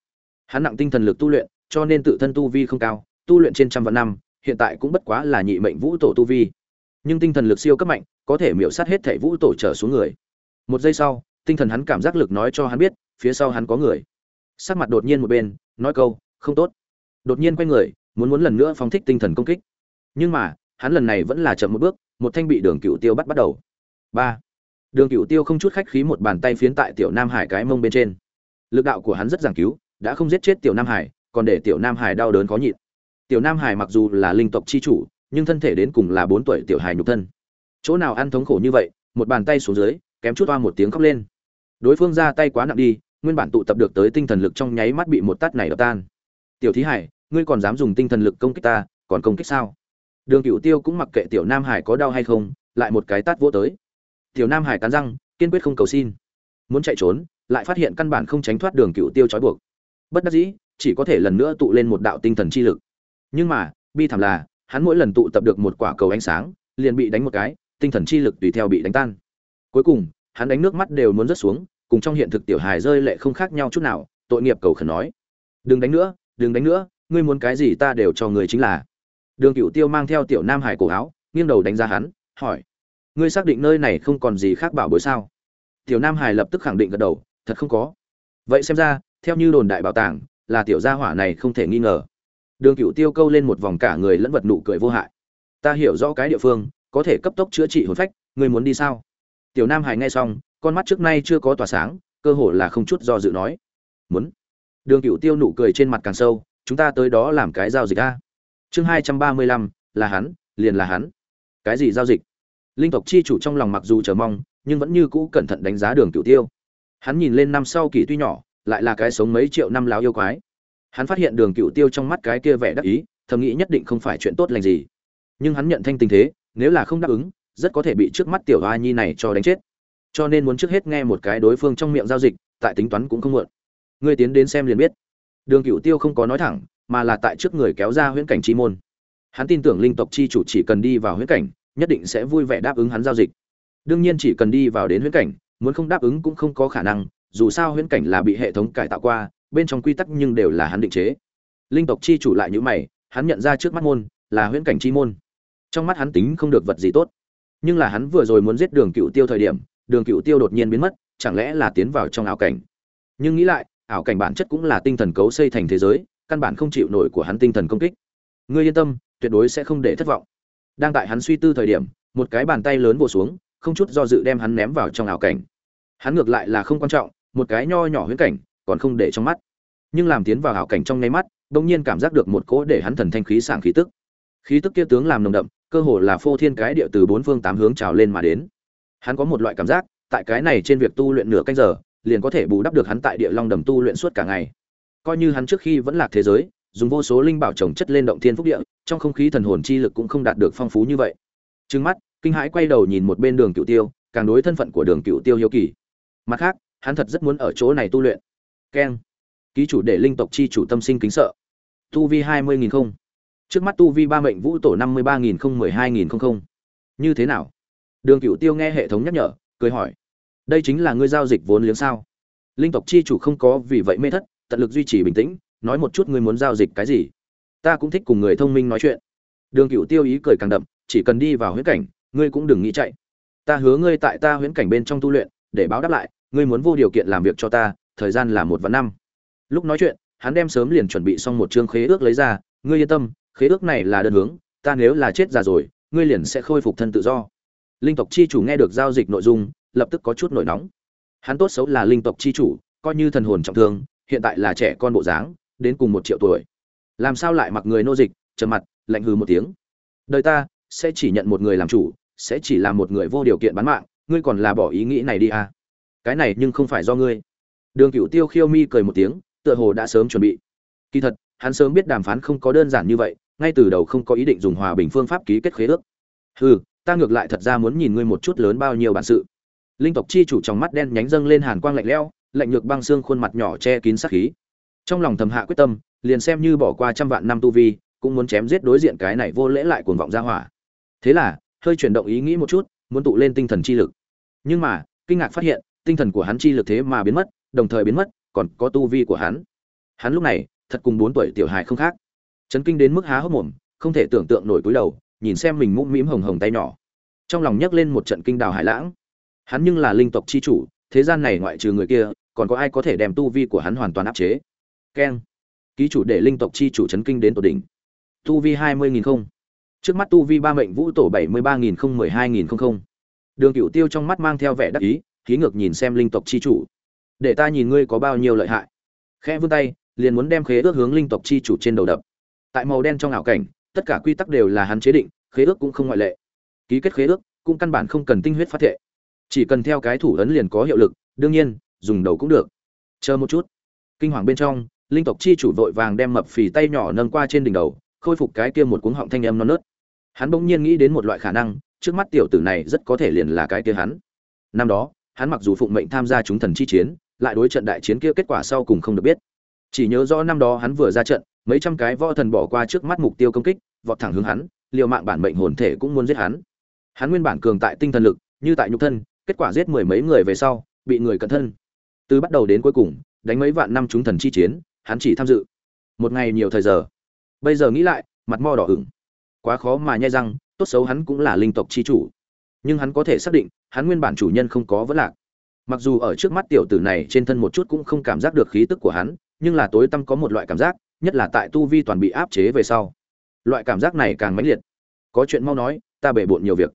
Hắn nặng tinh thần lực tu luyện, cho nên tự thân tu vi không cao, tu luyện trên trăm vạn năm hiện tại cũng bất quá là nhị mệnh vũ tổ tu vi. Nhưng tinh thần lực siêu cấp mạnh, có thể miễu sát hết thể vũ tổ trở xuống người. Một giây sau, tinh thần hắn cảm giác lực nói cho hắn biết, phía sau hắn có người. Sắc mặt đột nhiên một bên, nói câu, không tốt. Đột nhiên quay người, muốn muốn lần nữa phóng thích tinh thần công kích. Nhưng mà, hắn lần này vẫn là chậm một bước, một thanh bị đường cựu tiêu bắt bắt đầu. Ba. Đường cựu tiêu không chút khách khí một bàn tay phiến tại tiểu nam hải cái mông bên trên. Lực đạo của hắn rất giảng cứu, đã không giết chết tiểu nam hải, còn để tiểu nam hải đau đớn khó nhịn tiểu nam hải mặc dù là linh tộc chi chủ, nhưng thân thể đến cùng là bốn tuổi tiểu hải nhục thân. Chỗ nào ăn thống khổ như vậy, một bàn tay xuống dưới, kém chút toa một tiếng khóc lên. Đối phương ra tay quá nặng đi, nguyên bản tụ tập được tới tinh thần lực trong nháy mắt bị một tát này đập tan. Tiểu thí hải, ngươi còn dám dùng tinh thần lực công kích ta, còn công kích sao? Đường cựu tiêu cũng mặc kệ tiểu nam hải có đau hay không, lại một cái tát vỗ tới. Tiểu nam hải cắn răng, kiên quyết không cầu xin. Muốn chạy trốn, lại phát hiện căn bản không tránh thoát đường cựu tiêu trói buộc. Bất đắc dĩ, chỉ có thể lần nữa tụ lên một đạo tinh thần chi lực nhưng mà, bi thảm là, hắn mỗi lần tụ tập được một quả cầu ánh sáng, liền bị đánh một cái, tinh thần chi lực tùy theo bị đánh tan. Cuối cùng, hắn đánh nước mắt đều muốn rớt xuống, cùng trong hiện thực tiểu hài rơi lệ không khác nhau chút nào, tội nghiệp cầu khẩn nói. Đừng đánh nữa, đừng đánh nữa, ngươi muốn cái gì ta đều cho người chính là. Đường cựu tiêu mang theo tiểu nam hải cổ áo, nghiêng đầu đánh giá hắn, hỏi. Ngươi xác định nơi này không còn gì khác bảo bối sao? Tiểu nam hải lập tức khẳng định gật đầu, thật không có. Vậy xem ra, theo như đồn đại bảo tàng, là tiểu gia hỏa này không thể nghi ngờ đường cựu tiêu câu lên một vòng cả người lẫn vật nụ cười vô hại. Ta hiểu rõ cái địa phương, có thể cấp tốc chữa trị hồn phách Người muốn đi sao? Tiểu nam hải nghe xong, con mắt trước nay chưa có tỏa sáng, cơ hồ là không chút do dự nói. Muốn. Đường cựu tiêu nụ cười trên mặt càng sâu, chúng ta tới đó làm cái giao dịch a. Chương hai trăm ba mươi lăm, là hắn, liền là hắn. Cái gì giao dịch? Linh tộc chi chủ trong lòng mặc dù chờ mong, nhưng vẫn như cũ cẩn thận đánh giá đường cựu tiêu. Hắn nhìn lên năm sau kỳ tuy nhỏ, lại là cái sống mấy triệu năm láo yêu quái hắn phát hiện đường cựu tiêu trong mắt cái kia vẻ đắc ý, thầm nghĩ nhất định không phải chuyện tốt lành gì. Nhưng hắn nhận thanh tình thế, nếu là không đáp ứng, rất có thể bị trước mắt tiểu hoa nhi này cho đánh chết. Cho nên muốn trước hết nghe một cái đối phương trong miệng giao dịch, tại tính toán cũng không muộn. Ngươi tiến đến xem liền biết. Đường cựu tiêu không có nói thẳng, mà là tại trước người kéo ra huyễn cảnh chi môn. Hắn tin tưởng linh tộc chi chủ chỉ cần đi vào huyễn cảnh, nhất định sẽ vui vẻ đáp ứng hắn giao dịch. Đương nhiên chỉ cần đi vào đến huyễn cảnh, muốn không đáp ứng cũng không có khả năng, dù sao huyễn cảnh là bị hệ thống cải tạo qua bên trong quy tắc nhưng đều là hắn định chế. Linh tộc chi chủ lại như mày, hắn nhận ra trước mắt môn là huyễn cảnh chi môn. Trong mắt hắn tính không được vật gì tốt. Nhưng là hắn vừa rồi muốn giết đường cựu tiêu thời điểm, đường cựu tiêu đột nhiên biến mất, chẳng lẽ là tiến vào trong ảo cảnh? Nhưng nghĩ lại, ảo cảnh bản chất cũng là tinh thần cấu xây thành thế giới, căn bản không chịu nổi của hắn tinh thần công kích. Ngươi yên tâm, tuyệt đối sẽ không để thất vọng. Đang tại hắn suy tư thời điểm, một cái bàn tay lớn vồ xuống, không chút do dự đem hắn ném vào trong ảo cảnh. Hắn ngược lại là không quan trọng, một cái nho nhỏ huyễn cảnh còn không để trong mắt. Nhưng làm tiến vào hảo cảnh trong nháy mắt bỗng nhiên cảm giác được một cỗ để hắn thần thanh khí sảng khí tức. Khí tức kia tướng làm nồng đậm, cơ hồ là phô thiên cái địa từ bốn phương tám hướng trào lên mà đến. Hắn có một loại cảm giác, tại cái này trên việc tu luyện nửa canh giờ, liền có thể bù đắp được hắn tại địa long đầm tu luyện suốt cả ngày. Coi như hắn trước khi vẫn lạc thế giới, dùng vô số linh bảo trồng chất lên động thiên phúc địa, trong không khí thần hồn chi lực cũng không đạt được phong phú như vậy. Trừng mắt, kinh hãi quay đầu nhìn một bên đường cựu tiêu, càng đối thân phận của đường cựu tiêu hiếu kỳ. Mặt khác, hắn thật rất muốn ở chỗ này tu luyện keng. Ký chủ để linh tộc chi chủ tâm sinh kính sợ. Tu vi hai mươi nghìn không. Trước mắt tu vi ba mệnh vũ tổ năm mươi ba nghìn không mười hai nghìn không. Không như thế nào? Đường cựu tiêu nghe hệ thống nhắc nhở, cười hỏi. Đây chính là ngươi giao dịch vốn liếng sao? Linh tộc chi chủ không có vì vậy mê thất, tận lực duy trì bình tĩnh, nói một chút ngươi muốn giao dịch cái gì? Ta cũng thích cùng người thông minh nói chuyện. Đường cựu tiêu ý cười càng đậm, chỉ cần đi vào huyễn cảnh, ngươi cũng đừng nghĩ chạy. Ta hứa ngươi tại ta huyễn cảnh bên trong tu luyện, để báo đáp lại, ngươi muốn vô điều kiện làm việc cho ta thời gian là một và năm. Lúc nói chuyện, hắn đem sớm liền chuẩn bị xong một chương khế ước lấy ra, ngươi yên tâm, khế ước này là đơn hướng, ta nếu là chết già rồi, ngươi liền sẽ khôi phục thân tự do. Linh tộc chi chủ nghe được giao dịch nội dung, lập tức có chút nổi nóng. Hắn tốt xấu là linh tộc chi chủ, coi như thần hồn trọng thương, hiện tại là trẻ con bộ dáng, đến cùng một triệu tuổi. Làm sao lại mặc người nô dịch, trầm mặt, lạnh hừ một tiếng. Đời ta sẽ chỉ nhận một người làm chủ, sẽ chỉ là một người vô điều kiện bán mạng, ngươi còn là bỏ ý nghĩ này đi à. Cái này nhưng không phải do ngươi đường cửu tiêu khiêu mi cười một tiếng, tựa hồ đã sớm chuẩn bị. Kỳ thật, hắn sớm biết đàm phán không có đơn giản như vậy, ngay từ đầu không có ý định dùng hòa bình phương pháp ký kết khế ước. Hừ, ta ngược lại thật ra muốn nhìn ngươi một chút lớn bao nhiêu bản sự. Linh tộc chi chủ trong mắt đen nhánh dâng lên hàn quang lạnh lẽo, lạnh nhược băng xương khuôn mặt nhỏ che kín sát khí. Trong lòng thầm hạ quyết tâm, liền xem như bỏ qua trăm vạn năm tu vi, cũng muốn chém giết đối diện cái này vô lễ lại cuồng vọng ra hỏa. Thế là, hơi chuyển động ý nghĩ một chút, muốn tụ lên tinh thần chi lực. Nhưng mà, kinh ngạc phát hiện, tinh thần của hắn chi lực thế mà biến mất đồng thời biến mất, còn có tu vi của hắn. Hắn lúc này, thật cùng bốn tuổi tiểu hài không khác. Chấn kinh đến mức há hốc mồm, không thể tưởng tượng nổi cúi đầu, nhìn xem mình mũm mĩm hồng hồng tay nhỏ. Trong lòng nhấc lên một trận kinh đào hải lãng. Hắn nhưng là linh tộc chi chủ, thế gian này ngoại trừ người kia, còn có ai có thể đem tu vi của hắn hoàn toàn áp chế? Keng. Ký chủ để linh tộc chi chủ chấn kinh đến tột đỉnh. Tu vi hai mươi nghìn không. Trước mắt tu vi ba mệnh vũ tổ bảy mươi ba nghìn không mười hai nghìn không không. Đường Cửu tiêu trong mắt mang theo vẻ đắc ý khí ngược nhìn xem linh tộc chi chủ để ta nhìn ngươi có bao nhiêu lợi hại. Khẽ vươn tay, liền muốn đem khế ước hướng linh tộc chi chủ trên đầu đập. Tại màu đen trong ảo cảnh, tất cả quy tắc đều là hắn chế định, khế ước cũng không ngoại lệ. Ký kết khế ước, cũng căn bản không cần tinh huyết phát thệ. Chỉ cần theo cái thủ ấn liền có hiệu lực, đương nhiên, dùng đầu cũng được. Chờ một chút. Kinh hoàng bên trong, linh tộc chi chủ vội vàng đem mập phì tay nhỏ nâng qua trên đỉnh đầu, khôi phục cái kia một cuống họng thanh âm non nớt. Hắn bỗng nhiên nghĩ đến một loại khả năng, trước mắt tiểu tử này rất có thể liền là cái kia hắn. Năm đó, hắn mặc dù phụng mệnh tham gia chúng thần chi chiến lại đối trận đại chiến kia kết quả sau cùng không được biết. Chỉ nhớ rõ năm đó hắn vừa ra trận, mấy trăm cái võ thần bỏ qua trước mắt mục tiêu công kích, vọt thẳng hướng hắn, liều mạng bản mệnh hồn thể cũng muốn giết hắn. Hắn nguyên bản cường tại tinh thần lực, như tại nhục thân, kết quả giết mười mấy người về sau, bị người cận thân. Từ bắt đầu đến cuối cùng, đánh mấy vạn năm chúng thần chi chiến, hắn chỉ tham dự. Một ngày nhiều thời giờ. Bây giờ nghĩ lại, mặt mo đỏ ửng. Quá khó mà nhai răng, tốt xấu hắn cũng là linh tộc chi chủ. Nhưng hắn có thể xác định, hắn nguyên bản chủ nhân không có vấn lạc mặc dù ở trước mắt tiểu tử này trên thân một chút cũng không cảm giác được khí tức của hắn, nhưng là tối tăm có một loại cảm giác, nhất là tại tu vi toàn bị áp chế về sau. Loại cảm giác này càng mãnh liệt. Có chuyện mau nói, ta bể bộn nhiều việc.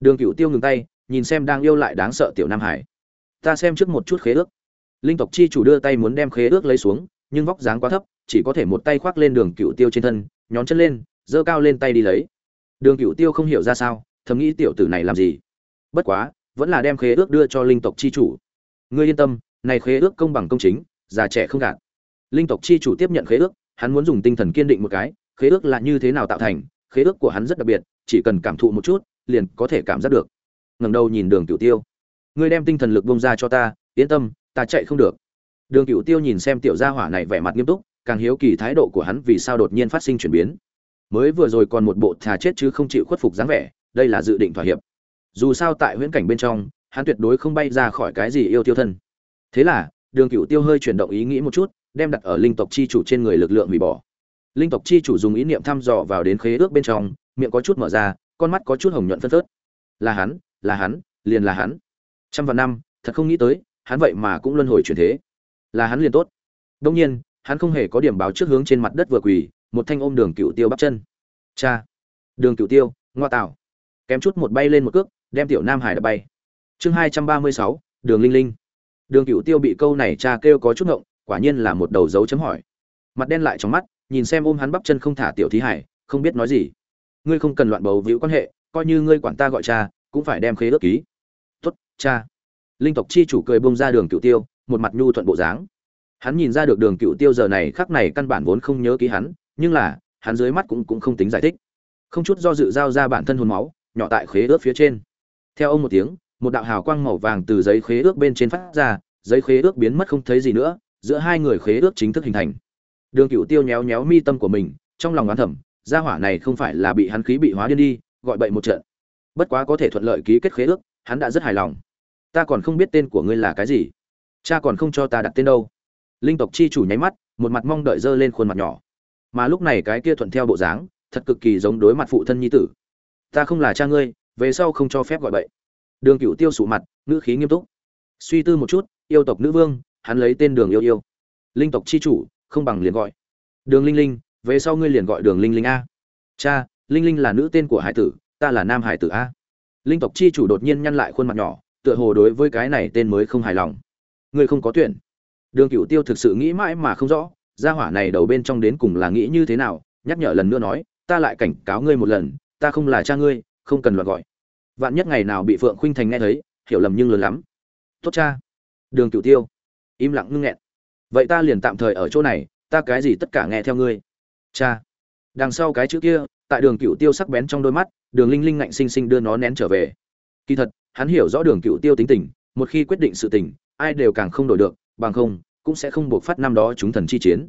Đường cựu tiêu ngừng tay, nhìn xem đang yêu lại đáng sợ tiểu nam hải. Ta xem trước một chút khế ước. Linh tộc chi chủ đưa tay muốn đem khế ước lấy xuống, nhưng vóc dáng quá thấp, chỉ có thể một tay khoác lên đường cựu tiêu trên thân, nhón chân lên, giơ cao lên tay đi lấy. Đường cựu tiêu không hiểu ra sao, thầm nghĩ tiểu tử này làm gì. Bất quá vẫn là đem khế ước đưa cho linh tộc chi chủ. Ngươi yên tâm, này khế ước công bằng công chính, già trẻ không gạt. Linh tộc chi chủ tiếp nhận khế ước, hắn muốn dùng tinh thần kiên định một cái, khế ước là như thế nào tạo thành, khế ước của hắn rất đặc biệt, chỉ cần cảm thụ một chút, liền có thể cảm giác được. Ngẩng đầu nhìn đường Cửu tiêu. Ngươi đem tinh thần lực bung ra cho ta, yên tâm, ta chạy không được. Đường Cửu tiêu nhìn xem tiểu gia hỏa này vẻ mặt nghiêm túc, càng hiếu kỳ thái độ của hắn vì sao đột nhiên phát sinh chuyển biến. Mới vừa rồi còn một bộ thà chết chứ không chịu khuất phục dáng vẻ, đây là dự định thỏa hiệp dù sao tại huyễn cảnh bên trong, hắn tuyệt đối không bay ra khỏi cái gì yêu tiêu thân. Thế là, đường cựu tiêu hơi chuyển động ý nghĩ một chút, đem đặt ở linh tộc chi chủ trên người lực lượng hủy bỏ. Linh tộc chi chủ dùng ý niệm thăm dò vào đến khế ước bên trong, miệng có chút mở ra, con mắt có chút hồng nhuận phân phớt. Là hắn là hắn, liền là hắn. Trăm vạn năm, thật không nghĩ tới, hắn vậy mà cũng luân hồi chuyển thế. Là hắn liền tốt. Đông nhiên, hắn không hề có điểm báo trước hướng trên mặt đất vừa quỳ, một thanh ôm đường cựu tiêu bắp chân. Cha! Đường cựu tiêu, ngoa tạo. Kém chút một bay lên một cước đem tiểu nam hải đập bay. Chương hai trăm ba mươi sáu, đường linh linh. Đường cựu tiêu bị câu này cha kêu có chút ngộng, quả nhiên là một đầu dấu chấm hỏi. Mặt đen lại trong mắt, nhìn xem ôm hắn bắp chân không thả tiểu thí hải, không biết nói gì. Ngươi không cần loạn bầu víu quan hệ, coi như ngươi quản ta gọi cha, cũng phải đem khế ước ký. Tuất cha. Linh tộc chi chủ cười bông ra đường cựu tiêu, một mặt nhu thuận bộ dáng. Hắn nhìn ra được đường cựu tiêu giờ này khắc này căn bản vốn không nhớ ký hắn, nhưng là, hắn dưới mắt cũng cũng không tính giải thích. Không chút do dự giao ra bản thân hồn máu, nhỏ tại khế ước phía trên theo ông một tiếng, một đạo hào quang màu vàng từ giấy khế ước bên trên phát ra, giấy khế ước biến mất không thấy gì nữa, giữa hai người khế ước chính thức hình thành. Đường cựu tiêu nhéo nhéo mi tâm của mình, trong lòng oán thẩm gia hỏa này không phải là bị hắn khí bị hóa điên đi, gọi bậy một trận. Bất quá có thể thuận lợi ký kết khế ước, hắn đã rất hài lòng. Ta còn không biết tên của ngươi là cái gì. Cha còn không cho ta đặt tên đâu. Linh tộc chi chủ nháy mắt, một mặt mong đợi dơ lên khuôn mặt nhỏ. Mà lúc này cái kia thuận theo bộ dáng, thật cực kỳ giống đối mặt phụ thân nhi tử. Ta không là cha ngươi về sau không cho phép gọi bậy. Đường cựu tiêu sụ mặt, ngữ khí nghiêm túc. Suy tư một chút, yêu tộc nữ vương, hắn lấy tên đường yêu yêu. Linh tộc chi chủ, không bằng liền gọi. Đường linh linh, về sau ngươi liền gọi đường linh linh a. Cha, linh linh là nữ tên của hải tử, ta là nam hải tử a. Linh tộc chi chủ đột nhiên nhăn lại khuôn mặt nhỏ, tựa hồ đối với cái này tên mới không hài lòng. Ngươi không có tuyển. Đường cựu tiêu thực sự nghĩ mãi mà không rõ, gia hỏa này đầu bên trong đến cùng là nghĩ như thế nào, nhắc nhở lần nữa nói, ta lại cảnh cáo ngươi một lần, ta không là cha ngươi không cần loạt gọi. Vạn nhất ngày nào bị phượng khuynh thành nghe thấy, hiểu lầm nhưng lớn lắm. Tốt cha. Đường cựu tiêu. Im lặng ngưng nghẹn. Vậy ta liền tạm thời ở chỗ này, ta cái gì tất cả nghe theo ngươi. Cha. Đằng sau cái chữ kia, tại đường cựu tiêu sắc bén trong đôi mắt, đường linh linh ngạnh xinh xinh đưa nó nén trở về. Kỳ thật, hắn hiểu rõ đường cựu tiêu tính tình, một khi quyết định sự tình, ai đều càng không đổi được, bằng không, cũng sẽ không buộc phát năm đó chúng thần chi chiến.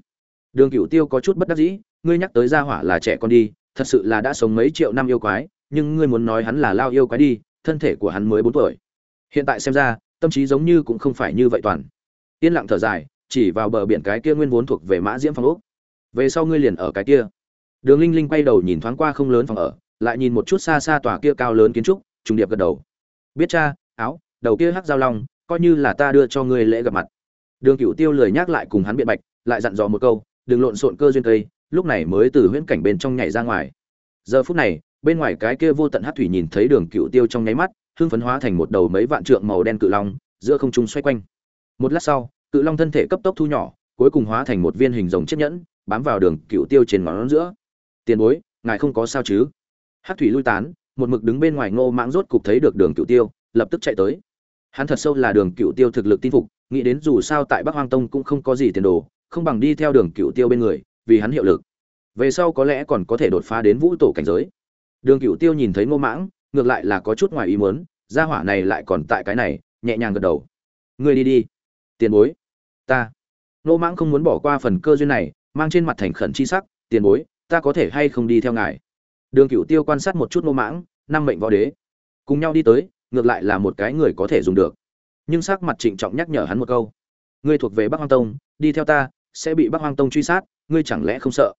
Đường cựu tiêu có chút bất đắc dĩ, ngươi nhắc tới gia hỏa là trẻ con đi, thật sự là đã sống mấy triệu năm yêu quái nhưng ngươi muốn nói hắn là lao yêu quái đi, thân thể của hắn mới bốn tuổi. Hiện tại xem ra, tâm trí giống như cũng không phải như vậy toàn. Yên lặng thở dài, chỉ vào bờ biển cái kia nguyên vốn thuộc về mã diễm phong ốc. Về sau ngươi liền ở cái kia. Đường linh linh quay đầu nhìn thoáng qua không lớn phòng ở, lại nhìn một chút xa xa tòa kia cao lớn kiến trúc, trùng điệp gật đầu. Biết cha, áo, đầu kia hắc giao long, coi như là ta đưa cho ngươi lễ gặp mặt. Đường cựu tiêu lười nhắc lại cùng hắn biện bạch, lại dặn dò một câu, đừng lộn xộn cơ duyên cây, lúc này mới từ huyễn cảnh bên trong nhảy ra ngoài. Giờ phút này bên ngoài cái kia vô tận hát thủy nhìn thấy đường cựu tiêu trong nháy mắt, hưng phấn hóa thành một đầu mấy vạn trượng màu đen cự long, giữa không trung xoay quanh. Một lát sau, cự long thân thể cấp tốc thu nhỏ, cuối cùng hóa thành một viên hình rồng chiếc nhẫn, bám vào đường cựu tiêu trên ngón giữa. Tiền bối, ngài không có sao chứ? Hát thủy lui tán, một mực đứng bên ngoài ngô mãng rốt cục thấy được đường cựu tiêu, lập tức chạy tới. Hắn thật sâu là đường cựu tiêu thực lực tin phục, nghĩ đến dù sao tại bắc hoang tông cũng không có gì tiền đồ, không bằng đi theo đường cựu tiêu bên người, vì hắn hiệu lực. Về sau có lẽ còn có thể đột phá đến vũ tổ cảnh giới đường cựu tiêu nhìn thấy ngô mãng, ngược lại là có chút ngoài ý muốn, gia hỏa này lại còn tại cái này, nhẹ nhàng gật đầu. Ngươi đi đi. Tiền bối. Ta. Ngô mãng không muốn bỏ qua phần cơ duyên này, mang trên mặt thành khẩn chi sắc, tiền bối, ta có thể hay không đi theo ngài? Đường cựu tiêu quan sát một chút ngô mãng, năm mệnh võ đế. Cùng nhau đi tới, ngược lại là một cái người có thể dùng được. Nhưng sắc mặt trịnh trọng nhắc nhở hắn một câu. Ngươi thuộc về bắc hoang tông, đi theo ta, sẽ bị bắc hoang tông truy sát, ngươi chẳng lẽ không sợ?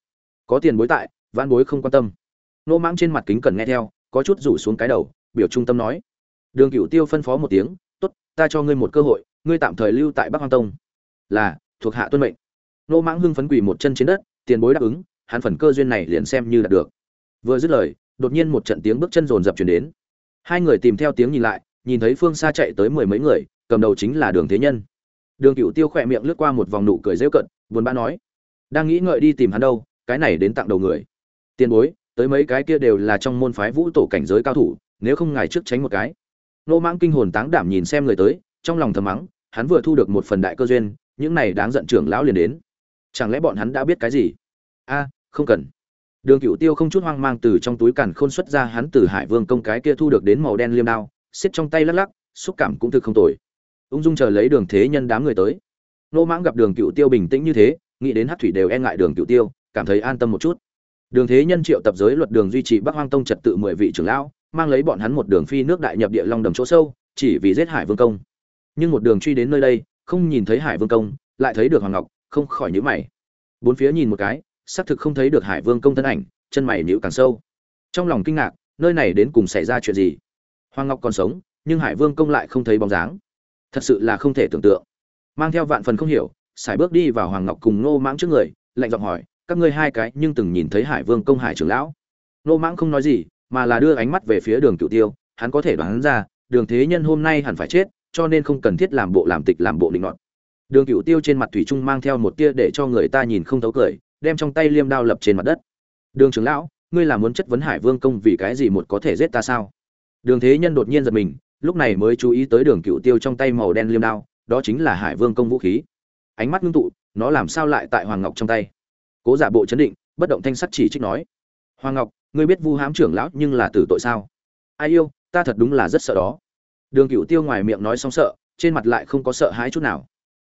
Có tiền bối tại văn bối không quan tâm nô mãng trên mặt kính cần nghe theo, có chút rủ xuống cái đầu, biểu trung tâm nói. Đường cựu tiêu phân phó một tiếng, tốt, ta cho ngươi một cơ hội, ngươi tạm thời lưu tại bắc hoang tông. Là, thuộc hạ tuân mệnh. Nô mãng hưng phấn quỳ một chân trên đất, tiền bối đáp ứng, hắn phần cơ duyên này liền xem như đạt được. Vừa dứt lời, đột nhiên một trận tiếng bước chân rồn rập chuyển đến. Hai người tìm theo tiếng nhìn lại, nhìn thấy phương xa chạy tới mười mấy người, cầm đầu chính là đường thế nhân. Đường cựu tiêu khỏe miệng lướt qua một vòng nụ cười rêu cận, buồn bã nói, đang nghĩ ngợi đi tìm hắn đâu, cái này đến tặng đầu người. Tiền bối tới mấy cái kia đều là trong môn phái vũ tổ cảnh giới cao thủ, nếu không ngài trước tránh một cái. Nô mãng kinh hồn táng đảm nhìn xem người tới, trong lòng thầm mắng, hắn vừa thu được một phần đại cơ duyên, những này đáng giận trưởng lão liền đến. Chẳng lẽ bọn hắn đã biết cái gì? A, không cần. Đường cựu tiêu không chút hoang mang từ trong túi càn khôn xuất ra hắn từ hải vương công cái kia thu được đến màu đen liêm đao, xiết trong tay lắc lắc, xúc cảm cũng thực không tồi. Ung dung chờ lấy đường thế nhân đám người tới. Nô mãng gặp đường cựu tiêu bình tĩnh như thế, nghĩ đến hát thủy đều e ngại đường cựu tiêu, cảm thấy an tâm một chút đường thế nhân triệu tập giới luật đường duy trì bắc hoang tông trật tự mười vị trưởng lão, mang lấy bọn hắn một đường phi nước đại nhập địa long đầm chỗ sâu, chỉ vì giết hải vương công. Nhưng một đường truy đến nơi đây, không nhìn thấy hải vương công, lại thấy được hoàng ngọc, không khỏi nhíu mày. Bốn phía nhìn một cái, xác thực không thấy được hải vương công thân ảnh, chân mày nhíu càng sâu. Trong lòng kinh ngạc, nơi này đến cùng xảy ra chuyện gì? Hoàng ngọc còn sống, nhưng hải vương công lại không thấy bóng dáng. Thật sự là không thể tưởng tượng. Mang theo vạn phần không hiểu, sải bước đi vào hoàng ngọc cùng ngô mãng trước người, lạnh giọng hỏi các ngươi hai cái nhưng từng nhìn thấy hải vương công hải trưởng lão. Nô mãng không nói gì, mà là đưa ánh mắt về phía đường cựu tiêu, hắn có thể đoán ra, đường thế nhân hôm nay hẳn phải chết, cho nên không cần thiết làm bộ làm tịch làm bộ định luận đường cựu tiêu trên mặt thủy trung mang theo một tia để cho người ta nhìn không thấu cười, đem trong tay liêm đao lập trên mặt đất. Đường trưởng lão, ngươi là muốn chất vấn hải vương công vì cái gì một có thể giết ta sao? Đường thế nhân đột nhiên giật mình, lúc này mới chú ý tới đường cựu tiêu trong tay màu đen liêm đao, đó chính là hải vương công vũ khí. Ánh mắt ngưng tụ, nó làm sao lại tại hoàng ngọc trong tay? Cố giả bộ chấn định, bất động thanh sắt chỉ trích nói, hoàng ngọc, ngươi biết vu hám trưởng lão nhưng là tử tội sao? Ai yêu, ta thật đúng là rất sợ đó. Đường cựu tiêu ngoài miệng nói xong sợ, trên mặt lại không có sợ hãi chút nào.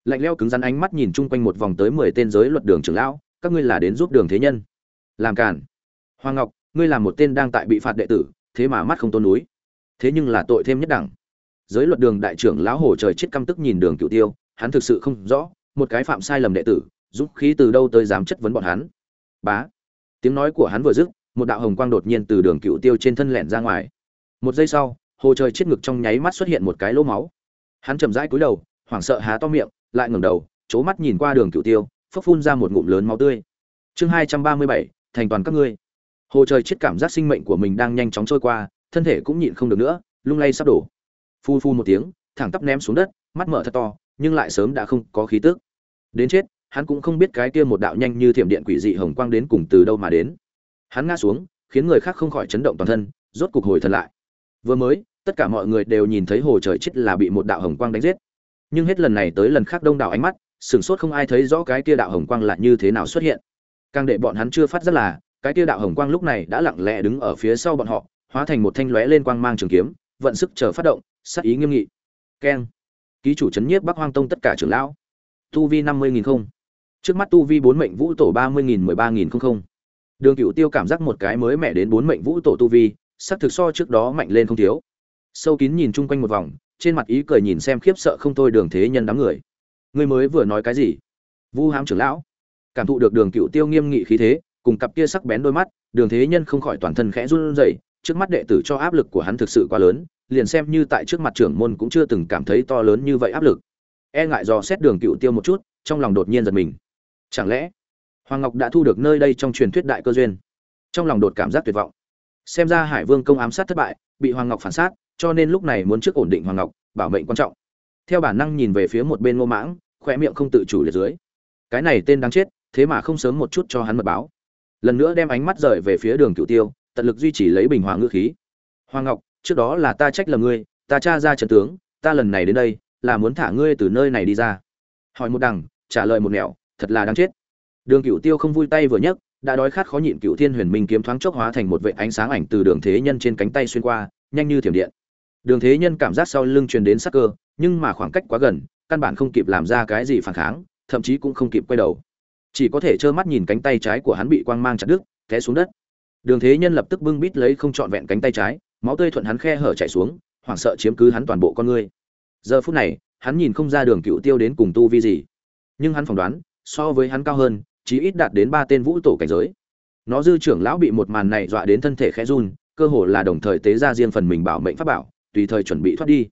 Lạnh leo cứng rắn ánh mắt nhìn chung quanh một vòng tới mười tên giới luật đường trưởng lão, các ngươi là đến giúp đường thế nhân. Làm cản hoàng ngọc, ngươi là một tên đang tại bị phạt đệ tử, thế mà mắt không tôn núi. Thế nhưng là tội thêm nhất đẳng. Giới luật đường đại trưởng lão hồ trời chết căm tức nhìn đường cựu tiêu, hắn thực sự không rõ, một cái phạm sai lầm đệ tử dũng khí từ đâu tới dám chất vấn bọn hắn? Bá. Tiếng nói của hắn vừa dứt, một đạo hồng quang đột nhiên từ đường cựu tiêu trên thân lẻn ra ngoài. Một giây sau, hồ trời chết ngực trong nháy mắt xuất hiện một cái lỗ máu. Hắn chậm rãi cúi đầu, hoảng sợ há to miệng, lại ngẩng đầu, c mắt nhìn qua đường cựu tiêu phấp phun ra một ngụm lớn máu tươi. Chương hai trăm ba mươi bảy, thành toàn các ngươi. Hồ trời chết cảm giác sinh mệnh của mình đang nhanh chóng trôi qua, thân thể cũng nhịn không được nữa, lung lay sắp đổ. Phu phu một tiếng, thẳng tắp ném xuống đất, mắt mở thật to, nhưng lại sớm đã không có khí tức. Đến chết hắn cũng không biết cái kia một đạo nhanh như thiểm điện quỷ dị hồng quang đến cùng từ đâu mà đến. Hắn ngã xuống, khiến người khác không khỏi chấn động toàn thân, rốt cục hồi thần lại. Vừa mới, tất cả mọi người đều nhìn thấy hồ trời chết là bị một đạo hồng quang đánh giết. Nhưng hết lần này tới lần khác đông đảo ánh mắt sửng sốt không ai thấy rõ cái kia đạo hồng quang là như thế nào xuất hiện. Càng để bọn hắn chưa phát rất là, cái kia đạo hồng quang lúc này đã lặng lẽ đứng ở phía sau bọn họ, hóa thành một thanh lóe lên quang mang trường kiếm, vận sức chờ phát động sắc ý nghiêm nghị. Keng. Ký chủ chấn nhiếp bắc hoang tông tất cả trưởng lão. Tu vi năm mươi nghìn không trước mắt tu vi bốn mệnh vũ tổ ba mươi nghìn, mười ba nghìn không không. Đường cựu tiêu cảm giác một cái mới mẻ đến bốn mệnh vũ tổ tu vi, sắc thực so trước đó mạnh lên không thiếu. Sâu kín nhìn chung quanh một vòng, trên mặt ý cười nhìn xem khiếp sợ không thôi đường thế nhân đám người. Người mới vừa nói cái gì? Vu hám trưởng lão. Cảm thụ được đường cựu tiêu nghiêm nghị khí thế, cùng cặp kia sắc bén đôi mắt, đường thế nhân không khỏi toàn thân khẽ run rẩy, trước mắt đệ tử cho áp lực của hắn thực sự quá lớn, liền xem như tại trước mặt trưởng môn cũng chưa từng cảm thấy to lớn như vậy áp lực. E ngại do xét đường cựu tiêu một chút, trong lòng đột nhiên giật mình chẳng lẽ hoàng ngọc đã thu được nơi đây trong truyền thuyết đại cơ duyên? Trong lòng đột cảm giác tuyệt vọng. Xem ra hải vương công ám sát thất bại, bị hoàng ngọc phản sát, cho nên lúc này muốn trước ổn định hoàng ngọc, bảo mệnh quan trọng. Theo bản năng nhìn về phía một bên ngô mãng khoe miệng không tự chủ liệt dưới. Cái này tên đáng chết, thế mà không sớm một chút cho hắn mật báo. Lần nữa đem ánh mắt rời về phía đường cựu tiêu, tận lực duy trì lấy bình hòa ngữ khí. Hoàng ngọc, trước đó là ta trách lầm ngươi, ta tra ra trận tướng, ta lần này đến đây, là muốn thả ngươi từ nơi này đi ra. Hỏi một đằng, trả lời một nẻo thật là đáng chết. Đường cựu tiêu không vui tay vừa nhấc, đã đói khát khó nhịn cựu thiên huyền minh kiếm thoáng chốc hóa thành một vệ ánh sáng ảnh từ đường thế nhân trên cánh tay xuyên qua, nhanh như thiểm điện. Đường thế nhân cảm giác sau lưng truyền đến sắc cơ, nhưng mà khoảng cách quá gần, căn bản không kịp làm ra cái gì phản kháng, thậm chí cũng không kịp quay đầu. Chỉ có thể trơ mắt nhìn cánh tay trái của hắn bị quang mang chặt đứt, té xuống đất. Đường thế nhân lập tức bưng bít lấy không trọn vẹn cánh tay trái, máu tươi thuận hắn khe hở chạy xuống, hoảng sợ chiếm cứ hắn toàn bộ con ngươi giờ phút này, hắn nhìn không ra đường cựu tiêu đến cùng tu vi gì. Nhưng hắn phỏng đoán so với hắn cao hơn, chí ít đạt đến ba tên vũ tổ cảnh giới. Nó dư trưởng lão bị một màn này dọa đến thân thể khẽ run, cơ hồ là đồng thời tế ra riêng phần mình bảo mệnh pháp bảo, tùy thời chuẩn bị thoát đi.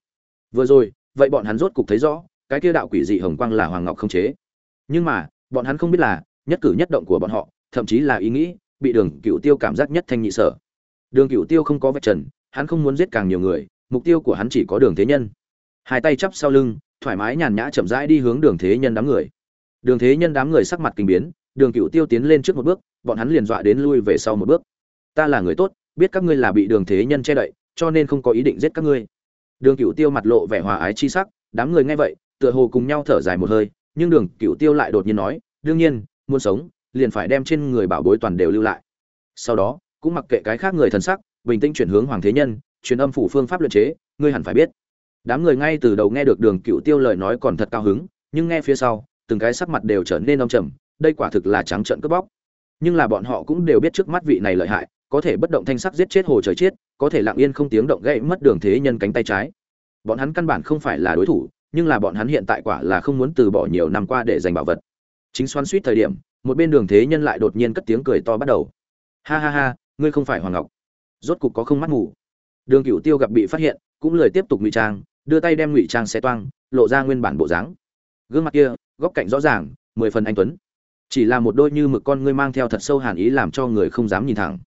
Vừa rồi, vậy bọn hắn rốt cục thấy rõ, cái kia đạo quỷ dị hồng quang là hoàng ngọc không chế. Nhưng mà, bọn hắn không biết là, nhất cử nhất động của bọn họ, thậm chí là ý nghĩ, bị đường cựu tiêu cảm giác nhất thanh nhị sở. Đường cựu tiêu không có vạch trần, hắn không muốn giết càng nhiều người, mục tiêu của hắn chỉ có đường thế nhân. Hai tay chắp sau lưng, thoải mái nhàn nhã chậm rãi đi hướng đường thế nhân đám người đường thế nhân đám người sắc mặt kinh biến, đường cựu tiêu tiến lên trước một bước, bọn hắn liền dọa đến lui về sau một bước. Ta là người tốt, biết các ngươi là bị đường thế nhân che đậy, cho nên không có ý định giết các ngươi. Đường cựu tiêu mặt lộ vẻ hòa ái chi sắc, đám người nghe vậy, tựa hồ cùng nhau thở dài một hơi, nhưng đường cựu tiêu lại đột nhiên nói, đương nhiên, muốn sống, liền phải đem trên người bảo bối toàn đều lưu lại. Sau đó, cũng mặc kệ cái khác người thần sắc, bình tĩnh chuyển hướng hoàng thế nhân, truyền âm phủ phương pháp luyện chế, ngươi hẳn phải biết. Đám người ngay từ đầu nghe được đường cựu tiêu lời nói còn thật cao hứng, nhưng nghe phía sau từng cái sắc mặt đều trở nên âm trầm, đây quả thực là trắng trợn cướp bóc. Nhưng là bọn họ cũng đều biết trước mắt vị này lợi hại, có thể bất động thanh sắc giết chết hồ trời chết, có thể lặng yên không tiếng động gãy mất đường thế nhân cánh tay trái. Bọn hắn căn bản không phải là đối thủ, nhưng là bọn hắn hiện tại quả là không muốn từ bỏ nhiều năm qua để giành bảo vật. Chính xoắn suýt thời điểm, một bên đường thế nhân lại đột nhiên cất tiếng cười to bắt đầu. Ha ha ha, ngươi không phải hoàng ngọc. Rốt cục có không mắt ngủ đường cửu tiêu gặp bị phát hiện, cũng lời tiếp tục ngụy trang, đưa tay đem ngụy trang xe toang, lộ ra nguyên bản bộ dáng gương mặt kia, góc cạnh rõ ràng, mười phần anh tuấn. Chỉ là một đôi như mực con ngươi mang theo thật sâu hàn ý làm cho người không dám nhìn thẳng.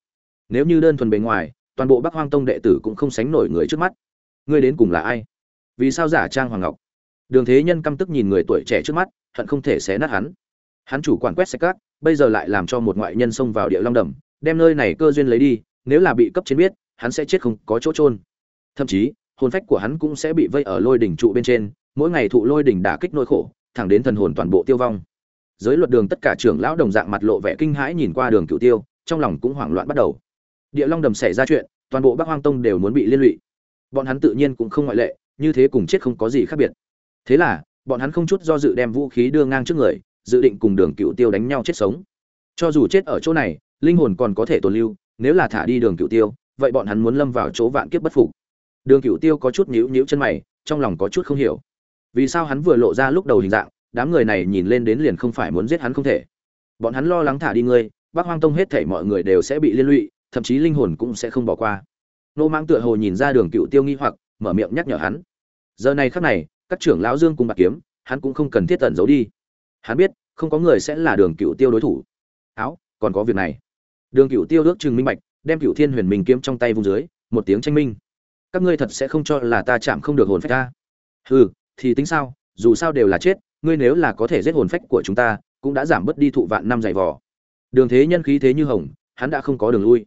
Nếu như đơn thuần bề ngoài, toàn bộ bắc hoang tông đệ tử cũng không sánh nổi người trước mắt. Ngươi đến cùng là ai? Vì sao giả trang hoàng ngọc? Đường thế nhân căm tức nhìn người tuổi trẻ trước mắt, hận không thể xé nát hắn. Hắn chủ quản quét sạch cát bây giờ lại làm cho một ngoại nhân xông vào địa long đầm, đem nơi này cơ duyên lấy đi, nếu là bị cấp trên biết, hắn sẽ chết không có chỗ trôn thậm chí, hồn phách của hắn cũng sẽ bị vây ở lôi đỉnh trụ bên trên mỗi ngày thụ lôi đỉnh đả kích nỗi khổ, thẳng đến thần hồn toàn bộ tiêu vong. Giới luật đường tất cả trưởng lão đồng dạng mặt lộ vẻ kinh hãi nhìn qua đường cựu tiêu, trong lòng cũng hoảng loạn bắt đầu. Địa long đầm xảy ra chuyện, toàn bộ bắc hoang tông đều muốn bị liên lụy. Bọn hắn tự nhiên cũng không ngoại lệ, như thế cùng chết không có gì khác biệt. Thế là, bọn hắn không chút do dự đem vũ khí đưa ngang trước người, dự định cùng đường cựu tiêu đánh nhau chết sống. Cho dù chết ở chỗ này, linh hồn còn có thể tồn lưu, nếu là thả đi đường cựu tiêu, vậy bọn hắn muốn lâm vào chỗ vạn kiếp bất phục. Đường cựu tiêu có chút nhíu nhíu chân mày, trong lòng có chút không hiểu vì sao hắn vừa lộ ra lúc đầu hình dạng, đám người này nhìn lên đến liền không phải muốn giết hắn không thể. Bọn hắn lo lắng thả đi ngươi bác hoang tông hết thể mọi người đều sẽ bị liên lụy, thậm chí linh hồn cũng sẽ không bỏ qua. Nô mang tựa hồ nhìn ra đường cựu tiêu nghi hoặc, mở miệng nhắc nhở hắn. Giờ này khắc này, các trưởng lão dương cùng bạc kiếm, hắn cũng không cần thiết tẩn giấu đi. Hắn biết, không có người sẽ là đường cựu tiêu đối thủ. Áo, còn có việc này. Đường cựu tiêu ước chừng minh bạch, đem cựu thiên huyền minh kiếm trong tay vùng dưới, một tiếng tranh minh. Các ngươi thật sẽ không cho là ta chạm không được hồn phách ta. Hừ thì tính sao, dù sao đều là chết, ngươi nếu là có thể giết hồn phách của chúng ta, cũng đã giảm bớt đi thụ vạn năm dày vò. Đường thế nhân khí thế như hồng, hắn đã không có đường lui.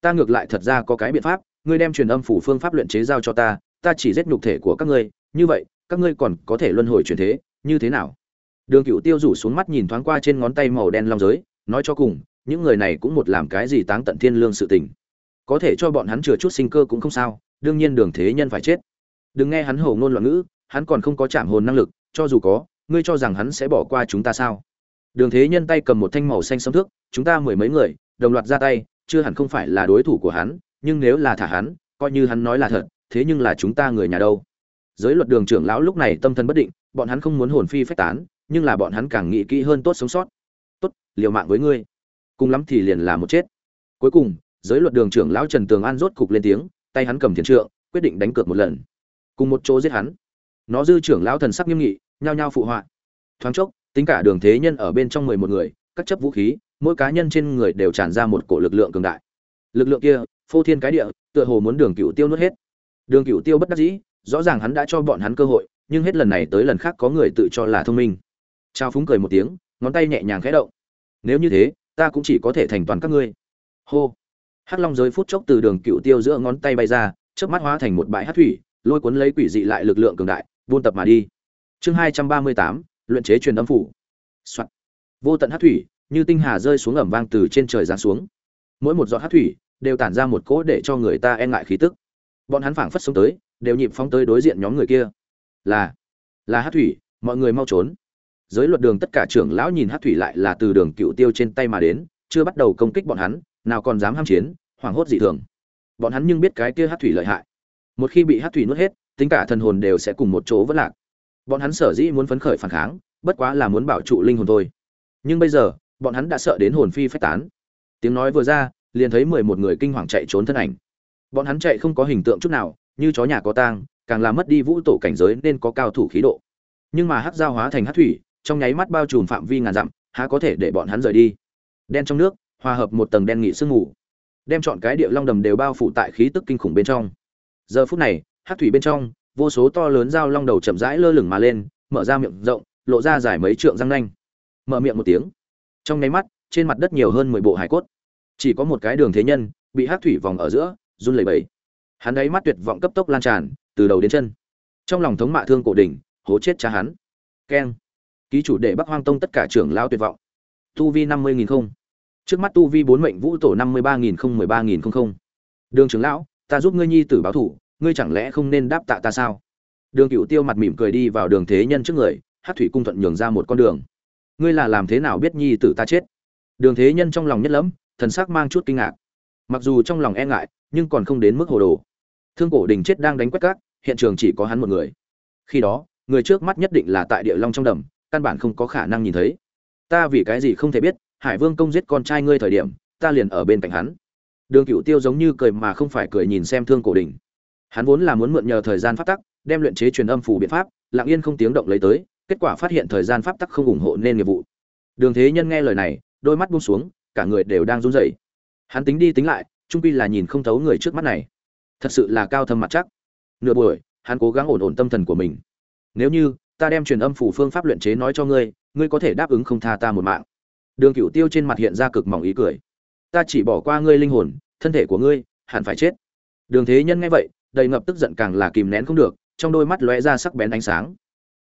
Ta ngược lại thật ra có cái biện pháp, ngươi đem truyền âm phủ phương pháp luyện chế giao cho ta ta chỉ giết nhục thể của các ngươi, như vậy, các ngươi còn có thể luân hồi chuyển thế, như thế nào? Đường cựu tiêu rủ xuống mắt nhìn thoáng qua trên ngón tay màu đen long giới, nói cho cùng, những người này cũng một làm cái gì táng tận thiên lương sự tình. Có thể cho bọn hắn chừa chút sinh cơ cũng không sao, đương nhiên đường thế nhân phải chết. Đừng nghe hắn hầu ngôn loạn ngữ hắn còn không có chạm hồn năng lực, cho dù có, ngươi cho rằng hắn sẽ bỏ qua chúng ta sao? Đường thế nhân tay cầm một thanh màu xanh sấm thước, chúng ta mười mấy người, đồng loạt ra tay, chưa hẳn không phải là đối thủ của hắn, nhưng nếu là thả hắn, coi như hắn nói là thật, thế nhưng là chúng ta người nhà đâu? Giới luật đường trưởng lão lúc này tâm thần bất định, bọn hắn không muốn hồn phi phách tán, nhưng là bọn hắn càng nghĩ kỹ hơn tốt sống sót. Tốt, liều mạng với ngươi. Cùng lắm thì liền là một chết. Cuối cùng, giới luật đường trưởng lão trần tường an rốt cục lên tiếng, tay hắn cầm thiền trượng, quyết định đánh cược một lần. Cùng một chỗ giết hắn nó dư trưởng lão thần sắc nghiêm nghị, nhao nhao phụ họa. Thoáng chốc, tính cả đường thế nhân ở bên trong mười một người, các chấp vũ khí, mỗi cá nhân trên người đều tràn ra một cổ lực lượng cường đại. Lực lượng kia, phô thiên cái địa, tựa hồ muốn đường cựu tiêu nuốt hết. Đường cựu tiêu bất đắc dĩ, rõ ràng hắn đã cho bọn hắn cơ hội, nhưng hết lần này tới lần khác có người tự cho là thông minh. Trao phúng cười một tiếng, ngón tay nhẹ nhàng khẽ động. Nếu như thế, ta cũng chỉ có thể thành toàn các ngươi. Hô. Hắc long giới phút chốc từ đường cựu tiêu giữa ngón tay bay ra trước mắt hóa thành một bãi hát thủy, lôi cuốn lấy quỷ dị lại lực lượng cường đại buôn tập mà đi. Chương hai trăm ba mươi tám, luyện chế truyền âm phủ、Soạn. vô tận hát thủy, như tinh hà rơi xuống ẩm vang từ trên trời giáng xuống. Mỗi một giọt hát thủy đều tản ra một cỗ để cho người ta e ngại khí tức. Bọn hắn phảng phất xuống tới, đều nhịp phóng tới đối diện nhóm người kia. Là là hát thủy, mọi người mau trốn. Giới luật đường tất cả trưởng lão nhìn hát thủy lại là từ đường cựu tiêu trên tay mà đến, chưa bắt đầu công kích bọn hắn, nào còn dám ham chiến, hoảng hốt dị thường. Bọn hắn nhưng biết cái kia hát thủy lợi hại. Một khi bị hát thủy nuốt hết tính cả thần hồn đều sẽ cùng một chỗ vất lạc. Bọn hắn sở dĩ muốn phấn khởi phản kháng, bất quá là muốn bảo trụ linh hồn thôi. Nhưng bây giờ, bọn hắn đã sợ đến hồn phi phách tán. Tiếng nói vừa ra, liền thấy mười một người kinh hoàng chạy trốn thân ảnh. Bọn hắn chạy không có hình tượng chút nào, như chó nhà có tang, càng làm mất đi vũ tổ cảnh giới nên có cao thủ khí độ. Nhưng mà hắc giao hóa thành hắc thủy, trong nháy mắt bao trùm phạm vi ngàn dặm, há có thể để bọn hắn rời đi? Đen trong nước, hòa hợp một tầng đen nghị sương mù. Đem chọn cái địa long đầm đều bao phủ tại khí tức kinh khủng bên trong. Giờ phút này hắc thủy bên trong, vô số to lớn dao long đầu chậm rãi lơ lửng mà lên, mở ra miệng rộng, lộ ra dài mấy trượng răng nanh. Mở miệng một tiếng. Trong nháy mắt, trên mặt đất nhiều hơn mười bộ hải cốt. Chỉ có một cái đường thế nhân, bị hắc thủy vòng ở giữa, run lẩy bẩy. Hắn ấy mắt tuyệt vọng cấp tốc lan tràn, từ đầu đến chân. Trong lòng thống mạ thương cổ đỉnh, hố chết cha hắn. Keng. Ký chủ đệ bắc hoang tông tất cả trưởng lao tuyệt vọng. Tu vi năm mươi nghìn không. Trước mắt tu vi bốn mệnh vũ tổ năm mươi ba nghìn không mười ba nghìn không không. Đường trưởng lão, ta giúp ngươi nhi tử báo thủ ngươi chẳng lẽ không nên đáp tạ ta sao? Đường cựu tiêu mặt mỉm cười đi vào đường thế nhân trước người hát thủy cung thuận nhường ra một con đường. Ngươi là làm thế nào biết nhi tử ta chết? Đường thế nhân trong lòng nhất lẫm, thần sắc mang chút kinh ngạc. Mặc dù trong lòng e ngại, nhưng còn không đến mức hồ đồ. Thương cổ đình chết đang đánh quét cát, hiện trường chỉ có hắn một người. Khi đó, người trước mắt nhất định là tại địa long trong đầm, căn bản không có khả năng nhìn thấy. Ta vì cái gì không thể biết, hải vương công giết con trai ngươi thời điểm, ta liền ở bên cạnh hắn. Đường cựu tiêu giống như cười mà không phải cười nhìn xem thương cổ đình hắn vốn là muốn mượn nhờ thời gian pháp tắc, đem luyện chế truyền âm phủ biện pháp, lặng yên không tiếng động lấy tới, kết quả phát hiện thời gian pháp tắc không ủng hộ nên nghiệp vụ. Đường thế nhân nghe lời này, đôi mắt buông xuống, cả người đều đang run rẩy. Hắn tính đi tính lại, trung pi là nhìn không thấu người trước mắt này. Thật sự là cao thâm mặt chắc. Nửa buổi, hắn cố gắng ổn ổn tâm thần của mình. Nếu như, ta đem truyền âm phủ phương pháp luyện chế nói cho ngươi ngươi có thể đáp ứng không tha ta một mạng. Đường cửu tiêu trên mặt hiện ra cực mỏng ý cười. Ta chỉ bỏ qua ngươi linh hồn, thân thể của ngươi, hẳn phải chết. Đường thế nhân nghe vậy đầy ngập tức giận càng là kìm nén không được, trong đôi mắt lóe ra sắc bén ánh sáng.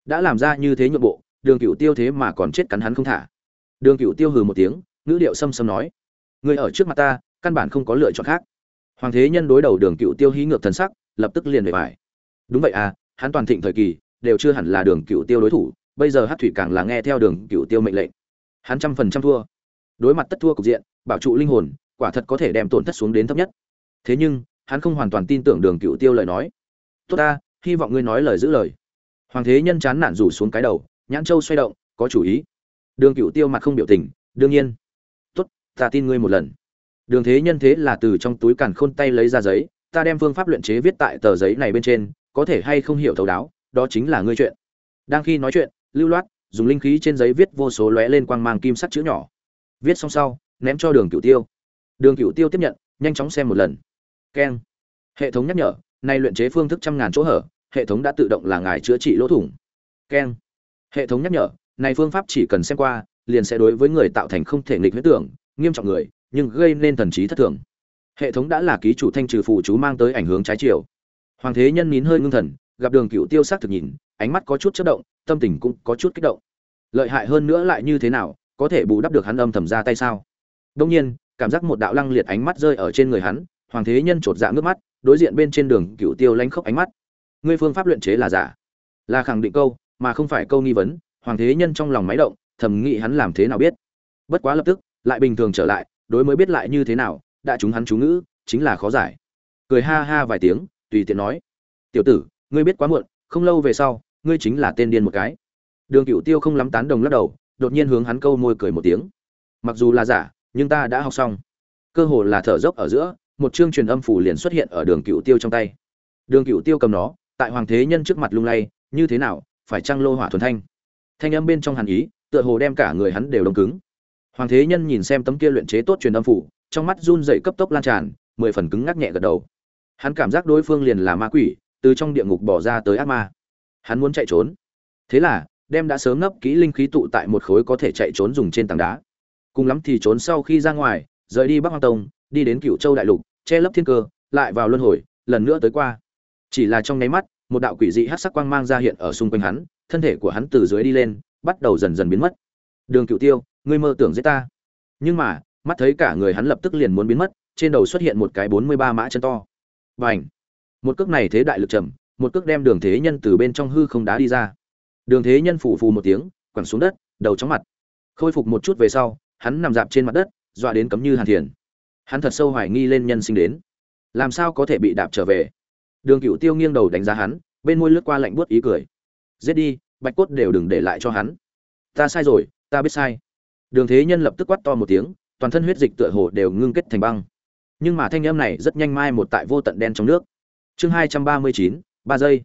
Đã làm ra như thế nhượng bộ, đường cửu tiêu thế mà còn chết cắn hắn không thả. Đường cửu tiêu hừ một tiếng, ngữ điệu xâm xâm nói ngươi ở trước mặt ta, căn bản không có lựa chọn khác. Hoàng thế nhân đối đầu đường cựu tiêu hí ngược thần sắc, lập tức liền về bài. Đúng vậy à hắn toàn thịnh thời kỳ, đều chưa hẳn là đường cựu tiêu đối thủ, bây giờ hát thủy càng là nghe theo đường cựu tiêu mệnh lệnh. Hắn trăm phần trăm thua. Đối mặt tất thua cục diện, bảo trụ linh hồn, quả thật có thể đem tổn thất xuống đến thấp nhất. Thế nhưng hắn không hoàn toàn tin tưởng đường cựu tiêu lời nói. Tốt ta, hy vọng ngươi nói lời giữ lời. Hoàng thế nhân chán nản rủ xuống cái đầu, nhãn châu xoay động, có chủ ý. Đường cựu tiêu mặt không biểu tình, đương nhiên. Tốt, ta tin ngươi một lần. Đường thế nhân thế là từ trong túi càn khôn tay lấy ra giấy, ta đem phương pháp luyện chế viết tại tờ giấy này bên trên, có thể hay không hiểu thấu đáo, đó chính là ngươi chuyện. Đang khi nói chuyện, lưu loát, dùng linh khí trên giấy viết vô số lóe lên quang mang kim sắc chữ nhỏ. Viết xong sau, ném cho đường cựu tiêu. Đường cựu tiêu tiếp nhận, nhanh chóng xem một lần keng. Hệ thống nhắc nhở, nay luyện chế phương thức trăm ngàn chỗ hở, hệ thống đã tự động là ngài chữa trị lỗ thủng. Keng. Hệ thống nhắc nhở này phương pháp chỉ cần xem qua, liền sẽ đối với người tạo thành không thể nghịch huyết tưởng, nghiêm trọng người, nhưng gây nên thần trí thất thường. Hệ thống đã là ký chủ thanh trừ phụ chú mang tới ảnh hướng trái chiều. Hoàng thế nhân nín hơi ngưng thần, gặp đường cựu tiêu sắc thực nhìn, ánh mắt có chút chất động, tâm tình cũng có chút kích động. Lợi hại hơn nữa lại như thế nào, có thể bù đắp được hắn âm thầm ra tay sao? Đông nhiên, cảm giác một đạo lăng liệt ánh mắt rơi ở trên người hắn hoàng thế nhân chột dạ ngước mắt, đối diện bên trên đường cựu tiêu lánh khóc ánh mắt. Ngươi phương pháp luyện chế là giả? Là khẳng định câu, mà không phải câu nghi vấn. Hoàng thế nhân trong lòng máy động, thầm nghĩ hắn làm thế nào biết. Bất quá lập tức, lại bình thường trở lại, đối mới biết lại như thế nào, đã chúng hắn chú ngữ, chính là khó giải. Cười ha ha vài tiếng, tùy tiện nói. Tiểu tử, ngươi biết quá muộn, không lâu về sau, ngươi chính là tên điên một cái. Đường cựu tiêu không lắm tán đồng lắc đầu, đột nhiên hướng hắn câu môi cười một tiếng. Mặc dù là giả, nhưng ta đã học xong. Cơ hồ là thở dốc ở giữa một chương truyền âm phủ liền xuất hiện ở đường cựu tiêu trong tay. Đường cựu tiêu cầm nó, tại hoàng thế nhân trước mặt lung lay, như thế nào, phải trăng lô hỏa thuần thanh? Thanh âm bên trong hàn ý, tựa hồ đem cả người hắn đều đông cứng. Hoàng thế nhân nhìn xem tấm kia luyện chế tốt truyền âm phủ, trong mắt run dậy cấp tốc lan tràn, mười phần cứng ngắc nhẹ gật đầu. Hắn cảm giác đối phương liền là ma quỷ, từ trong địa ngục bỏ ra tới ác ma. Hắn muốn chạy trốn. Thế là, đem đã sớm ngấp kỹ linh khí tụ tại một khối có thể chạy trốn dùng trên tảng đá. Cùng lắm thì trốn sau khi ra ngoài, rời đi bắc hoang tông đi đến cựu châu đại lục, che lấp thiên cơ, lại vào luân hồi, lần nữa tới qua. Chỉ là trong nháy mắt, một đạo quỷ dị hát sắc quang mang ra hiện ở xung quanh hắn, thân thể của hắn từ dưới đi lên, bắt đầu dần dần biến mất. Đường cựu tiêu, ngươi mơ tưởng giết ta. Nhưng mà, mắt thấy cả người hắn lập tức liền muốn biến mất, trên đầu xuất hiện một cái bốn mươi ba mã chân to. Và ảnh một cước này thế đại lực trầm, một cước đem đường thế nhân từ bên trong hư không đá đi ra. Đường thế nhân phủ phù một tiếng, quẳng xuống đất, đầu chóng mặt. Khôi phục một chút về sau, hắn nằm dạp trên mặt đất, dọa đến cấm như hàn thiền hắn thật sâu hoài nghi lên nhân sinh đến. Làm sao có thể bị đạp trở về? Đường cựu tiêu nghiêng đầu đánh giá hắn, bên môi lướt qua lạnh buốt ý cười. Giết đi, bạch cốt đều đừng để lại cho hắn. Ta sai rồi, ta biết sai. Đường thế nhân lập tức quát to một tiếng, toàn thân huyết dịch tựa hồ đều ngưng kết thành băng. Nhưng mà thanh âm này rất nhanh mai một tại vô tận đen trong nước. Chương hai trăm ba mươi chín, ba giây.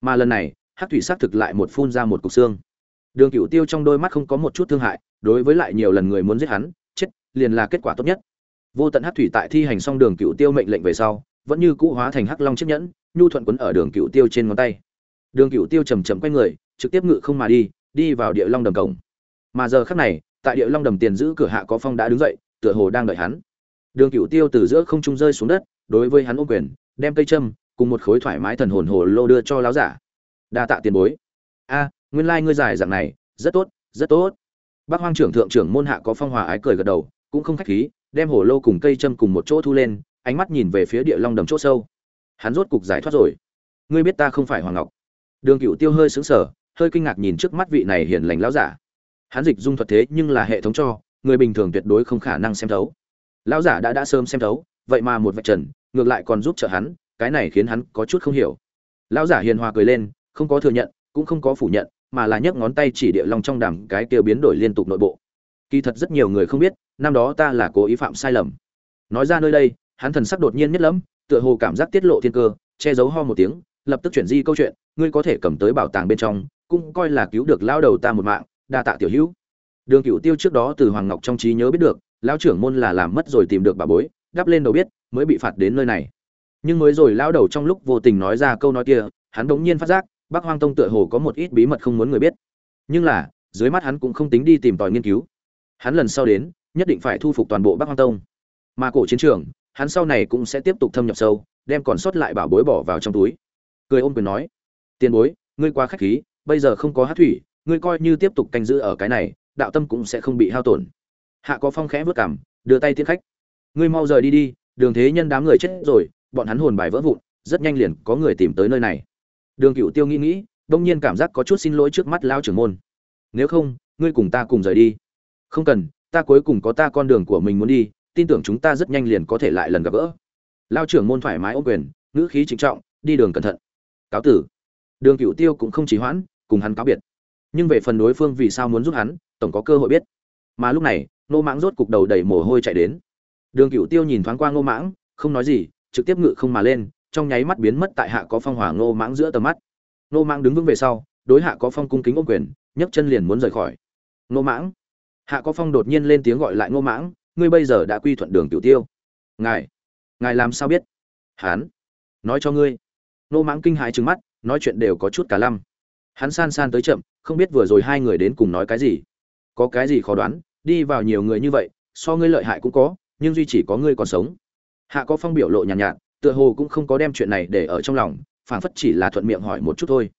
Mà lần này hát thủy xác thực lại một phun ra một cục xương. Đường cựu tiêu trong đôi mắt không có một chút thương hại, đối với lại nhiều lần người muốn giết hắn, chết, liền là kết quả tốt nhất vô tận hát thủy tại thi hành xong đường cựu tiêu mệnh lệnh về sau, vẫn như cũ hóa thành hắc long chiếc nhẫn, nhu thuận quấn ở đường cựu tiêu trên ngón tay. Đường cựu tiêu chầm chầm quay người, trực tiếp ngự không mà đi đi vào địa long đầm cổng. Mà giờ khắc này, tại địa long đầm tiền giữ cửa hạ có phong đã đứng dậy, tựa hồ đang đợi hắn. Đường cựu tiêu từ giữa không trung rơi xuống đất, đối với hắn ô quyền, đem cây châm cùng một khối thoải mái thần hồn hồ lô đưa cho láo giả. Đa tạ tiền bối. A, nguyên lai ngươi giải dạng này, rất tốt rất tốt. Bác hoang trưởng thượng trưởng môn hạ có phong hòa ái cười gật đầu, cũng không khách khí đem hồ lô cùng cây châm cùng một chỗ thu lên, ánh mắt nhìn về phía địa long đầm chỗ sâu. Hắn rốt cục giải thoát rồi. Ngươi biết ta không phải hoàng ngọc. Đường cựu tiêu hơi sững sờ, hơi kinh ngạc nhìn trước mắt vị này hiền lành lão giả. Hắn dịch dung thuật thế nhưng là hệ thống cho, người bình thường tuyệt đối không khả năng xem thấu. Lão giả đã đã sớm xem thấu, vậy mà một vạch trần, ngược lại còn giúp trợ hắn, cái này khiến hắn có chút không hiểu. Lão giả hiền hòa cười lên, không có thừa nhận, cũng không có phủ nhận, mà là nhấc ngón tay chỉ địa long trong đàm cái kia biến đổi liên tục nội bộ. Kỳ thật rất nhiều người không biết năm đó ta là cố ý phạm sai lầm. Nói ra nơi đây, hắn thần sắc đột nhiên nhất lắm tựa hồ cảm giác tiết lộ thiên cơ, che giấu ho một tiếng, lập tức chuyển di câu chuyện, ngươi có thể cầm tới bảo tàng bên trong, cũng coi là cứu được lao đầu ta một mạng, đa tạ tiểu hữu. Đường cựu tiêu trước đó từ hoàng ngọc trong trí nhớ biết được, lão trưởng môn là làm mất rồi tìm được bà bối, đắp lên đầu biết, mới bị phạt đến nơi này. Nhưng mới rồi lão đầu trong lúc vô tình nói ra câu nói kia, hắn đống nhiên phát giác, bắc hoang tông tựa hồ có một ít bí mật không muốn người biết. Nhưng là, dưới mắt hắn cũng không tính đi tìm tòi nghiên cứu. Hắn lần sau đến nhất định phải thu phục toàn bộ bắc hoang tông. Mà cổ chiến trường, hắn sau này cũng sẽ tiếp tục thâm nhập sâu, đem còn sót lại bảo bối bỏ vào trong túi. Cười ôm quyền nói, tiền bối, ngươi quá khách khí, bây giờ không có hát thủy, ngươi coi như tiếp tục canh giữ ở cái này, đạo tâm cũng sẽ không bị hao tổn. Hạ có phong khẽ vớt cảm, đưa tay tiến khách. Ngươi mau rời đi đi, đường thế nhân đám người chết rồi, bọn hắn hồn bài vỡ vụn, rất nhanh liền có người tìm tới nơi này. Đường cựu tiêu nghĩ nghĩ, đông nhiên cảm giác có chút xin lỗi trước mắt lao trưởng môn. Nếu không, ngươi cùng ta cùng rời đi. Không cần ta cuối cùng có ta con đường của mình muốn đi, tin tưởng chúng ta rất nhanh liền có thể lại lần gặp gỡ. Lao trưởng môn thoải mái ô quyền, ngữ khí trịnh trọng, đi đường cẩn thận. Cáo tử. Đường cựu tiêu cũng không chỉ hoãn, cùng hắn cáo biệt. Nhưng về phần đối phương vì sao muốn giúp hắn, tổng có cơ hội biết. Mà lúc này nô mãng rốt cục đầu đầy mồ hôi chạy đến. Đường cựu tiêu nhìn thoáng qua ngô mãng, không nói gì, trực tiếp ngự không mà lên, trong nháy mắt biến mất tại hạ có phong hỏa ngô mãng giữa tầm mắt. Ngô mãng đứng vững về sau, đối hạ có phong cung kính ôm quyền, nhấc chân liền muốn rời khỏi. Ngô mãng hạ có phong đột nhiên lên tiếng gọi lại ngô mãng ngươi bây giờ đã quy thuận đường tiểu tiêu. Ngài ngài làm sao biết? Hán nói cho ngươi. Ngô mãng kinh hãi trừng mắt nói chuyện đều có chút cả lăm. Hắn san san tới chậm không biết vừa rồi hai người đến cùng nói cái gì. Có cái gì khó đoán đi vào nhiều người như vậy so ngươi lợi hại cũng có nhưng duy chỉ có ngươi còn sống. Hạ có phong biểu lộ nhàn nhạt, nhạt tựa hồ cũng không có đem chuyện này để ở trong lòng phảng phất chỉ là thuận miệng hỏi một chút thôi.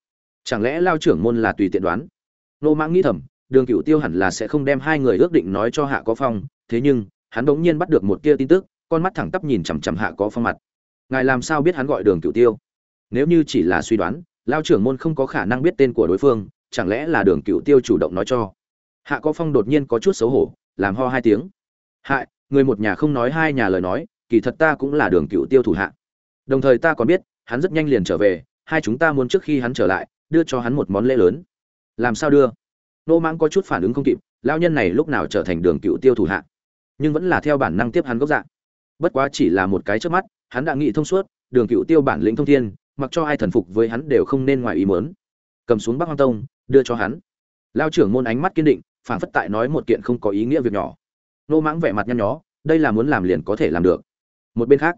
Chẳng lẽ lao trưởng môn là tùy tiện đoán? Nô mãng nghĩ thầm đường cựu tiêu hẳn là sẽ không đem hai người ước định nói cho hạ có phong, thế nhưng, hắn đ ố n g nhiên bắt được một tia tin tức, con mắt thẳng tắp nhìn chằm chằm hạ có phong mặt. Ngài làm sao biết hắn gọi đường cựu tiêu? Nếu như chỉ là suy đoán, lao trưởng môn không có khả năng biết tên của đối phương, chẳng lẽ là đường cựu tiêu chủ động nói cho? Hạ có phong đột nhiên có chút xấu hổ, làm ho hai tiếng. Hại người một nhà không nói hai nhà lời nói, kỳ thật ta cũng là đường cựu tiêu thủ hạ. Đồng thời ta còn biết, hắn rất nhanh liền trở về, hai chúng ta muốn trước khi hắn trở lại, đưa cho hắn một món lễ lớn. Làm sao đưa? Nô mãng có chút phản ứng không kịp lao nhân này lúc nào trở thành đường cựu tiêu thủ hạ? Nhưng vẫn là theo bản năng tiếp hắn gốc dạng bất quá chỉ là một cái trước mắt, hắn đã nghĩ thông suốt, đường cựu tiêu bản lĩnh thông thiên, mặc cho ai thần phục với hắn đều không nên ngoài ý mớn cầm xuống bắc hoang tông, đưa cho hắn. Lao trưởng môn ánh mắt kiên định phản phất tại nói một kiện không có ý nghĩa việc nhỏ. Nô mãng vẻ mặt nhăn nhó, đây là muốn làm liền có thể làm được. Một bên khác,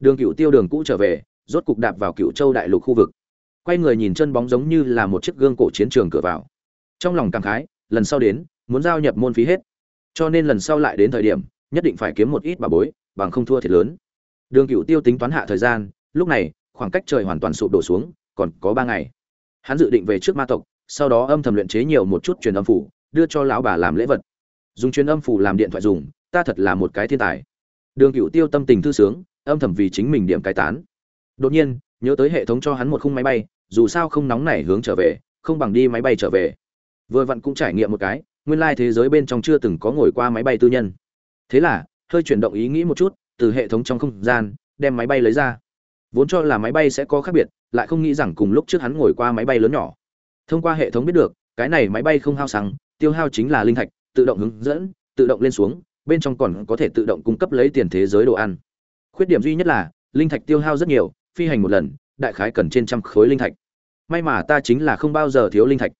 đường cựu tiêu đường cũ trở về, rốt cục đạp vào cựu châu đại lục khu vực. Quay người nhìn chân bóng giống như là một chiếc gương cổ chiến trường cửa vào trong lòng cảm khái, lần sau đến, muốn giao nhập môn phí hết. Cho nên lần sau lại đến thời điểm, nhất định phải kiếm một ít bà bối, bằng không thua thiệt lớn. Đường cựu tiêu tính toán hạ thời gian, lúc này, khoảng cách trời hoàn toàn sụp đổ xuống, còn có ba ngày. Hắn dự định về trước ma tộc, sau đó âm thầm luyện chế nhiều một chút truyền âm phủ, đưa cho lão bà làm lễ vật. Dùng truyền âm phủ làm điện thoại dùng, ta thật là một cái thiên tài. Đường cựu tiêu tâm tình thư sướng, âm thầm vì chính mình điểm cai tán. Đột nhiên, nhớ tới hệ thống cho hắn một khung máy bay, dù sao không nóng này hướng trở về, không bằng đi máy bay trở về vừa vặn cũng trải nghiệm một cái, nguyên lai thế giới bên trong chưa từng có ngồi qua máy bay tư nhân. Thế là, hơi chuyển động ý nghĩ một chút, từ hệ thống trong không gian, đem máy bay lấy ra. Vốn cho là máy bay sẽ có khác biệt, lại không nghĩ rằng cùng lúc trước hắn ngồi qua máy bay lớn nhỏ. Thông qua hệ thống biết được, cái này máy bay không hao xăng, tiêu hao chính là linh thạch, tự động hướng dẫn, tự động lên xuống, bên trong còn có thể tự động cung cấp lấy tiền thế giới đồ ăn. Khuyết điểm duy nhất là, linh thạch tiêu hao rất nhiều, phi hành một lần, đại khái cần trên trăm khối linh thạch. May mà ta chính là không bao giờ thiếu linh thạch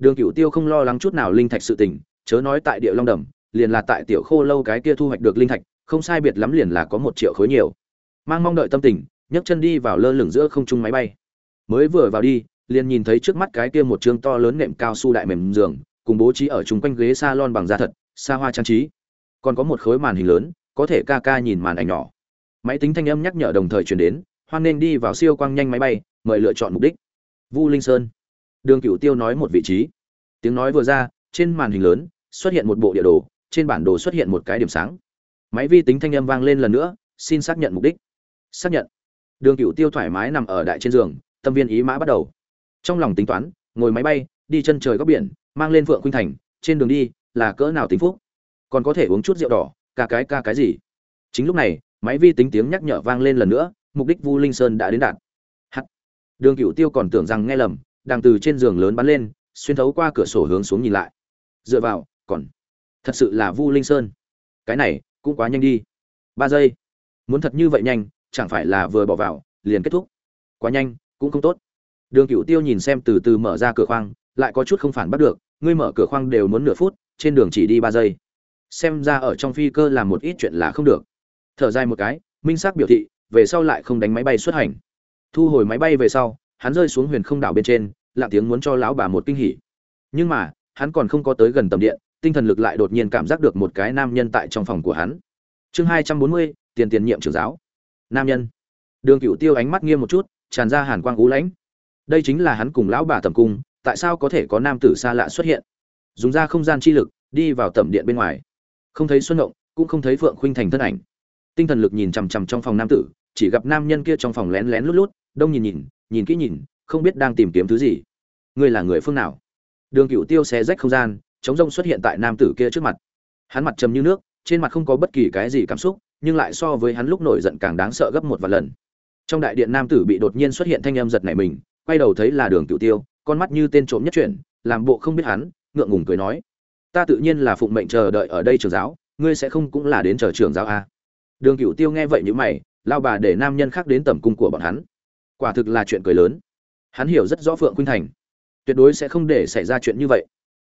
đường Cửu tiêu không lo lắng chút nào linh thạch sự tình, chớ nói tại địa long đầm, liền là tại tiểu khô lâu cái kia thu hoạch được linh thạch, không sai biệt lắm liền là có một triệu khối nhiều. Mang mong đợi tâm tình, nhấc chân đi vào lơ lửng giữa không trung máy bay. Mới vừa vào đi, liền nhìn thấy trước mắt cái kia một trường to lớn nệm cao su đại mềm giường, cùng bố trí ở chung quanh ghế salon bằng da thật, xa hoa trang trí. Còn có một khối màn hình lớn, có thể ca ca nhìn màn ảnh nhỏ. Máy tính thanh âm nhắc nhở đồng thời truyền đến, hoan nên đi vào siêu quang nhanh máy bay, mời lựa chọn mục đích. Vu linh sơn đường cửu tiêu nói một vị trí. Tiếng nói vừa ra, trên màn hình lớn, xuất hiện một bộ địa đồ, trên bản đồ xuất hiện một cái điểm sáng. Máy vi tính thanh âm vang lên lần nữa, xin xác nhận mục đích. Xác nhận. Đường cửu tiêu thoải mái nằm ở đại trên giường, tâm viên ý mã bắt đầu. Trong lòng tính toán, ngồi máy bay, đi chân trời góc biển, mang lên phượng khuynh thành, trên đường đi, là cỡ nào tính phúc? Còn có thể uống chút rượu đỏ, ca cái ca cái gì? Chính lúc này, máy vi tính tiếng nhắc nhở vang lên lần nữa, mục đích vu linh sơn đã đến đạt. Hắt đường cựu tiêu còn tưởng rằng nghe lầm đang từ trên giường lớn bắn lên, xuyên thấu qua cửa sổ hướng xuống nhìn lại. Dựa vào, còn, thật sự là vu linh sơn. Cái này, cũng quá nhanh đi. Ba giây. Muốn thật như vậy nhanh, chẳng phải là vừa bỏ vào, liền kết thúc. Quá nhanh, cũng không tốt. Đường cựu tiêu nhìn xem từ từ mở ra cửa khoang, lại có chút không phản bắt được, ngươi mở cửa khoang đều muốn nửa phút, trên đường chỉ đi ba giây. Xem ra ở trong phi cơ làm một ít chuyện là không được. Thở dài một cái, minh xác biểu thị, về sau lại không đánh máy bay xuất hành. Thu hồi máy bay về sau hắn rơi xuống huyền không đảo bên trên lạng tiếng muốn cho lão bà một kinh hỉ. Nhưng mà, hắn còn không có tới gần tầm điện, tinh thần lực lại đột nhiên cảm giác được một cái nam nhân tại trong phòng của hắn. Chương hai trăm bốn mươi, tiền tiền nhiệm trưởng giáo. Nam nhân. Đường cựu tiêu ánh mắt nghiêm một chút, tràn ra hàn quang ú lãnh. Đây chính là hắn cùng lão bà tầm cung, tại sao có thể có nam tử xa lạ xuất hiện? Dùng ra không gian chi lực, đi vào tầm điện bên ngoài. Không thấy xuân động cũng không thấy phượng khuynh thành thân ảnh. Tinh thần lực nhìn chằm chằm trong phòng nam tử, chỉ gặp nam nhân kia trong phòng lén lén lút lút, đông nhìn nhìn nhìn kỹ nhìn, không biết đang tìm kiếm thứ gì. Ngươi là người phương nào? Đường cựu tiêu xé rách không gian chống rông xuất hiện tại nam tử kia trước mặt. Hắn mặt trầm như nước, trên mặt không có bất kỳ cái gì cảm xúc, nhưng lại so với hắn lúc nổi giận càng đáng sợ gấp một vài lần. Trong đại điện nam tử bị đột nhiên xuất hiện thanh âm giật này mình, quay đầu thấy là đường cựu tiêu, con mắt như tên trộm nhất chuyển, làm bộ không biết hắn, ngượng ngùng cười nói, ta tự nhiên là phụng mệnh chờ đợi ở đây trường giáo, ngươi sẽ không cũng là đến chờ trường giáo à. đường cựu tiêu nghe vậy như mày, lao bà để nam nhân khác đến tầm cung của bọn hắn quả thực là chuyện cười lớn. Hắn hiểu rất rõ phượng khuynh thành. Tuyệt đối sẽ không để xảy ra chuyện như vậy.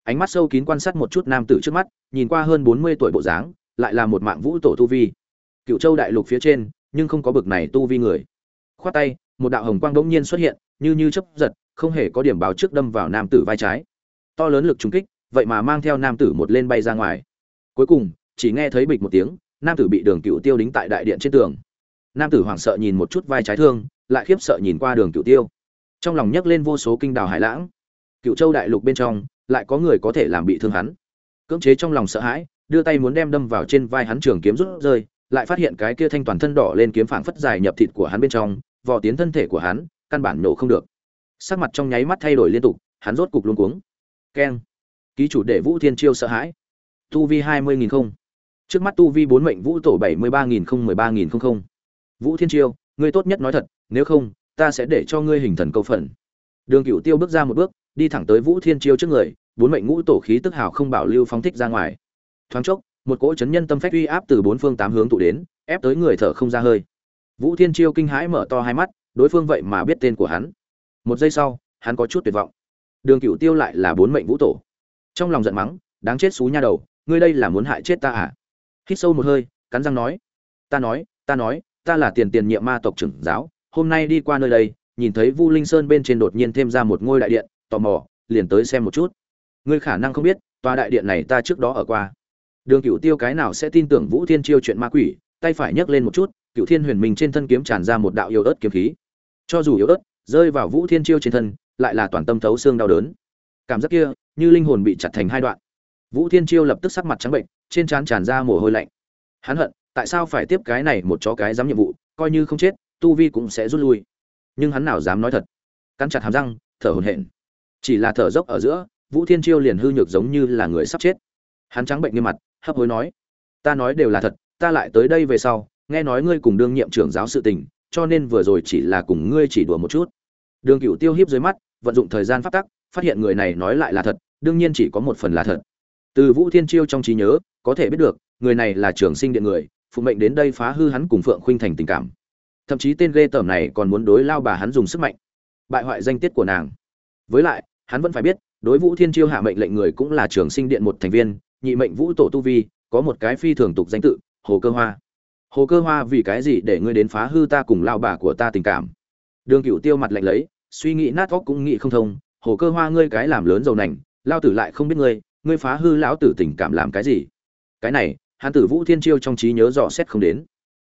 Ánh mắt sâu kín quan sát một chút nam tử trước mắt, nhìn qua hơn bốn mươi tuổi bộ dáng, lại là một mạng vũ tổ tu vi. Cựu châu đại lục phía trên, nhưng không có bực này tu vi người. Khoát tay, một đạo hồng quang bỗng nhiên xuất hiện, như như chấp giật, không hề có điểm báo trước đâm vào nam tử vai trái. To lớn lực trúng kích, vậy mà mang theo nam tử một lên bay ra ngoài. Cuối cùng, chỉ nghe thấy bịch một tiếng, nam tử bị đường cựu tiêu đính tại đại điện trên tường. Nam tử hoảng sợ nhìn một chút vai trái thương lại khiếp sợ nhìn qua đường cựu tiêu. Trong lòng nhấc lên vô số kinh đào hải lãng. Cựu châu đại lục bên trong, lại có người có thể làm bị thương hắn. Cưỡng chế trong lòng sợ hãi, đưa tay muốn đem đâm vào trên vai hắn trường kiếm rút rơi, lại phát hiện cái kia thanh toàn thân đỏ lên kiếm phảng phất dài nhập thịt của hắn bên trong, vò tiến thân thể của hắn, căn bản nổ không được. Sắc mặt trong nháy mắt thay đổi liên tục, hắn rốt cục luống cuống. Keng. Ký chủ đệ vũ thiên chiêu sợ hãi. Tu vi hai mươi nghìn không. Trước mắt tu vi bốn mệnh vũ tổ bảy mươi ba nghìn không mười ba nghìn không không. Vũ thiên chiêu, ngươi tốt nhất nói thật nếu không, ta sẽ để cho ngươi hình thần câu phần. Đường cựu tiêu bước ra một bước, đi thẳng tới vũ thiên chiêu trước người, bốn mệnh ngũ tổ khí tức hào không bảo lưu phóng thích ra ngoài. Thoáng chốc, một cỗ chấn nhân tâm phách uy áp từ bốn phương tám hướng tụ đến, ép tới người thở không ra hơi. Vũ thiên chiêu kinh hãi mở to hai mắt, đối phương vậy mà biết tên của hắn. Một giây sau, hắn có chút tuyệt vọng. Đường cựu tiêu lại là bốn mệnh vũ tổ. Trong lòng giận mắng, đáng chết xú nha đầu, ngươi đây là muốn hại chết ta à? Hít sâu một hơi, cắn răng nói, ta nói ta nói, ta là tiền tiền nhiệm ma tộc trưởng giáo hôm nay đi qua nơi đây, nhìn thấy vu linh sơn bên trên đột nhiên thêm ra một ngôi đại điện, tò mò, liền tới xem một chút. Ngươi khả năng không biết, tòa đại điện này ta trước đó ở qua. Đường cựu tiêu cái nào sẽ tin tưởng vũ thiên chiêu chuyện ma quỷ, tay phải nhấc lên một chút cựu thiên huyền minh trên thân kiếm tràn ra một đạo yếu ớt kiếm khí. Cho dù yếu ớt, rơi vào vũ thiên chiêu trên thân, lại là toàn tâm thấu xương đau đớn. Cảm giác kia, như linh hồn bị chặt thành hai đoạn. Vũ thiên chiêu lập tức sắc mặt trắng bệnh, trên trán tràn ra mồ hôi lạnh. Hắn hận, tại sao phải tiếp cái này một chó cái dám nhiệm vụ, coi như không chết tu vi cũng sẽ rút lui. Nhưng hắn nào dám nói thật? Cắn chặt hàm răng, thở hổn hển. Chỉ là thở dốc ở giữa, vũ thiên chiêu liền hư nhược giống như là người sắp chết. Hắn trắng bệnh như mặt, hấp hối nói, ta nói đều là thật, ta lại tới đây về sau, nghe nói ngươi cùng đương nhiệm trưởng giáo sự tình, cho nên vừa rồi chỉ là cùng ngươi chỉ đùa một chút. Đường cựu tiêu hiếp dưới mắt, vận dụng thời gian phát tắc, phát hiện người này nói lại là thật, đương nhiên chỉ có một phần là thật. Từ vũ thiên chiêu trong trí nhớ, có thể biết được, người này là trường sinh điện người, phụ mệnh đến đây phá hư hắn cùng phượng khuynh thành tình cảm thậm chí tên ghê tởm này còn muốn đối lao bà hắn dùng sức mạnh, bại hoại danh tiết của nàng. Với lại, hắn vẫn phải biết, đối vũ thiên chiêu hạ mệnh lệnh người cũng là trường sinh điện một thành viên, nhị mệnh vũ tổ tu vi, có một cái phi thường tục danh tự, hồ cơ hoa. Hồ cơ hoa vì cái gì để ngươi đến phá hư ta cùng lao bà của ta tình cảm? Đường cựu tiêu mặt lạnh lấy, suy nghĩ nát óc cũng nghĩ không thông, hồ cơ hoa ngươi cái làm lớn dầu nành, lao tử lại không biết ngươi ngươi phá hư lão tử tình cảm làm cái gì? Cái này, hắn tử vũ thiên chiêu trong trí nhớ dò xét không đến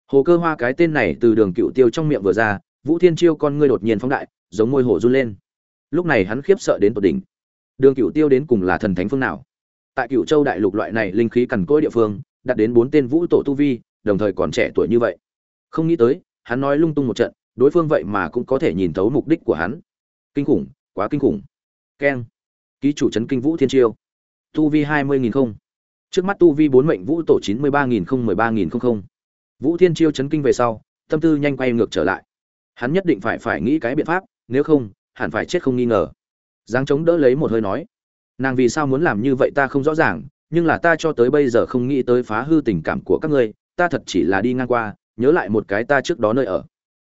hồ cơ hoa cái tên này từ đường cựu tiêu trong miệng vừa ra, vũ thiên chiêu con ngươi đột nhiên phóng đại, giống môi hổ run lên. Lúc này hắn khiếp sợ đến tột đỉnh. Đường cựu tiêu đến cùng là thần thánh phương nào? Tại cựu châu đại lục loại này linh khí cằn cỗi địa phương, đặt đến bốn tên vũ tổ tu vi, đồng thời còn trẻ tuổi như vậy. Không nghĩ tới, hắn nói lung tung một trận, đối phương vậy mà cũng có thể nhìn thấu mục đích của hắn. Kinh khủng, quá kinh khủng. Keng. Ký chủ trấn kinh vũ thiên chiêu. Tu vi hai mươi nghìn không. Trước mắt tu vi bốn mệnh vũ tổ chín mươi ba nghìn không mười ba nghìn không không vũ thiên chiêu chấn kinh về sau, tâm tư nhanh quay ngược trở lại. Hắn nhất định phải phải nghĩ cái biện pháp, nếu không, hẳn phải chết không nghi ngờ. Giáng chống đỡ lấy một hơi nói, nàng vì sao muốn làm như vậy ta không rõ ràng, nhưng là ta cho tới bây giờ không nghĩ tới phá hư tình cảm của các ngươi, ta thật chỉ là đi ngang qua, nhớ lại một cái ta trước đó nơi ở.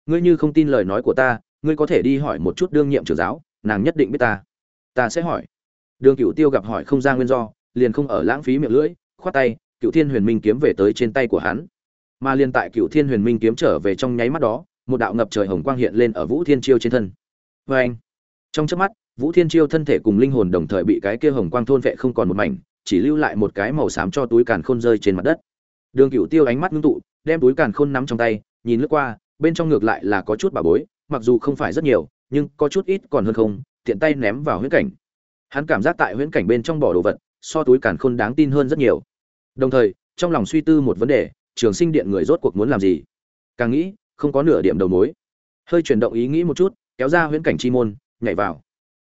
Ngươi như không tin lời nói của ta, ngươi có thể đi hỏi một chút đương nhiệm trưởng giáo, nàng nhất định biết ta. Ta sẽ hỏi. Đường cựu tiêu gặp hỏi không ra nguyên do, liền không ở lãng phí miệng lưỡi, khoát tay cựu thiên huyền minh kiếm về tới trên tay của hắn mà liền tại cựu thiên huyền minh kiếm trở về trong nháy mắt đó, một đạo ngập trời hồng quang hiện lên ở vũ thiên chiêu trên thân. Vê anh, trong chớp mắt, vũ thiên chiêu thân thể cùng linh hồn đồng thời bị cái kia hồng quang thôn vệ không còn một mảnh, chỉ lưu lại một cái màu xám cho túi càn khôn rơi trên mặt đất. Đường cựu tiêu ánh mắt ngưng tụ, đem túi càn khôn nắm trong tay, nhìn lướt qua, bên trong ngược lại là có chút bà bối, mặc dù không phải rất nhiều, nhưng có chút ít còn hơn không, tiện tay ném vào huyễn cảnh. Hắn cảm giác tại huyễn cảnh bên trong bỏ đồ vật, so túi càn khôn đáng tin hơn rất nhiều. Đồng thời, trong lòng suy tư một vấn đề trường sinh điện người rốt cuộc muốn làm gì? Càng nghĩ, không có nửa điểm đầu mối. Hơi chuyển động ý nghĩ một chút, kéo ra huyễn cảnh chi môn, nhảy vào.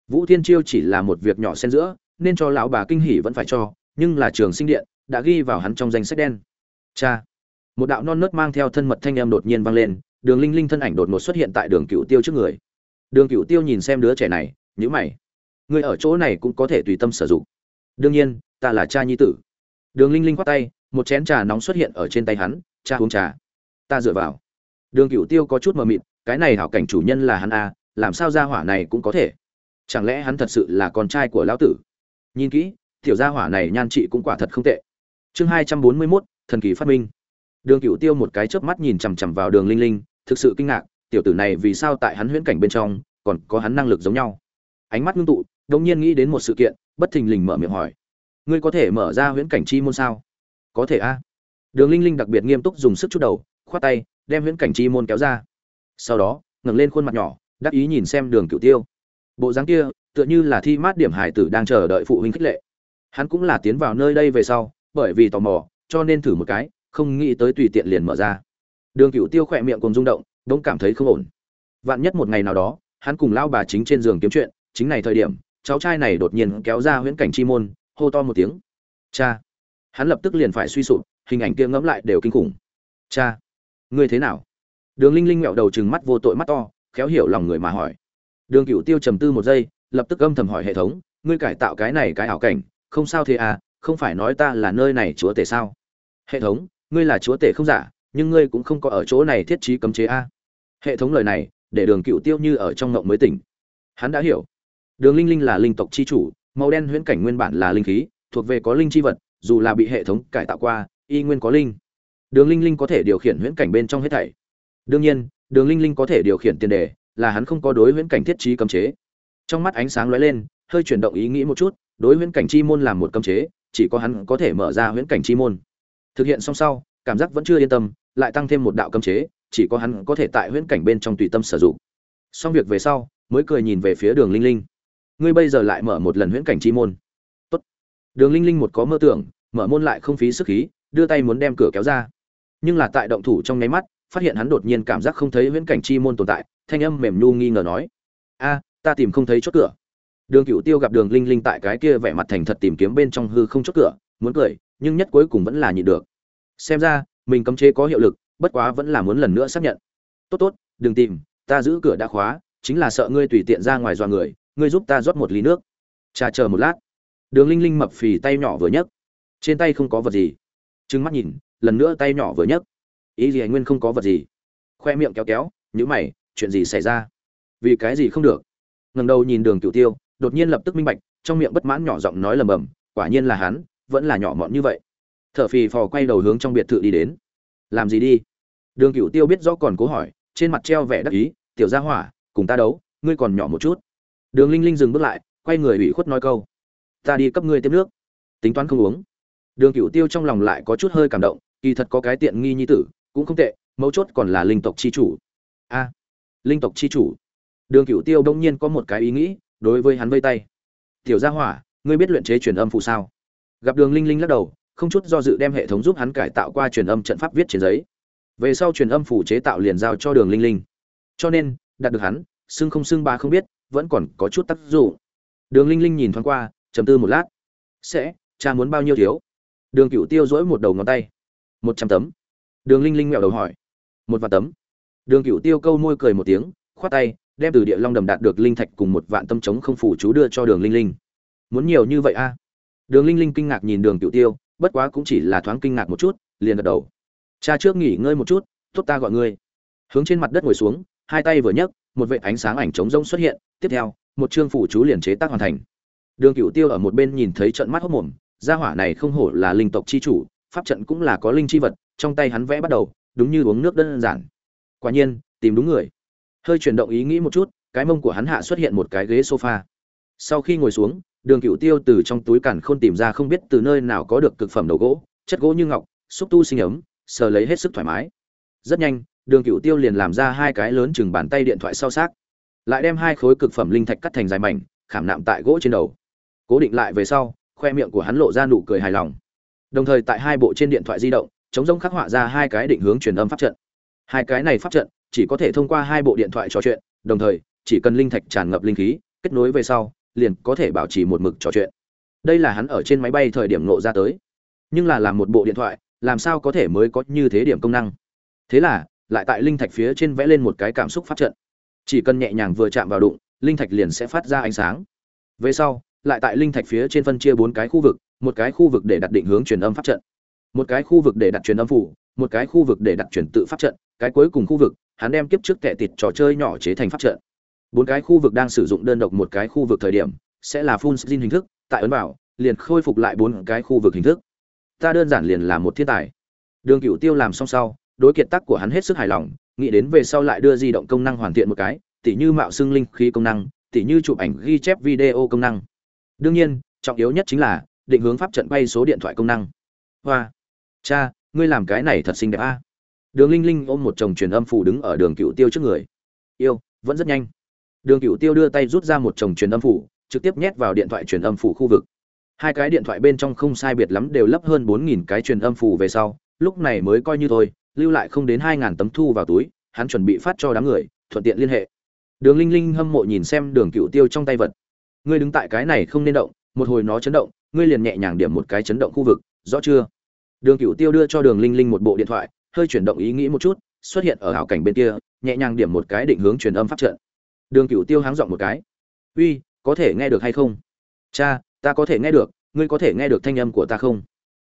Vũ thiên chiêu chỉ là một việc nhỏ xen giữa, nên cho lão bà kinh hỉ vẫn phải cho, nhưng là trường sinh điện đã ghi vào hắn trong danh sách đen. Cha! Một đạo non nớt mang theo thân mật thanh em đột nhiên vang lên, đường linh linh thân ảnh đột ngột xuất hiện tại đường cựu tiêu trước người. Đường cựu tiêu nhìn xem đứa trẻ này nhữ mày. Ngươi ở chỗ này cũng có thể tùy tâm sử dụng. Đương nhiên, ta là cha nhi tử. Đường linh linh khoát tay một chén trà nóng xuất hiện ở trên tay hắn cha uống trà. Ta dựa vào. Đường Cửu tiêu có chút mờ mịt cái này hảo cảnh chủ nhân là hắn à, làm sao gia hỏa này cũng có thể? Chẳng lẽ hắn thật sự là con trai của lão tử? Nhìn kỹ tiểu gia hỏa này nhan trị cũng quả thật không tệ. Chương hai trăm bốn mươi mốt thần kỳ phát minh. Đường Cửu tiêu một cái chớp mắt nhìn chằm chằm vào đường linh linh thực sự kinh ngạc tiểu tử này vì sao tại hắn huyễn cảnh bên trong còn có hắn năng lực giống nhau? Ánh mắt ngưng tụ đột nhiên nghĩ đến một sự kiện bất thình lình mở miệng hỏi ngươi có thể mở ra huyễn cảnh chi môn sao? Có thể a. Đường linh linh đặc biệt nghiêm túc dùng sức chút đầu, khoát tay, đem huyễn cảnh chi môn kéo ra. Sau đó, ngẩng lên khuôn mặt nhỏ, đắc ý nhìn xem đường cựu tiêu. Bộ dáng kia, tựa như là thi mát điểm hải tử đang chờ đợi phụ huynh khích lệ. Hắn cũng là tiến vào nơi đây về sau, bởi vì tò mò, cho nên thử một cái, không nghĩ tới tùy tiện liền mở ra. Đường cựu tiêu khỏe miệng cùng rung động đông cảm thấy không ổn. Vạn nhất một ngày nào đó, hắn cùng lao bà chính trên giường kiếm chuyện, chính này thời điểm, cháu trai này đột nhiên kéo ra huyễn cảnh chi môn, hô to một tiếng. Cha! Hắn lập tức liền phải suy sụp, hình ảnh kia ngẫm lại đều kinh khủng. Cha, ngươi thế nào? Đường linh linh mẹo đầu chừng mắt vô tội mắt to, khéo hiểu lòng người mà hỏi. Đường cựu tiêu trầm tư một giây, lập tức âm thầm hỏi hệ thống, ngươi cải tạo cái này cái ảo cảnh, không sao thế à không phải nói ta là nơi này chúa tể sao? Hệ thống, ngươi là chúa tể không giả, nhưng ngươi cũng không có ở chỗ này thiết trí cấm chế a. Hệ thống lời này, để đường cựu tiêu như ở trong ngộng mới tỉnh. Hắn đã hiểu. Đường linh linh là linh tộc c h i chủ, màu đen huyễn cảnh nguyên bản là linh khí, thuộc về có linh c h i vật dù là bị hệ thống cải tạo qua, y nguyên có linh. Đường linh linh có thể điều khiển huyễn cảnh bên trong hết thảy. Đương nhiên, đường linh linh có thể điều khiển tiền đề, là hắn không có đối huyễn cảnh thiết trí cấm chế. Trong mắt ánh sáng lóe lên, hơi chuyển động ý nghĩ một chút, đối huyễn cảnh chi môn làm một cấm chế, chỉ có hắn có thể mở ra huyễn cảnh chi môn. Thực hiện xong sau, cảm giác vẫn chưa yên tâm, lại tăng thêm một đạo cấm chế, chỉ có hắn có thể tại huyễn cảnh bên trong tùy tâm sử dụng. Xong việc về sau, mới cười nhìn về phía đường linh linh. Ngươi bây giờ lại mở một lần huyễn cảnh chi môn. Tốt. đường linh linh một có mơ tưởng mở môn lại không phí sức khí, đưa tay muốn đem cửa kéo ra. Nhưng là tại động thủ trong nháy mắt, phát hiện hắn đột nhiên cảm giác không thấy huyễn cảnh chi môn tồn tại, thanh âm mềm nhu nghi ngờ nói, a, ta tìm không thấy chốt cửa. Đường cựu tiêu gặp đường linh linh tại cái kia vẻ mặt thành thật tìm kiếm bên trong hư không chốt cửa, muốn cười, nhưng nhất cuối cùng vẫn là nhịn được. Xem ra, mình cấm chế có hiệu lực, bất quá vẫn là muốn lần nữa xác nhận. Tốt tốt, đừng tìm, ta giữ cửa đã khóa, chính là sợ ngươi tùy tiện ra ngoài dọa người, ngươi giúp ta rót một ly nước. Trà chờ một lát. Đường linh linh mập phì tay nhỏ vừa nhấc trên tay không có vật gì. Trừng mắt nhìn, lần nữa tay nhỏ vừa nhấc. Ý gì anh nguyên không có vật gì. Khoe miệng kéo kéo nhữ mày, chuyện gì xảy ra? Vì cái gì không được? Ngần đầu nhìn đường cựu tiêu, đột nhiên lập tức minh bạch, trong miệng bất mãn nhỏ giọng nói lầm bầm, quả nhiên là hắn, vẫn là nhỏ mọn như vậy. T h ở phì phò quay đầu hướng trong biệt thự đi đến. Làm gì đi? Đường cựu tiêu biết rõ còn cố hỏi, trên mặt treo vẻ đắc ý, tiểu gia hỏa, cùng ta đấu, ngươi còn nhỏ một chút. Đường linh linh dừng bước lại, quay người ủy khuất nói câu, ta đi cấp ngươi tiếp nước. Tính toán không uống đường Cửu tiêu trong lòng lại có chút hơi cảm động, kỳ thật có cái tiện nghi nhi tử, cũng không tệ, mấu chốt còn là linh tộc chi chủ. A, linh tộc chi chủ. Đường Cửu tiêu đông nhiên có một cái ý nghĩ, đối với hắn vây tay. Tiểu gia hỏa, ngươi biết luyện chế truyền âm phù sao? Gặp đường linh linh lắc đầu, không chút do dự đem hệ thống giúp hắn cải tạo qua truyền âm trận pháp viết trên giấy. Về sau truyền âm phủ chế tạo liền giao cho đường linh linh. Cho nên, đạt được hắn, xưng không xưng ba không biết, vẫn còn có chút tác dụng. Đường linh linh nhìn thoáng qua, trầm tư một lát. Sẽ, cha muốn bao nhiêu thiếu? Đường cựu tiêu dỗi một đầu ngón tay. Một trăm tấm. Đường linh linh mẹo đầu hỏi. Một vạn tấm. Đường cựu tiêu câu môi cười một tiếng, khoát tay, đem từ địa long đầm đạt được linh thạch cùng một vạn tâm chống không phủ chú đưa cho đường linh linh. Muốn nhiều như vậy a? Đường linh linh kinh ngạc nhìn đường cựu tiêu, bất quá cũng chỉ là thoáng kinh ngạc một chút, liền gật đầu. Cha trước nghỉ ngơi một chút, tốt ta gọi ngươi. Hướng trên mặt đất ngồi xuống, hai tay vừa nhấc, một vệ ánh sáng ảnh trống rông xuất hiện, tiếp theo, một chương phủ chú liền chế tác hoàn thành. Đường cựu tiêu ở một bên nhìn thấy trận mắt hốc mồm gia hỏa này không hổ là linh tộc chi chủ, pháp trận cũng là có linh chi vật, trong tay hắn vẽ bắt đầu, đúng như uống nước đơn giản. Quả nhiên, tìm đúng người. Hơi chuyển động ý nghĩ một chút, cái mông của hắn hạ xuất hiện một cái ghế sofa. Sau khi ngồi xuống, đường cựu tiêu từ trong túi càn khôn tìm ra không biết từ nơi nào có được cực phẩm đầu gỗ, chất gỗ như ngọc, xúc tu sinh ấm, sờ lấy hết sức thoải mái. Rất nhanh, đường cựu tiêu liền làm ra hai cái lớn chừng bàn tay điện thoại sau xác. Lại đem hai khối cực phẩm linh thạch cắt thành dài mảnh, khảm nạm tại gỗ trên đầu. Cố định lại về sau khoe miệng của hắn lộ ra nụ cười hài lòng. Đồng thời tại hai bộ trên điện thoại di động, chống rông khắc họa ra hai cái định hướng truyền âm pháp trận. Hai cái này pháp trận chỉ có thể thông qua hai bộ điện thoại trò chuyện, đồng thời, chỉ cần linh thạch tràn ngập linh khí, kết nối về sau, liền có thể bảo trì một mực trò chuyện. Đây là hắn ở trên máy bay thời điểm nộ ra tới. Nhưng là làm một bộ điện thoại, làm sao có thể mới có như thế điểm công năng? Thế là, lại tại linh thạch phía trên vẽ lên một cái cảm xúc pháp trận. Chỉ cần nhẹ nhàng vừa chạm vào đụng, linh thạch liền sẽ phát ra ánh sáng. Về sau lại tại linh thạch phía trên phân chia bốn cái khu vực, một cái khu vực để đặt định hướng truyền âm pháp trận, một cái khu vực để đặt truyền âm phủ, một cái khu vực để đặt truyền tự pháp trận, cái cuối cùng khu vực, hắn đem kiếp trước tệ tịt trò chơi nhỏ chế thành pháp trận. Bốn cái khu vực đang sử dụng đơn độc một cái khu vực thời điểm, sẽ là full xin hình thức, tại ấn bảo liền khôi phục lại bốn cái khu vực hình thức. Ta đơn giản liền là một thiên tài. Đường cựu tiêu làm xong sau, đối kiệt tác của hắn hết sức hài lòng, nghĩ đến về sau lại đưa di động công năng hoàn thiện một cái, tỉ như mạo xưng linh khí công năng, tỉ như chụp ảnh ghi chép video công năng đương nhiên, trọng yếu nhất chính là định hướng pháp trận bay số điện thoại công năng. Hoa, cha, ngươi làm cái này thật xinh đẹp a. Đường linh linh ôm một chồng truyền âm phủ đứng ở đường cựu tiêu trước người. Yêu, vẫn rất nhanh. Đường cựu tiêu đưa tay rút ra một chồng truyền âm phủ, trực tiếp nhét vào điện thoại truyền âm phủ khu vực. Hai cái điện thoại bên trong không sai biệt lắm đều lấp hơn bốn nghìn cái truyền âm phủ về sau, lúc này mới coi như thôi, lưu lại không đến hai ngàn tấm thu vào túi, hắn chuẩn bị phát cho đám người, thuận tiện liên hệ. Đường linh linh hâm mộ nhìn xem đường cựu tiêu trong tay vật ngươi đứng tại cái này không nên động, một hồi nó chấn động, ngươi liền nhẹ nhàng điểm một cái chấn động khu vực, rõ chưa? Đường cựu tiêu đưa cho đường linh linh một bộ điện thoại, hơi chuyển động ý nghĩ một chút, xuất hiện ở hảo cảnh bên kia, nhẹ nhàng điểm một cái định hướng truyền âm pháp trận. Đường cựu tiêu háng dọn một cái. Uy, có thể nghe được hay không? Cha, ta có thể nghe được, ngươi có thể nghe được thanh âm của ta không?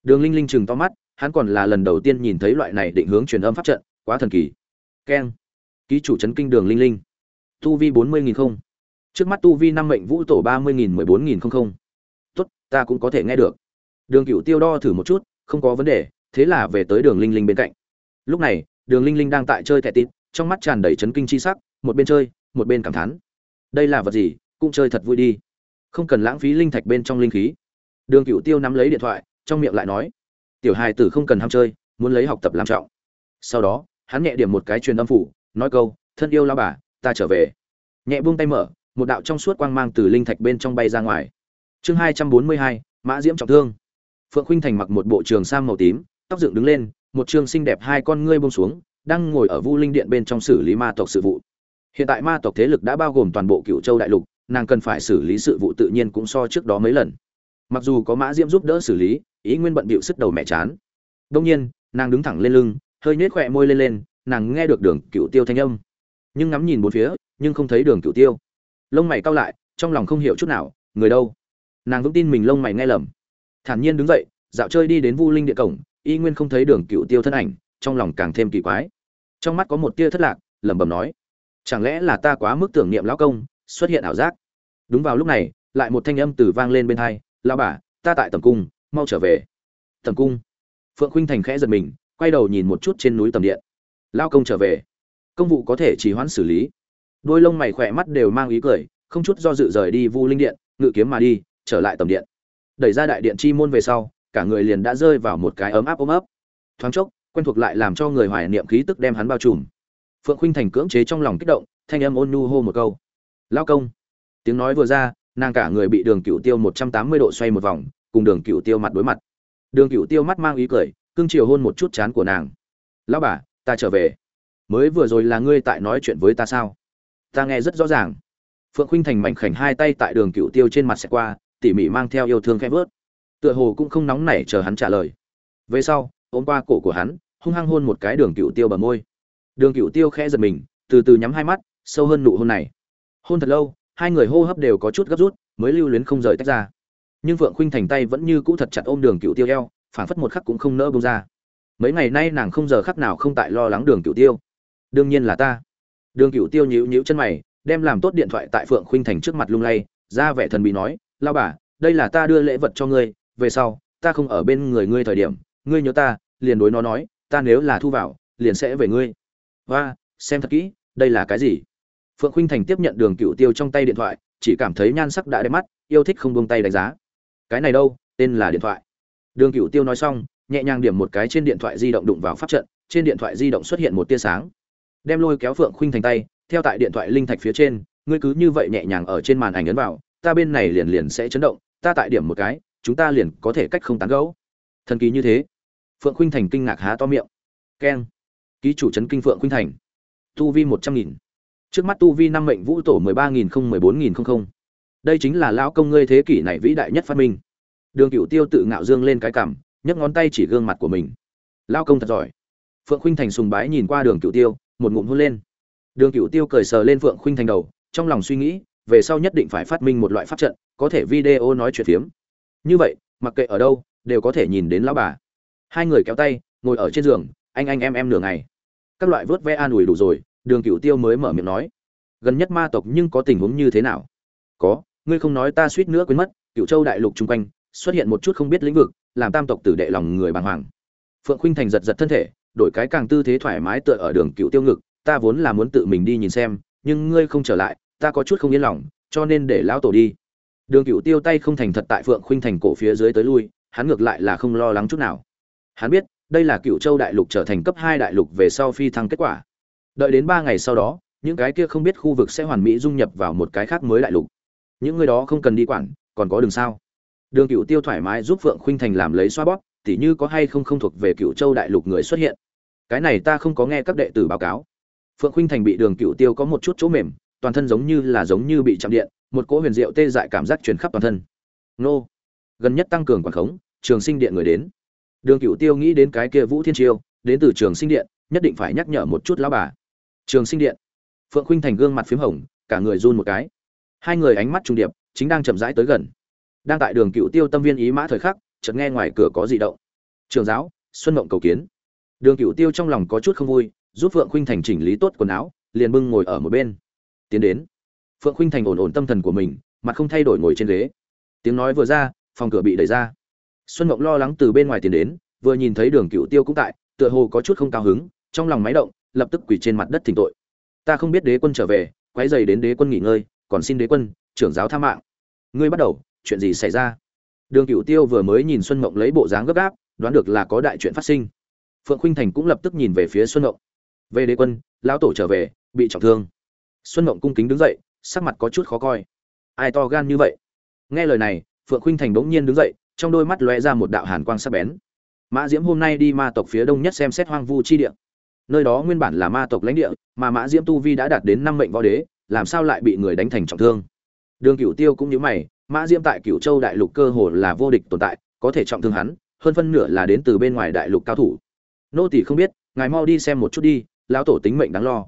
Đường linh linh chừng to mắt, hắn còn là lần đầu tiên nhìn thấy loại này định hướng truyền âm pháp trận, quá thần kỳ. Keng. Ký chủ chấn kinh đường linh linh. Tu vi bốn mươi nghìn không trước mắt tu vi năm mệnh vũ tổ ba mươi nghìn mười bốn nghìn không không. Tốt, ta cũng có thể nghe được. Đường cựu tiêu đo thử một chút, không có vấn đề, thế là về tới đường linh linh bên cạnh. Lúc này, đường linh linh đang tại chơi thẻ tít trong mắt tràn đầy chấn kinh chi sắc, một bên chơi, một bên cảm thán. Đây là vật gì, cũng chơi thật vui đi. Không cần lãng phí linh thạch bên trong linh khí. Đường cựu tiêu nắm lấy điện thoại, trong miệng lại nói, tiểu hài tử không cần ham chơi, muốn lấy học tập làm trọng. Sau đó, hắn nhẹ điểm một cái truyền âm phủ, nói câu, thân yêu lao bà, ta trở về. Nhẹ buông tay mở một đạo trong suốt quang mang từ linh thạch bên trong bay ra ngoài. Chương hai trăm bốn mươi hai, mã diễm trọng thương. Phượng khuynh thành mặc một bộ trường sam màu tím, tóc dựng đứng lên, một trường xinh đẹp hai con ngươi buông xuống, đang ngồi ở vu linh điện bên trong xử lý ma tộc sự vụ. Hiện tại ma tộc thế lực đã bao gồm toàn bộ cựu châu đại lục, nàng cần phải xử lý sự vụ tự nhiên cũng so trước đó mấy lần. Mặc dù có mã diễm giúp đỡ xử lý, ý nguyên bận bịu sức đầu mẹ chán. Đông nhiên, nàng đứng thẳng lên lưng, hơi nhếch khỏe môi lên lên, nàng nghe được đường cựu tiêu thanh âm. Nhưng ngắm nhìn bốn phía, nhưng không thấy đường cựu tiêu lông mày cau lại, trong lòng không hiểu chút nào, người đâu? Nàng vững tin mình lông mày nghe lầm. Thản nhiên đứng dậy, dạo chơi đi đến vu linh địa cổng, y nguyên không thấy đường cựu tiêu thân ảnh, trong lòng càng thêm kỳ quái. Trong mắt có một tia thất lạc, lẩm bẩm nói, chẳng lẽ là ta quá mức tưởng niệm lão công, xuất hiện ảo giác? Đúng vào lúc này, lại một thanh âm từ vang lên bên hai lao bà, ta tại tầm cung, mau trở về. Tầm cung. Phượng khuynh thành khẽ giật mình, quay đầu nhìn một chút trên núi tầm điện. Lao công trở về. Công vụ có thể chỉ hoãn xử lý đôi lông mày khỏe mắt đều mang ý cười, không chút do dự rời đi vu linh điện, ngự kiếm mà đi, trở lại tầm điện. Đẩy ra đại điện chi môn về sau, cả người liền đã rơi vào một cái ấm áp ôm ấp. Thoáng chốc, quen thuộc lại làm cho người hoài niệm khí tức đem hắn bao trùm. Phượng Khinh thành cưỡng chế trong lòng kích động, thanh âm ôn nhu hô một câu. Lao công. Tiếng nói vừa ra, nàng cả người bị đường cựu tiêu một trăm tám mươi độ xoay một vòng, cùng đường cựu tiêu mặt đối mặt. Đường cựu tiêu mắt mang ý cười, cưng chiều hôn một chút chán của nàng. Lão bà, ta trở về. Mới vừa rồi là ngươi tại nói chuyện với ta sao? Ta nghe rất rõ ràng. Phượng khuynh thành mảnh khảnh hai tay tại đường cựu tiêu trên mặt xẹt qua, tỉ mỉ mang theo yêu thương khẽ vớt. Tựa hồ cũng không nóng nảy chờ hắn trả lời. Về sau, ôm qua cổ của hắn, hung hăng hôn một cái đường cựu tiêu bờ môi. Đường cựu tiêu khẽ giật mình, từ từ nhắm hai mắt, sâu hơn nụ hôn này. Hôn thật lâu, hai người hô hấp đều có chút gấp rút, mới lưu luyến không rời tách ra. Nhưng phượng khuynh thành tay vẫn như cũ thật chặt ôm đường cựu tiêu eo phản phất một khắc cũng không nỡ bông ra. Mấy ngày nay nàng không giờ khắc nào không tại lo lắng đường cựu tiêu. Đương nhiên là ta đường Cửu tiêu nhíu nhíu chân mày đem làm tốt điện thoại tại phượng khuynh thành trước mặt lung lay ra vẻ thần bí nói "Lão bà đây là ta đưa lễ vật cho ngươi về sau ta không ở bên người ngươi thời điểm ngươi nhớ ta liền đối nó nói ta nếu là thu vào liền sẽ về ngươi. "Oa, xem thật kỹ đây là cái gì? Phượng khuynh thành tiếp nhận đường Cửu tiêu trong tay điện thoại chỉ cảm thấy nhan sắc đã đẹp mắt yêu thích không buông tay đánh giá. Cái này đâu tên là điện thoại. Đường Cửu tiêu nói xong nhẹ nhàng điểm một cái trên điện thoại di động đụng vào pháp trận trên điện thoại di động xuất hiện một tia sáng đem lôi kéo phượng khuynh thành tay, theo tại điện thoại linh thạch phía trên, ngươi cứ như vậy nhẹ nhàng ở trên màn ảnh ấn vào, ta bên này liền liền sẽ chấn động, ta tại điểm một cái, chúng ta liền có thể cách không tán gẫu. Thần kỳ như thế, phượng khuynh thành kinh ngạc há to miệng. Keng. Ký chủ trấn kinh phượng khuynh thành. Tu vi một trăm nghìn. Trước mắt tu vi năm mệnh vũ tổ mười ba nghìn không mười bốn nghìn không không. Đây chính là lão công ngươi thế kỷ này vĩ đại nhất phát minh. Đường cựu tiêu tự ngạo dương lên cái cằm nhấc ngón tay chỉ gương mặt của mình. Lão công thật giỏi. Phượng khuynh thành sùng bái nhìn qua đường cựu tiêu một ngụm hôn lên. Đường cựu tiêu cười sờ lên phượng khuynh thành đầu, trong lòng suy nghĩ, về sau nhất định phải phát minh một loại pháp trận, có thể video nói chuyện phiếm. Như vậy, mặc kệ ở đâu, đều có thể nhìn đến lão bà. Hai người kéo tay, ngồi ở trên giường, anh anh em em nửa ngày. Các loại vớt ve an ủi đủ rồi, đường cựu tiêu mới mở miệng nói. Gần nhất ma tộc nhưng có tình huống như thế nào? Có, ngươi không nói ta suýt nữa quên mất cựu châu đại lục chung quanh, xuất hiện một chút không biết lĩnh vực, làm tam tộc tử đệ lòng người bàng hoàng. Phượng khuynh thành giật giật thân thể đổi cái càng tư thế thoải mái tựa ở đường cựu tiêu ngực, ta vốn là muốn tự mình đi nhìn xem, nhưng ngươi không trở lại, ta có chút không yên lòng, cho nên để lão tổ đi. Đường cựu tiêu tay không thành thật tại phượng khuynh thành cổ phía dưới tới lui, hắn ngược lại là không lo lắng chút nào. Hắn biết, đây là cựu châu đại lục trở thành cấp hai đại lục về sau phi thăng kết quả. Đợi đến ba ngày sau đó, những cái kia không biết khu vực sẽ hoàn mỹ dung nhập vào một cái khác mới đại lục. Những người đó không cần đi quản, còn có đường sao? Đường cựu tiêu thoải mái giúp phượng khuynh thành làm lấy xoa bóp, tỉ như có hay không không thuộc về cựu châu đại lục người xuất hiện cái này ta không có nghe các đệ tử báo cáo. Phượng khuynh thành bị đường cựu tiêu có một chút chỗ mềm, toàn thân giống như là giống như bị chạm điện, một cỗ huyền diệu tê dại cảm giác truyền khắp toàn thân. Nô! Gần nhất tăng cường quản khống, trường sinh điện người đến. Đường cựu tiêu nghĩ đến cái kia vũ thiên chiêu, đến từ trường sinh điện, nhất định phải nhắc nhở một chút lão bà. Trường sinh điện. Phượng khuynh thành gương mặt p h í m hồng, cả người run một cái. Hai người ánh mắt trung điệp, chính đang chậm rãi tới gần. Đang tại đường cựu tiêu tâm viên ý mã thời khắc, chợt nghe ngoài cửa có gì động. Trường giáo, xuân mộng cầu kiến đường cựu tiêu trong lòng có chút không vui, giúp phượng khuynh thành chỉnh lý tốt quần áo, liền bưng ngồi ở một bên. Tiến đến. Phượng khuynh thành ổn ổn tâm thần của mình, mặt không thay đổi ngồi trên ghế. Tiếng nói vừa ra, phòng cửa bị đẩy ra. Xuân Ngọc lo lắng từ bên ngoài tiến đến, vừa nhìn thấy đường cựu tiêu cũng tại, tựa hồ có chút không cao hứng, trong lòng máy động, lập tức quỳ trên mặt đất thỉnh tội. Ta không biết đế quân trở về, quấy rầy đến đế quân nghỉ ngơi, còn xin đế quân, trưởng giáo tha mạng. Ngươi bắt đầu, chuyện gì xảy ra? Đường cựu tiêu vừa mới nhìn xuân Ngọc lấy bộ dáng gấp gáp, đoán được là có đại chuyện phát sinh phượng khuynh thành cũng lập tức nhìn về phía xuân ngộng về đế quân, lão tổ trở về, bị trọng thương. Xuân ngộng cung kính đứng dậy, sắc mặt có chút khó coi. Ai to gan như vậy? Nghe lời này, phượng khuynh thành bỗng nhiên đứng dậy, trong đôi mắt lóe ra một đạo hàn quang sắc bén. Mã diễm hôm nay đi ma tộc phía đông nhất xem xét hoang vu chi địa. Nơi đó nguyên bản là ma tộc lãnh địa, mà mã diễm tu vi đã đạt đến năm mệnh võ đế, làm sao lại bị người đánh thành trọng thương? Đường cửu tiêu cũng như mày, mã diễm tại cửu châu đại lục cơ hồ là vô địch tồn tại, có thể trọng thương hắn, hơn phân nửa là đến từ bên ngoài đại lục cao thủ nô tỷ không biết, ngài mau đi xem một chút đi, lão tổ tính mệnh đáng lo.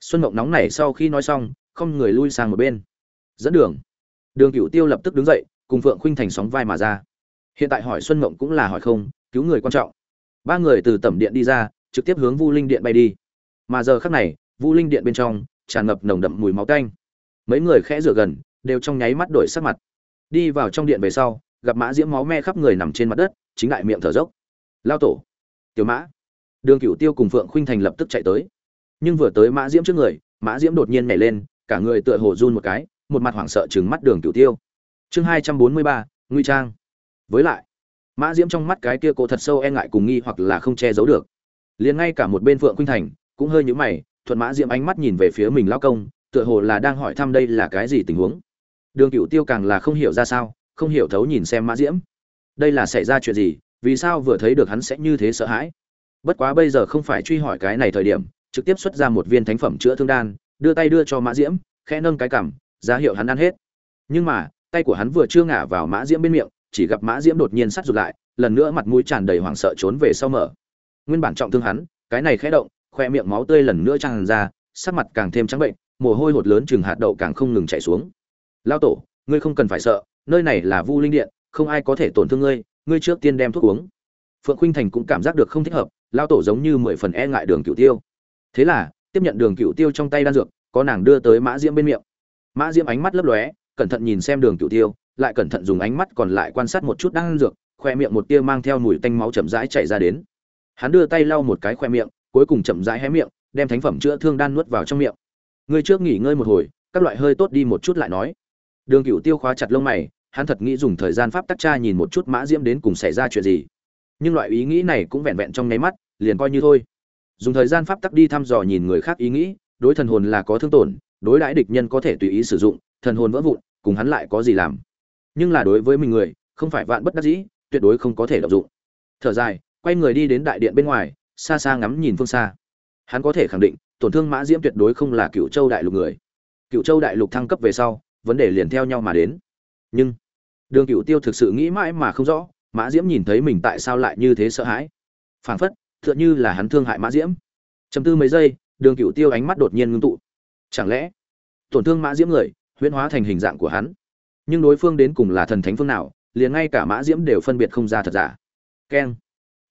Xuân mộng nóng này sau khi nói xong, không người lui sang một bên. Dẫn đường. Đường cửu tiêu lập tức đứng dậy, cùng phượng khuynh thành sóng vai mà ra. Hiện tại hỏi xuân mộng cũng là hỏi không, cứu người quan trọng. Ba người từ tẩm điện đi ra, trực tiếp hướng vu linh điện bay đi. Mà giờ khắc này, vu linh điện bên trong, tràn ngập nồng đậm mùi máu tanh. Mấy người khẽ rửa gần, đều trong nháy mắt đổi sắc mặt. Đi vào trong điện về sau, gặp mã diễm máu me khắp người nằm trên mặt đất, chính đại miệng thở dốc. Lao tổ, tiểu mã đường cửu tiêu cùng phượng khuynh thành lập tức chạy tới. Nhưng vừa tới mã diễm trước người, mã diễm đột nhiên nhảy lên, cả người tựa hồ run một cái, một mặt hoảng sợ trừng mắt đường cửu tiêu. Chương hai trăm bốn mươi ba nguy trang. Với lại, mã diễm trong mắt cái kia cổ thật sâu e ngại cùng nghi hoặc là không che giấu được. Liền ngay cả một bên phượng khuynh thành cũng hơi nhũ mày, thuận mã diễm ánh mắt nhìn về phía mình lao công, tựa hồ là đang hỏi thăm đây là cái gì tình huống. Đường cựu tiêu càng là không hiểu ra sao, không hiểu thấu nhìn xem mã diễm. Đây là xảy ra chuyện gì, vì sao vừa thấy được hắn sẽ như thế sợ hãi? Bất quá bây giờ không phải truy hỏi cái này thời điểm, trực tiếp xuất ra một viên thánh phẩm chữa thương đan, đưa tay đưa cho mã diễm, khẽ nâng cái cằm, ra hiệu hắn ăn hết. Nhưng mà, tay của hắn vừa chưa ngả vào mã diễm bên miệng, chỉ gặp mã diễm đột nhiên sắt rụt lại, lần nữa mặt mũi tràn đầy hoảng sợ trốn về sau mở. Nguyên bản trọng thương hắn, cái này khẽ động, khoe miệng máu tươi lần nữa tràn ra, sắc mặt càng thêm trắng bệnh, mồ hôi hột lớn chừng hạt đậu càng không ngừng chảy xuống. Lao tổ, ngươi không cần phải sợ, nơi này là vu linh điện, không ai có thể tổn thương ngươi ngươi trước tiên đem thuốc uống phượng khuynh thành cũng cảm giác được không thích hợp lao tổ giống như mười phần e ngại đường cựu tiêu. Thế là, tiếp nhận đường cựu tiêu trong tay đan dược, có nàng đưa tới mã diễm bên miệng. Mã diễm ánh mắt lấp lóe, cẩn thận nhìn xem đường cựu tiêu, lại cẩn thận dùng ánh mắt còn lại quan sát một chút đan dược, khoe miệng một tia mang theo mùi tanh máu chậm rãi chảy ra đến. Hắn đưa tay lau một cái khoe miệng, cuối cùng chậm rãi hé miệng, đem thánh phẩm chữa thương đan nuốt vào trong miệng. Người trước nghỉ ngơi một hồi, các loại hơi tốt đi một chút lại nói. Đường cựu tiêu khóa chặt lông mày, hắn thật nghĩ dùng thời gian pháp tắc tra nhìn một chút mã diễm đến cùng xảy ra chuyện gì nhưng loại ý nghĩ này cũng vẹn vẹn trong nháy mắt, liền coi như thôi. Dùng thời gian pháp tắc đi thăm dò nhìn người khác ý nghĩ, đối thần hồn là có thương tổn, đối đãi địch nhân có thể tùy ý sử dụng, thần hồn vỡ vụn, cùng hắn lại có gì làm. Nhưng là đối với mình người, không phải vạn bất đắc dĩ, tuyệt đối không có thể động dụng. Thở dài, quay người đi đến đại điện bên ngoài, xa xa ngắm nhìn phương xa. Hắn có thể khẳng định, tổn thương mã diễm tuyệt đối không là cựu châu đại lục người. Cựu châu đại lục thăng cấp về sau, vấn đề liền theo nhau mà đến. Nhưng, đường cựu tiêu thực sự nghĩ mãi mà không rõ mã diễm nhìn thấy mình tại sao lại như thế sợ hãi. Phảng phất, tựa như là hắn thương hại mã diễm. Chầm tư mấy giây, đường cựu tiêu ánh mắt đột nhiên ngưng tụ. Chẳng lẽ, tổn thương mã diễm người, huyễn hóa thành hình dạng của hắn? Nhưng đối phương đến cùng là thần thánh phương nào, liền ngay cả mã diễm đều phân biệt không ra thật giả. Keng.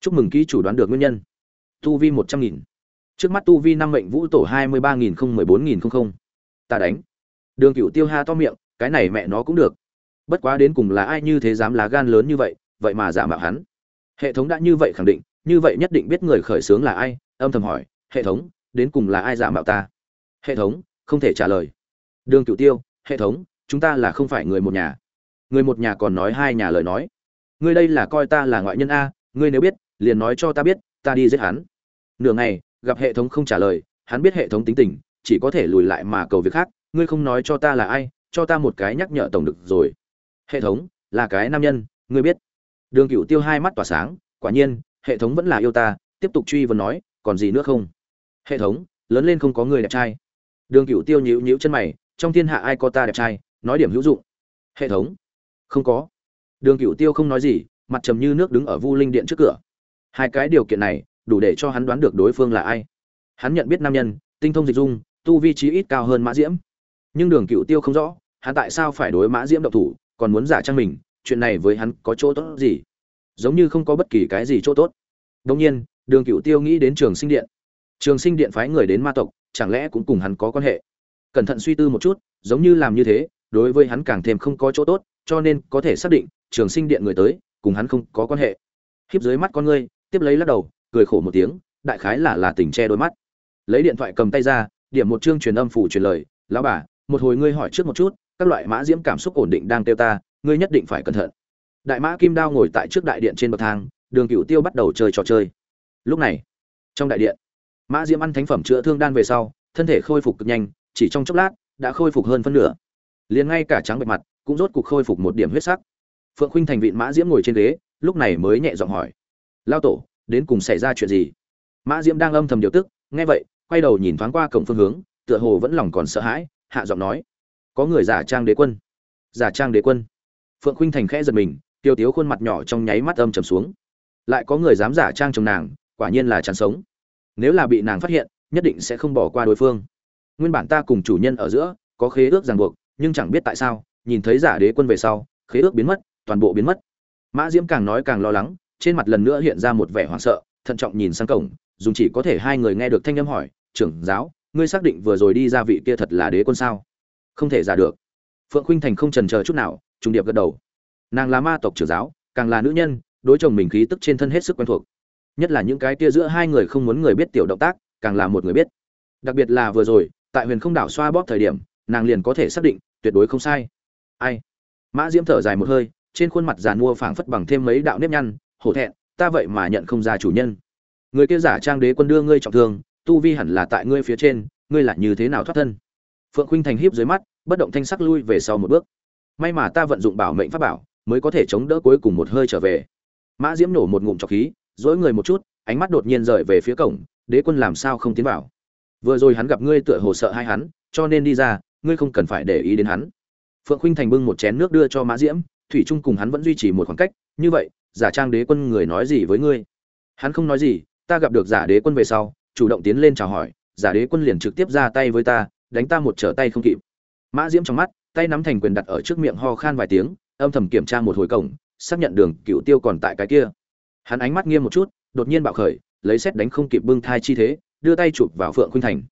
Chúc mừng ký chủ đoán được nguyên nhân. Tu vi một trăm nghìn. Trước mắt tu vi năm mệnh vũ tổ hai mươi ba nghìn không mười bốn nghìn không không. Ta đánh. Đường cựu tiêu ha to miệng, cái này mẹ nó cũng được. Bất quá đến cùng là ai như thế dám lá gan lớn như vậy vậy mà giả mạo hắn. Hệ thống đã như vậy khẳng định, như vậy nhất định biết người khởi xướng là ai, âm thầm hỏi, hệ thống, đến cùng là ai giả mạo ta? Hệ thống, không thể trả lời. Đường cửu tiêu, hệ thống, chúng ta là không phải người một nhà. Người một nhà còn nói hai nhà lời nói. Ngươi đây là coi ta là ngoại nhân a, ngươi nếu biết, liền nói cho ta biết, ta đi giết hắn. Nửa ngày, gặp hệ thống không trả lời, hắn biết hệ thống tính tình, chỉ có thể lùi lại mà cầu việc khác, ngươi không nói cho ta là ai, cho ta một cái nhắc nhở tổng được rồi. Hệ thống, là cái nam nhân, ngươi biết đường cựu tiêu hai mắt tỏa sáng, quả nhiên, hệ thống vẫn là yêu ta, tiếp tục truy vấn nói, còn gì nữa không? Hệ thống, lớn lên không có người đẹp trai. Đường cựu tiêu nhíu nhíu chân mày, trong thiên hạ ai có ta đẹp trai, nói điểm hữu dụng. Hệ thống, không có. Đường cựu tiêu không nói gì, mặt trầm như nước đứng ở vu linh điện trước cửa. Hai cái điều kiện này, đủ để cho hắn đoán được đối phương là ai. Hắn nhận biết nam nhân, tinh thông dịch dung, tu vi trí ít cao hơn mã diễm. Nhưng đường cựu tiêu không rõ, hắn tại sao phải đối mã diễm độc thủ, còn muốn giả trang mình chuyện này với hắn có chỗ tốt gì? Giống như không có bất kỳ cái gì chỗ tốt. Đông nhiên, đường cựu tiêu nghĩ đến trường sinh điện. Trường sinh điện phái người đến ma tộc, chẳng lẽ cũng cùng hắn có quan hệ? Cẩn thận suy tư một chút, giống như làm như thế, đối với hắn càng thêm không có chỗ tốt, cho nên có thể xác định, trường sinh điện người tới, cùng hắn không có quan hệ. Khiếp dưới mắt con ngươi, tiếp lấy lắc đầu, cười khổ một tiếng, đại khái là là tình che đôi mắt. Lấy điện thoại cầm tay ra, điểm một chương truyền âm phủ truyền lời, lão bà, một hồi ngươi hỏi trước một chút, các loại mã diễm cảm xúc ổn định đang kêu ta ngươi nhất định phải cẩn thận. Đại mã kim đao ngồi tại trước đại điện trên bậc thang, đường cựu tiêu bắt đầu chơi trò chơi. Lúc này, trong đại điện, mã diễm ăn thánh phẩm chữa thương đan về sau, thân thể khôi phục cực nhanh, chỉ trong chốc lát, đã khôi phục hơn phân nửa. Liền ngay cả trắng bệ mặt, cũng rốt cục khôi phục một điểm huyết sắc. Phượng khuynh thành vịn mã diễm ngồi trên ghế, lúc này mới nhẹ giọng hỏi, lao tổ, đến cùng xảy ra chuyện gì? Mã diễm đang âm thầm điều tức, nghe vậy, quay đầu nhìn thoáng qua cổng phương hướng, tựa hồ vẫn lòng còn sợ hãi, hạ giọng nói, có người giả trang đế quân, giả trang đế quân phượng khuynh thành khẽ giật mình, tiêu tiếu khuôn mặt nhỏ trong nháy mắt âm trầm xuống. Lại có người dám giả trang chồng nàng, quả nhiên là chán sống. Nếu là bị nàng phát hiện, nhất định sẽ không bỏ qua đối phương. Nguyên bản ta cùng chủ nhân ở giữa, có khế ước ràng buộc, nhưng chẳng biết tại sao, nhìn thấy giả đế quân về sau, khế ước biến mất, toàn bộ biến mất. Mã diễm càng nói càng lo lắng, trên mặt lần nữa hiện ra một vẻ hoảng sợ, thận trọng nhìn sang cổng dùng chỉ có thể hai người nghe được thanh âm hỏi, trưởng giáo, ngươi xác định vừa rồi đi ra vị kia thật là đế quân sao? Không thể giả được phượng khuynh thành không trần chờ chút nào, trùng điệp gật đầu. Nàng là ma tộc trưởng giáo, càng là nữ nhân, đối chồng mình khí tức trên thân hết sức quen thuộc. Nhất là những cái kia giữa hai người không muốn người biết tiểu động tác, càng là một người biết. Đặc biệt là vừa rồi, tại huyền không đảo xoa bóp thời điểm, nàng liền có thể xác định, tuyệt đối không sai. Ai? Mã diễm thở dài một hơi, trên khuôn mặt giàn mua phảng phất bằng thêm mấy đạo nếp nhăn, hổ thẹn, ta vậy mà nhận không ra chủ nhân. Người kia giả trang đế quân đưa ngươi trọng thương, tu vi hẳn là tại ngươi phía trên, ngươi là như thế nào thoát thân? Phượng khuynh thành hiếp dưới mắt, bất động thanh sắc lui về sau một bước. May mà ta vận dụng bảo mệnh pháp bảo, mới có thể chống đỡ cuối cùng một hơi trở về. Mã diễm nổ một ngụm trọc khí, dỗi người một chút, ánh mắt đột nhiên rời về phía cổng, đế quân làm sao không tiến vào? Vừa rồi hắn gặp ngươi tựa hồ sợ hai hắn, cho nên đi ra, ngươi không cần phải để ý đến hắn. Phượng khuynh thành bưng một chén nước đưa cho mã diễm, thủy trung cùng hắn vẫn duy trì một khoảng cách, như vậy, giả trang đế quân người nói gì với ngươi? Hắn không nói gì, ta gặp được giả đế quân về sau, chủ động tiến lên chào hỏi, giả đế quân liền trực tiếp ra tay với ta đánh ta một trở tay không kịp. Mã diễm trong mắt, tay nắm thành quyền đặt ở trước miệng ho khan vài tiếng, âm thầm kiểm tra một hồi cổng, xác nhận đường cựu tiêu còn tại cái kia. Hắn ánh mắt nghiêm một chút, đột nhiên bạo khởi, lấy xét đánh không kịp bưng thai chi thế, đưa tay chụp vào phượng khuynh thành.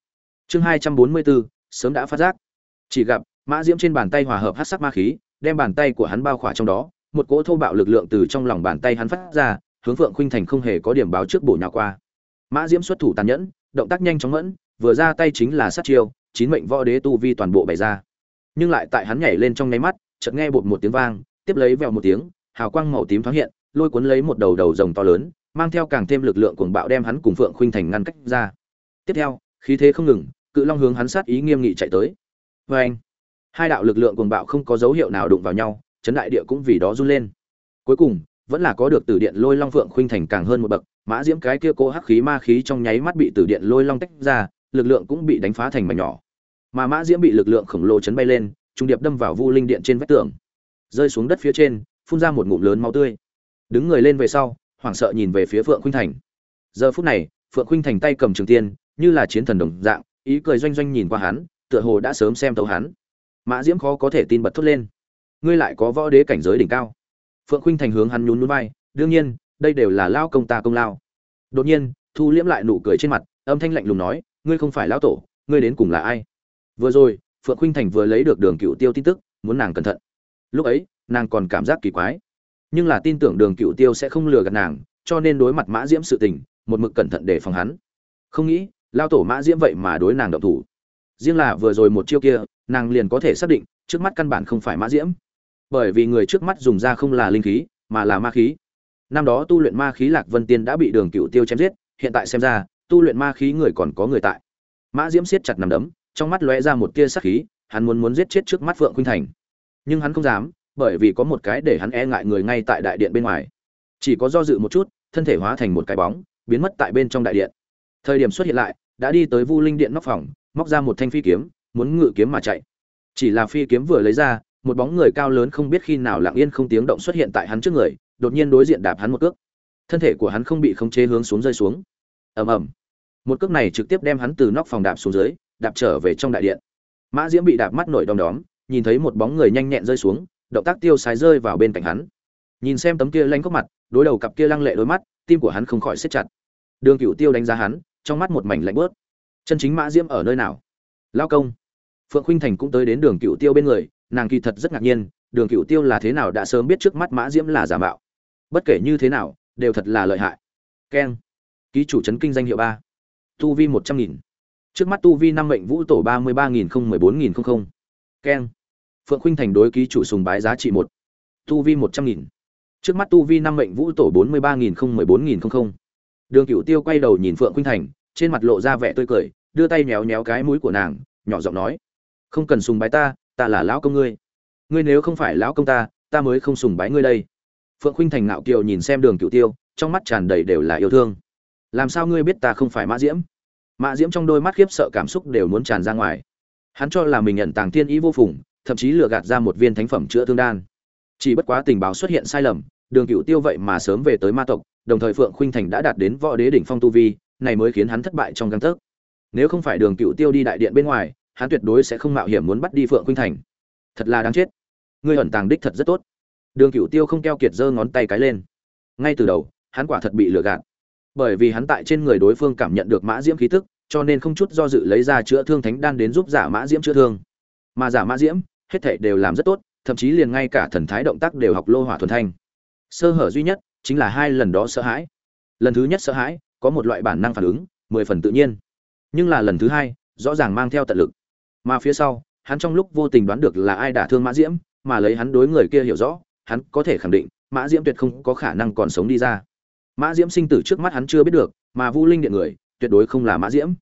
Chương hai trăm bốn mươi bốn, sớm đã phát giác. Chỉ gặp, mã diễm trên bàn tay hòa hợp hát sắc ma khí, đem bàn tay của hắn bao khỏa trong đó, một cỗ thô bạo lực lượng từ trong lòng bàn tay hắn phát ra, hướng phượng khuynh thành không hề có điểm báo trước bổ nhào qua. Mã diễm xuất thủ tàn nhẫn, động tác nhanh chóng mẫn, vừa ra tay chính là sát chiêu chín mệnh võ đế tu vi toàn bộ bày ra. Nhưng lại tại hắn nhảy lên trong nháy mắt, chợt nghe bột một tiếng vang, tiếp lấy vèo một tiếng, hào quang màu tím thoáng hiện, lôi cuốn lấy một đầu đầu rồng to lớn, mang theo càng thêm lực lượng cuồng bạo đem hắn cùng phượng khuynh thành ngăn cách ra. Tiếp theo, khí thế không ngừng, cự long hướng hắn sát ý nghiêm nghị chạy tới. Vê anh hai đạo lực lượng cuồng bạo không có dấu hiệu nào đụng vào nhau, chấn đại địa cũng vì đó run lên. Cuối cùng, vẫn là có được từ điện lôi long phượng khuynh thành càng hơn một bậc, mã diễm cái kia cố hắc khí ma khí trong nháy mắt bị từ điện lôi long tách ra, lực lượng cũng bị đánh phá thành mảnh nhỏ mà mã diễm bị lực lượng khổng lồ chấn bay lên, trung điệp đâm vào vu linh điện trên vách tường. Rơi xuống đất phía trên, phun ra một ngụm lớn máu tươi. Đứng người lên về sau, hoảng sợ nhìn về phía phượng khuynh thành. Giờ phút này, phượng khuynh thành tay cầm trường tiên, như là chiến thần đồng dạng, ý cười doanh doanh nhìn qua hắn, tựa hồ đã sớm xem tấu hắn. Mã diễm khó có thể tin bật thốt lên. Ngươi lại có võ đế cảnh giới đỉnh cao. Phượng khuynh thành hướng hắn nhún núi vai, đương nhiên, đây đều là lao công ta công lao. Đột nhiên, thu liễm lại nụ cười trên mặt, âm thanh lạnh lùng nói, ngươi không phải lão tổ, ngươi đến cùng là ai? Vừa rồi, phượng khuynh thành vừa lấy được đường cựu tiêu tin tức, muốn nàng cẩn thận. Lúc ấy, nàng còn cảm giác kỳ quái. Nhưng là tin tưởng đường cựu tiêu sẽ không lừa gạt nàng, cho nên đối mặt mã diễm sự tình, một mực cẩn thận để phòng hắn. Không nghĩ, lao tổ mã diễm vậy mà đối nàng động thủ. Riêng là vừa rồi một chiêu kia, nàng liền có thể xác định, trước mắt căn bản không phải mã diễm. Bởi vì người trước mắt dùng ra không là linh khí, mà là ma khí. Năm đó tu luyện ma khí lạc vân tiên đã bị đường cựu tiêu chém giết, hiện tại xem ra, tu luyện ma khí người còn có người tại. Mã diễm siết chặt nằm đấm trong mắt lóe ra một tia sắc khí, hắn muốn muốn giết chết trước mắt phượng khuynh thành. Nhưng hắn không dám, bởi vì có một cái để hắn e ngại người ngay tại đại điện bên ngoài. Chỉ có do dự một chút, thân thể hóa thành một cái bóng, biến mất tại bên trong đại điện. Thời điểm xuất hiện lại, đã đi tới vu linh điện nóc phòng, móc ra một thanh phi kiếm, muốn ngự kiếm mà chạy. Chỉ là phi kiếm vừa lấy ra, một bóng người cao lớn không biết khi nào lặng yên không tiếng động xuất hiện tại hắn trước người, đột nhiên đối diện đạp hắn một cước. Thân thể của hắn không bị khống chế hướng xuống rơi xuống. Ầm ầm. Một cước này trực tiếp đem hắn từ nóc phòng đạp xuống dưới đạp trở về trong đại điện. Mã diễm bị đạp mắt nổi đom đóm, nhìn thấy một bóng người nhanh nhẹn rơi xuống, động tác tiêu sái rơi vào bên cạnh hắn. Nhìn xem tấm kia lanh cốc mặt, đối đầu cặp kia lăng lệ đôi mắt, tim của hắn không khỏi siết chặt. Đường cựu tiêu đánh giá hắn, trong mắt một mảnh lạnh bớt chân chính mã diễm ở nơi nào? Lao công. Phượng khuynh thành cũng tới đến đường cựu tiêu bên người, nàng kỳ thật rất ngạc nhiên, đường cựu tiêu là thế nào đã sớm biết trước mắt mã diễm là giả mạo. Bất kể như thế nào, đều thật là lợi hại. Keng. Ký chủ trấn kinh danh hiệu ba. Tu vi một trăm nghìn trước mắt tu vi năm mệnh vũ tổ ba mươi ba nghìn không mười bốn nghìn không không. Keng. Phượng khuynh thành đối ký chủ sùng bái giá trị một. Tu vi một trăm nghìn. Trước mắt tu vi năm mệnh vũ tổ bốn mươi ba nghìn không mười bốn nghìn không không. Đường cựu tiêu quay đầu nhìn phượng khuynh thành, trên mặt lộ ra vẻ tươi cười, đưa tay méo méo cái mũi của nàng, nhỏ giọng nói, không cần sùng bái ta ta là lão công ngươi. Ngươi nếu không phải lão công ta ta mới không sùng bái ngươi đây. Phượng khuynh thành ngạo kiều nhìn xem đường cựu tiêu, trong mắt tràn đầy đều là yêu thương. Làm sao ngươi biết ta không phải mã diễm? Mạ diễm trong đôi mắt khiếp sợ cảm xúc đều muốn tràn ra ngoài. Hắn cho là mình nhận tàng thiên ý vô phùng, thậm chí lừa gạt ra một viên thánh phẩm chữa thương đan. Chỉ bất quá tình báo xuất hiện sai lầm, đường cựu tiêu vậy mà sớm về tới ma tộc, đồng thời phượng khuynh thành đã đạt đến võ đế đỉnh phong tu vi, này mới khiến hắn thất bại trong găng tấc. Nếu không phải đường cựu tiêu đi đại điện bên ngoài, hắn tuyệt đối sẽ không mạo hiểm muốn bắt đi phượng khuynh thành. Thật là đáng chết. Ngươi ẩn tàng đích thật rất tốt. Đường cựu tiêu không keo kiệt giơ ngón tay cái lên. Ngay từ đầu, hắn quả thật bị lừa gạt bởi vì hắn tại trên người đối phương cảm nhận được mã diễm khí tức, cho nên không chút do dự lấy ra chữa thương thánh đan đến giúp giả mã diễm chữa thương. Mà giả mã diễm, hết thảy đều làm rất tốt, thậm chí liền ngay cả thần thái động tác đều học lô hỏa thuần thanh. Sơ hở duy nhất, chính là hai lần đó sợ hãi. Lần thứ nhất sợ hãi, có một loại bản năng phản ứng, mười phần tự nhiên. Nhưng là lần thứ hai, rõ ràng mang theo tận lực. Mà phía sau, hắn trong lúc vô tình đoán được là ai đả thương mã diễm, mà lấy hắn đối người kia hiểu rõ, hắn có thể khẳng định, mã diễm tuyệt không có khả năng còn sống đi ra mã diễm sinh tử trước mắt hắn chưa biết được, mà vu linh điện người, tuyệt đối không là mã diễm.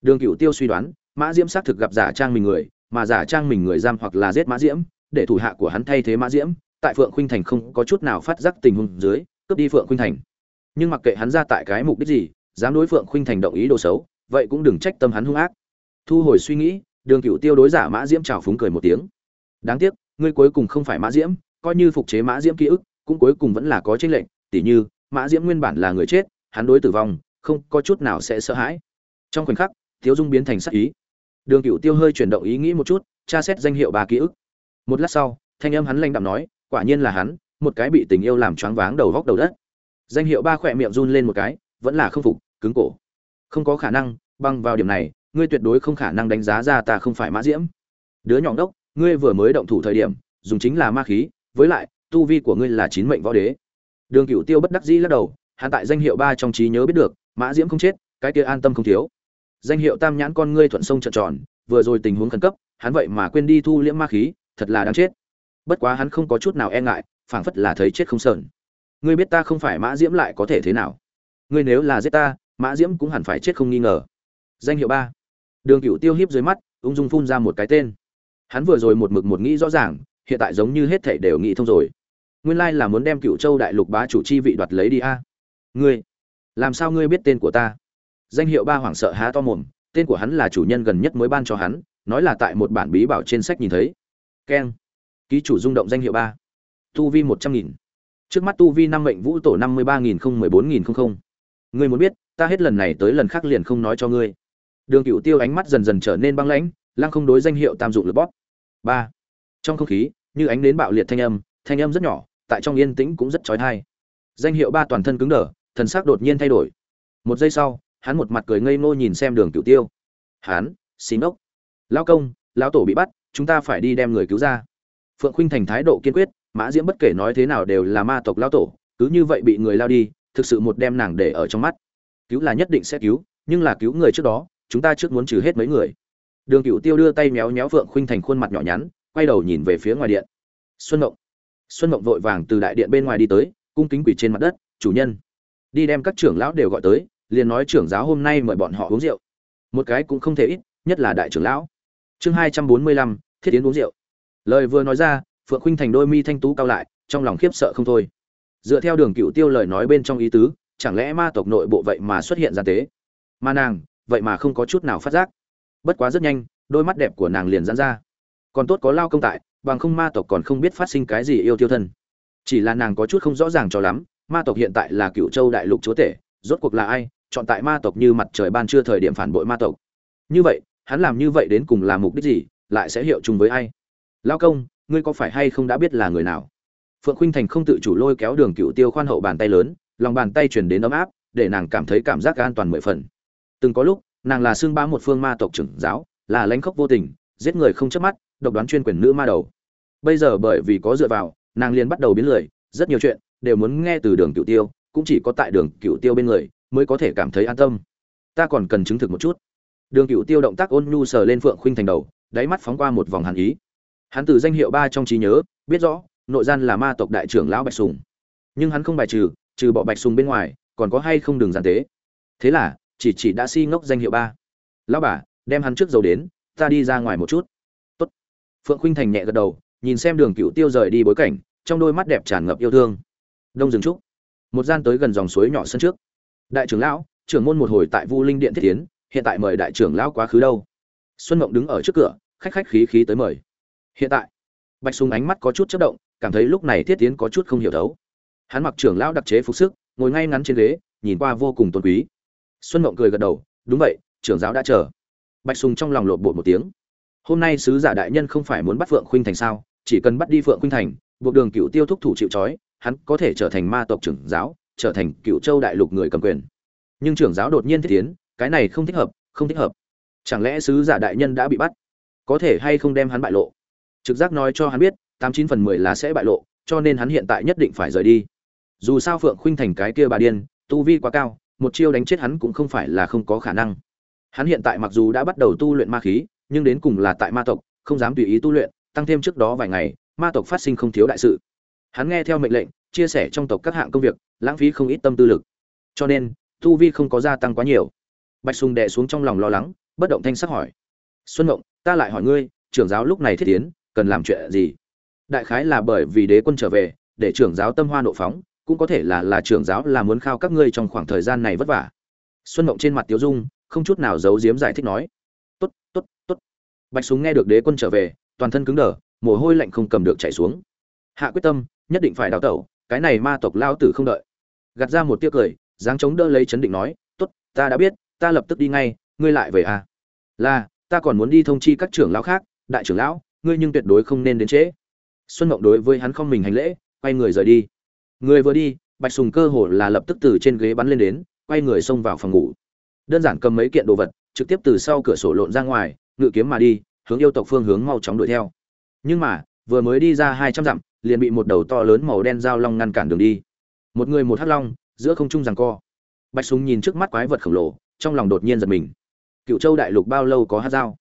Đường cựu tiêu suy đoán, mã diễm xác thực gặp giả trang mình người, mà giả trang mình người giam hoặc là giết mã diễm, để thủ hạ của hắn thay thế mã diễm, tại phượng khuynh thành không có chút nào phát giác tình huống dưới, cướp đi phượng khuynh thành. Nhưng mặc kệ hắn ra tại cái mục đích gì, dám đối phượng khuynh thành động ý đồ xấu, vậy cũng đừng trách tâm hắn hung ác. Thu hồi suy nghĩ, đường cựu tiêu đối giả mã diễm trào phúng cười một tiếng. Đáng tiếc, ngươi cuối cùng không phải mã diễm, coi như phục chế mã diễm ký ức, cũng cuối cùng vẫn là có tranh lệnh tỉ như mã diễm nguyên bản là người chết, hắn đối tử vong, không có chút nào sẽ sợ hãi. Trong khoảnh khắc thiếu dung biến thành sắc ý. Đường cựu tiêu hơi chuyển động ý nghĩ một chút, tra xét danh hiệu ba ký ức. Một lát sau, thanh âm hắn lanh đạm nói, quả nhiên là hắn, một cái bị tình yêu làm choáng váng đầu góc đầu đất. Danh hiệu ba khỏe miệng run lên một cái, vẫn là không phục, cứng cổ. Không có khả năng, băng vào điểm này, ngươi tuyệt đối không khả năng đánh giá ra ta không phải mã diễm. Đứa nhỏng đốc ngươi vừa mới động thủ thời điểm, dùng chính là ma khí, với lại, tu vi của ngươi là chín mệnh võ đế đường cửu tiêu bất đắc dĩ lắc đầu, hắn tại danh hiệu ba trong trí nhớ biết được, mã diễm không chết, cái kia an tâm không thiếu. Danh hiệu tam nhãn con ngươi thuận sông trợn tròn, vừa rồi tình huống khẩn cấp, hắn vậy mà quên đi thu liễm ma khí, thật là đáng chết. Bất quá hắn không có chút nào e ngại, phảng phất là thấy chết không sờn. Ngươi biết ta không phải mã diễm lại có thể thế nào? Ngươi nếu là giết ta, mã diễm cũng hẳn phải chết không nghi ngờ. Danh hiệu ba. Đường Cửu tiêu hiếp dưới mắt, ung dung phun ra một cái tên. Hắn vừa rồi một mực một nghĩ rõ ràng, hiện tại giống như hết thảy đều nghĩ thông rồi nguyên lai là muốn đem cựu châu đại lục bá chủ chi vị đoạt lấy đi a. Ngươi, làm sao ngươi biết tên của ta? Danh hiệu ba hoảng sợ há to mồm, tên của hắn là chủ nhân gần nhất mới ban cho hắn, nói là tại một bản bí bảo trên sách nhìn thấy. Keng. Ký chủ rung động danh hiệu ba. Tu vi một trăm nghìn. Trước mắt tu vi năm mệnh vũ tổ năm mươi ba nghìn không mười bốn nghìn không. Không ngươi muốn biết, ta hết lần này tới lần khác liền không nói cho ngươi. Đường cựu tiêu ánh mắt dần dần trở nên băng lãnh, lăng không đối danh hiệu tam dụng lực bóp. Ba. Trong không khí, như ánh đến bạo liệt thanh âm thanh âm rất nhỏ, tại trong yên tĩnh cũng rất trói thai danh hiệu ba toàn thân cứng đờ, thần sắc đột nhiên thay đổi. Một giây sau, hắn một mặt cười ngây ngô nhìn xem đường cựu tiêu. Hắn, xin ốc lão công, lão tổ bị bắt, chúng ta phải đi đem người cứu ra. Phượng khuynh thành thái độ kiên quyết, mã diễm bất kể nói thế nào đều là ma tộc lão tổ, cứ như vậy bị người lao đi, thực sự một đem nàng để ở trong mắt. Cứu là nhất định sẽ cứu, nhưng là cứu người trước đó, chúng ta trước muốn trừ hết mấy người. Đường cựu tiêu đưa tay méo méo phượng khuynh thành khuôn mặt nhỏ nhắn, quay đầu nhìn về phía ngoài điện. Xuân mộng xuân mộng vội vàng từ đại điện bên ngoài đi tới, cung kính quỷ trên mặt đất, chủ nhân. Đi đem các trưởng lão đều gọi tới, liền nói, trưởng giáo hôm nay mời bọn họ uống rượu. Một cái cũng không thể ít, nhất là đại trưởng lão. Chương hai trăm bốn mươi lăm, thiết tiến uống rượu. Lời vừa nói ra, phượng Khinh thành đôi mi thanh tú cao lại, trong lòng khiếp sợ không thôi. Dựa theo đường cựu tiêu lời nói bên trong ý tứ, chẳng lẽ ma tộc nội bộ vậy mà xuất hiện gian tế ma nàng, vậy mà không có chút nào phát giác. Bất quá rất nhanh, đôi mắt đẹp của nàng liền dán ra. Còn tốt có lao công tại bằng không ma tộc còn không biết phát sinh cái gì yêu tiêu thân. Chỉ là nàng có chút không rõ ràng cho lắm, ma tộc hiện tại là cựu châu đại lục chúa tể, rốt cuộc là ai, chọn tại ma tộc như mặt trời ban trưa thời điểm phản bội ma tộc. Như vậy, hắn làm như vậy đến cùng là mục đích gì, lại sẽ hiệu chung với ai? Lao công, ngươi có phải hay không đã biết là người nào? Phượng khuynh thành không tự chủ lôi kéo đường cựu tiêu khoan hậu bàn tay lớn, lòng bàn tay chuyển đến ấm áp, để nàng cảm thấy cảm giác an toàn mười phần. Từng có lúc, nàng là xương bá một phương ma tộc trưởng giáo, là lãnh khốc vô tình, giết người không chớp mắt độc đoán chuyên quyền nữ ma đầu. Bây giờ bởi vì có dựa vào, nàng liền bắt đầu biến lười, rất nhiều chuyện đều muốn nghe từ đường cựu tiêu, cũng chỉ có tại đường cựu tiêu bên người mới có thể cảm thấy an tâm. Ta còn cần chứng thực một chút. Đường cựu tiêu động tác ôn nhu sờ lên phượng khuynh thành đầu, đáy mắt phóng qua một vòng hàn ý. Hắn từ danh hiệu ba trong trí nhớ, biết rõ, nội gian là ma tộc đại trưởng lão bạch sùng. Nhưng hắn không bài trừ trừ bỏ bạch sùng bên ngoài, còn có hay không đường gián tế? Thế là, chỉ chỉ đã si ngốc danh hiệu ba. Lão bà, đem hắn trước dầu đến, ta đi ra ngoài một chút phượng khuynh thành nhẹ gật đầu, nhìn xem đường cựu tiêu rời đi bối cảnh, trong đôi mắt đẹp tràn ngập yêu thương. Đông rừng trúc. Một gian tới gần dòng suối nhỏ sân trước. Đại trưởng lão, trưởng môn một hồi tại vu linh điện thiết tiến, hiện tại mời đại trưởng lão quá khứ đâu? Xuân mộng đứng ở trước cửa, khách khách khí khí tới mời. Hiện tại, bạch sùng ánh mắt có chút chất động, cảm thấy lúc này thiết tiến có chút không hiểu thấu. Hắn mặc trưởng lão đặc chế phục sức, ngồi ngay ngắn trên ghế, nhìn qua vô cùng tôn quý. Xuân mộng cười gật đầu, đúng vậy, trưởng giáo đã chờ. Bạch sùng trong lòng lộn bột một tiếng hôm nay sứ giả đại nhân không phải muốn bắt phượng khuynh thành sao? Chỉ cần bắt đi phượng khuynh thành, buộc đường cựu tiêu thúc thủ chịu trói, hắn có thể trở thành ma tộc trưởng giáo, trở thành cựu châu đại lục người cầm quyền. Nhưng trưởng giáo đột nhiên thiết tiến, cái này không thích hợp, không thích hợp. Chẳng lẽ sứ giả đại nhân đã bị bắt? Có thể hay không đem hắn bại lộ? Trực giác nói cho hắn biết, tám chín phần mười là sẽ bại lộ, cho nên hắn hiện tại nhất định phải rời đi. Dù sao phượng khuynh thành cái kia bà điên, tu vi quá cao, một chiêu đánh chết hắn cũng không phải là không có khả năng. Hắn hiện tại mặc dù đã bắt đầu tu luyện ma khí nhưng đến cùng là tại ma tộc, không dám tùy ý tu luyện, tăng thêm trước đó vài ngày, ma tộc phát sinh không thiếu đại sự. Hắn nghe theo mệnh lệnh, chia sẻ trong tộc các hạng công việc, lãng phí không ít tâm tư lực. Cho nên, tu vi không có gia tăng quá nhiều. Bạch sùng đè xuống trong lòng lo lắng, bất động thanh sắc hỏi. Xuân ngộng ta lại hỏi ngươi, trưởng giáo lúc này thiết tiến, cần làm chuyện gì? Đại khái là bởi vì đế quân trở về, để trưởng giáo tâm hoa nộ phóng, cũng có thể là là trưởng giáo là muốn khao các ngươi trong khoảng thời gian này vất vả. Xuân Ngộng trên mặt tiếu dung, không chút nào giấu giếm giải thích nói bạch súng nghe được đế quân trở về, toàn thân cứng đờ, mồ hôi lạnh không cầm được chảy xuống. Hạ quyết tâm, nhất định phải đào tẩu, cái này ma tộc lao tử không đợi. Gạt ra một tiếc cười, dáng chống đỡ lấy chấn định nói, tốt, ta đã biết, ta lập tức đi ngay, ngươi lại về à? Là, ta còn muốn đi thông chi các trưởng lão khác, đại trưởng lão, ngươi nhưng tuyệt đối không nên đến trễ. Xuân mộng đối với hắn không mình hành lễ, quay người rời đi. Người vừa đi, bạch sùng cơ hồ là lập tức từ trên ghế bắn lên đến, quay người xông vào phòng ngủ. Đơn giản cầm mấy kiện đồ vật, trực tiếp từ sau cửa sổ lộn ra ngoài ngự kiếm mà đi, hướng yêu tộc phương hướng mau chóng đuổi theo. Nhưng mà, vừa mới đi ra hai trăm dặm, liền bị một đầu to lớn màu đen dao long ngăn cản đường đi. Một người một hắc long, giữa không trung rằng co. Bạch súng nhìn trước mắt quái vật khổng lồ, trong lòng đột nhiên giật mình. Cựu châu đại lục bao lâu có hát dao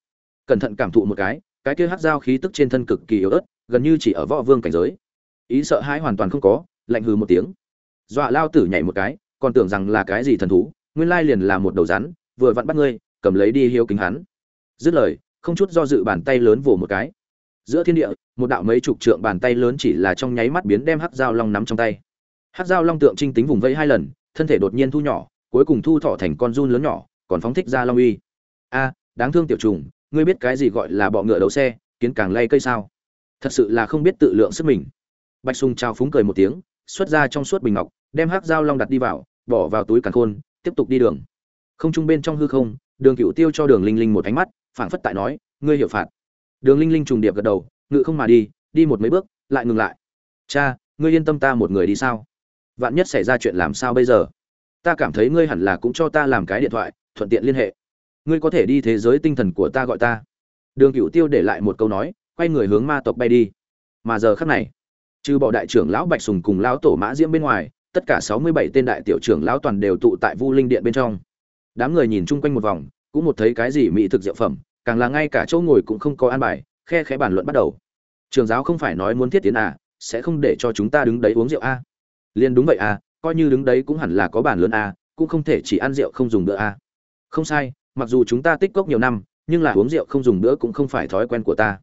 cẩn thận cảm thụ một cái cái kia hát dao khí tức trên thân cực kỳ yếu ớt, gần như chỉ ở võ vương cảnh giới. Ý sợ hãi hoàn toàn không có, lạnh hừ một tiếng. Dọa lao tử nhảy một cái, còn tưởng rằng là cái gì thần thú, nguyên lai liền là một đầu rắn, vừa vặn bắt ngươi, cầm lấy đi hiếu kính hắn dứt lời, không chút do dự bàn tay lớn vồ một cái. Giữa thiên địa, một đạo mấy chục trượng bàn tay lớn chỉ là trong nháy mắt biến đem hắc dao long nắm trong tay. Hắc dao long tượng trinh tính vùng vẫy hai lần, thân thể đột nhiên thu nhỏ, cuối cùng thu thọ thành con run lớn nhỏ, còn phóng thích ra long uy. A, đáng thương tiểu trùng, ngươi biết cái gì gọi là bọ ngựa đấu xe, kiến càng lay cây sao? Thật sự là không biết tự lượng sức mình. Bạch sùng trao phúng cười một tiếng, xuất ra trong suốt bình ngọc, đem hắc dao long đặt đi vào, bỏ vào túi càng khôn, tiếp tục đi đường. Không trung bên trong hư không, đường cựu tiêu cho đường linh linh một ánh mắt phảng phất tại nói, ngươi hiểu phạt. Đường linh linh trùng điệp gật đầu, ngự không mà đi đi một mấy bước, lại ngừng lại. Cha, ngươi yên tâm ta một người đi sao? Vạn nhất xảy ra chuyện làm sao bây giờ? Ta cảm thấy ngươi hẳn là cũng cho ta làm cái điện thoại, thuận tiện liên hệ. Ngươi có thể đi thế giới tinh thần của ta gọi ta. Đường cựu tiêu để lại một câu nói, quay người hướng ma tộc bay đi. Mà giờ khắc này, trừ bỏ đại trưởng lão bạch sùng cùng lão tổ mã diễm bên ngoài, tất cả sáu mươi bảy tên đại tiểu trưởng lão toàn đều tụ tại vu linh điện bên trong. Đám người nhìn chung quanh một vòng, cũng một thấy cái gì mỹ thực diệu phẩm càng là ngay cả chỗ ngồi cũng không có an bài khe khẽ bàn luận bắt đầu. Trường giáo không phải nói muốn thiết tiến à sẽ không để cho chúng ta đứng đấy uống rượu a à. liền đúng vậy à coi như đứng đấy cũng hẳn là có bàn lớn a à, cũng không thể chỉ ăn rượu không dùng bữa a à. không sai mặc dù chúng ta tích cốc nhiều năm nhưng là uống rượu không dùng bữa cũng không phải thói quen của ta.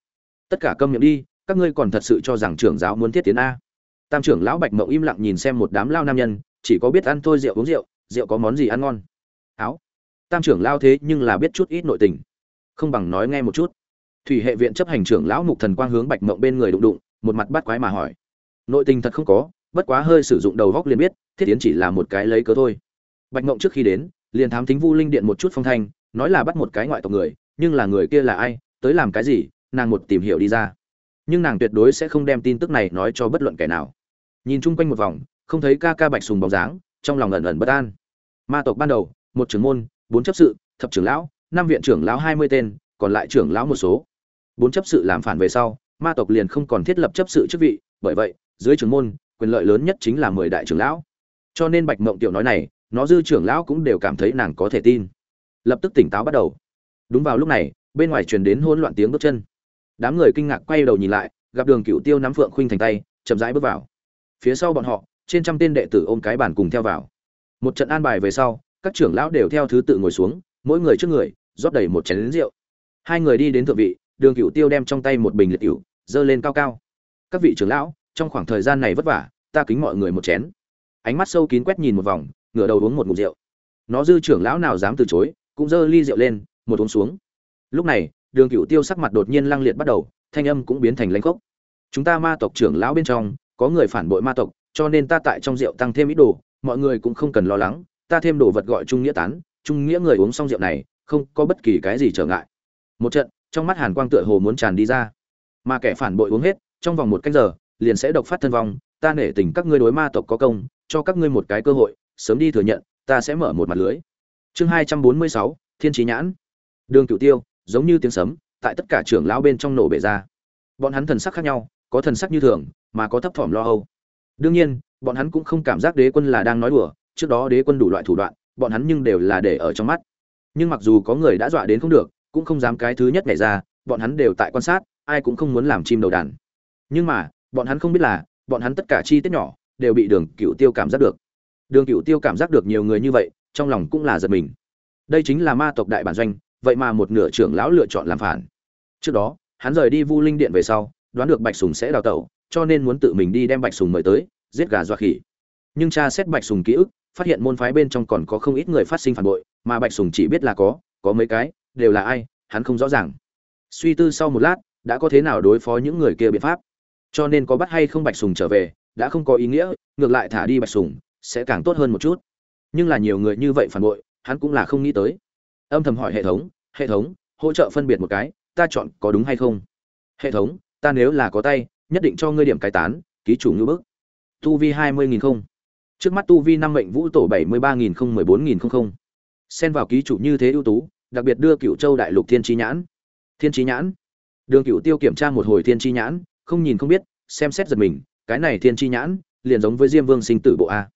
Tất cả câm miệng đi các ngươi còn thật sự cho rằng trưởng giáo muốn thiết tiến a tam trưởng lão bạch mộng im lặng nhìn xem một đám lao nam nhân chỉ có biết ăn thôi rượu uống rượu rượu có món gì ăn ngon. Áo. Tam trưởng lao thế nhưng là biết chút ít nội tình không bằng nói nghe một chút. Thủy hệ viện chấp hành trưởng lão mục thần quang hướng bạch mộng bên người đụng đụng, một mặt bắt quái mà hỏi. Nội tình thật không có, bất quá hơi sử dụng đầu góc liền biết, thiết tiến chỉ là một cái lấy cớ thôi. Bạch mộng trước khi đến, liền thám thính vu linh điện một chút phong thanh, nói là bắt một cái ngoại tộc người, nhưng là người kia là ai, tới làm cái gì, nàng một tìm hiểu đi ra. Nhưng nàng tuyệt đối sẽ không đem tin tức này nói cho bất luận kẻ nào. Nhìn chung quanh một vòng, không thấy ca ca bạch sùng bóng dáng, trong lòng ẩn ẩn bất an. Ma tộc ban đầu, một trưởng môn, bốn chấp sự, thập trưởng lão năm viện trưởng lão hai mươi tên, còn lại trưởng lão một số. Bốn chấp sự làm phản về sau, ma tộc liền không còn thiết lập chấp sự chức vị, bởi vậy, dưới trưởng môn, quyền lợi lớn nhất chính là mười đại trưởng lão. Cho nên bạch mộng tiểu nói này, nó dư trưởng lão cũng đều cảm thấy nàng có thể tin. Lập tức tỉnh táo bắt đầu. Đúng vào lúc này, bên ngoài truyền đến hỗn loạn tiếng bước chân. Đám người kinh ngạc quay đầu nhìn lại, gặp đường cựu tiêu nắm phượng khuynh thành tay, chậm rãi bước vào. Phía sau bọn họ, trên trăm tên đệ tử ôm cái bàn cùng theo vào. Một trận an bài về sau, các trưởng lão đều theo thứ tự ngồi xuống, mỗi người trước người rót đầy một chén lớn rượu. Hai người đi đến thượng vị đường cựu tiêu đem trong tay một bình liệt rượu, dơ lên cao cao. Các vị trưởng lão trong khoảng thời gian này vất vả ta kính mọi người một chén. Ánh mắt sâu kín quét nhìn một vòng ngửa đầu uống một ngụm rượu. Nó dư trưởng lão nào dám từ chối cũng dơ ly rượu lên một uống xuống. Lúc này đường cựu tiêu sắc mặt đột nhiên lăng liệt bắt đầu thanh âm cũng biến thành lãnh khốc. Chúng ta ma tộc trưởng lão bên trong có người phản bội ma tộc cho nên ta tại trong rượu tăng thêm ít đồ mọi người cũng không cần lo lắng ta thêm đồ vật gọi trung nghĩa tán trung nghĩa người uống xong rượu này không có bất kỳ cái gì trở ngại. Một trận, trong mắt hàn quang tựa hồ muốn tràn đi ra. Mà kẻ phản bội uống hết, trong vòng một cách giờ, liền sẽ độc phát thân vong, ta nể tình các ngươi đối ma tộc có công, cho các ngươi một cái cơ hội, sớm đi thừa nhận, ta sẽ mở một mặt lưới. Chương hai trăm bốn mươi sáu, thiên trí nhãn. Đường cửu tiêu, giống như tiếng sấm, tại tất cả trưởng lão bên trong nổ bể ra. Bọn hắn thần sắc khác nhau, có thần sắc như thường, mà có thấp thỏm lo âu. Đương nhiên, bọn hắn cũng không cảm giác đế quân là đang nói đùa, trước đó đế quân đủ loại thủ đoạn, bọn hắn nhưng đều là để ở trong mắt nhưng mặc dù có người đã dọa đến không được, cũng không dám cái thứ nhất nhảy ra, bọn hắn đều tại quan sát, ai cũng không muốn làm chim đầu đàn. Nhưng mà, bọn hắn không biết là, bọn hắn tất cả chi tiết nhỏ, đều bị đường cựu tiêu cảm giác được. Đường cựu tiêu cảm giác được nhiều người như vậy, trong lòng cũng là giật mình. Đây chính là ma tộc đại bản doanh, vậy mà một nửa trưởng lão lựa chọn làm phản. Trước đó, hắn rời đi vu linh điện về sau, đoán được bạch sùng sẽ đào tẩu, cho nên muốn tự mình đi đem bạch sùng mời tới, giết gà dọa khỉ. Nhưng cha xét bạch sùng ký ức, phát hiện môn phái bên trong còn có không ít người phát sinh phản bội mà bạch sùng chỉ biết là có có mấy cái, đều là ai, hắn không rõ ràng. Suy tư sau một lát, đã có thế nào đối phó những người kia biện pháp? Cho nên có bắt hay không bạch sùng trở về, đã không có ý nghĩa, ngược lại thả đi bạch sùng, sẽ càng tốt hơn một chút. Nhưng là nhiều người như vậy phản bội, hắn cũng là không nghĩ tới. Âm thầm hỏi hệ thống hệ thống, hỗ trợ phân biệt một cái, ta chọn có đúng hay không? Hệ thống, ta nếu là có tay, nhất định cho ngươi điểm cái tán, ký chủ ngữ bức. Tu vi hai mươi nghìn không. Trước mắt tu vi năm mệnh vũ tổ bảy mươi ba nghìn không mười bốn nghìn không không xen vào ký chủ như thế ưu tú, đặc biệt đưa cựu châu đại lục thiên trí nhãn. Thiên trí nhãn? Đường cựu tiêu kiểm tra một hồi thiên trí nhãn, không nhìn không biết, xem xét giật mình, cái này thiên trí nhãn, liền giống với diêm vương sinh tử bộ a.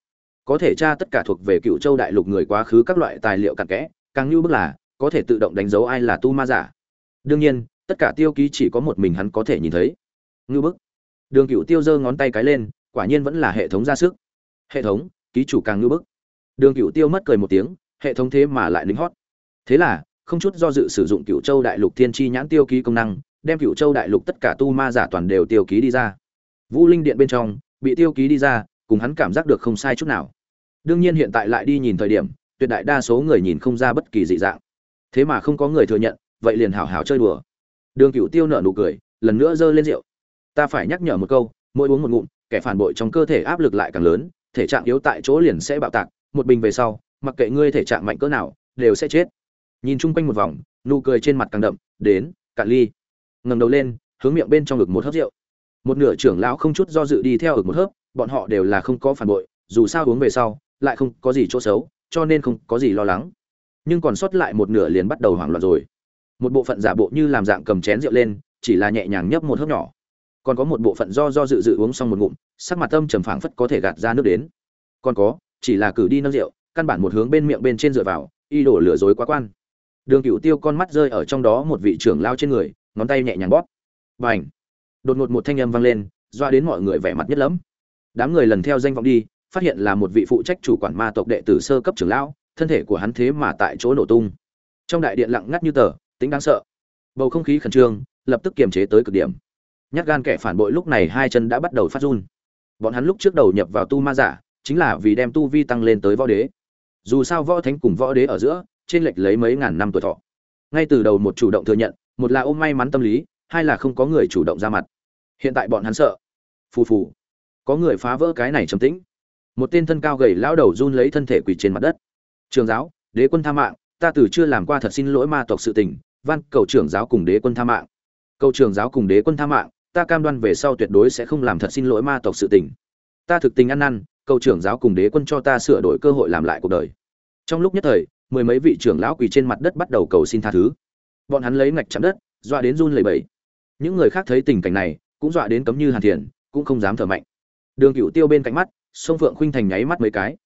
Có thể tra tất cả thuộc về cựu châu đại lục người quá khứ các loại tài liệu cặn kẽ, càng như bức là, có thể tự động đánh dấu ai là tu ma giả. Đương nhiên, tất cả tiêu ký chỉ có một mình hắn có thể nhìn thấy. Ngưu bức. Đường cựu tiêu giơ ngón tay cái lên, quả nhiên vẫn là hệ thống ra sức. Hệ thống, ký chủ càng ngưu bức. Đường cựu tiêu mất cười một tiếng hệ thống thế mà lại lính hót. Thế là, không chút do dự sử dụng cựu châu đại lục thiên tri nhãn tiêu ký công năng, đem cựu châu đại lục tất cả tu ma giả toàn đều tiêu ký đi ra. Vũ linh điện bên trong, bị tiêu ký đi ra, cùng hắn cảm giác được không sai chút nào. Đương nhiên hiện tại lại đi nhìn thời điểm, tuyệt đại đa số người nhìn không ra bất kỳ dị dạng. Thế mà không có người thừa nhận, vậy liền hào hào chơi đùa. Đường cựu tiêu nợ nụ cười, lần nữa giơ lên rượu. Ta phải nhắc nhở một câu, mỗi uống một ngụm, kẻ phản bội trong cơ thể áp lực lại càng lớn, thể trạng yếu tại chỗ liền sẽ bạo tạc, một bình về sau mặc kệ ngươi thể trạng mạnh cỡ nào, đều sẽ chết. Nhìn chung quanh một vòng, nụ cười trên mặt càng đậm, đến, cạn ly. Ngẩng đầu lên, hướng miệng bên trong ngực một hớp rượu. Một nửa trưởng lão không chút do dự đi theo ực một hớp, bọn họ đều là không có phản bội, dù sao uống về sau, lại không có gì chỗ xấu, cho nên không có gì lo lắng. Nhưng còn sót lại một nửa liền bắt đầu hoảng loạn rồi. Một bộ phận giả bộ như làm dạng cầm chén rượu lên, chỉ là nhẹ nhàng nhấp một hớp nhỏ. Còn có một bộ phận do do dự dự uống xong một ngụm, sắc mặt tâm trầm phảng phất có thể gạt ra nước đến. Còn có, chỉ là cử đi nâng rượu căn bản một hướng bên miệng bên trên dựa vào, y đổ lừa dối quá quan. Đường cựu tiêu con mắt rơi ở trong đó một vị trưởng lao trên người, ngón tay nhẹ nhàng bóp. B à n h đột ngột một thanh âm vang lên, doa đến mọi người vẻ mặt nhất lắm đám người lần theo danh vọng đi, phát hiện là một vị phụ trách chủ quản ma tộc đệ tử sơ cấp trưởng lão, thân thể của hắn thế mà tại chỗ nổ tung. Trong đại điện lặng ngắt như tờ, tính đáng sợ. Bầu không khí khẩn trương, lập tức kiềm chế tới cực điểm. Nhát gan kẻ phản bội lúc này hai chân đã bắt đầu phát run. Bọn hắn lúc trước đầu nhập vào tu ma giả, chính là vì đem tu vi tăng lên tới võ đế dù sao võ thánh cùng võ đế ở giữa, trên lệch lấy mấy ngàn năm tuổi thọ. Ngay từ đầu một chủ động thừa nhận, một là ôm may mắn tâm lý, hai là không có người chủ động ra mặt. Hiện tại bọn hắn sợ. Phù phù. Có người phá vỡ cái này trầm tĩnh. Một tên thân cao gầy lão đầu run lấy thân thể quỳ trên mặt đất. Trường giáo, đế quân tha mạng, ta từ chưa làm qua thật xin lỗi ma tộc sự tình, van, cầu trưởng giáo cùng đế quân tha mạng. Cầu trưởng giáo cùng đế quân tha mạng, ta cam đoan về sau tuyệt đối sẽ không làm thật xin lỗi ma tộc sự tình. Ta thực tình ăn năn cầu trưởng giáo cùng đế quân cho ta sửa đổi cơ hội làm lại cuộc đời. Trong lúc nhất thời, mười mấy vị trưởng lão quỳ trên mặt đất bắt đầu cầu xin tha thứ. Bọn hắn lấy ngạch chạm đất, dọa đến run lẩy bẩy. Những người khác thấy tình cảnh này, cũng dọa đến cấm như hàn thiền, cũng không dám thở mạnh. Đường cựu tiêu bên cạnh mắt, sông phượng khuynh thành nháy mắt mấy cái.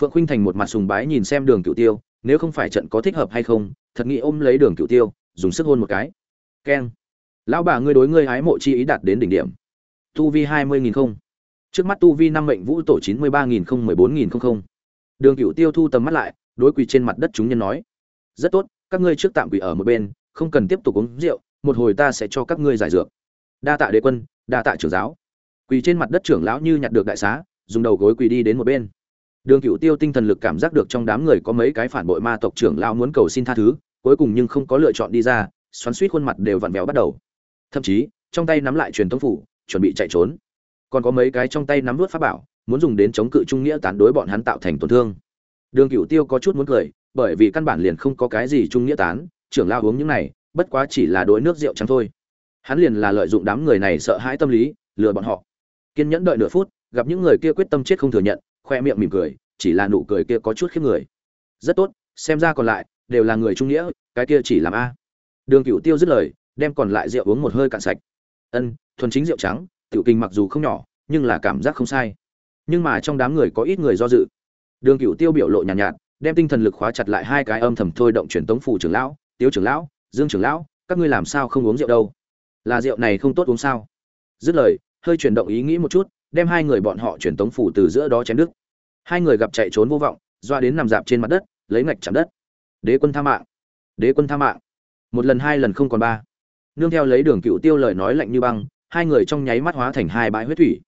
Phượng khuynh thành một mặt sùng bái nhìn xem đường cựu tiêu, nếu không phải trận có thích hợp hay không, thật nghĩ ôm lấy đường cựu tiêu, dùng sức hôn một cái. Keng. Lão bà ngươi đối ngươi hái mộ chi ý đạt đến đỉnh điểm. Tu vi hai mươi nghìn không trước mắt tu vi năm mệnh vũ tổ chín mươi ba nghìn không mười bốn nghìn không không. Đường cựu tiêu thu tầm mắt lại, đối quỳ trên mặt đất chúng nhân nói, rất tốt, các ngươi trước tạm quỳ ở một bên, không cần tiếp tục uống rượu, một hồi ta sẽ cho các ngươi giải dược. Đa tạ đế quân, đa tạ trưởng giáo. Quỳ trên mặt đất trưởng lão như nhặt được đại xá, dùng đầu gối quỳ đi đến một bên. Đường cựu tiêu tinh thần lực cảm giác được trong đám người có mấy cái phản bội ma tộc trưởng lão muốn cầu xin tha thứ, cuối cùng nhưng không có lựa chọn đi ra, xoắn suýt khuôn mặt đều vặn vẹo bắt đầu. Thậm chí, trong tay nắm lại truyền thống phủ, chuẩn bị chạy trốn còn có mấy cái trong tay nắm vớt pháp bảo, muốn dùng đến chống cự trung nghĩa tán đối bọn hắn tạo thành tổn thương. Đường Cửu tiêu có chút muốn cười, bởi vì căn bản liền không có cái gì trung nghĩa tán, trưởng lao uống những này, bất quá chỉ là đối nước rượu trắng thôi. Hắn liền là lợi dụng đám người này sợ hãi tâm lý, lừa bọn họ. Kiên nhẫn đợi nửa phút, gặp những người kia quyết tâm chết không thừa nhận, khoe miệng mỉm cười, chỉ là nụ cười kia có chút khiếp người. Rất tốt, xem ra còn lại, đều là người trung nghĩa, cái kia chỉ làm a. Đường Cửu tiêu dứt lời, đem còn lại rượu uống một hơi cạn sạch. Ân, thuần chính rượu trắng tiểu kinh mặc dù không nhỏ nhưng là cảm giác không sai. Nhưng mà trong đám người có ít người do dự. Đường cựu tiêu biểu lộ nhàn nhạt, nhạt đem tinh thần lực khóa chặt lại hai cái âm thầm thôi động truyền tống phủ trưởng lão tiếu trưởng lão dương trưởng lão các ngươi làm sao không uống rượu đâu? Là rượu này không tốt uống sao? Dứt lời hơi chuyển động ý nghĩ một chút đem hai người bọn họ truyền tống phủ từ giữa đó chém đứt. Hai người gặp chạy trốn vô vọng doa đến nằm dạp trên mặt đất lấy ngạch chạm đất. Đế quân tha mạng đế quân tha mạng. Một lần hai lần không còn ba. Nương theo lấy đường cựu tiêu lời nói lạnh như băng hai người trong nháy mắt hóa thành hai bãi huyết thủy.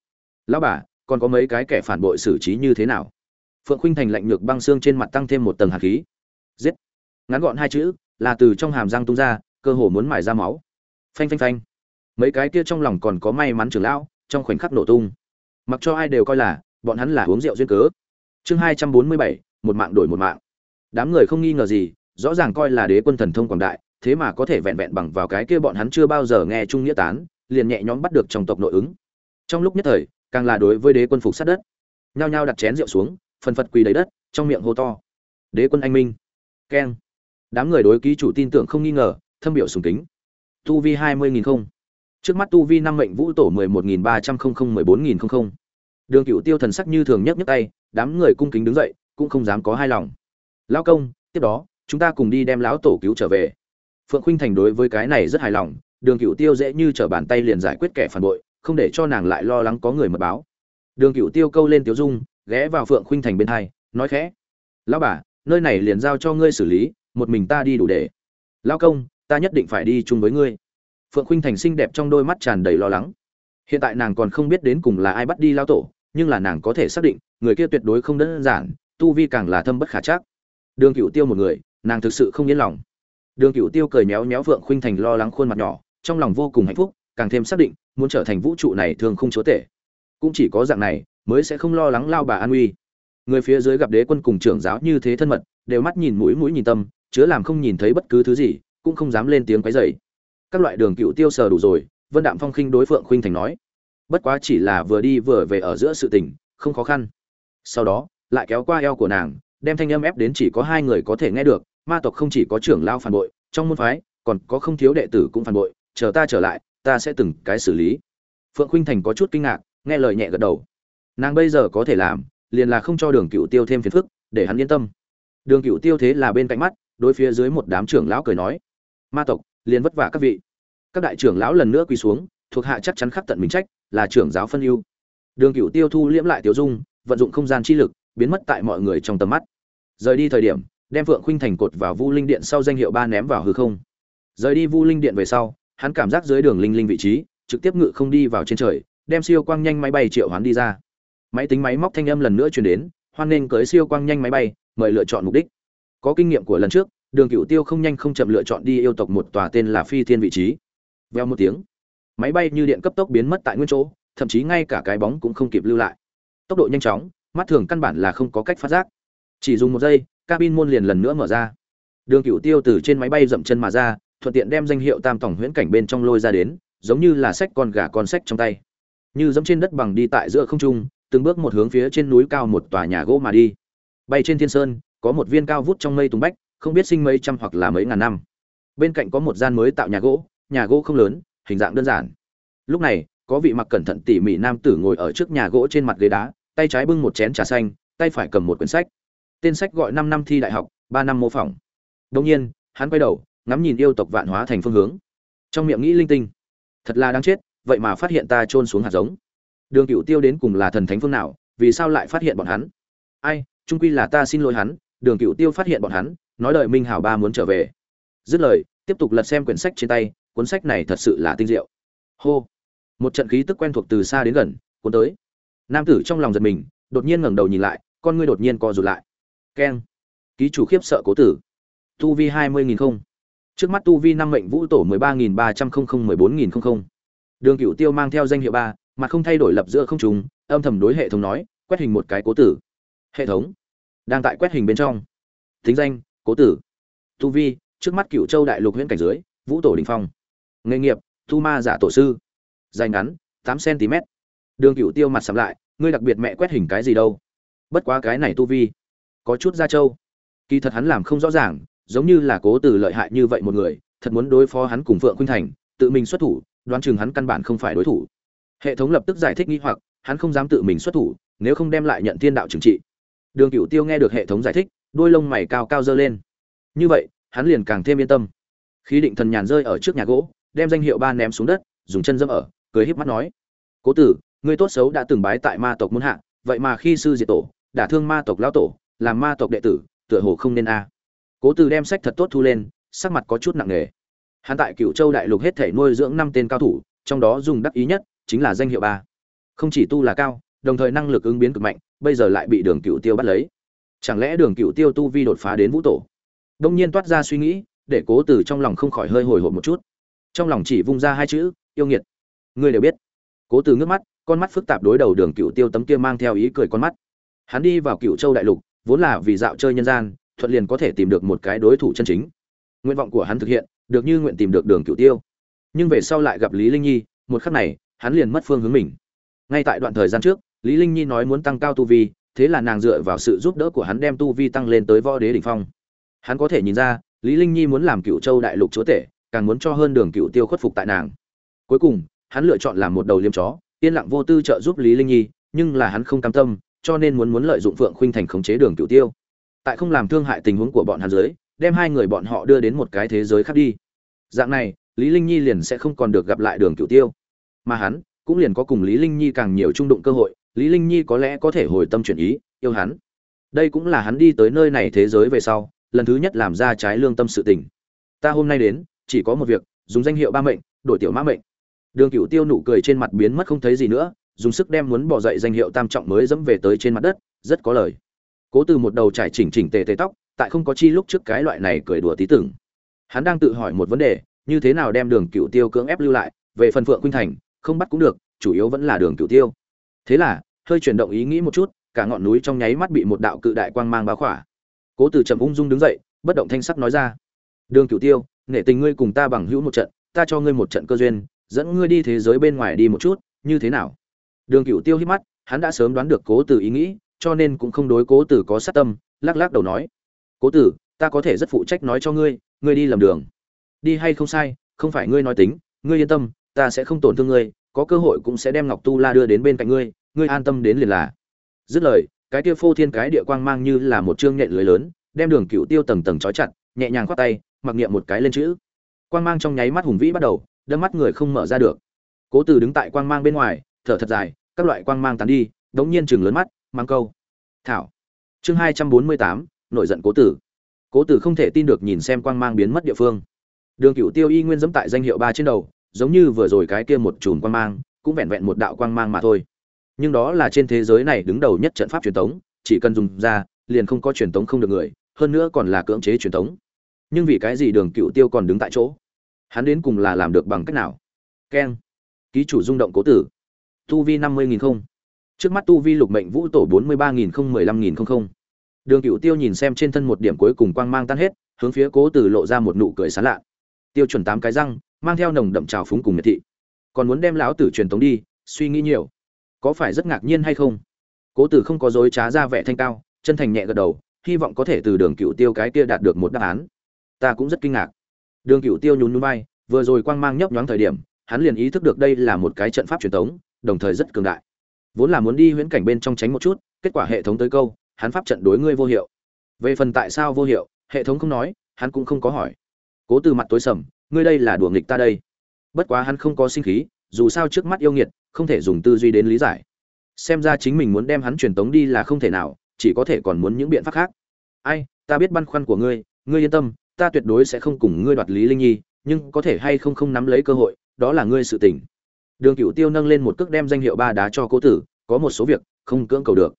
Lão bà, còn có mấy cái kẻ phản bội xử trí như thế nào? Phượng khuynh thành lạnh nhược băng xương trên mặt tăng thêm một tầng hạt khí. Giết! Ngắn gọn hai chữ, là từ trong hàm răng tung ra, cơ hồ muốn mài ra máu. Phanh phanh phanh. Mấy cái kia trong lòng còn có may mắn trưởng lão, trong khoảnh khắc nổ tung. Mặc cho ai đều coi là, bọn hắn là uống rượu duyên cớ. Chương hai trăm bốn mươi bảy, một mạng đổi một mạng. Đám người không nghi ngờ gì, rõ ràng coi là đế quân thần thông quảng đại, thế mà có thể vẹn vẹn bằng vào cái kia bọn hắn chưa bao giờ nghe trung nghĩa tán liền nhẹ nhõm bắt được trong tộc nội ứng. Trong lúc nhất thời, càng là đối với đế quân phục sát đất. Nhao nhao đặt chén rượu xuống, phần phật quỳ đầy đất, trong miệng hô to. Đế quân anh minh. Keng. Đám người đối ký chủ tin tưởng không nghi ngờ, thâm biểu sùng kính. Tu vi hai mươi nghìn không. Trước mắt tu vi năm mệnh vũ tổ mười một nghìn ba trăm không không mười bốn nghìn không không. Đường cựu tiêu thần sắc như thường nhấc nhấc tay, đám người cung kính đứng dậy, cũng không dám có hai lòng. Lao công, tiếp đó, chúng ta cùng đi đem lão tổ cứu trở về. Phượng khuynh thành đối với cái này rất hài lòng đường cựu tiêu dễ như t bàn tay liền giải quyết kẻ phản bội, không để cho nàng lại lo lắng có người mật báo. Đường cựu tiêu câu lên tiếu dung, ghé vào phượng khuynh thành bên hai, nói khẽ, lão bà, nơi này liền giao cho ngươi xử lý, một mình ta đi đủ để. Lao công, ta nhất định phải đi chung với ngươi. Phượng khuynh thành xinh đẹp trong đôi mắt tràn đầy lo lắng. Hiện tại nàng còn không biết đến cùng là ai bắt đi lao tổ, nhưng là nàng có thể xác định, người kia tuyệt đối không đơn giản, tu vi càng là thâm bất khả chắc. Đường cựu tiêu một người, nàng thực sự không yên lòng. Đường cựu tiêu cười méo méo phượng khuynh thành lo lắng khuôn mặt nhỏ trong lòng vô cùng hạnh phúc, càng thêm xác định, muốn trở thành vũ trụ này thường không chúa tể. Cũng chỉ có dạng này, mới sẽ không lo lắng lao bà an uy. Người phía dưới gặp đế quân cùng trưởng giáo như thế thân mật, đều mắt nhìn mũi mũi nhìn tâm, chứa làm không nhìn thấy bất cứ thứ gì, cũng không dám lên tiếng quấy rầy. Các loại đường cựu tiêu sờ đủ rồi, vân đạm phong khinh đối phượng khuynh thành nói. Bất quá chỉ là vừa đi vừa về ở giữa sự tình, không khó khăn. Sau đó, lại kéo qua eo của nàng, đem thanh âm ép đến chỉ có hai người có thể nghe được, ma tộc không chỉ có trưởng lao phản bội, trong môn phái, còn có không thiếu đệ tử cũng phản bội chờ ta trở lại ta sẽ từng cái xử lý. Phượng khuynh thành có chút kinh ngạc nghe lời nhẹ gật đầu. Nàng bây giờ có thể làm liền là không cho đường cựu tiêu thêm phiền phức để hắn yên tâm. Đường cựu tiêu thế là bên cạnh mắt đối phía dưới một đám trưởng lão cười nói ma tộc liền vất vả các vị. Các đại trưởng lão lần nữa quỳ xuống thuộc hạ chắc chắn khắc tận mình trách là trưởng giáo phân ưu. Đường cựu tiêu thu liễm lại tiểu dung vận dụng không gian chi lực biến mất tại mọi người trong tầm mắt. Rời đi thời điểm đem Phượng Khuynh Thành cột vào Vu Linh Điện sau danh hiệu ba ném vào hư không. Rời đi Vu Linh Điện về sau, hắn cảm giác dưới đường linh linh vị trí, trực tiếp ngự không đi vào trên trời, đem siêu quang nhanh máy bay triệu hoán đi ra. Máy tính máy móc thanh âm lần nữa truyền đến, hoan nên cưới siêu quang nhanh máy bay, mời lựa chọn mục đích. Có kinh nghiệm của lần trước, Đường Cửu Tiêu không nhanh không chậm lựa chọn đi yêu tộc một tòa tên là Phi Thiên vị trí. Vèo một tiếng, máy bay như điện cấp tốc biến mất tại nguyên chỗ, thậm chí ngay cả cái bóng cũng không kịp lưu lại. Tốc độ nhanh chóng, mắt thường căn bản là không có cách phát giác. Chỉ dùng một giây, cabin môn liền lần nữa mở ra đường cựu tiêu từ trên máy bay dậm chân mà ra thuận tiện đem danh hiệu tam tổng huyễn cảnh bên trong lôi ra đến, giống như là sách con gà con sách trong tay. Như giống trên đất bằng đi tại giữa không trung, từng bước một hướng phía trên núi cao một tòa nhà gỗ mà đi. Bay trên thiên sơn, có một viên cao vút trong mây tung bách, không biết sinh mấy trăm hoặc là mấy ngàn năm. Bên cạnh có một gian mới tạo nhà gỗ nhà gỗ không lớn, hình dạng đơn giản. Lúc này, có vị mặc cẩn thận tỉ mỉ nam tử ngồi ở trước nhà gỗ trên mặt ghế đá, tay trái bưng một chén trà xanh, tay phải cầm một quyển sách. Tên sách gọi năm năm thi đại học, ba năm mô phỏng. Đông nhiên, hắn quay đầu ngắm nhìn yêu tộc vạn hóa thành phương hướng. Trong miệng nghĩ linh tinh. Thật là đáng chết, vậy mà phát hiện ta trôn xuống hạt giống. Đường cựu tiêu đến cùng là thần thánh phương nào, vì sao lại phát hiện bọn hắn? Ai trung quy là ta xin lỗi hắn, đường cựu tiêu phát hiện bọn hắn, nói đợi minh hảo ba muốn trở về. Dứt lời, tiếp tục lật xem quyển sách trên tay, cuốn sách này thật sự là tinh diệu. Hô. Một trận khí tức quen thuộc từ xa đến gần, cuốn tới. Nam tử trong lòng giật mình, đột nhiên ngẩng đầu nhìn lại, con ngươi đột nhiên co rụt lại. Keng. Ký chủ khiếp sợ cố tử. Tu vi hai mươi nghìn không trước mắt tu vi năm mệnh vũ tổ mười ba nghìn ba trăm không không mười bốn nghìn không không. Đường cựu tiêu mang theo danh hiệu ba, mà không thay đổi lập giữa không trùng âm thầm đối hệ thống nói, quét hình một cái cố tử. Hệ thống đang tại quét hình bên trong. Thính danh, cố tử. Tu vi, trước mắt cựu châu đại lục huyện cảnh dưới, vũ tổ đình phong. Nghề nghiệp thu ma giả tổ sư. Dài ngắn, tám cm đường cựu tiêu mặt sầm lại, ngươi đặc biệt mẹ quét hình cái gì đâu? Bất quá cái này tu vi, có chút da châu kỳ thật hắn làm không rõ ràng giống như là cố từ lợi hại như vậy một người, thật muốn đối phó hắn cùng phượng khuynh thành, tự mình xuất thủ, đoán chừng hắn căn bản không phải đối thủ. Hệ thống lập tức giải thích nghi hoặc, hắn không dám tự mình xuất thủ, nếu không đem lại nhận thiên đạo trừng trị. Đường cựu tiêu nghe được hệ thống giải thích, đôi lông mày cao cao dơ lên. Như vậy, hắn liền càng thêm yên tâm. Khí định thần nhàn rơi ở trước nhà gỗ, đem danh hiệu ba ném xuống đất, dùng chân dâm ở, cười híp mắt nói. Cố tử, ngươi tốt xấu đã từng bái tại ma tộc muôn hạ, vậy mà khi sư diệt tổ, đả thương ma tộc lão tổ, làm ma tộc đệ tử, tựa hồ không nên a cố từ đem sách thật tốt thu lên, sắc mặt có chút nặng nề. Hắn tại cựu châu đại lục hết thể nuôi dưỡng năm tên cao thủ, trong đó dùng đắc ý nhất chính là danh hiệu ba. Không chỉ tu là cao, đồng thời năng lực ứng biến cực mạnh, bây giờ lại bị đường cựu tiêu bắt lấy. Chẳng lẽ đường cựu tiêu tu vi đột phá đến vũ tổ? Đông nhiên toát ra suy nghĩ, để cố từ trong lòng không khỏi hơi hồi hộp một chút. Trong lòng chỉ vung ra hai chữ, yêu nghiệt. Ngươi đều biết. Cố từ ngước mắt, con mắt phức tạp đối đầu đường cựu tiêu tấm kia mang theo ý cười con mắt. Hắn đi vào cựu châu đại lục, vốn là vì dạo chơi nhân gian thuận liền có thể tìm được một cái đối thủ chân chính. Nguyện vọng của hắn thực hiện, được như nguyện tìm được đường cựu tiêu. Nhưng về sau lại gặp lý linh nhi, một khắc này, hắn liền mất phương hướng mình. Ngay tại đoạn thời gian trước, lý linh nhi nói muốn tăng cao tu vi, thế là nàng dựa vào sự giúp đỡ của hắn đem tu vi tăng lên tới võ đế đỉnh phong. Hắn có thể nhìn ra, lý linh nhi muốn làm cựu châu đại lục chúa tể, càng muốn cho hơn đường cựu tiêu khuất phục tại nàng. Cuối cùng, hắn lựa chọn làm một đầu liêm chó, yên lặng vô tư trợ giúp lý linh nhi, nhưng là hắn không cam tâm, cho nên muốn muốn lợi dụng Phượng Khuynh Thành khống chế Đường cựu Tiêu. Tại không làm thương hại tình huống của bọn hắn dưới, đem hai người bọn họ đưa đến một cái thế giới khác đi. Dạng này, Lý Linh Nhi liền sẽ không còn được gặp lại Đường Cửu Tiêu, mà hắn cũng liền có cùng Lý Linh Nhi càng nhiều trung đụng cơ hội, Lý Linh Nhi có lẽ có thể hồi tâm chuyển ý, yêu hắn. Đây cũng là hắn đi tới nơi này thế giới về sau, lần thứ nhất làm ra trái lương tâm sự tình. Ta hôm nay đến, chỉ có một việc, dùng danh hiệu ba mệnh, đổi tiểu mã mệnh. Đường Cửu Tiêu nụ cười trên mặt biến mất không thấy gì nữa, dùng sức đem muốn bỏ dậy danh hiệu tam trọng mới dẫm về tới trên mặt đất rất có lời cố từ một đầu trải chỉnh chỉnh tề tề tóc, tại không có chi lúc trước cái loại này cười đùa tí tưởng. Hắn đang tự hỏi một vấn đề, như thế nào đem đường cựu tiêu cưỡng ép lưu lại, về phần phượng khuynh thành, không bắt cũng được, chủ yếu vẫn là đường cựu tiêu. Thế là, hơi chuyển động ý nghĩ một chút, cả ngọn núi trong nháy mắt bị một đạo cự đại quang mang báo khỏa. Cố từ trầm ung dung đứng dậy, bất động thanh sắc nói ra, đường cựu tiêu, nể tình ngươi cùng ta bằng hữu một trận, ta cho ngươi một trận cơ duyên, dẫn ngươi đi thế giới bên ngoài đi một chút, như thế nào? Đường cựu tiêu hít mắt, hắn đã sớm đoán được cố từ ý nghĩ cho nên cũng không đối cố tử có sát tâm, lắc lắc đầu nói, cố tử, ta có thể rất phụ trách nói cho ngươi ngươi đi lầm đường. Đi hay không sai, không phải ngươi nói tính, ngươi yên tâm, ta sẽ không tổn thương ngươi, có cơ hội cũng sẽ đem ngọc tu la đưa đến bên cạnh ngươi ngươi an tâm đến liền là. Dứt lời, cái kia phô thiên cái địa quang mang như là một chương nhện lưới lớn, đem đường cựu tiêu tầng tầng trói chặt, nhẹ nhàng khoác tay, mặc niệm một cái lên chữ. Quang mang trong nháy mắt hùng vĩ bắt đầu, đâm mắt người không mở ra được. Cố từ đứng tại quang mang bên ngoài, thở thật dài, các loại quang mang tán đi, đống nhiên chừng lớn mắt mang câu. Thảo. Chương hai trăm bốn mươi tám, nổi giận cố tử. Cố tử không thể tin được nhìn xem quang mang biến mất địa phương. Đường cựu tiêu y nguyên dẫm tại danh hiệu ba trên đầu, giống như vừa rồi cái kia một chùm quang mang, cũng vẹn vẹn một đạo quang mang mà thôi. Nhưng đó là trên thế giới này đứng đầu nhất trận pháp truyền thống chỉ cần dùng ra, liền không có truyền thống không được người, hơn nữa còn là cưỡng chế truyền thống nhưng vì cái gì đường cựu tiêu còn đứng tại chỗ? Hắn đến cùng là làm được bằng cách nào? Keng. Ký chủ rung động cố tử. Tu vi năm mươi nghìn không trước mắt tu vi lục mệnh vũ tổ bốn mươi ba nghìn không mười lăm nghìn không không đường cựu tiêu nhìn xem trên thân một điểm cuối cùng quang mang tan hết, hướng phía cố tử lộ ra một nụ cười sán lạ. Tiêu chuẩn tám cái răng, mang theo nồng đậm trào phúng cùng miệt thị. Còn muốn đem lão tử truyền tống đi, suy nghĩ nhiều. Có phải rất ngạc nhiên hay không? Cố tử không có dối trá ra vẻ thanh cao, chân thành nhẹ gật đầu, hy vọng có thể từ đường cựu tiêu cái kia đạt được một đáp án. Ta cũng rất kinh ngạc. Đường cựu tiêu nhún núi bay vừa rồi quang mang nhấp nhoáng thời điểm, hắn liền ý thức được đây là một cái trận pháp truyền thống đồng thời rất cường đại vốn là muốn đi huyễn cảnh bên trong tránh một chút, kết quả hệ thống tới câu, hắn pháp trận đối ngươi vô hiệu. Về phần tại sao vô hiệu, hệ thống không nói, hắn cũng không có hỏi. Cố từ mặt tối sầm, ngươi đây là đùa nghịch ta đây. Bất quá hắn không có sinh khí, dù sao trước mắt yêu nghiệt, không thể dùng tư duy đến lý giải. Xem ra chính mình muốn đem hắn truyền tống đi là không thể nào, chỉ có thể còn muốn những biện pháp khác. Ai, ta biết băn khoăn của ngươi ngươi yên tâm, ta tuyệt đối sẽ không cùng ngươi đoạt lý linh nhi, nhưng có thể hay không không nắm lấy cơ hội, đó là ngươi sự tình đường cựu tiêu nâng lên một cước đem danh hiệu ba đá cho cố tử, có một số việc không cưỡng cầu được.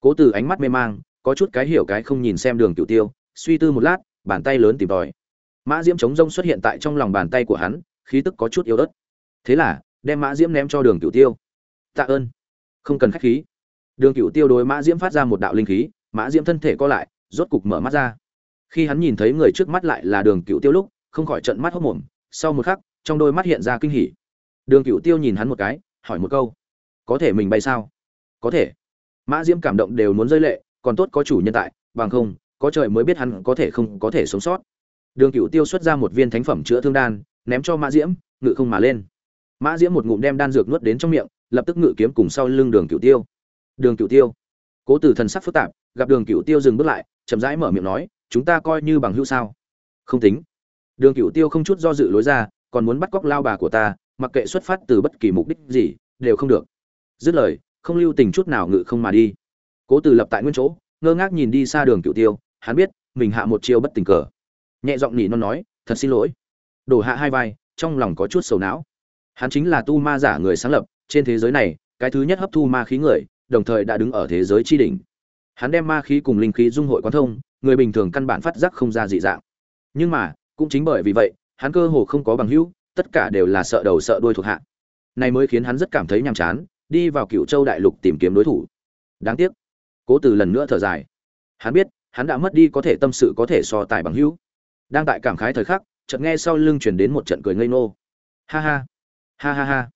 Cố tử ánh mắt mê mang, có chút cái hiểu cái không nhìn xem đường cựu tiêu, suy tư một lát, bàn tay lớn tìm tòi. Mã diễm chống rông xuất hiện tại trong lòng bàn tay của hắn, khí tức có chút yếu ớt. Thế là, đem mã diễm ném cho đường cựu tiêu. Tạ ơn. Không cần khách khí. Đường cựu tiêu đối mã diễm phát ra một đạo linh khí, mã diễm thân thể co lại, rốt cục mở mắt ra. Khi hắn nhìn thấy người trước mắt lại là đường cựu tiêu lúc, không khỏi trận mắt hốc mồm. Sau một khắc, trong đôi mắt hiện ra kinh hỉ đường cựu tiêu nhìn hắn một cái, hỏi một câu, có thể mình bay sao? Có thể. Mã diễm cảm động đều muốn rơi lệ, còn tốt có chủ nhân tại, bằng không, có trời mới biết hắn có thể không có thể sống sót. Đường cựu tiêu xuất ra một viên thánh phẩm chữa thương đan, ném cho mã diễm, ngự không mà lên. Mã diễm một ngụm đem đan dược nuốt đến trong miệng, lập tức ngự kiếm cùng sau lưng đường cựu tiêu. Đường cựu tiêu. Cố tử thần sắc phức tạp, gặp đường cựu tiêu dừng bước lại, chậm rãi mở miệng nói, chúng ta coi như bằng hữu sao? Không tính. Đường cựu tiêu không chút do dự lối ra, còn muốn bắt cóc lao bà của ta mặc kệ xuất phát từ bất kỳ mục đích gì, đều không được. Dứt lời, không lưu tình chút nào ngự không mà đi. Cố từ lập tại nguyên chỗ, ngơ ngác nhìn đi xa đường cựu tiêu, hắn biết, mình hạ một chiêu bất tình cờ. Nhẹ giọng nhỉ non nói, thật xin lỗi. Đổ hạ hai vai, trong lòng có chút sầu não. Hắn chính là tu ma giả người sáng lập, trên thế giới này, cái thứ nhất hấp thu ma khí người, đồng thời đã đứng ở thế giới tri đỉnh. Hắn đem ma khí cùng linh khí dung hội quán thông, người bình thường căn bản phát giác không ra dị dạng. Nhưng mà, cũng chính bởi vì vậy, hắn cơ hồ không có bằng hữu tất cả đều là sợ đầu sợ đuôi thuộc hạ. Này mới khiến hắn rất cảm thấy nhàm chán, đi vào cựu châu đại lục tìm kiếm đối thủ. Đáng tiếc. Cố từ lần nữa thở dài. Hắn biết, hắn đã mất đi có thể tâm sự có thể so tài bằng hữu. Đang tại cảm khái thời khắc, chợt nghe sau lưng chuyển đến một trận cười ngây ngô. Ha ha. Ha ha ha.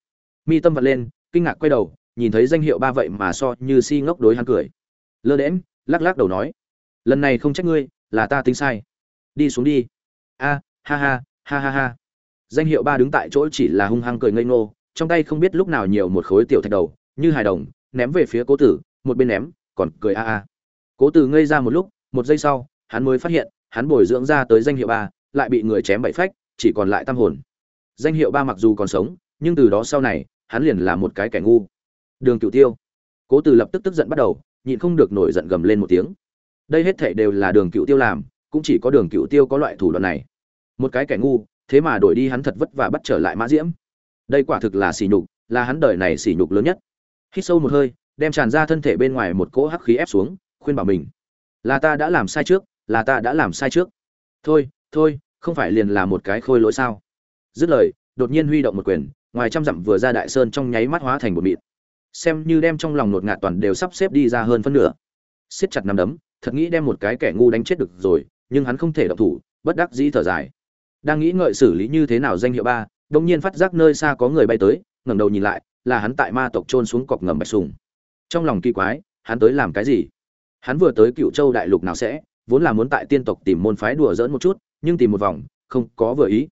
Mi tâm vật lên, kinh ngạc quay đầu, nhìn thấy danh hiệu ba vậy mà so như si ngốc đối hắn cười. Lơ đễm lắc lắc đầu nói. Lần này không trách ngươi, là ta tính sai. Đi xuống đi. A, ha ha ha ha ha danh hiệu ba đứng tại chỗ chỉ là hung hăng cười ngây ngô, trong tay không biết lúc nào nhiều một khối tiểu thạch đầu, như hài đồng, ném về phía cố tử, một bên ném, còn cười a a. Cố tử ngây ra một lúc, một giây sau, hắn mới phát hiện, hắn bồi dưỡng ra tới danh hiệu ba, lại bị người chém bậy phách, chỉ còn lại tam hồn. Danh hiệu ba mặc dù còn sống, nhưng từ đó sau này, hắn liền là một cái kẻ ngu. Đường cựu tiêu. Cố tử lập tức tức giận bắt đầu, nhịn không được nổi giận gầm lên một tiếng. Đây hết thảy đều là đường cựu tiêu làm, cũng chỉ có đường cựu tiêu có loại thủ đoạn này. Một cái kẻ ngu thế mà đổi đi hắn thật vất vả bắt trở lại mã diễm. Đây quả thực là sỉ nhục, là hắn đời này sỉ nhục lớn nhất. Hít sâu một hơi, đem tràn ra thân thể bên ngoài một cỗ hắc khí ép xuống, khuyên bảo mình, là ta đã làm sai trước, là ta đã làm sai trước. Thôi thôi, không phải liền là một cái khôi lỗi sao? Dứt lời, đột nhiên huy động một quyền, ngoài trăm dặm vừa ra đại sơn trong nháy mắt hóa thành một mịt xem như đem trong lòng nột ngạt toàn đều sắp xếp đi ra hơn phân nửa. Siết chặt nằm đấm, thật nghĩ đem một cái kẻ ngu đánh chết được rồi, nhưng hắn không thể động thủ, bất đắc dĩ thở dài đang nghĩ ngợi xử lý như thế nào danh hiệu ba đông nhiên phát giác nơi xa có người bay tới, ngẩng đầu nhìn lại, là hắn tại ma tộc trôn xuống cọc ngầm bạch sùng. Trong lòng kỳ quái, hắn tới làm cái gì? Hắn vừa tới cựu châu đại lục nào sẽ, vốn là muốn tại tiên tộc tìm môn phái đùa dỡn một chút, nhưng tìm một vòng, không có vừa ý.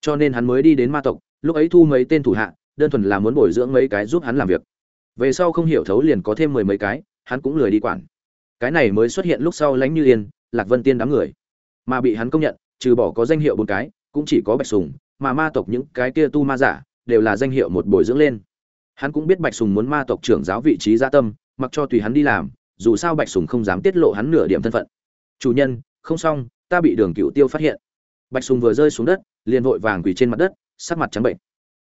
Cho nên hắn mới đi đến ma tộc, lúc ấy thu mấy tên thủ hạ, đơn thuần là muốn bồi dưỡng mấy cái giúp hắn làm việc. Về sau không hiểu thấu liền có thêm mười mấy cái, hắn cũng lười đi quản. Cái này mới xuất hiện lúc sau lánh như yên, lạc vân tiên đám người. Mà bị hắn công nhận trừ bỏ có danh hiệu bốn cái, cũng chỉ có bạch sùng, mà ma tộc những cái kia tu ma giả đều là danh hiệu một bồi dưỡng lên. Hắn cũng biết bạch sùng muốn ma tộc trưởng giáo vị trí gia tâm, mặc cho tùy hắn đi làm, dù sao bạch sùng không dám tiết lộ hắn nửa điểm thân phận. Chủ nhân, không xong, ta bị đường cựu tiêu phát hiện. Bạch sùng vừa rơi xuống đất, liền vội vàng quỳ trên mặt đất, sắc mặt trắng bệnh.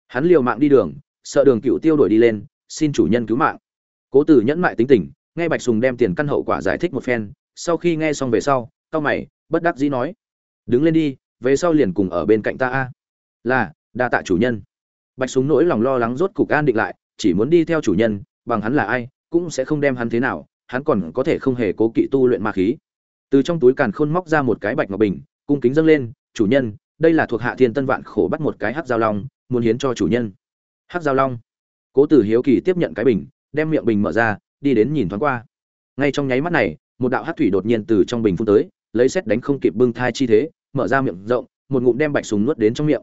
Hắn liều mạng đi đường, sợ đường cựu tiêu đuổi đi lên, xin chủ nhân cứu mạng. Cố tử nhẫn mại tính tình, nghe bạch sùng đem tiền căn hậu quả giải thích một phen, sau khi nghe xong về sau cao mày, bất đắc dĩ nói đứng lên đi, về sau liền cùng ở bên cạnh ta a. Là, đa tạ chủ nhân. Bạch súng nỗi lòng lo lắng rốt cục an định lại, chỉ muốn đi theo chủ nhân, bằng hắn là ai, cũng sẽ không đem hắn thế nào, hắn còn có thể không hề cố kỵ tu luyện ma khí. Từ trong túi càn khôn móc ra một cái bạch ngọc bình, cung kính dâng lên, chủ nhân, đây là thuộc hạ thiên tân vạn khổ bắt một cái hát giao long, muốn hiến cho chủ nhân. Hát giao long. Cố tử hiếu kỳ tiếp nhận cái bình, đem miệng bình mở ra, đi đến nhìn thoáng qua. Ngay trong nháy mắt này, một đạo hát thủy đột nhiên từ trong bình phun tới, lấy xét đánh không kịp bưng thai chi thế mở ra miệng rộng, một ngụm đem bạch súng nuốt đến trong miệng.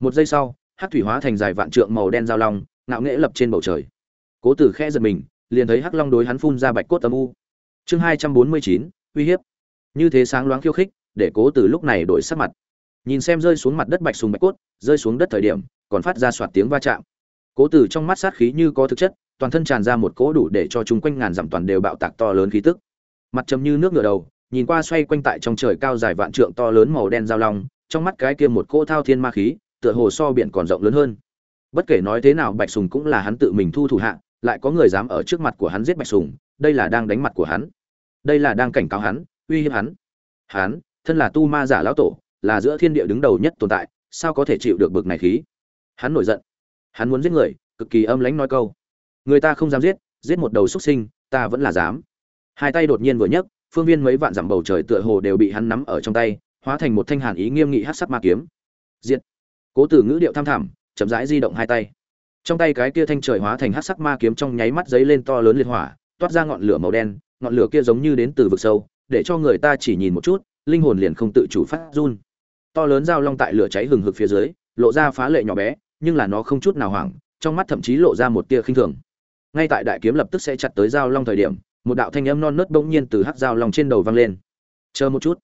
Một giây sau hắc thủy hóa thành dài vạn trượng màu đen giao long, ngạo nghễ lập trên bầu trời. Cố tử khẽ giật mình, liền thấy hắc long đối hắn phun ra bạch cốt âm u. Chương hai trăm bốn mươi chín, uy hiếp. Như thế sáng loáng khiêu khích, để cố tử lúc này đổi sắc mặt. Nhìn xem rơi xuống mặt đất bạch sùng bạch cốt, rơi xuống đất thời điểm, còn phát ra soạt tiếng va chạm. Cố tử trong mắt sát khí như có thực chất, toàn thân tràn ra một cỗ đủ để cho chúng quanh ngàn dặm toàn đều bạo tạc to lớn khí tức. Mặt trầm như nước ngựa đầu nhìn qua xoay quanh tại trong trời cao dài vạn trượng to lớn màu đen giao long, trong mắt cái kia một cỗ thao thiên ma khí, tựa hồ so biển còn rộng lớn hơn. Bất kể nói thế nào, bạch sùng cũng là hắn tự mình thu thủ hạ, lại có người dám ở trước mặt của hắn giết bạch sùng, đây là đang đánh mặt của hắn. Đây là đang cảnh cáo hắn, uy hiếp hắn. Hắn, thân là tu ma giả lão tổ, là giữa thiên địa đứng đầu nhất tồn tại, sao có thể chịu được bực này khí? Hắn nổi giận. Hắn muốn giết người, cực kỳ âm lãnh nói câu. Người ta không dám giết giết một đầu xuất sinh, ta vẫn là dám. Hai tay đột nhiên vừa nhấc phương viên mấy vạn dặm bầu trời tựa hồ đều bị hắn nắm ở trong tay, hóa thành một thanh hàn ý nghiêm nghị hát sắc ma kiếm. Diệt. Cố tử ngữ điệu tham thảm, chậm rãi di động hai tay. Trong tay cái kia thanh trời hóa thành hát sắc ma kiếm trong nháy mắt giấy lên to lớn liệt hỏa, toát ra ngọn lửa màu đen, ngọn lửa kia giống như đến từ vực sâu, để cho người ta chỉ nhìn một chút, linh hồn liền không tự chủ phát run. To lớn dao long tại lửa cháy hừng hực phía dưới, lộ ra phá lệ nhỏ bé, nhưng là nó không chút nào hoảng, trong mắt thậm chí lộ ra một tia khinh thường. Ngay tại đại kiếm lập tức sẽ chặt tới dao long thời điểm một đạo thanh âm non nớt bỗng nhiên từ hắc dao long trên đầu vang lên. Chờ một chút.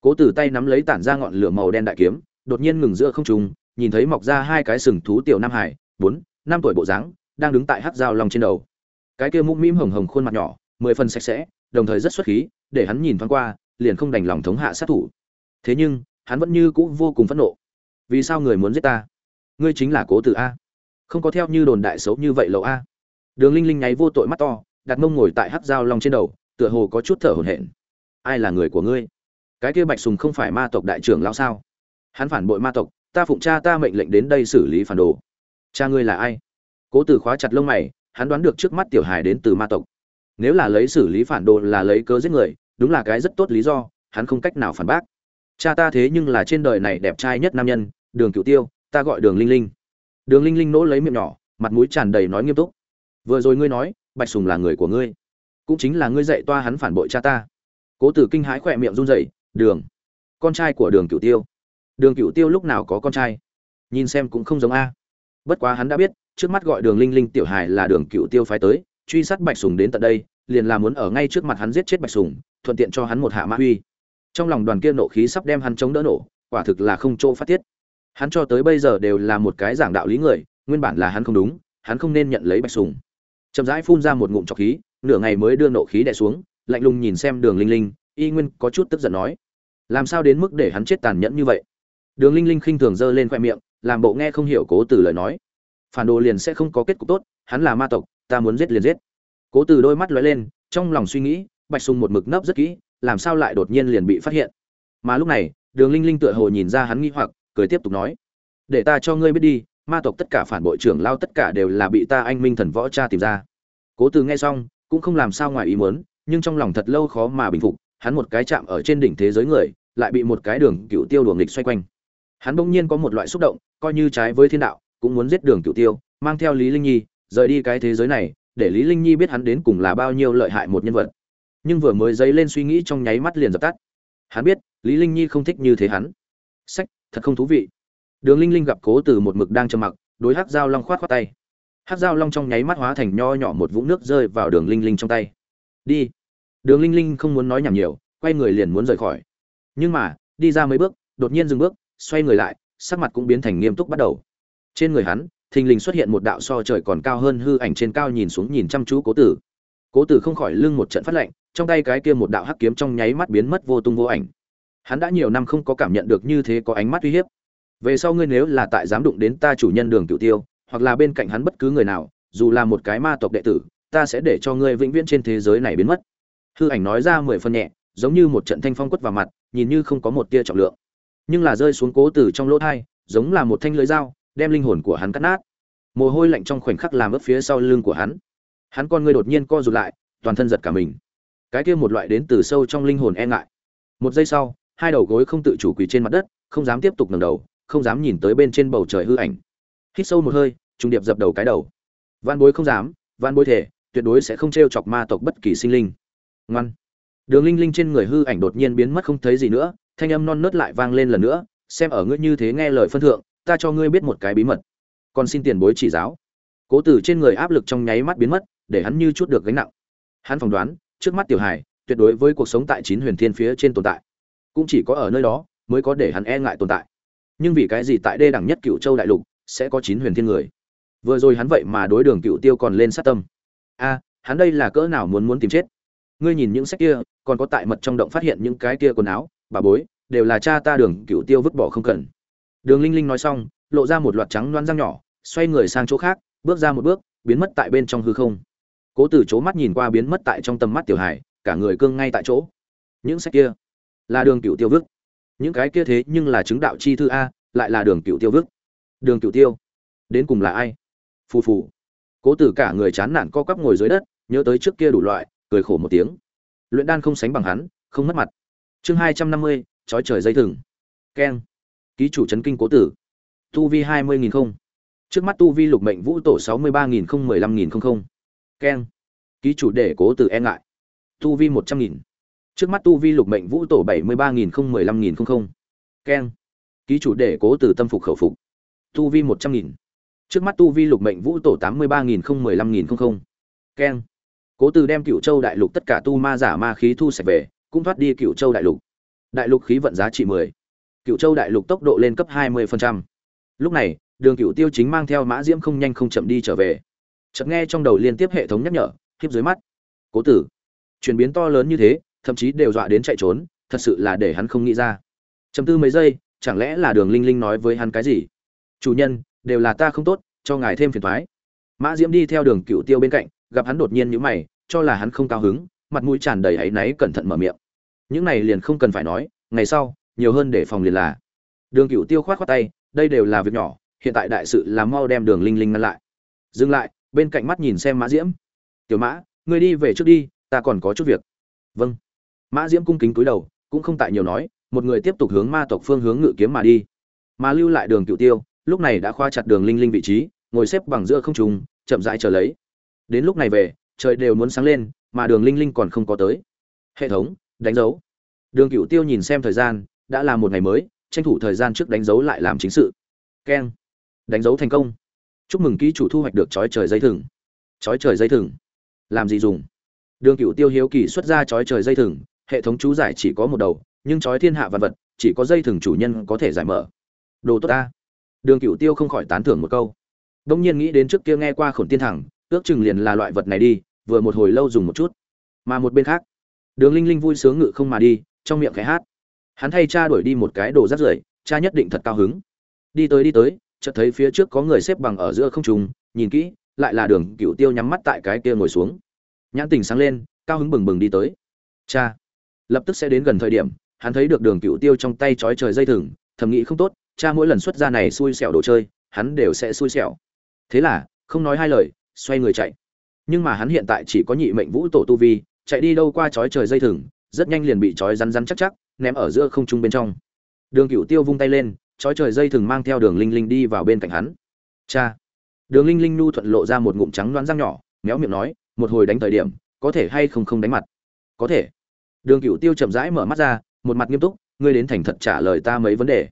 Cố tử tay nắm lấy tản ra ngọn lửa màu đen đại kiếm, đột nhiên ngừng giữa không trung, nhìn thấy mọc ra hai cái sừng thú tiểu nam hải, bốn, năm tuổi bộ dáng, đang đứng tại hắc dao long trên đầu. Cái kia mũm mĩm hồng hồng khuôn mặt nhỏ, mười phần sạch sẽ, đồng thời rất xuất khí, để hắn nhìn thoáng qua, liền không đành lòng thống hạ sát thủ. Thế nhưng, hắn vẫn như cũ vô cùng phẫn nộ. Vì sao người muốn giết ta? Ngươi chính là cố tử a. Không có theo như đồn đại xấu như vậy lậu a. Đường linh linh nháy vô tội mắt to đặt mông ngồi tại hắc dao long trên đầu, tựa hồ có chút thở hổn hển. Ai là người của ngươi? Cái kia bạch sùng không phải ma tộc đại trưởng lão sao? Hắn phản bội ma tộc, ta phụng cha ta mệnh lệnh đến đây xử lý phản đồ. Cha ngươi là ai? Cố tử khóa chặt lông mày, hắn đoán được trước mắt tiểu hài đến từ ma tộc. Nếu là lấy xử lý phản đồ là lấy cớ giết người, đúng là cái rất tốt lý do, hắn không cách nào phản bác. Cha ta thế nhưng là trên đời này đẹp trai nhất nam nhân, đường cựu tiêu, ta gọi đường linh linh. Đường linh linh nỗ lấy miệng nhỏ, mặt mũi tràn đầy nói nghiêm túc. Vừa rồi ngươi nói bạch sùng là người của ngươi. Cũng chính là ngươi dạy toa hắn phản bội cha ta. Cố tử kinh hãi khỏe miệng run rẩy, đường, con trai của đường cửu tiêu. Đường cửu tiêu lúc nào có con trai? Nhìn xem cũng không giống a. Bất quá hắn đã biết, trước mắt gọi đường linh linh tiểu hài là đường cửu tiêu phái tới, truy sát bạch sùng đến tận đây, liền là muốn ở ngay trước mặt hắn giết chết bạch sùng, thuận tiện cho hắn một hạ mã uy. Trong lòng đoàn kia nộ khí sắp đem hắn chống đỡ nổ, quả thực là không chỗ phát tiết. Hắn cho tới bây giờ đều là một cái giảng đạo lý người, nguyên bản là hắn không đúng, hắn không nên nhận lấy bạch sùng chậm rãi phun ra một ngụm trọc khí, nửa ngày mới đưa nộ khí đè xuống, lạnh lùng nhìn xem đường linh linh, y nguyên có chút tức giận nói, làm sao đến mức để hắn chết tàn nhẫn như vậy? Đường linh linh khinh thường giơ lên khoe miệng, làm bộ nghe không hiểu cố từ lời nói. Phản đồ liền sẽ không có kết cục tốt, hắn là ma tộc, ta muốn giết liền giết. Cố từ đôi mắt lóe lên, trong lòng suy nghĩ, bạch sùng một mực nấp rất kỹ, làm sao lại đột nhiên liền bị phát hiện. Mà lúc này, đường linh linh tựa hồ nhìn ra hắn nghi hoặc, cười tiếp tục nói, để ta cho ngươi biết đi ma tộc tất cả phản bội trưởng lao tất cả đều là bị ta anh minh thần võ cha tìm ra. Cố từ nghe xong, cũng không làm sao ngoài ý muốn, nhưng trong lòng thật lâu khó mà bình phục, hắn một cái chạm ở trên đỉnh thế giới người, lại bị một cái đường cựu tiêu đuồng nghịch xoay quanh. Hắn bỗng nhiên có một loại xúc động, coi như trái với thiên đạo, cũng muốn giết đường cựu tiêu, mang theo lý linh nhi, rời đi cái thế giới này, để lý linh nhi biết hắn đến cùng là bao nhiêu lợi hại một nhân vật. Nhưng vừa mới dấy lên suy nghĩ trong nháy mắt liền dập tắt. Hắn biết, lý linh nhi không thích như thế hắn. Sách, thật không thú vị đường linh linh gặp cố từ một mực đang trầm mặc, đối hắc giao long khoát khoát tay. Hắc giao long trong nháy mắt hóa thành nho nhỏ một vũng nước rơi vào đường linh linh trong tay. Đi. Đường linh linh không muốn nói nhảm nhiều, quay người liền muốn rời khỏi. Nhưng mà, đi ra mấy bước, đột nhiên dừng bước, xoay người lại, sắc mặt cũng biến thành nghiêm túc bắt đầu. Trên người hắn, thình lình xuất hiện một đạo so trời còn cao hơn hư ảnh trên cao nhìn xuống nhìn chăm chú cố tử. Cố tử không khỏi lưng một trận phát lạnh, trong tay cái kia một đạo hắc kiếm trong nháy mắt biến mất vô tung vô ảnh. Hắn đã nhiều năm không có cảm nhận được như thế có ánh mắt uy hiếp về sau ngươi nếu là tại dám đụng đến ta chủ nhân đường cựu tiêu, hoặc là bên cạnh hắn bất cứ người nào, dù là một cái ma tộc đệ tử, ta sẽ để cho ngươi vĩnh viễn trên thế giới này biến mất. Hư ảnh nói ra mười phân nhẹ, giống như một trận thanh phong quất vào mặt, nhìn như không có một tia trọng lượng. Nhưng là rơi xuống cố từ trong lỗ thai, giống là một thanh lưới dao, đem linh hồn của hắn cắt nát. Mồ hôi lạnh trong khoảnh khắc làm ướp phía sau lưng của hắn. Hắn con ngươi đột nhiên co rụt lại, toàn thân giật cả mình. Cái kia một loại đến từ sâu trong linh hồn e ngại. Một giây sau, hai đầu gối không tự chủ quỳ trên mặt đất, không dám tiếp tục ngẩng đầu không dám nhìn tới bên trên bầu trời hư ảnh. Hít sâu một hơi, trung điệp dập đầu cái đầu. Van bối không dám van bối thể, tuyệt đối sẽ không t chọc ma tộc bất kỳ sinh linh. Ngoan. Đường linh linh trên người hư ảnh đột nhiên biến mất không thấy gì nữa, thanh âm non nớt lại vang lên lần nữa, xem ở ngươi như thế nghe lời phân thượng, ta cho ngươi biết một cái bí mật. Còn xin tiền bối chỉ giáo. Cố tử trên người áp lực trong nháy mắt biến mất, để hắn như chút được gánh nặng. Hắn phỏng đoán, trước mắt tiểu hải tuyệt đối với cuộc sống tại chín huyền thiên phía trên tồn tại. Cũng chỉ có ở nơi đó, mới có để hắn e ngại tồn tại nhưng vì cái gì tại đê đẳng nhất cựu châu đại lục sẽ có chín huyền thiên người? Vừa rồi hắn vậy mà đối đường cựu tiêu còn lên sát tâm. A, hắn đây là cỡ nào muốn muốn tìm chết? Ngươi nhìn những sách kia, còn có tại mật trong động phát hiện những cái kia quần áo, bà bối, đều là cha ta đường cựu tiêu vứt bỏ không cần. Đường linh linh nói xong, lộ ra một loạt trắng loan răng nhỏ, xoay người sang chỗ khác, bước ra một bước, biến mất tại bên trong hư không. Cố từ chỗ mắt nhìn qua biến mất tại trong tầm mắt tiểu hải cả người cương ngay tại chỗ. Những sách kia là đường cựu tiêu vứt những cái kia thế nhưng là chứng đạo chi thư a lại là đường cựu tiêu vức, đường cựu tiêu? Đến cùng là ai? Phù phù. Cố tử cả người chán nản co quắp ngồi dưới đất nhớ tới trước kia đủ loại cười khổ một tiếng. Luyện đan không sánh bằng hắn không mất mặt. Chương hai trăm năm mươi trói trời dây thừng. Keng. Ký chủ chấn kinh cố tử. Tu vi hai mươi nghìn không. Trước mắt tu vi lục mệnh vũ tổ sáu mươi ba nghìn không mười lăm nghìn không không. Keng. Ký chủ để cố tử e ngại. Tu vi một trăm nghìn trước mắt tu vi lục mệnh vũ tổ bảy mươi ba nghìn không mười lăm nghìn không không keng ký chủ để cố tử tâm phục khẩu phục. Tu vi một trăm nghìn. Trước mắt tu vi lục mệnh vũ tổ tám mươi ba nghìn không mười lăm nghìn không không keng cố tử đem cựu châu đại lục tất cả tu ma giả ma khí thu sạch về, cũng thoát đi cựu châu đại lục. Đại lục khí vận giá trị mười. Cựu châu đại lục tốc độ lên cấp hai mươi phần trăm. Lúc này, đường cựu tiêu chính mang theo mã diễm không nhanh không chậm đi trở về. Chợt nghe trong đầu liên tiếp hệ thống nhắc nhở, khiếp dưới mắt. Cố tử, chuyển biến to lớn như thế thậm chí đều dọa đến chạy trốn, thật sự là để hắn không nghĩ ra. Chầm tư mấy giây, chẳng lẽ là đường linh linh nói với hắn cái gì? Chủ nhân, đều là ta không tốt, cho ngài thêm phiền thoái mã diễm đi theo đường cựu tiêu bên cạnh, gặp hắn đột nhiên nhữ mày, cho là hắn không cao hứng, mặt mũi tràn đầy áy náy cẩn thận mở miệng. Những này liền không cần phải nói, ngày sau, nhiều hơn để phòng liền là. Đường cựu tiêu khoát khoát tay, đây đều là việc nhỏ, hiện tại đại sự là mau đem đường linh linh ngăn lại. Dừng lại, bên cạnh mắt nhìn xem mã diễm. Tiểu mã, ngươi đi về trước đi, ta còn có chút việc. Vâng mã diễm cung kính cúi đầu, cũng không tại nhiều nói, một người tiếp tục hướng ma tộc phương hướng ngự kiếm mà đi. Mà lưu lại đường cựu tiêu, lúc này đã khoa chặt đường linh linh vị trí, ngồi xếp bằng giữa không trùng chậm rãi chờ lấy. Đến lúc này về, trời đều muốn sáng lên, mà đường linh linh còn không có tới. Hệ thống, đánh dấu. Đường cựu tiêu nhìn xem thời gian, đã là một ngày mới, tranh thủ thời gian trước đánh dấu lại làm chính sự. Keng. Đánh dấu thành công. Chúc mừng ký chủ thu hoạch được chói trời dây thừng. Chói trời dây thừng. Làm gì dùng? Đường cựu tiêu hiếu kỳ xuất ra chói trời dây thừng hệ thống chú giải chỉ có một đầu, nhưng trói thiên hạ vật vật, chỉ có dây thừng chủ nhân có thể giải mở. Đồ tốt ta. Đường cựu tiêu không khỏi tán thưởng một câu. Đông nhiên nghĩ đến trước kia nghe qua khổn tiên thẳng, ước chừng liền là loại vật này đi, vừa một hồi lâu dùng một chút. Mà một bên khác, đường linh linh vui sướng ngự không mà đi, trong miệng khẽ hát. Hắn thay cha đuổi đi một cái đồ rắt rưởi, cha nhất định thật cao hứng. Đi tới đi tới, chợt thấy phía trước có người xếp bằng ở giữa không trùng nhìn kỹ, lại là đường cựu tiêu nhắm mắt tại cái kia ngồi xuống. Nhãn tình sáng lên, cao hứng bừng bừng đi tới. Cha lập tức sẽ đến gần thời điểm, hắn thấy được đường cựu tiêu trong tay trói trời dây thừng, thầm nghĩ không tốt, cha mỗi lần xuất ra này xui xẻo đồ chơi, hắn đều sẽ xui xẻo. Thế là, không nói hai lời, xoay người chạy. Nhưng mà hắn hiện tại chỉ có nhị mệnh vũ tổ tu vi, chạy đi đâu qua trói trời dây thừng, rất nhanh liền bị trói rắn rắn chắc chắc, ném ở giữa không trung bên trong. Đường cựu tiêu vung tay lên, trói trời dây thừng mang theo đường linh linh đi vào bên cạnh hắn. Cha! Đường linh linh nhu thuận lộ ra một ngụm trắng đoán răng nhỏ, méo miệng nói, một hồi đánh thời điểm, có thể hay không không đánh mặt? Có thể đường cựu tiêu chậm rãi mở mắt ra, một mặt nghiêm túc, ngươi đến thành thật trả lời ta mấy vấn đề.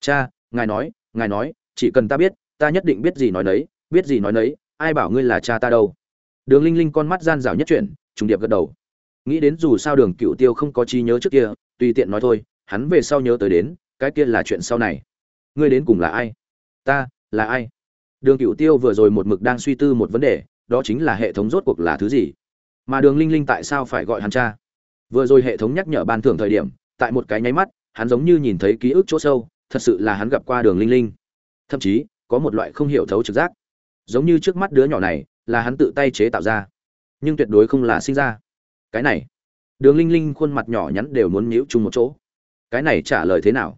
Cha, ngài nói ngài nói, chỉ cần ta biết, ta nhất định biết gì nói nấy, biết gì nói nấy, ai bảo ngươi là cha ta đâu. Đường linh linh con mắt gian rào nhất chuyển, trùng điệp gật đầu. Nghĩ đến dù sao đường cựu tiêu không có trí nhớ trước kia, tùy tiện nói thôi, hắn về sau nhớ tới đến, cái kia là chuyện sau này. Ngươi đến cùng là ai? Ta, là ai? Đường cựu tiêu vừa rồi một mực đang suy tư một vấn đề, đó chính là hệ thống rốt cuộc là thứ gì? Mà đường linh linh tại sao phải gọi hắn cha? Vừa rồi hệ thống nhắc nhở ban thưởng thời điểm, tại một cái nháy mắt, hắn giống như nhìn thấy ký ức chỗ sâu, thật sự là hắn gặp qua đường linh linh. Thậm chí, có một loại không hiểu thấu trực giác. Giống như trước mắt đứa nhỏ này, là hắn tự tay chế tạo ra. Nhưng tuyệt đối không là sinh ra. Cái này, đường linh linh khuôn mặt nhỏ nhắn đều muốn nhíu chung một chỗ. Cái này trả lời thế nào?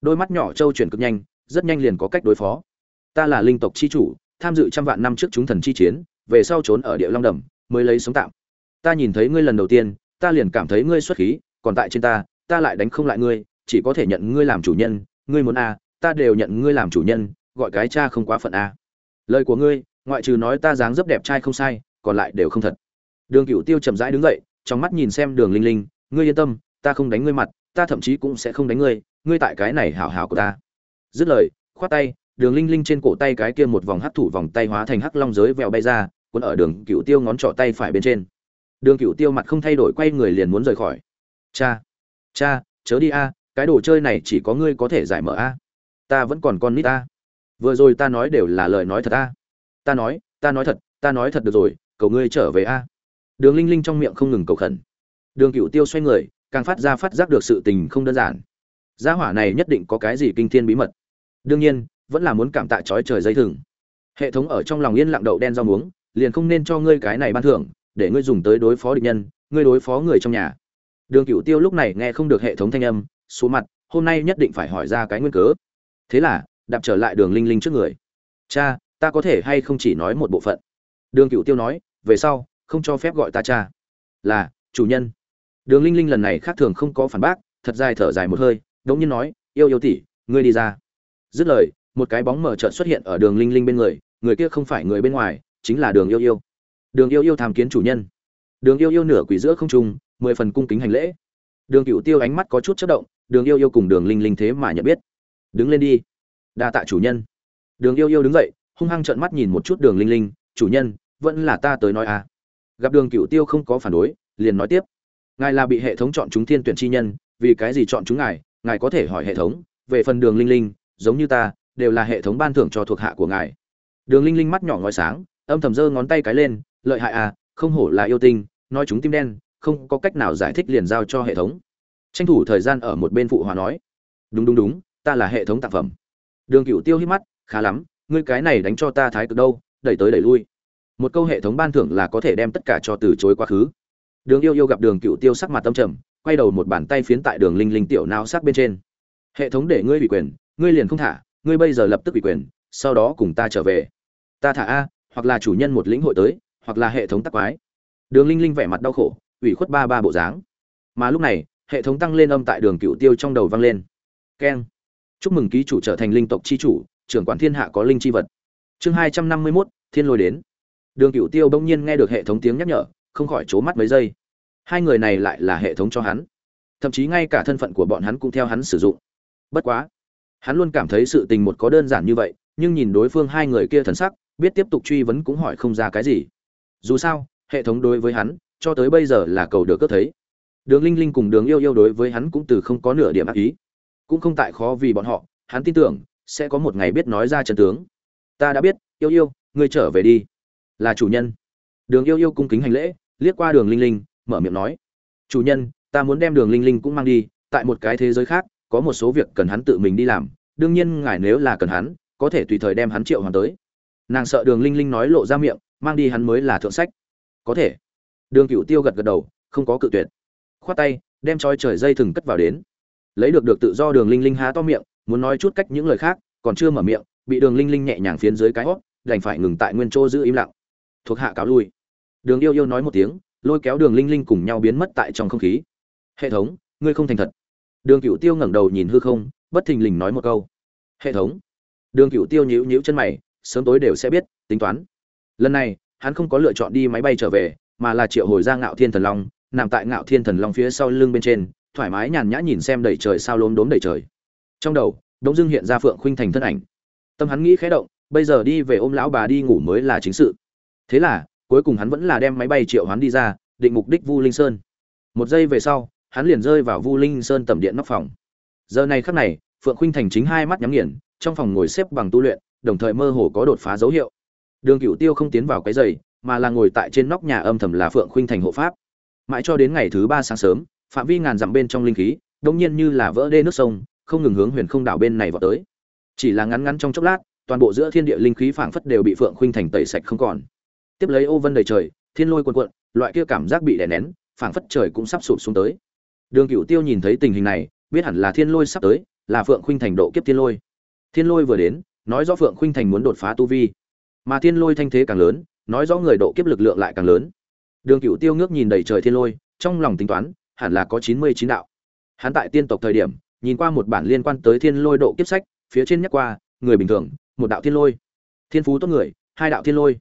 Đôi mắt nhỏ trâu chuyển cực nhanh, rất nhanh liền có cách đối phó. Ta là linh tộc chi chủ, tham dự trăm vạn năm trước chúng thần chi chiến, về sau trốn ở địa long đầm, mới lấy sống tạm. Ta nhìn thấy ngươi lần đầu tiên ta liền cảm thấy ngươi xuất khí, còn tại trên ta ta lại đánh không lại ngươi, chỉ có thể nhận ngươi làm chủ nhân, ngươi muốn a, ta đều nhận ngươi làm chủ nhân, gọi cái cha không quá phận a. Lời của ngươi, ngoại trừ nói ta dáng dấp đẹp trai không sai, còn lại đều không thật. Đường cựu tiêu chậm rãi đứng dậy, trong mắt nhìn xem đường linh linh, ngươi yên tâm, ta không đánh ngươi mặt, ta thậm chí cũng sẽ không đánh ngươi ngươi tại cái này hảo hảo của ta. Dứt lời, khoát tay, đường linh linh trên cổ tay cái kia một vòng hắc thủ vòng tay hóa thành hắc long giới vèo bay ra, cuốn ở đường cựu tiêu ngón trỏ tay phải bên trên đường cựu tiêu mặt không thay đổi quay người liền muốn rời khỏi. Cha cha, chớ đi a, cái đồ chơi này chỉ có ngươi có thể giải mở a. Ta vẫn còn con nít a. Vừa rồi ta nói đều là lời nói thật a. Ta nói ta nói thật, ta nói thật được rồi, cầu ngươi trở về a. Đường linh linh trong miệng không ngừng cầu khẩn. Đường cựu tiêu xoay người, càng phát ra phát giác được sự tình không đơn giản. Gia hỏa này nhất định có cái gì kinh thiên bí mật. Đương nhiên, vẫn là muốn cảm tạ trói trời dây thừng. Hệ thống ở trong lòng yên lặng đậu đen rau muống, liền không nên cho ngươi cái này ban thưởng để ngươi dùng tới đối phó địch nhân, ngươi đối phó người trong nhà. Đường cựu tiêu lúc này nghe không được hệ thống thanh âm số mặt, hôm nay nhất định phải hỏi ra cái nguyên cớ. Thế là, đạp trở lại đường linh linh trước người. Cha, ta có thể hay không chỉ nói một bộ phận? Đường cựu tiêu nói, về sau, không cho phép gọi ta cha. Là, chủ nhân. Đường linh linh lần này khác thường không có phản bác, thật dài thở dài một hơi, đống nhiên nói, yêu yêu tỷ, ngươi đi ra. Dứt lời, một cái bóng mở trợn xuất hiện ở đường linh linh bên người người kia không phải người bên ngoài, chính là đường yêu yêu đường yêu yêu tham kiến chủ nhân. Đường yêu yêu nửa quỷ giữa không trung, mười phần cung kính hành lễ. Đường cựu tiêu ánh mắt có chút chất động, đường yêu yêu cùng đường linh linh thế mà nhận biết. Đứng lên đi, đa tạ chủ nhân. Đường yêu yêu đứng dậy, hung hăng trợn mắt nhìn một chút đường linh linh, chủ nhân, vẫn là ta tới nói à. Gặp đường cựu tiêu không có phản đối, liền nói tiếp, ngài là bị hệ thống chọn chúng thiên tuyển chi nhân, vì cái gì chọn chúng ngài ngài có thể hỏi hệ thống, về phần đường linh linh, giống như ta, đều là hệ thống ban thưởng cho thuộc hạ của ngài. Đường linh linh mắt nhỏ ngói sáng, âm thầm giơ ngón tay cái lên lợi hại à không hổ là yêu tinh, nói chúng tim đen, không có cách nào giải thích liền giao cho hệ thống. Tranh thủ thời gian ở một bên phụ hòa nói. Đúng đúng đúng, ta là hệ thống tạp phẩm. Đường cựu tiêu hít mắt, khá lắm, ngươi cái này đánh cho ta thái cực đâu, đẩy tới đẩy lui. Một câu hệ thống ban thưởng là có thể đem tất cả cho từ chối quá khứ. Đường yêu yêu gặp đường cựu tiêu sắc mặt tâm trầm, quay đầu một bàn tay phiến tại đường linh linh tiểu nao sắc bên trên. Hệ thống để ngươi ủy quyền, ngươi liền không thả, ngươi bây giờ lập tức ủy quyền, sau đó cùng ta trở về. Ta thả a, hoặc là chủ nhân một lĩnh hội tới hoặc là hệ thống tắc quái. Đường linh linh vẻ mặt đau khổ, ủy khuất ba ba bộ dáng. Mà lúc này, hệ thống tăng lên âm tại đường cựu tiêu trong đầu vang lên. Keng. Chúc mừng ký chủ trở thành linh tộc chi chủ, trưởng quản thiên hạ có linh chi vật. Chương hai trăm năm mươi mốt, thiên lôi đến. Đường cựu tiêu bỗng nhiên nghe được hệ thống tiếng nhắc nhở, không khỏi c mắt mấy giây. Hai người này lại là hệ thống cho hắn. Thậm chí ngay cả thân phận của bọn hắn cũng theo hắn sử dụng. Bất quá, hắn luôn cảm thấy sự tình một có đơn giản như vậy, nhưng nhìn đối phương hai người kia thần sắc, biết tiếp tục truy vấn cũng hỏi không ra cái gì dù sao, hệ thống đối với hắn, cho tới bây giờ là cầu được cất thấy. Đường linh linh cùng đường yêu yêu đối với hắn cũng từ không có nửa điểm ác ý. Cũng không tại khó vì bọn họ, hắn tin tưởng, sẽ có một ngày biết nói ra trần tướng. Ta đã biết, yêu yêu, ngươi trở về đi. Là chủ nhân. Đường yêu yêu cung kính hành lễ, liếc qua đường linh linh, mở miệng nói. Chủ nhân, ta muốn đem đường linh linh cũng mang đi, tại một cái thế giới khác, có một số việc cần hắn tự mình đi làm. Đương nhiên, ngài nếu là cần hắn, có thể tùy thời đem hắn triệu hoàn tới. Nàng sợ đường linh linh nói lộ ra miệng mang đi hắn mới là thượng sách. Có thể. Đường cựu tiêu gật gật đầu, không có cự tuyệt. Khoát tay, đem trói trời dây thừng cất vào đến. Lấy được được tự do đường linh linh há to miệng, muốn nói chút cách những lời khác, còn chưa mở miệng, bị đường linh linh nhẹ nhàng phiến dưới cái hót, đành phải ngừng tại nguyên chỗ giữ im lặng. Thuộc hạ cáo lui. Đường yêu yêu nói một tiếng, lôi kéo đường linh linh cùng nhau biến mất tại trong không khí. Hệ thống, ngươi không thành thật. Đường cựu tiêu ngẩng đầu nhìn hư không, bất thình lình nói một câu. Hệ thống. Đường cựu tiêu nhíu nhíu chân mày, sớm tối đều sẽ biết, tính toán lần này, hắn không có lựa chọn đi máy bay trở về, mà là triệu hồi ra ngạo thiên thần long, nằm tại ngạo thiên thần long phía sau lưng bên trên, thoải mái nhàn nhã nhìn xem đầy trời sao lốm đốm đầy trời. Trong đầu, đống dưng hiện ra phượng khuynh thành thân ảnh. Tâm hắn nghĩ khẽ động, bây giờ đi về ôm lão bà đi ngủ mới là chính sự. Thế là, cuối cùng hắn vẫn là đem máy bay triệu hoán đi ra, định mục đích vu linh sơn. Một giây về sau, hắn liền rơi vào vu linh sơn tầm điện nóc phòng. Giờ này khắc này, phượng khuynh thành chính hai mắt nhắm nghiền, trong phòng ngồi xếp bằng tu luyện, đồng thời mơ hồ có đột phá dấu hiệu đường Cửu tiêu không tiến vào cái giày, mà là ngồi tại trên nóc nhà âm thầm là phượng khuynh thành hộ pháp. Mãi cho đến ngày thứ ba sáng sớm, phạm vi ngàn dặm bên trong linh khí, đông nhiên như là vỡ đê nước sông, không ngừng hướng huyền không đảo bên này vào tới. Chỉ là ngắn ngắn trong chốc lát, toàn bộ giữa thiên địa linh khí phảng phất đều bị phượng khuynh thành tẩy sạch không còn. Tiếp lấy ô vân đầy trời, thiên lôi cuồn cuộn, loại kia cảm giác bị đè nén, phảng phất trời cũng sắp sụp xuống tới. Đường Cửu tiêu nhìn thấy tình hình này, biết hẳn là thiên lôi sắp tới, là phượng khuynh thành độ kiếp thiên lôi. Thiên lôi vừa đến, nói rõ phượng khuynh thành muốn đột phá tu vi mà thiên lôi thanh thế càng lớn, nói rõ người độ kiếp lực lượng lại càng lớn. Đường cựu tiêu ngước nhìn đầy trời thiên lôi, trong lòng tính toán, hẳn là có chín mươi chín đạo. Hắn tại tiên tộc thời điểm, nhìn qua một bản liên quan tới thiên lôi độ kiếp sách, phía trên nhắc qua, người bình thường, một đạo thiên lôi. Thiên phú tốt người, hai đạo thiên lôi.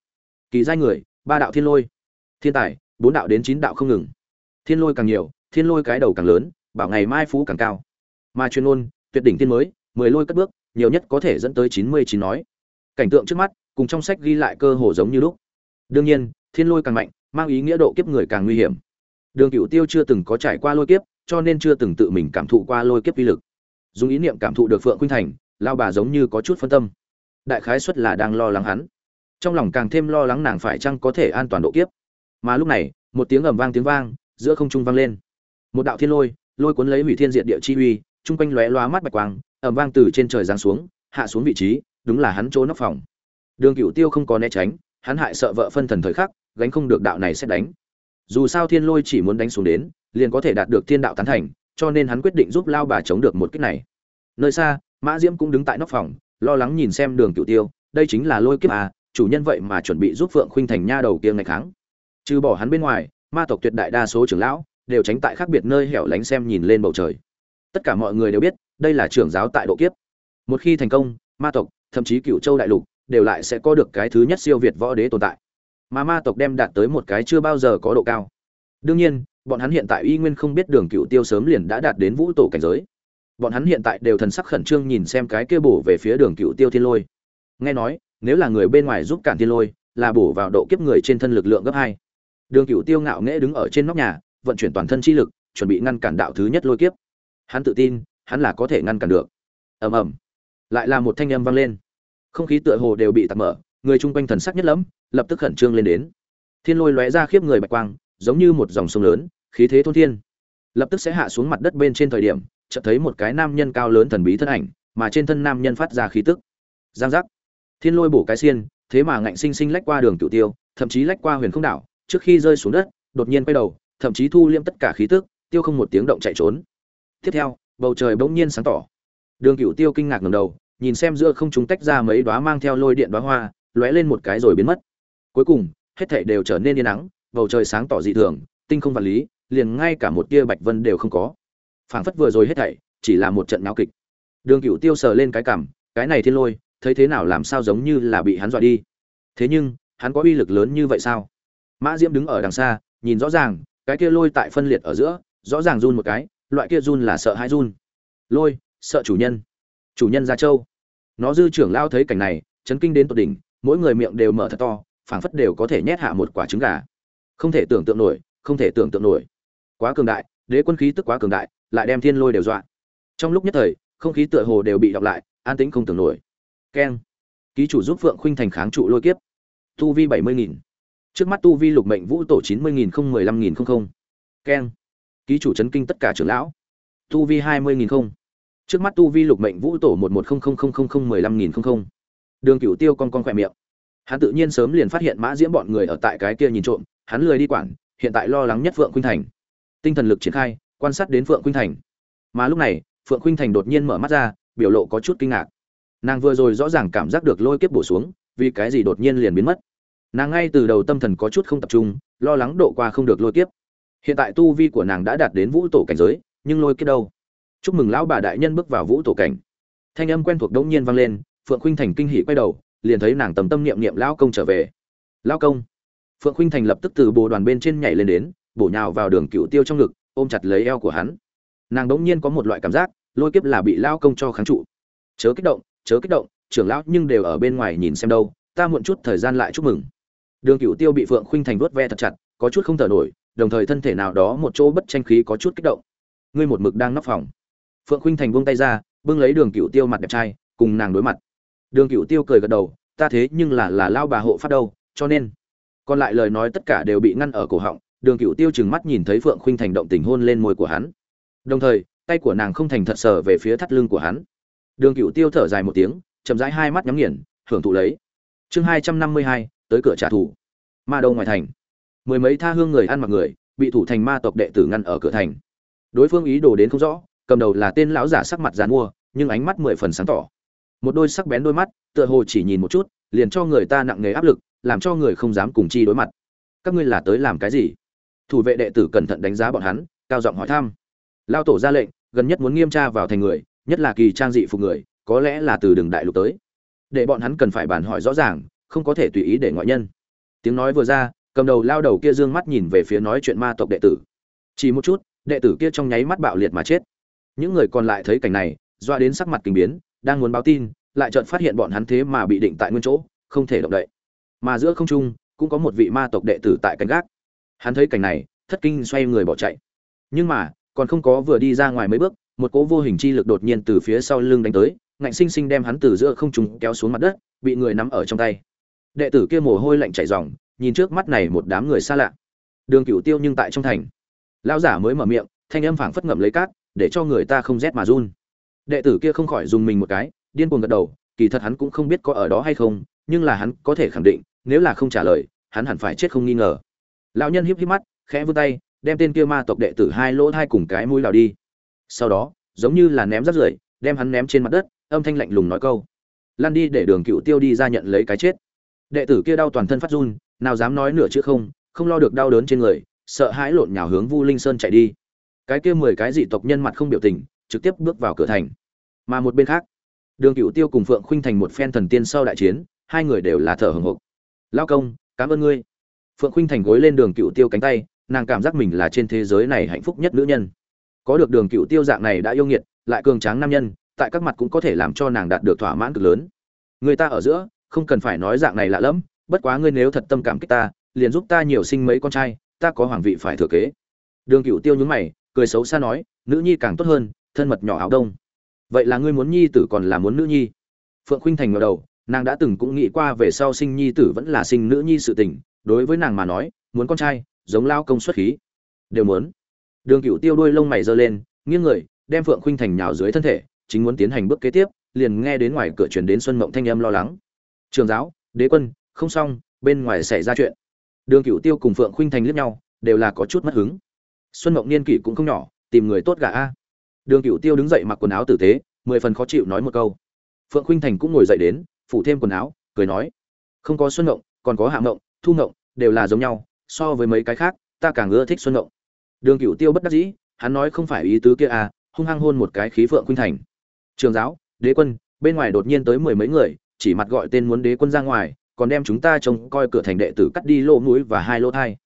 Kỳ giai người, ba đạo thiên lôi. Thiên tài, bốn đạo đến chín đạo không ngừng. Thiên lôi càng nhiều, thiên lôi cái đầu càng lớn, bảo ngày mai phú càng cao. Mà chuyên ôn tuyệt đỉnh thiên mới, mười lôi cất bước, nhiều nhất có thể dẫn tới chín mươi chín nói. Cảnh tượng trước mắt cùng trong sách ghi lại cơ hồ giống như lúc. Đương nhiên, thiên lôi càng mạnh, mang ý nghĩa độ kiếp người càng nguy hiểm. Đường cựu tiêu chưa từng có trải qua lôi kiếp, cho nên chưa từng tự mình cảm thụ qua lôi kiếp uy lực. Dùng ý niệm cảm thụ được phượng khuynh thành lao bà giống như có chút phân tâm. Đại khái xuất là đang lo lắng hắn. Trong lòng càng thêm lo lắng nàng phải chăng có thể an toàn độ kiếp. Mà lúc này, một tiếng ầm vang tiếng vang, giữa không trung vang lên. Một đạo thiên lôi lôi cuốn lấy hủy thiên diệt địa chi uy, chung quanh lóe loa mắt bạch quang, ầm vang từ trên trời giáng xuống, hạ xuống vị trí, đúng là hắn chỗ nóc phòng đường cửu tiêu không có né tránh, hắn hại sợ vợ phân thần thời khắc, gánh không được đạo này sẽ đánh. Dù sao thiên lôi chỉ muốn đánh xuống đến, liền có thể đạt được thiên đạo tán thành, cho nên hắn quyết định giúp lao bà chống được một kích này. Nơi xa, mã diễm cũng đứng tại nóc phòng, lo lắng nhìn xem đường cửu tiêu, đây chính là lôi kiếp à chủ nhân vậy mà chuẩn bị giúp phượng khuynh thành nha đầu kia ngày kháng. Trừ bỏ hắn bên ngoài, ma tộc tuyệt đại đa số trưởng lão đều tránh tại khác biệt nơi hẻo lánh xem nhìn lên bầu trời. Tất cả mọi người đều biết, đây là trưởng giáo tại độ kiếp. Một khi thành công, ma tộc, thậm chí cựu châu đại lục đều lại sẽ có được cái thứ nhất siêu việt võ đế tồn tại. Mà ma tộc đem đạt tới một cái chưa bao giờ có độ cao. Đương nhiên, bọn hắn hiện tại y nguyên không biết đường cựu tiêu sớm liền đã đạt đến vũ tổ cảnh giới. Bọn hắn hiện tại đều thần sắc khẩn trương nhìn xem cái kia bổ về phía đường cựu tiêu thiên lôi. Nghe nói, nếu là người bên ngoài giúp cản thiên lôi, là bổ vào độ kiếp người trên thân lực lượng gấp hai. Đường cựu tiêu ngạo nghễ đứng ở trên nóc nhà, vận chuyển toàn thân chi lực, chuẩn bị ngăn cản đạo thứ nhất lôi kiếp. Hắn tự tin, hắn là có thể ngăn cản được. Ầm ầm. Lại là một thanh âm vang lên không khí tựa hồ đều bị tạt mở, người chung quanh thần sắc nhất lẫm, lập tức khẩn trương lên đến. Thiên lôi lóe ra khiếp người bạch quang, giống như một dòng sông lớn, khí thế thôn thiên. Lập tức sẽ hạ xuống mặt đất bên trên thời điểm, chợt thấy một cái nam nhân cao lớn thần bí thân ảnh, mà trên thân nam nhân phát ra khí tức. Giang giác. Thiên lôi bổ cái xiên, thế mà ngạnh sinh sinh lách qua đường cựu tiêu, thậm chí lách qua huyền không đảo, trước khi rơi xuống đất, đột nhiên quay đầu, thậm chí thu liêm tất cả khí tức, tiêu không một tiếng động chạy trốn. Tiếp theo, bầu trời bỗng nhiên sáng tỏ. Đường cựu tiêu kinh ngạc ngầm đầu nhìn xem giữa không chúng tách ra mấy đóa mang theo lôi điện đóa hoa, lóe lên một cái rồi biến mất. Cuối cùng, hết thảy đều trở nên yên nắng bầu trời sáng tỏ dị thường, tinh không vật lý, liền ngay cả một tia bạch vân đều không có. Phảng phất vừa rồi hết thảy, chỉ là một trận náo kịch. Đường Cửu tiêu sờ lên cái cảm, cái này thiên lôi, thấy thế nào làm sao giống như là bị hắn dọa đi. Thế nhưng, hắn có uy lực lớn như vậy sao? Mã diễm đứng ở đằng xa, nhìn rõ ràng, cái kia lôi tại phân liệt ở giữa, rõ ràng run một cái, loại kia run là sợ hai run. Lôi, sợ chủ nhân chủ nhân gia châu. Nó dư trưởng lao thấy cảnh này, chấn kinh đến tột đỉnh, mỗi người miệng đều mở thật to, phảng phất đều có thể nhét hạ một quả trứng gà. Không thể tưởng tượng nổi, không thể tưởng tượng nổi. Quá cường đại, đế quân khí tức quá cường đại, lại đem thiên lôi đều dọa. Trong lúc nhất thời, không khí tựa hồ đều bị đọc lại, an tĩnh không tưởng nổi. Keng. Ký chủ giúp phượng khuynh thành kháng trụ lôi kiếp. Tu vi bảy mươi nghìn. Trước mắt tu vi lục mệnh vũ tổ chín mươi nghìn không mười lăm nghìn không không. Keng. Ký chủ chấn kinh tất cả trưởng lão. Tu vi hai mươi nghìn không trước mắt tu vi lục mệnh vũ tổ một một không không không không không mười lăm nghìn không không. Đường cửu tiêu con con khỏe miệng. Hắn tự nhiên sớm liền phát hiện mã diễm bọn người ở tại cái kia nhìn trộm, hắn lười đi quản, hiện tại lo lắng nhất phượng khuynh thành. Tinh thần lực triển khai, quan sát đến phượng khuynh thành. Mà lúc này, phượng khuynh thành đột nhiên mở mắt ra, biểu lộ có chút kinh ngạc. Nàng vừa rồi rõ ràng cảm giác được lôi kiếp bổ xuống, vì cái gì đột nhiên liền biến mất? Nàng ngay từ đầu tâm thần có chút không tập trung, lo lắng độ qua không được lôi kiếp. Hiện tại tu vi của nàng đã đạt đến vũ tổ cảnh giới, nhưng lôi kiếp đâu? Chúc mừng lão bà đại nhân bước vào vũ tổ cảnh. Thanh âm quen thuộc đống nhiên vang lên, phượng khuynh thành kinh hỉ quay đầu, liền thấy nàng tầm tâm niệm niệm lão công trở về. Lão công. Phượng khuynh thành lập tức từ bồ đoàn bên trên nhảy lên đến, bổ nhào vào đường cựu tiêu trong ngực, ôm chặt lấy eo của hắn. Nàng đống nhiên có một loại cảm giác, lôi kiếp là bị lão công cho kháng trụ. Chớ kích động, chớ kích động, trưởng lão nhưng đều ở bên ngoài nhìn xem đâu, ta muộn chút thời gian lại chúc mừng. Đường cựu tiêu bị phượng khuynh thành vuốt ve thật chặt, có chút không thở nổi, đồng thời thân thể nào đó một chỗ bất tranh khí có chút kích động. Ngươi một mực đang nóc phòng phượng khuynh thành buông tay ra, bưng lấy đường cựu tiêu mặt đẹp trai, cùng nàng đối mặt. Đường cựu tiêu cười gật đầu, ta thế nhưng là là lao bà hộ pháp đâu, cho nên. Còn lại lời nói tất cả đều bị ngăn ở cổ họng, đường cựu tiêu chừng mắt nhìn thấy phượng khuynh thành động tình hôn lên môi của hắn. Đồng thời, tay của nàng không thành thật sờ về phía thắt lưng của hắn. Đường cựu tiêu thở dài một tiếng, chậm rãi hai mắt nhắm nghiền, hưởng thụ lấy. Chương hai trăm năm mươi hai, tới cửa trả thù. Ma đâu ngoài thành. Mười mấy tha hương người ăn mặc người, bị thủ thành ma tộc đệ tử ngăn ở cửa thành. Đối phương ý đồ đến không rõ cầm đầu là tên lão giả sắc mặt dàn mua nhưng ánh mắt mười phần sáng tỏ. Một đôi sắc bén đôi mắt, tựa hồ chỉ nhìn một chút, liền cho người ta nặng nề áp lực, làm cho người không dám cùng chi đối mặt. Các ngươi là tới làm cái gì? Thủ vệ đệ tử cẩn thận đánh giá bọn hắn, cao giọng hỏi thăm. Lao tổ ra lệnh, gần nhất muốn nghiêm tra vào thành người, nhất là kỳ trang dị phục người, có lẽ là từ đường đại lục tới. Để bọn hắn cần phải bàn hỏi rõ ràng, không có thể tùy ý để ngoại nhân. Tiếng nói vừa ra, cầm đầu lao đầu kia dương mắt nhìn về phía nói chuyện ma tộc đệ tử. Chỉ một chút, đệ tử kia trong nháy mắt bạo liệt mà chết những người còn lại thấy cảnh này, doa đến sắc mặt kinh biến, đang muốn báo tin, lại chợt phát hiện bọn hắn thế mà bị định tại nguyên chỗ, không thể động đậy. Mà giữa không trung, cũng có một vị ma tộc đệ tử tại canh gác. Hắn thấy cảnh này, thất kinh xoay người bỏ chạy. Nhưng mà, còn không có vừa đi ra ngoài mấy bước, một cỗ vô hình chi lực đột nhiên từ phía sau lưng đánh tới, ngạnh sinh sinh đem hắn từ giữa không trung kéo xuống mặt đất, bị người nắm ở trong tay. Đệ tử kia mồ hôi lạnh chảy ròng, nhìn trước mắt này một đám người xa lạ. Đường cửu tiêu nhưng tại trong thành. Lão giả mới mở miệng, thanh âm phảng phất ngậm lấy cát để cho người ta không rét mà run. Đệ tử kia không khỏi dùng mình một cái, điên cuồng gật đầu, kỳ thật hắn cũng không biết có ở đó hay không, nhưng là hắn có thể khẳng định, nếu là không trả lời, hắn hẳn phải chết không nghi ngờ. Lão nhân híp híp mắt, khẽ vươn tay, đem tên kia ma tộc đệ tử hai lỗ hai cùng cái mũi lào đi. Sau đó, giống như là ném rác rưởi, đem hắn ném trên mặt đất, âm thanh lạnh lùng nói câu. Lan đi để đường cựu tiêu đi ra nhận lấy cái chết. Đệ tử kia đau toàn thân phát run, nào dám nói nửa chữ không không lo được đau đớn trên người, sợ hãi lộn nhào hướng vu linh sơn chạy đi cái kia mười cái dị tộc nhân mặt không biểu tình, trực tiếp bước vào cửa thành. Mà một bên khác, đường cựu tiêu cùng phượng khuynh thành một phen thần tiên sau đại chiến, hai người đều là thở hồng hộc. Lao công, cảm ơn ngươi. Phượng khuynh thành gối lên đường cựu tiêu cánh tay, nàng cảm giác mình là trên thế giới này hạnh phúc nhất nữ nhân. Có được đường cựu tiêu dạng này đã yêu nghiệt, lại cường tráng nam nhân, tại các mặt cũng có thể làm cho nàng đạt được thỏa mãn cực lớn. Người ta ở giữa, không cần phải nói dạng này lạ lẫm, bất quá ngươi nếu thật tâm cảm kích ta, liền giúp ta nhiều sinh mấy con trai, ta có hoàng vị phải thừa kế. Đường cựu tiêu nhúng mày cười xấu xa nói, nữ nhi càng tốt hơn, thân mật nhỏ áo đông. Vậy là ngươi muốn nhi tử còn là muốn nữ nhi? Phượng khuynh thành ngờ đầu, nàng đã từng cũng nghĩ qua về sau sinh nhi tử vẫn là sinh nữ nhi sự tình, đối với nàng mà nói, muốn con trai, giống lao công xuất khí. Đều muốn. Đường cựu tiêu đuôi lông mày giơ lên, nghiêng người, đem phượng khuynh thành nhào dưới thân thể, chính muốn tiến hành bước kế tiếp, liền nghe đến ngoài cửa chuyển đến xuân mộng thanh âm lo lắng. Trường giáo, đế quân, không xong, bên ngoài xảy ra chuyện. Đường cựu tiêu cùng phượng khuynh thành liếc nhau, đều là có chút mất hứng xuân mộng niên kỷ cũng không nhỏ, tìm người tốt gà a. Đường cựu tiêu đứng dậy mặc quần áo tử tế, mười phần khó chịu nói một câu. Phượng khuynh thành cũng ngồi dậy đến, phủ thêm quần áo, cười nói, không có xuân mộng, còn có hạ mộng, thu mộng, đều là giống nhau, so với mấy cái khác, ta càng ưa thích xuân mộng. Đường cựu tiêu bất đắc dĩ, hắn nói không phải ý tứ kia à hung hăng hôn một cái khí phượng khuynh thành. Trường giáo, đế quân, bên ngoài đột nhiên tới mười mấy người, chỉ mặt gọi tên muốn đế quân ra ngoài, còn đem chúng ta trông coi cửa thành đệ tử cắt đi lỗ mũi và hai lỗ thai.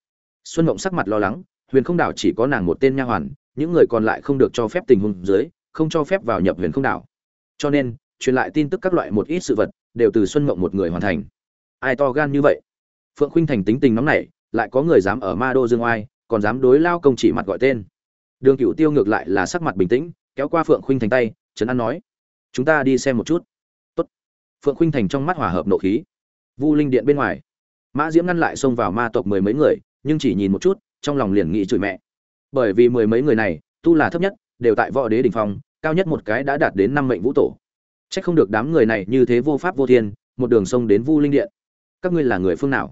Xuân mộng sắc mặt lo lắng huyền không đảo chỉ có nàng một tên nha hoàn, những người còn lại không được cho phép tình huống dưới, không cho phép vào nhập huyền không đảo. Cho nên, truyền lại tin tức các loại một ít sự vật, đều từ xuân mộng một người hoàn thành. Ai to gan như vậy? Phượng khuynh thành tính tình nóng nảy, lại có người dám ở ma đô dương oai, còn dám đối lao công chỉ mặt gọi tên. Đường cựu tiêu ngược lại là sắc mặt bình tĩnh, kéo qua phượng khuynh thành tay, trấn an nói, chúng ta đi xem một chút. Tốt. phượng khuynh thành trong mắt hòa hợp nộ khí. Vu linh điện bên ngoài, mã diễm ngăn lại xông vào ma tộc mười mấy người, nhưng chỉ nhìn một chút trong lòng liền nghĩ chửi mẹ. Bởi vì mười mấy người này, tu là thấp nhất, đều tại võ đế đ ỉ n h phong, cao nhất một cái đã đạt đến năm mệnh vũ tổ. C h ắ c không được đám người này như thế vô pháp vô thiên, một đường sông đến vu linh điện. Các ngươi là người phương nào?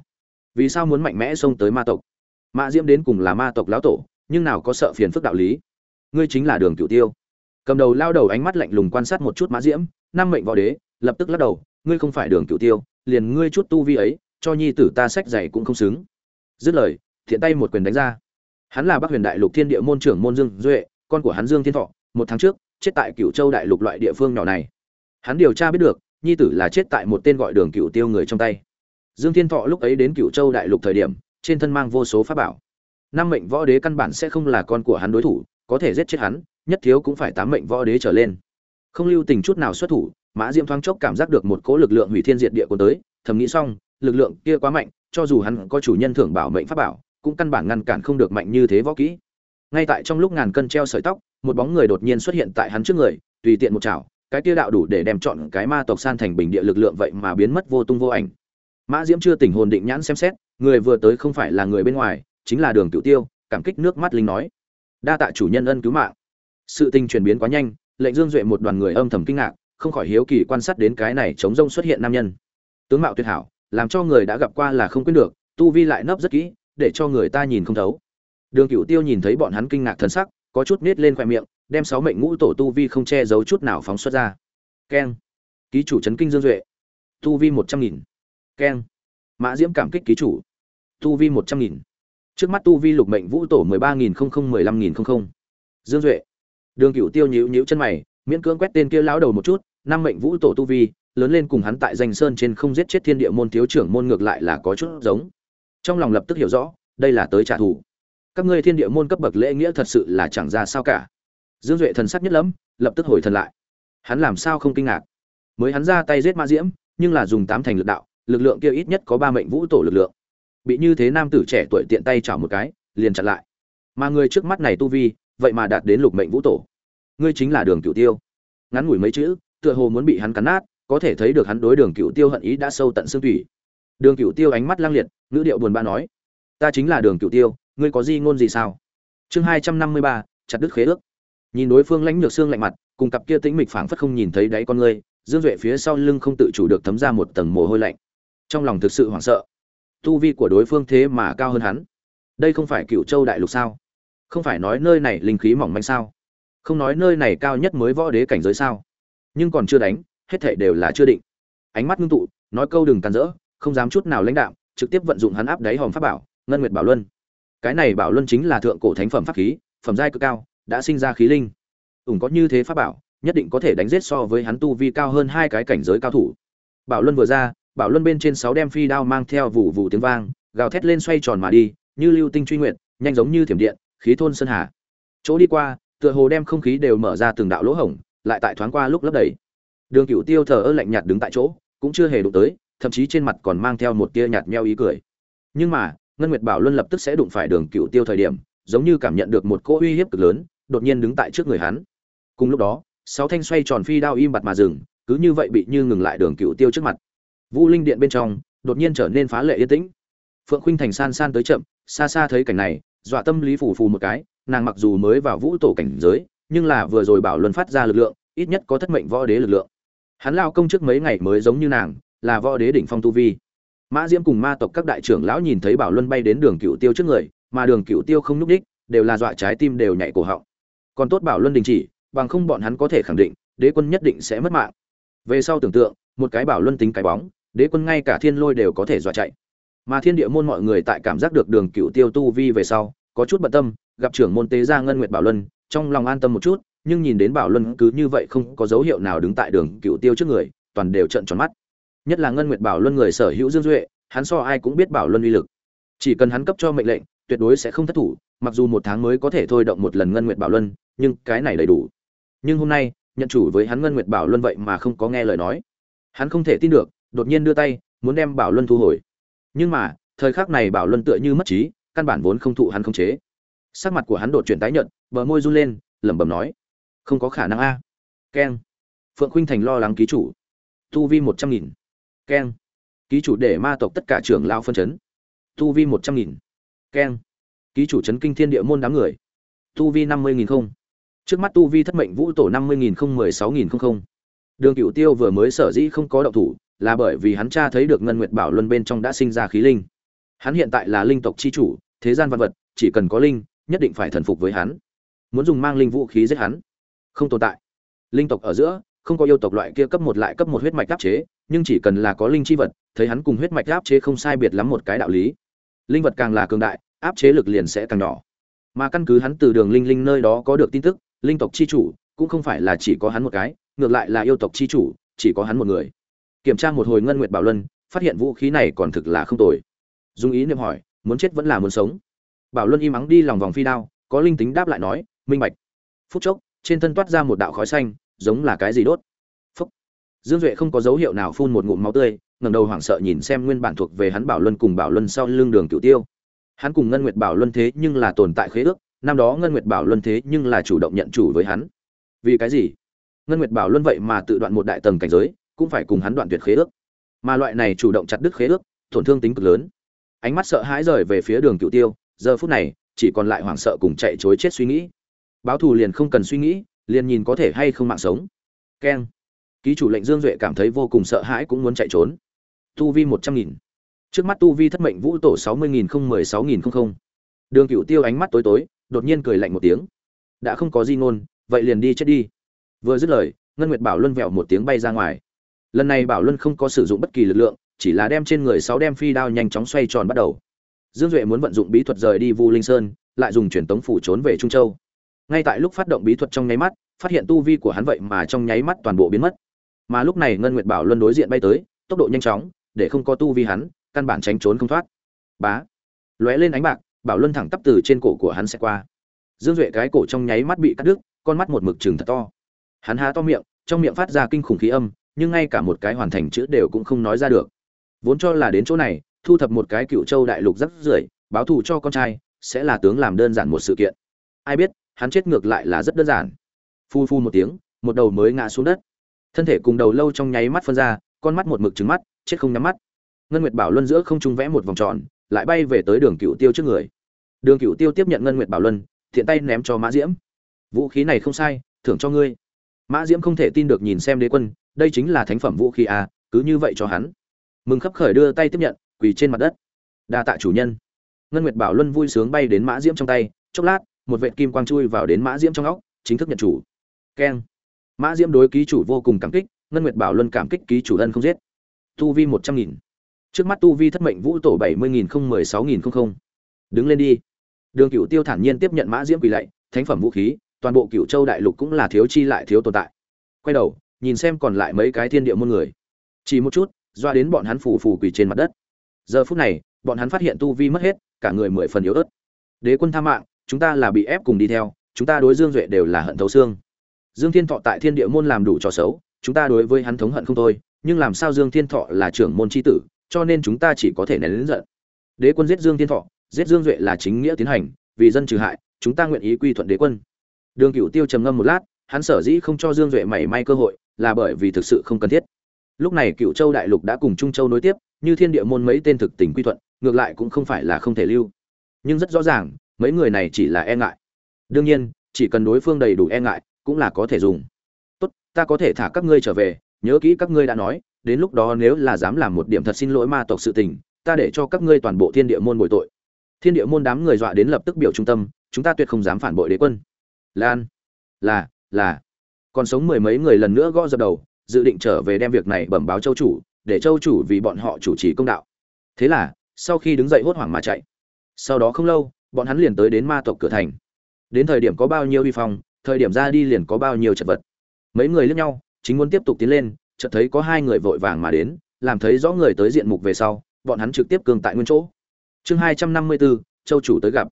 Vì sao muốn mạnh mẽ xông tới ma tộc? Mã diễm đến cùng là ma tộc lão tổ, nhưng nào có sợ phiền phức đạo lý? Ngươi chính là đường cửu tiêu. Cầm đầu lao đầu ánh mắt lạnh lùng quan sát một chút mã diễm, năm mệnh võ đế, lập tức lắc đầu, ngươi không phải đường cửu tiêu, liền ngươi chút tu vi ấy, cho nhi tử ta sách giày cũng không xứng. Dứt lời thiện tay một quyền đánh ra. Hắn là Bắc Huyền Đại Lục Thiên Địa môn trưởng môn Dương Duệ, con của hắn Dương Thiên Thọ, một tháng trước chết tại Cửu châu đại lục loại địa phương nhỏ này. Hắn điều tra biết được nhi tử là chết tại một tên gọi đường Cửu tiêu người trong tay. Dương thiên thọ lúc ấy đến Cửu châu đại lục thời điểm trên thân mang vô số pháp bảo. Năm mệnh võ đế căn bản sẽ không là con của hắn đối thủ có thể giết chết hắn nhất thiếu cũng phải tám mệnh võ đế trở lên. Không lưu tình chút nào xuất thủ mã diễm thoáng chốc cảm giác được một cỗ lực lượng hủy thiên diệt địa của tới thầm nghĩ xong lực lượng kia quá mạnh cho dù hắn có chủ nhân thưởng bảo mệnh pháp bảo cũng căn bản ngăn cản không được mạnh như thế võ kỹ. Ngay tại trong lúc ngàn cân treo sợi tóc, một bóng người đột nhiên xuất hiện tại hắn trước người, tùy tiện một chảo, cái kia đạo đủ để đem chọn cái ma tộc san thành bình địa lực lượng vậy mà biến mất vô tung vô ảnh. Mã diễm chưa tỉnh hồn định nhãn xem xét, người vừa tới không phải là người bên ngoài, chính là đường cựu tiêu, cảm kích nước mắt linh nói. Đa tạ chủ nhân ân cứu mạng. Sự tình chuyển biến quá nhanh, lệnh dương duệ một đoàn người âm thầm kinh ngạc, không khỏi hiếu kỳ quan sát đến cái này chống rông xuất hiện nam nhân. Tướng mạo tuyệt hảo, làm cho người đã gặp qua là không quên được, tu vi lại nấp rất kỹ để cho người ta nhìn không thấu. Đường cựu tiêu nhìn thấy bọn hắn kinh ngạc thần sắc, có chút nết lên khoe miệng, đem sáu mệnh ngũ tổ tu vi không che giấu chút nào phóng xuất ra. Keng. Ký chủ trấn kinh dương duệ. Tu vi một trăm nghìn. Keng. Mã diễm cảm kích ký chủ. Tu vi một trăm nghìn. Trước mắt tu vi lục mệnh vũ tổ mười ba nghìn không không mười lăm nghìn không không. Dương duệ. Đường cựu tiêu nhíu nhíu chân mày, miễn cưỡng quét tên kia lão đầu một chút, năm mệnh vũ tổ tu vi, lớn lên cùng hắn tại danh sơn trên không giết chết thiên địa môn thiếu trưởng môn ngược lại là có chút giống trong lòng lập tức hiểu rõ, đây là tới trả thù. Các ngươi thiên địa môn cấp bậc lễ nghĩa thật sự là chẳng ra sao cả. Dương duệ thần sắc nhất lắm lập tức hồi thần lại. Hắn làm sao không kinh ngạc? Mới hắn ra tay giết ma diễm, nhưng là dùng tám thành lực đạo, lực lượng kia ít nhất có ba mệnh vũ tổ lực lượng. Bị như thế nam tử trẻ tuổi tiện tay chảo một cái, liền chặn lại. Mà người trước mắt này tu vi, vậy mà đạt đến lục mệnh vũ tổ. Ngươi chính là đường cửu tiêu. Ngắn ngủi mấy chữ, tựa hồ muốn bị hắn cắn nát, có thể thấy được hắn đối đường cửu tiêu hận ý đã sâu tận xương thủy đường Cửu tiêu ánh mắt lang liệt, ngữ điệu buồn bã nói, ta chính là đường Cửu tiêu, ngươi có gì ngôn gì sao? Chương hai trăm năm mươi ba, chặt đứt khế ước. Nhìn đối phương lãnh nhược xương lạnh mặt, cùng cặp kia tĩnh mịch phảng phất không nhìn thấy đáy con ngươi, dương duệ phía sau lưng không tự chủ được thấm ra một tầng mồ hôi lạnh. Trong lòng thực sự hoảng sợ. Tu vi của đối phương thế mà cao hơn hắn. Đây không phải Cửu châu đại lục sao? Không phải nói nơi này linh khí mỏng manh sao? Không nói nơi này cao nhất mới võ đế cảnh giới sao? Nhưng còn chưa đánh, hết thảy đều là chưa định. Ánh mắt ngưng tụ, nói câu đừng tàn rỡ không dám chút nào lãnh đạm, trực tiếp vận dụng hắn áp đáy hòm pháp bảo, ngân nguyệt bảo luân. Cái này bảo luân chính là thượng cổ thánh phẩm pháp khí, phẩm giai cực cao, đã sinh ra khí linh. Ủng có như thế pháp bảo, nhất định có thể đánh giết so với hắn tu vi cao hơn hai cái cảnh giới cao thủ. Bảo luân vừa ra, bảo luân bên trên sáu đem phi đao mang theo vụ vụ tiếng vang, gào thét lên xoay tròn mà đi, như lưu tinh truy nguyện nhanh giống như thiểm điện, khí thôn sơn hà. Chỗ đi qua, tựa hồ đem không khí đều mở ra từng đạo lỗ hổng, lại tại thoáng qua lúc lấp đầy. Đường cựu tiêu thờ ơ lạnh nhạt đứng tại chỗ, cũng chưa hề đụng tới thậm chí trên mặt còn mang theo một tia nhạt meo ý cười. Nhưng mà, ngân nguyệt bảo luân lập tức sẽ đụng phải đường cựu tiêu thời điểm, giống như cảm nhận được một cỗ uy hiếp cực lớn, đột nhiên đứng tại trước người hắn. Cùng lúc đó, sáu thanh xoay tròn phi đao im bặt mà dừng, cứ như vậy bị như ngừng lại đường cựu tiêu trước mặt. Vũ linh điện bên trong, đột nhiên trở nên phá lệ yên tĩnh. Phượng khuynh thành san san tới chậm, xa xa thấy cảnh này, dọa tâm lý phủ phù một cái, nàng mặc dù mới vào vũ tổ cảnh giới, nhưng là vừa rồi bảo luân phát ra lực lượng, ít nhất có thất mệnh võ đế lực lượng. Hắn lao công trước mấy ngày mới giống như nàng là võ đế đỉnh phong tu vi. Mã diễm cùng ma tộc các đại trưởng lão nhìn thấy bảo luân bay đến đường cựu tiêu trước người, mà đường cựu tiêu không nhúc đích đều là dọa trái tim đều nhảy cổ họng. Còn tốt bảo luân đình chỉ, bằng không bọn hắn có thể khẳng định, đế quân nhất định sẽ mất mạng. Về sau tưởng tượng, một cái bảo luân tính cái bóng, đế quân ngay cả thiên lôi đều có thể dọa chạy. Mà thiên địa môn mọi người tại cảm giác được đường cựu tiêu tu vi về sau, có chút bận tâm, gặp trưởng môn tế gia ngân nguyệt bảo luân, trong lòng an tâm một chút, nhưng nhìn đến bảo luân cứ như vậy không có dấu hiệu nào đứng tại đường cựu tiêu trước người, toàn đều trận tròn mắt nhất là ngân nguyệt bảo luân người sở hữu dương duệ, hắn so ai cũng biết bảo luân uy lực. Chỉ cần hắn cấp cho mệnh lệnh, tuyệt đối sẽ không thất thủ, mặc dù một tháng mới có thể thôi động một lần ngân nguyệt bảo luân, nhưng cái này đầy đủ. Nhưng hôm nay, nhận chủ với hắn ngân nguyệt bảo luân vậy mà không có nghe lời nói. Hắn không thể tin được, đột nhiên đưa tay, muốn đem bảo luân thu hồi. Nhưng mà, thời khắc này bảo luân tựa như mất trí, căn bản vốn không thụ hắn không chế. Sắc mặt của hắn đột chuyển tái nhợt, bờ môi run lên, lẩm bẩm nói, không có khả năng a. Keng. Phượng khuynh thành lo lắng ký chủ. Tu vi một trăm nghìn keng. Ký chủ để ma tộc tất cả trưởng lao phân chấn. Tu vi một trăm nghìn. Keng. Ký chủ chấn kinh thiên địa môn đám người. Tu vi năm mươi nghìn không. Trước mắt tu vi thất mệnh vũ tổ năm mươi nghìn không mười sáu nghìn không không đường cựu tiêu vừa mới sở dĩ không có động thủ, là bởi vì hắn cha thấy được ngân nguyệt bảo luân bên trong đã sinh ra khí linh. Hắn hiện tại là linh tộc chi chủ, thế gian văn vật, chỉ cần có linh, nhất định phải thần phục với hắn. Muốn dùng mang linh vũ khí giết hắn. Không tồn tại. Linh tộc ở giữa, không có yêu tộc loại kia cấp một lại cấp một huyết mạch đáp chế nhưng chỉ cần là có linh chi vật, thấy hắn cùng huyết mạch áp chế không sai biệt lắm một cái đạo lý. Linh vật càng là cường đại, áp chế lực liền sẽ càng nhỏ. Mà căn cứ hắn từ đường linh linh nơi đó có được tin tức, linh tộc chi chủ cũng không phải là chỉ có hắn một cái, ngược lại là yêu tộc chi chủ, chỉ có hắn một người. Kiểm tra một hồi ngân nguyệt bảo luân, phát hiện vũ khí này còn thực là không tồi. Dung ý niệm hỏi, muốn chết vẫn là muốn sống? Bảo luân im mắng đi lòng vòng phi đao, có linh tính đáp lại nói, minh bạch. Phút chốc, trên thân toát ra một đạo khói xanh, giống là cái gì đốt dương duệ không có dấu hiệu nào phun một ngụm máu tươi, ngẩng đầu hoảng sợ nhìn xem nguyên bản thuộc về hắn bảo luân cùng bảo luân sau lưng đường cửu tiêu. Hắn cùng ngân nguyệt bảo luân thế nhưng là tồn tại khế ước, năm đó ngân nguyệt bảo luân thế nhưng là chủ động nhận chủ với hắn. Vì cái gì? Ngân nguyệt bảo luân vậy mà tự đoạn một đại tầng cảnh giới, cũng phải cùng hắn đoạn tuyệt khế ước. Mà loại này chủ động chặt đứt khế ước, tổn thương tính cực lớn. Ánh mắt sợ hãi rời về phía đường cựu tiêu, giờ phút này, chỉ còn lại hoảng sợ cùng chạy chối chết suy nghĩ. Báo thù liền không cần suy nghĩ, liền nhìn có thể hay không mạng sống. Keng ký chủ lệnh dương duệ cảm thấy vô cùng sợ hãi cũng muốn chạy trốn. Tu vi một trăm nghìn. Trước mắt tu vi thất mệnh vũ tổ sáu mươi nghìn không mười sáu nghìn không. Không đường cựu tiêu ánh mắt tối tối, đột nhiên cười lạnh một tiếng. Đã không có di ngôn, vậy liền đi chết đi. Vừa dứt lời, ngân nguyệt bảo luân vẹo một tiếng bay ra ngoài. Lần này bảo luân không có sử dụng bất kỳ lực lượng, chỉ là đem trên người sáu đem phi đao nhanh chóng xoay tròn bắt đầu. Dương duệ muốn vận dụng bí thuật rời đi vu linh sơn, lại dùng truyền tống phủ trốn về trung châu. Ngay tại lúc phát động bí thuật trong nháy mắt, phát hiện tu vi của hắn vậy mà trong nháy mắt toàn bộ biến mất mà lúc này ngân nguyệt bảo luân đối diện bay tới, tốc độ nhanh chóng, để không có tu vi hắn, căn bản tránh trốn không thoát. Bá. Lóe lên ánh bạc, bảo luân thẳng tắp từ trên cổ của hắn sẽ qua. Dương duệ cái cổ trong nháy mắt bị cắt đứt, con mắt một mực chừng thật to. Hắn há to miệng, trong miệng phát ra kinh khủng khí âm, nhưng ngay cả một cái hoàn thành chữ đều cũng không nói ra được. Vốn cho là đến chỗ này, thu thập một cái cựu châu đại lục rất rưởi, báo thù cho con trai, sẽ là tướng làm đơn giản một sự kiện. Ai biết, hắn chết ngược lại là rất đơn giản. Phu phu một tiếng, một đầu mới ngã xuống đất thân thể cùng đầu lâu trong nháy mắt phân ra, con mắt một mực trứng mắt, chết không nhắm mắt. Ngân nguyệt bảo luân giữa không trung vẽ một vòng tròn, lại bay về tới đường cựu tiêu trước người. Đường cựu tiêu tiếp nhận ngân nguyệt bảo luân, thiện tay ném cho mã diễm. Vũ khí này không sai, thưởng cho ngươi. Mã diễm không thể tin được nhìn xem đế quân, đây chính là thánh phẩm vũ khí à cứ như vậy cho hắn. Mừng khấp khởi đưa tay tiếp nhận, quỳ trên mặt đất. Đa tạ chủ nhân. Ngân nguyệt bảo luân vui sướng bay đến mã diễm trong tay, chốc lát, một vệt kim quang chui vào đến mã diễm trong óc, chính thức nhận chủ. Keng mã diễm đối ký chủ vô cùng cảm kích, ngân nguyệt bảo luân cảm kích ký chủ ân không giết. Tu vi một trăm nghìn. Trước mắt tu vi thất mệnh vũ tổ bảy mươi nghìn không mười sáu nghìn không. Không đứng lên đi. Đường cựu tiêu thản nhiên tiếp nhận mã diễm quỳ lạy, thánh phẩm vũ khí, toàn bộ cựu châu đại lục cũng là thiếu chi lại thiếu tồn tại. Quay đầu, nhìn xem còn lại mấy cái thiên địa môn người. Chỉ một chút, doa đến bọn hắn phù phù quỳ trên mặt đất. Giờ phút này, bọn hắn phát hiện tu vi mất hết, cả người mười phần yếu ớt. Đế quân tha mạng, chúng ta là bị ép cùng đi theo, chúng ta đối dương duệ đều là hận thấu xương dương thiên thọ tại thiên địa môn làm đủ trò xấu, chúng ta đối với hắn thống hận không thôi, nhưng làm sao dương thiên thọ là trưởng môn chi tử, cho nên chúng ta chỉ có thể nén lớn giận. Đế quân giết dương thiên thọ, giết dương duệ là chính nghĩa tiến hành, vì dân trừ hại, chúng ta nguyện ý quy thuận đế quân. Đường cựu tiêu trầm ngâm một lát, hắn sở dĩ không cho dương duệ mảy may cơ hội, là bởi vì thực sự không cần thiết. Lúc này cựu châu đại lục đã cùng trung châu nối tiếp, như thiên địa môn mấy tên thực tình quy thuận, ngược lại cũng không phải là không thể lưu. Nhưng rất rõ ràng, mấy người này chỉ là e ngại. Đương nhiên, chỉ cần đối phương đầy đủ e ngại cũng là có thể dùng. Tốt, ta có thể thả các ngươi trở về, nhớ kỹ các ngươi đã nói, đến lúc đó nếu là dám làm một điểm thật xin lỗi ma tộc sự tình, ta để cho các ngươi toàn bộ thiên địa môn bồi tội. Thiên địa môn đám người dọa đến lập tức biểu trung tâm, chúng ta tuyệt không dám phản bội đế quân. Lan, là là. Còn sống mười mấy người lần nữa gõ dập đầu, dự định trở về đem việc này bẩm báo châu chủ, để châu chủ vì bọn họ chủ trì công đạo. Thế là, sau khi đứng dậy hốt hoảng mà chạy. Sau đó không lâu, bọn hắn liền tới đến ma tộc cửa thành. Đến thời điểm có bao nhiêu vi phong thời điểm ra đi liền có bao nhiêu chật vật. Mấy người liếc nhau, chính muốn tiếp tục tiến lên, chợt thấy có hai người vội vàng mà đến, làm thấy rõ người tới diện mục về sau, bọn hắn trực tiếp cương tại nguyên chỗ. Chương hai trăm năm mươi bốn châu chủ tới gặp.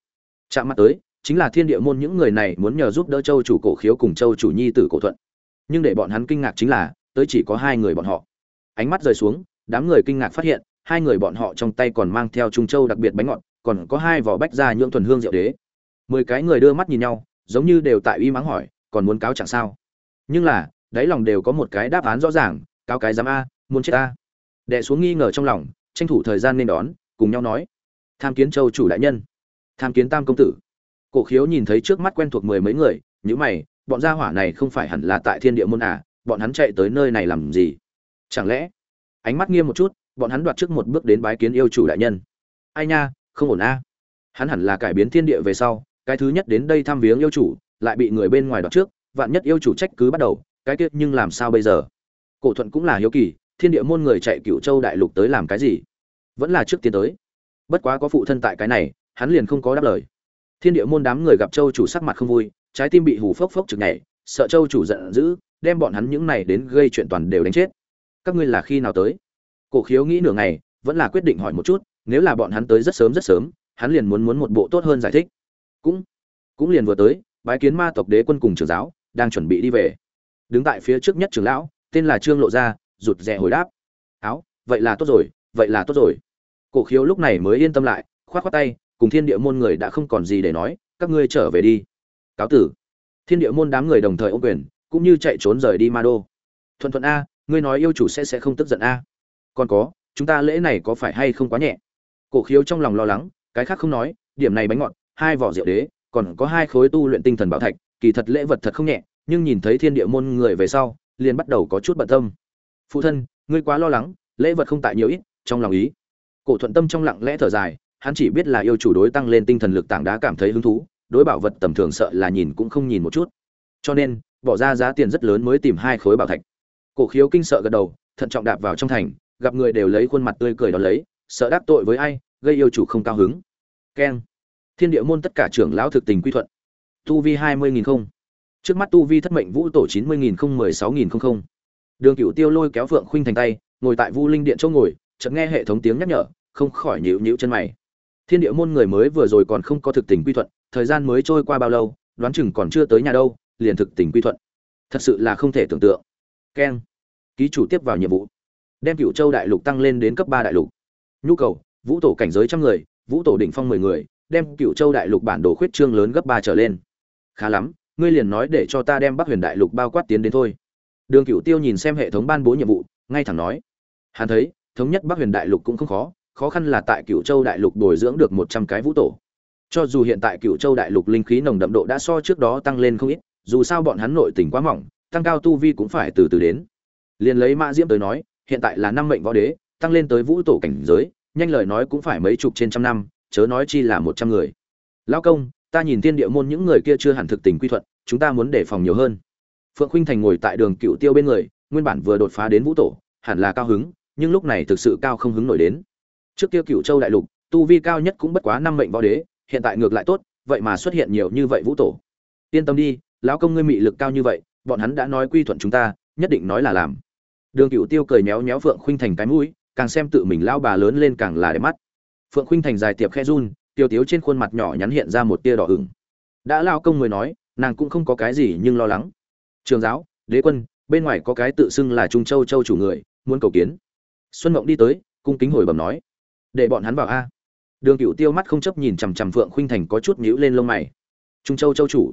Chạm mặt tới, chính là thiên địa môn những người này muốn nhờ giúp đỡ châu chủ cổ khiếu cùng châu chủ nhi tử cổ thuận. Nhưng để bọn hắn kinh ngạc chính là, tới chỉ có hai người bọn họ. Ánh mắt rời xuống, đám người kinh ngạc phát hiện, hai người bọn họ trong tay còn mang theo trung châu đặc biệt bánh ngọt, còn có hai vỏ bách ra nhưỡng thuần hương rượu đế. Mười cái người đưa mắt nhìn nhau giống như đều tại uy mắng hỏi, còn muốn cáo chẳng sao. Nhưng là, đáy lòng đều có một cái đáp án rõ ràng, cáo cái dám a, muốn chết a. Đệ xuống nghi ngờ trong lòng, tranh thủ thời gian nên đón, cùng nhau nói. Tham kiến châu chủ đại nhân. Tham kiến tam công tử. Cổ khiếu nhìn thấy trước mắt quen thuộc mười mấy người nhữ mày, bọn gia hỏa này không phải hẳn là tại thiên địa môn à bọn hắn chạy tới nơi này làm gì? Chẳng lẽ, ánh mắt nghiêm một chút, bọn hắn đoạt trước một bước đến bái kiến yêu chủ đại nhân. Ai nha, không ổn a. Hắn hẳn là cải biến thiên địa về sau cái thứ nhất đến đây thăm viếng yêu chủ, lại bị người bên ngoài đoạt trước, vạn nhất yêu chủ trách cứ bắt đầu, cái tiết nhưng làm sao bây giờ? Cổ thuận cũng là hiếu kỳ, thiên địa môn người chạy cựu châu đại lục tới làm cái gì? Vẫn là trước tiến tới. Bất quá có phụ thân tại cái này, hắn liền không có đáp lời. Thiên địa môn đám người gặp châu chủ sắc mặt không vui, trái tim bị hù phốc phốc chực nhảy, sợ châu chủ giận dữ, đem bọn hắn những này đến gây chuyện toàn đều đánh chết. Các ngươi là khi nào tới? Cổ khiếu nghĩ nửa ngày, vẫn là quyết định hỏi một chút, nếu là bọn hắn tới rất sớm rất sớm, hắn liền muốn muốn một bộ tốt hơn giải thích cũng cũng liền vừa tới, bái kiến ma tộc đế quân cùng trưởng giáo, đang chuẩn bị đi về. Đứng tại phía trước nhất trưởng lão, tên là trương lộ gia, rụt rè hồi đáp. Áo, vậy là tốt rồi, vậy là tốt rồi. Cổ khiếu lúc này mới yên tâm lại, khoát khoát tay, cùng thiên địa môn người đã không còn gì để nói, các ngươi trở về đi. Cáo tử. Thiên địa môn đám người đồng thời ô quyền, cũng như chạy trốn rời đi ma đô. Thuận thuận a, ngươi nói yêu chủ sẽ sẽ không tức giận a. Còn có, chúng ta lễ này có phải hay không quá nhẹ? Cổ khiếu trong lòng lo lắng, cái khác không nói, điểm này bánh ngọt hai vỏ rượu đế, còn có hai khối tu luyện tinh thần bảo thạch, kỳ thật lễ vật thật không nhẹ, nhưng nhìn thấy thiên địa môn người về sau, liền bắt đầu có chút bận tâm. Phụ thân, ngươi quá lo lắng, lễ vật không tại nhiều ít, trong lòng ý. Cổ thuận tâm trong lặng lẽ thở dài, hắn chỉ biết là yêu chủ đối tăng lên tinh thần lực tảng đá cảm thấy hứng thú, đối bảo vật tầm thường sợ là nhìn cũng không nhìn một chút. Cho nên, bỏ ra giá tiền rất lớn mới tìm hai khối bảo thạch. Cổ khiếu kinh sợ gật đầu, thận trọng đạp vào trong thành, gặp người đều lấy khuôn mặt tươi cười đón lấy, sợ đắc tội với ai, gây yêu chủ không cao hứng. Keng thiên địa môn tất cả trưởng lão thực tình quy thuận. Tu vi hai mươi nghìn không. Trước mắt tu vi thất mệnh vũ tổ chín mươi nghìn không mười sáu nghìn không không. Đường cựu tiêu lôi kéo phượng khuynh thành tay, ngồi tại vu linh điện chỗ ngồi, chợt nghe hệ thống tiếng nhắc nhở, không khỏi nhịu nhịu chân mày. Thiên địa môn người mới vừa rồi còn không có thực tình quy thuận, thời gian mới trôi qua bao lâu, đoán chừng còn chưa tới nhà đâu, liền thực tình quy thuận. Thật sự là không thể tưởng tượng. Keng. Ký chủ tiếp vào nhiệm vụ. Đem cựu châu đại lục tăng lên đến cấp ba đại lục. Nhu cầu, vũ tổ cảnh giới trăm người, vũ tổ đỉnh phong mười người đem cựu châu đại lục bản đồ khuyết trương lớn gấp ba trở lên. Khá lắm, ngươi liền nói để cho ta đem bắc huyền đại lục bao quát tiến đến thôi. Đường cựu tiêu nhìn xem hệ thống ban bố nhiệm vụ, ngay thẳng nói. Hắn thấy, thống nhất bắc huyền đại lục cũng không khó khó khăn là tại cựu châu đại lục bồi dưỡng được một trăm cái vũ tổ. Cho dù hiện tại cựu châu đại lục linh khí nồng đậm độ đã so trước đó tăng lên không ít, dù sao bọn hắn nội tình quá mỏng, tăng cao tu vi cũng phải từ từ đến. Liền lấy mã diễm tới nói, hiện tại là năm mệnh võ đế, tăng lên tới vũ tổ cảnh giới, nhanh lời nói cũng phải mấy chục trên trăm năm chớ nói chi là một trăm người. Lão công, ta nhìn thiên địa môn những người kia chưa hẳn thực tình quy thuận, chúng ta muốn đề phòng nhiều hơn. Phượng khuynh thành ngồi tại đường cựu tiêu bên người, nguyên bản vừa đột phá đến vũ tổ, hẳn là cao hứng, nhưng lúc này thực sự cao không hứng nổi đến. Trước kia cựu châu đại lục, tu vi cao nhất cũng bất quá năm mệnh võ đế, hiện tại ngược lại tốt, vậy mà xuất hiện nhiều như vậy vũ tổ. Yên tâm đi, lão công ngươi mị lực cao như vậy, bọn hắn đã nói quy thuận chúng ta, nhất định nói là làm. Đường cựu tiêu cười méo méo phượng khuynh thành cái mũi, càng xem tự mình lao bà lớn lên càng là đẹp mắt phượng khuynh thành dài tiệp khe run, tiêu tiếu trên khuôn mặt nhỏ nhắn hiện ra một tia đỏ ửng. Đã lao công mới nói, nàng cũng không có cái gì nhưng lo lắng. Trường giáo, đế quân, bên ngoài có cái tự xưng là trung châu châu chủ người, muốn cầu kiến. Xuân mộng đi tới, cung kính hồi bẩm nói. Để bọn hắn vào a. Đường cựu tiêu mắt không chấp nhìn chằm chằm phượng khuynh thành có chút nhíu lên lông mày. Trung châu châu chủ.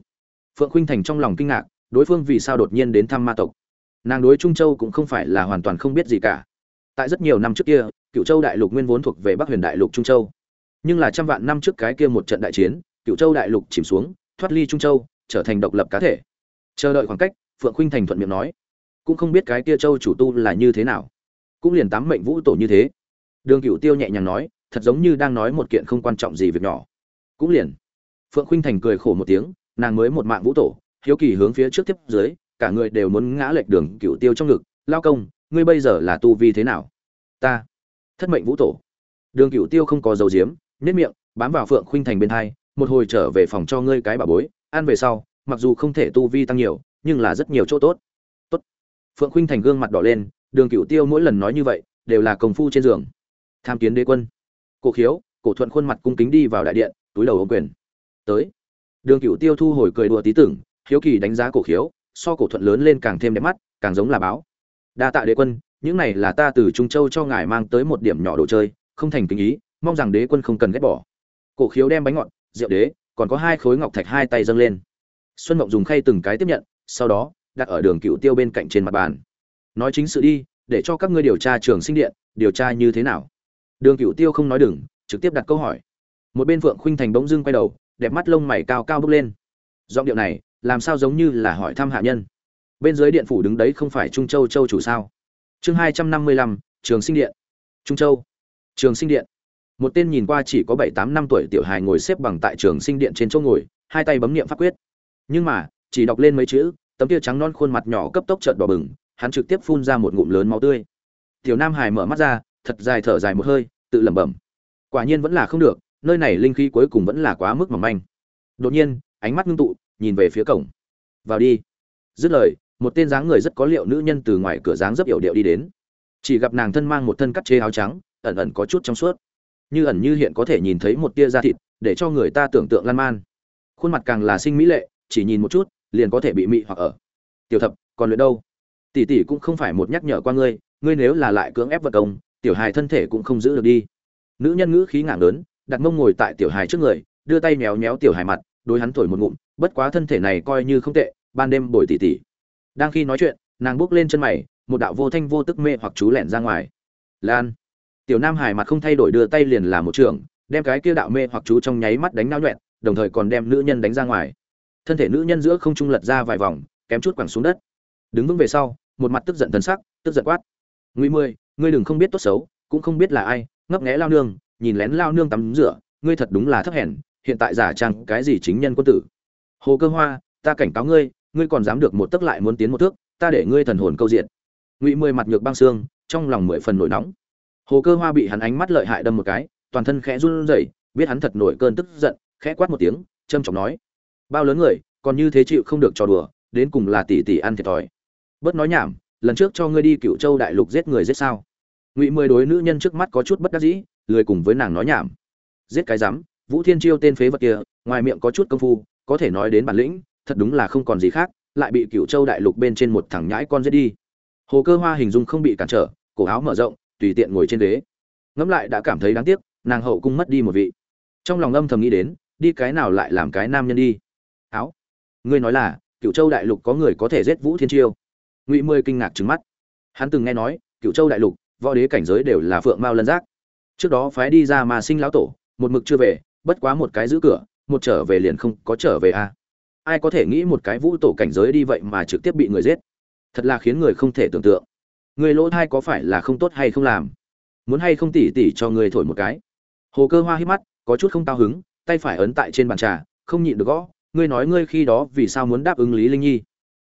Phượng khuynh thành trong lòng kinh ngạc, đối phương vì sao đột nhiên đến thăm ma tộc? Nàng đối trung châu cũng không phải là hoàn toàn không biết gì cả. Tại rất nhiều năm trước kia cựu châu đại lục nguyên vốn thuộc về bắc huyền đại lục trung châu. Nhưng là trăm vạn năm trước cái kia một trận đại chiến cựu châu đại lục chìm xuống, thoát ly trung châu, trở thành độc lập cá thể. Chờ đợi khoảng cách, phượng khuynh thành thuận miệng nói, cũng không biết cái kia châu chủ tu là như thế nào. Cũng liền tám mệnh vũ tổ như thế. Đường cựu tiêu nhẹ nhàng nói, thật giống như đang nói một kiện không quan trọng gì việc nhỏ. Cũng liền, phượng khuynh thành cười khổ một tiếng, nàng mới một mạng vũ tổ, hiếu kỳ hướng phía trước tiếp dưới, cả người đều muốn ngã lệch đường cựu tiêu trong ngực, lao công, ngươi bây giờ là tu vi thế nào? Ta thất mệnh vũ tổ. Đường cửu tiêu không có dầu diếm nếp miệng, bám vào phượng khuynh thành bên hai, một hồi trở về phòng cho ngươi cái bà bối, ăn về sau, mặc dù không thể tu vi tăng nhiều, nhưng là rất nhiều chỗ tốt. Tốt. Phượng khuynh thành gương mặt đỏ lên, đường cửu tiêu mỗi lần nói như vậy, đều là công phu trên giường. Tham kiến đế quân. Cổ khiếu, cổ thuận khuôn mặt cung kính đi vào đại điện, túi đầu ô quyền. Tới. Đường cửu tiêu thu hồi cười đùa tí tưởng, hiếu kỳ đánh giá cổ khiếu, so cổ thuận lớn lên càng thêm đẹp mắt, càng giống là báo. Đa tạ đế quân những này là ta từ trung châu cho ngài mang tới một điểm nhỏ đồ chơi, không thành kính ý, mong rằng đế quân không cần ghét bỏ. Cổ khiếu đem bánh ngọt, rượu đế, còn có hai khối ngọc thạch hai tay dâng lên. Xuân mộng dùng khay từng cái tiếp nhận, sau đó, đặt ở đường cựu tiêu bên cạnh trên mặt bàn. Nói chính sự đi, để cho các ngươi điều tra trường sinh điện, điều tra như thế nào? Đường cựu tiêu không nói đừng, trực tiếp đặt câu hỏi. Một bên phượng khuynh thành bỗng dưng quay đầu, đẹp mắt lông mày cao cao bước lên. Giọng điệu này, làm sao giống như là hỏi thăm hạ nhân? Bên dưới điện phủ đứng đấy không phải trung châu châu chủ sao? Chương hai trăm năm mươi lăm, trường sinh điện. Trung châu. Trường sinh điện. Một tên nhìn qua chỉ có bảy tám năm tuổi tiểu hài ngồi xếp bằng tại trường sinh điện trên chỗ ngồi, hai tay bấm niệm pháp quyết. Nhưng mà, chỉ đọc lên mấy chữ, tấm tia trắng non khuôn mặt nhỏ cấp tốc trợn đỏ bừng, hắn trực tiếp phun ra một ngụm lớn máu tươi. Tiểu nam hải mở mắt ra, thật dài thở dài một hơi, tự lẩm bẩm. Quả nhiên vẫn là không được, nơi này linh khí cuối cùng vẫn là quá mức mỏng manh. Đột nhiên, ánh mắt ngưng tụ, nhìn về phía cổng. Vào đi. Dứt lời một tên dáng người rất có liệu nữ nhân từ ngoài cửa dáng rất hiểu điệu đi đến. Chỉ gặp nàng thân mang một thân cắt chế áo trắng, ẩn ẩn có chút trong suốt. Như ẩn như hiện có thể nhìn thấy một tia da thịt, để cho người ta tưởng tượng lan man. Khuôn mặt càng là sinh mỹ lệ, chỉ nhìn một chút, liền có thể bị mị hoặc ở. Tiểu thập, còn luyện đâu? Tỷ tỷ cũng không phải một nhắc nhở qua ngươi ngươi nếu là lại cưỡng ép vật công, tiểu hài thân thể cũng không giữ được đi. Nữ nhân ngữ khí ngạng lớn đặt mông ngồi tại tiểu hài trước người, đưa tay méo méo tiểu hài mặt, đối hắn thổi một ngụm, bất quá thân thể này coi như không tệ, ban đêm bồi tỷ tỷ đang khi nói chuyện, nàng bước lên chân mày, một đạo vô thanh vô tức mê hoặc chú lẻn ra ngoài. Lan, tiểu nam hải mặt không thay đổi đưa tay liền làm một trường, đem cái kia đạo mê hoặc chú trong nháy mắt đánh nao nhuẹn, đồng thời còn đem nữ nhân đánh ra ngoài. Thân thể nữ nhân giữa không trung lật ra vài vòng, kém chút quẳng xuống đất. Đứng vững về sau, một mặt tức giận thần sắc, tức giận quát. Nguy mười, ngươi đừng không biết tốt xấu, cũng không biết là ai, ngấp nghé lao nương, nhìn lén lao nương tắm rửa, ngươi thật đúng là thấp hèn, hiện tại giả trang cái gì chính nhân quân tử? Hồ cơ hoa, ta cảnh cáo ngươi ngươi còn dám được một tấc lại muốn tiến một thước, ta để ngươi thần hồn câu diện. Ngụy mười mặt nhược băng xương, trong lòng mười phần nổi nóng. Hồ cơ hoa bị hắn ánh mắt lợi hại đâm một cái, toàn thân khẽ run rẩy, biết hắn thật nổi cơn tức giận, khẽ quát một tiếng trâm trọng nói, bao lớn người, còn như thế chịu không được trò đùa, đến cùng là tỷ tỷ ăn thiệt thòi. Bớt nói nhảm, lần trước cho ngươi đi cựu châu đại lục giết người giết sao? Ngụy mười đối nữ nhân trước mắt có chút bất đắc dĩ, lười cùng với nàng nói nhảm. Giết cái rắm, vũ thiên chiêu tên phế vật kia, ngoài miệng có chút công phu, có thể nói đến bản lĩnh thật đúng là không còn gì khác, lại bị cựu châu đại lục bên trên một thằng nhãi con giết đi. Hồ cơ hoa hình dung không bị cản trở, cổ áo mở rộng, tùy tiện ngồi trên ghế. Ngẫm lại đã cảm thấy đáng tiếc, nàng hậu cung mất đi một vị. Trong lòng âm thầm nghĩ đến, đi cái nào lại làm cái nam nhân đi. Áo. Ngươi nói là cựu châu đại lục có người có thể giết vũ thiên chiêu. Ngụy mười kinh ngạc trứng mắt. Hắn từng nghe nói cựu châu đại lục, võ đế cảnh giới đều là phượng mao lân giác. Trước đó phái đi ra mà sinh lão tổ, một mực chưa về, bất quá một cái giữ cửa, một trở về liền không có trở về a. à ai có thể nghĩ một cái vũ tổ cảnh giới đi vậy mà trực tiếp bị người giết? Thật là khiến người không thể tưởng tượng. Người lỗ thai có phải là không tốt hay không làm? Muốn hay không tỉ tỉ cho người thổi một cái? Hồ cơ hoa hít mắt, có chút không cao hứng, tay phải ấn tại trên bàn trà, không nhịn được gõ, ngươi nói ngươi khi đó vì sao muốn đáp ứng lý linh nhi?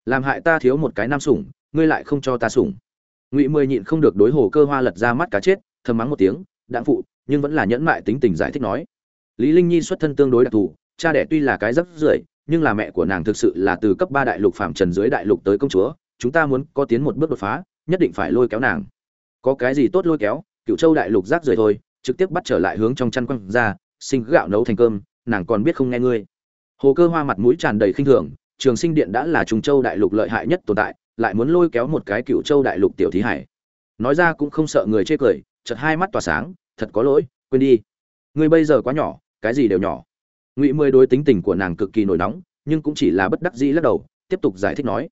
Làm hại ta thiếu một cái nam sủng, ngươi lại không cho ta sủng. Ngụy mười nhịn không được đối hồ cơ hoa lật ra mắt cá chết, thầm mắng một tiếng đạn phụ, nhưng vẫn là nhẫn mại tính tình giải thích nói. Lý linh nhi xuất thân tương đối đặc thù, cha đẻ tuy là cái rất rưởi nhưng là mẹ của nàng thực sự là từ cấp ba đại lục phạm trần dưới đại lục tới công chúa, chúng ta muốn có tiến một bước đột phá, nhất định phải lôi kéo nàng. Có cái gì tốt lôi kéo cựu châu đại lục rác rưởi thôi, trực tiếp bắt trở lại hướng trong chăn quăng ra, sinh gạo nấu thành cơm, nàng còn biết không nghe ngươi. Hồ cơ hoa mặt mũi tràn đầy khinh thường, trường sinh điện đã là trung châu đại lục lợi hại nhất tồn tại, lại muốn lôi kéo một cái cựu châu đại lục tiểu thí hải. Nói ra cũng không sợ người chê cười, chợt hai mắt tỏa sáng, thật có lỗi, quên đi. Ngươi bây giờ quá nhỏ, cái gì đều nhỏ ngụy mười đối tính tình của nàng cực kỳ nổi nóng, nhưng cũng chỉ là bất đắc dĩ lắc đầu, tiếp tục giải thích nói,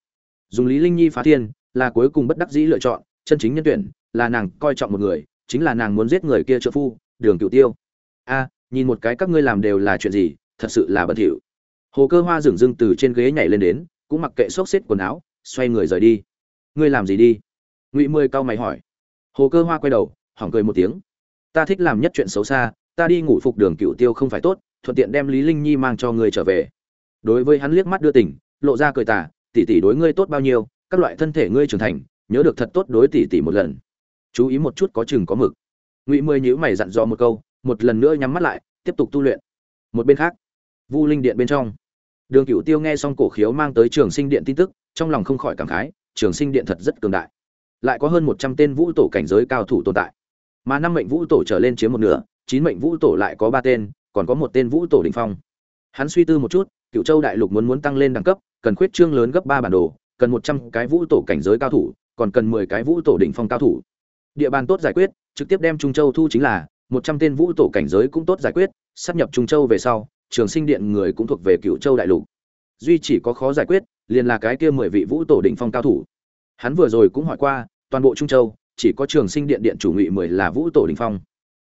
dùng lý linh nhi phá thiên, là cuối cùng bất đắc dĩ lựa chọn, chân chính nhân tuyển, là nàng coi trọng một người, chính là nàng muốn giết người kia trợ phu, đường cựu tiêu. A, nhìn một cái các ngươi làm đều là chuyện gì, thật sự là bẩn thỉu. Hồ cơ hoa dửng dưng từ trên ghế nhảy lên đến, cũng mặc kệ xốc xếp quần áo, xoay người rời đi. Ngươi làm gì đi? Ngụy mười cao mày hỏi. Hồ cơ hoa quay đầu, hỏng cười một tiếng. Ta thích làm nhất chuyện xấu xa, ta đi ngủ phục đường cựu tiêu không phải tốt thuận tiện đem lý linh nhi mang cho ngươi trở về. Đối với hắn liếc mắt đưa tỉnh lộ ra cười tà, tỷ tỷ đối ngươi tốt bao nhiêu, các loại thân thể ngươi trưởng thành, nhớ được thật tốt đối tỷ tỷ một lần. Chú ý một chút có chừng có mực. Ngụy mười nhíu mày dặn dò một câu, một lần nữa nhắm mắt lại, tiếp tục tu luyện. Một bên khác, vu linh điện bên trong, đường cửu tiêu nghe xong cổ khiếu mang tới trường sinh điện tin tức, trong lòng không khỏi cảm khái, trường sinh điện thật rất cường đại. Lại có hơn một trăm tên vũ tổ cảnh giới cao thủ tồn tại. Mà năm mệnh vũ tổ trở lên chiếm một nửa, chín mệnh vũ tổ lại có ba tên còn có một tên vũ tổ đình phong. Hắn suy tư một chút cựu châu đại lục muốn muốn tăng lên đẳng cấp, cần khuyết trương lớn gấp ba bản đồ, cần một trăm cái vũ tổ cảnh giới cao thủ, còn cần mười cái vũ tổ đỉnh phong cao thủ. Địa bàn tốt giải quyết, trực tiếp đem trung châu thu chính là, một trăm tên vũ tổ cảnh giới cũng tốt giải quyết sắp nhập trung châu về sau, trường sinh điện người cũng thuộc về cựu châu đại lục. Duy chỉ có khó giải quyết, liền là cái kia mười vị vũ tổ đỉnh phong cao thủ. Hắn vừa rồi cũng hỏi qua, toàn bộ trung châu, chỉ có trường sinh điện điện chủ ngụy mười là vũ tổ đỉnh phong.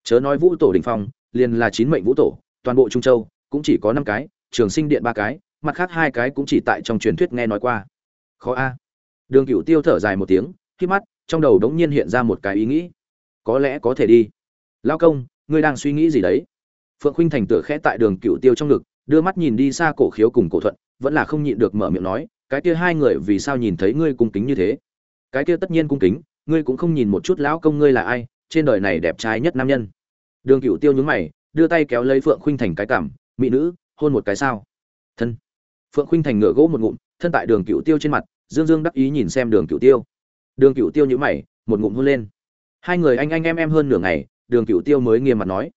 Chớ nói vũ tổ đỉnh phong liền là chín mệnh vũ tổ, toàn bộ trung châu, cũng chỉ có năm cái, trường sinh điện ba cái, mặt khác hai cái cũng chỉ tại trong truyền thuyết nghe nói qua. Khó a. Đường cựu tiêu thở dài một tiếng, khi mắt, trong đầu đống nhiên hiện ra một cái ý nghĩ. Có lẽ có thể đi. Lao công, ngươi đang suy nghĩ gì đấy? Phượng khinh thành tựa khẽ tại đường cựu tiêu trong ngực, đưa mắt nhìn đi xa cổ khiếu cùng cổ thuận, vẫn là không nhịn được mở miệng nói, cái kia hai người vì sao nhìn thấy ngươi cung kính như thế? Cái kia tất nhiên cung kính, ngươi cũng không nhìn một chút lão công ngươi là ai, trên đời này đẹp trai nhất nam nhân đường cựu tiêu nhướng mày đưa tay kéo lấy phượng khuynh thành cái cằm, mỹ nữ hôn một cái sao? Thân. Phượng khuynh thành ngửa gỗ một ngụm thân tại đường cựu tiêu trên mặt dương dương đắc ý nhìn xem đường cựu tiêu. Đường cựu tiêu nhữ mày một ngụm hôn lên. Hai người anh anh em em hơn nửa ngày đường cựu tiêu mới nghiêm mặt nói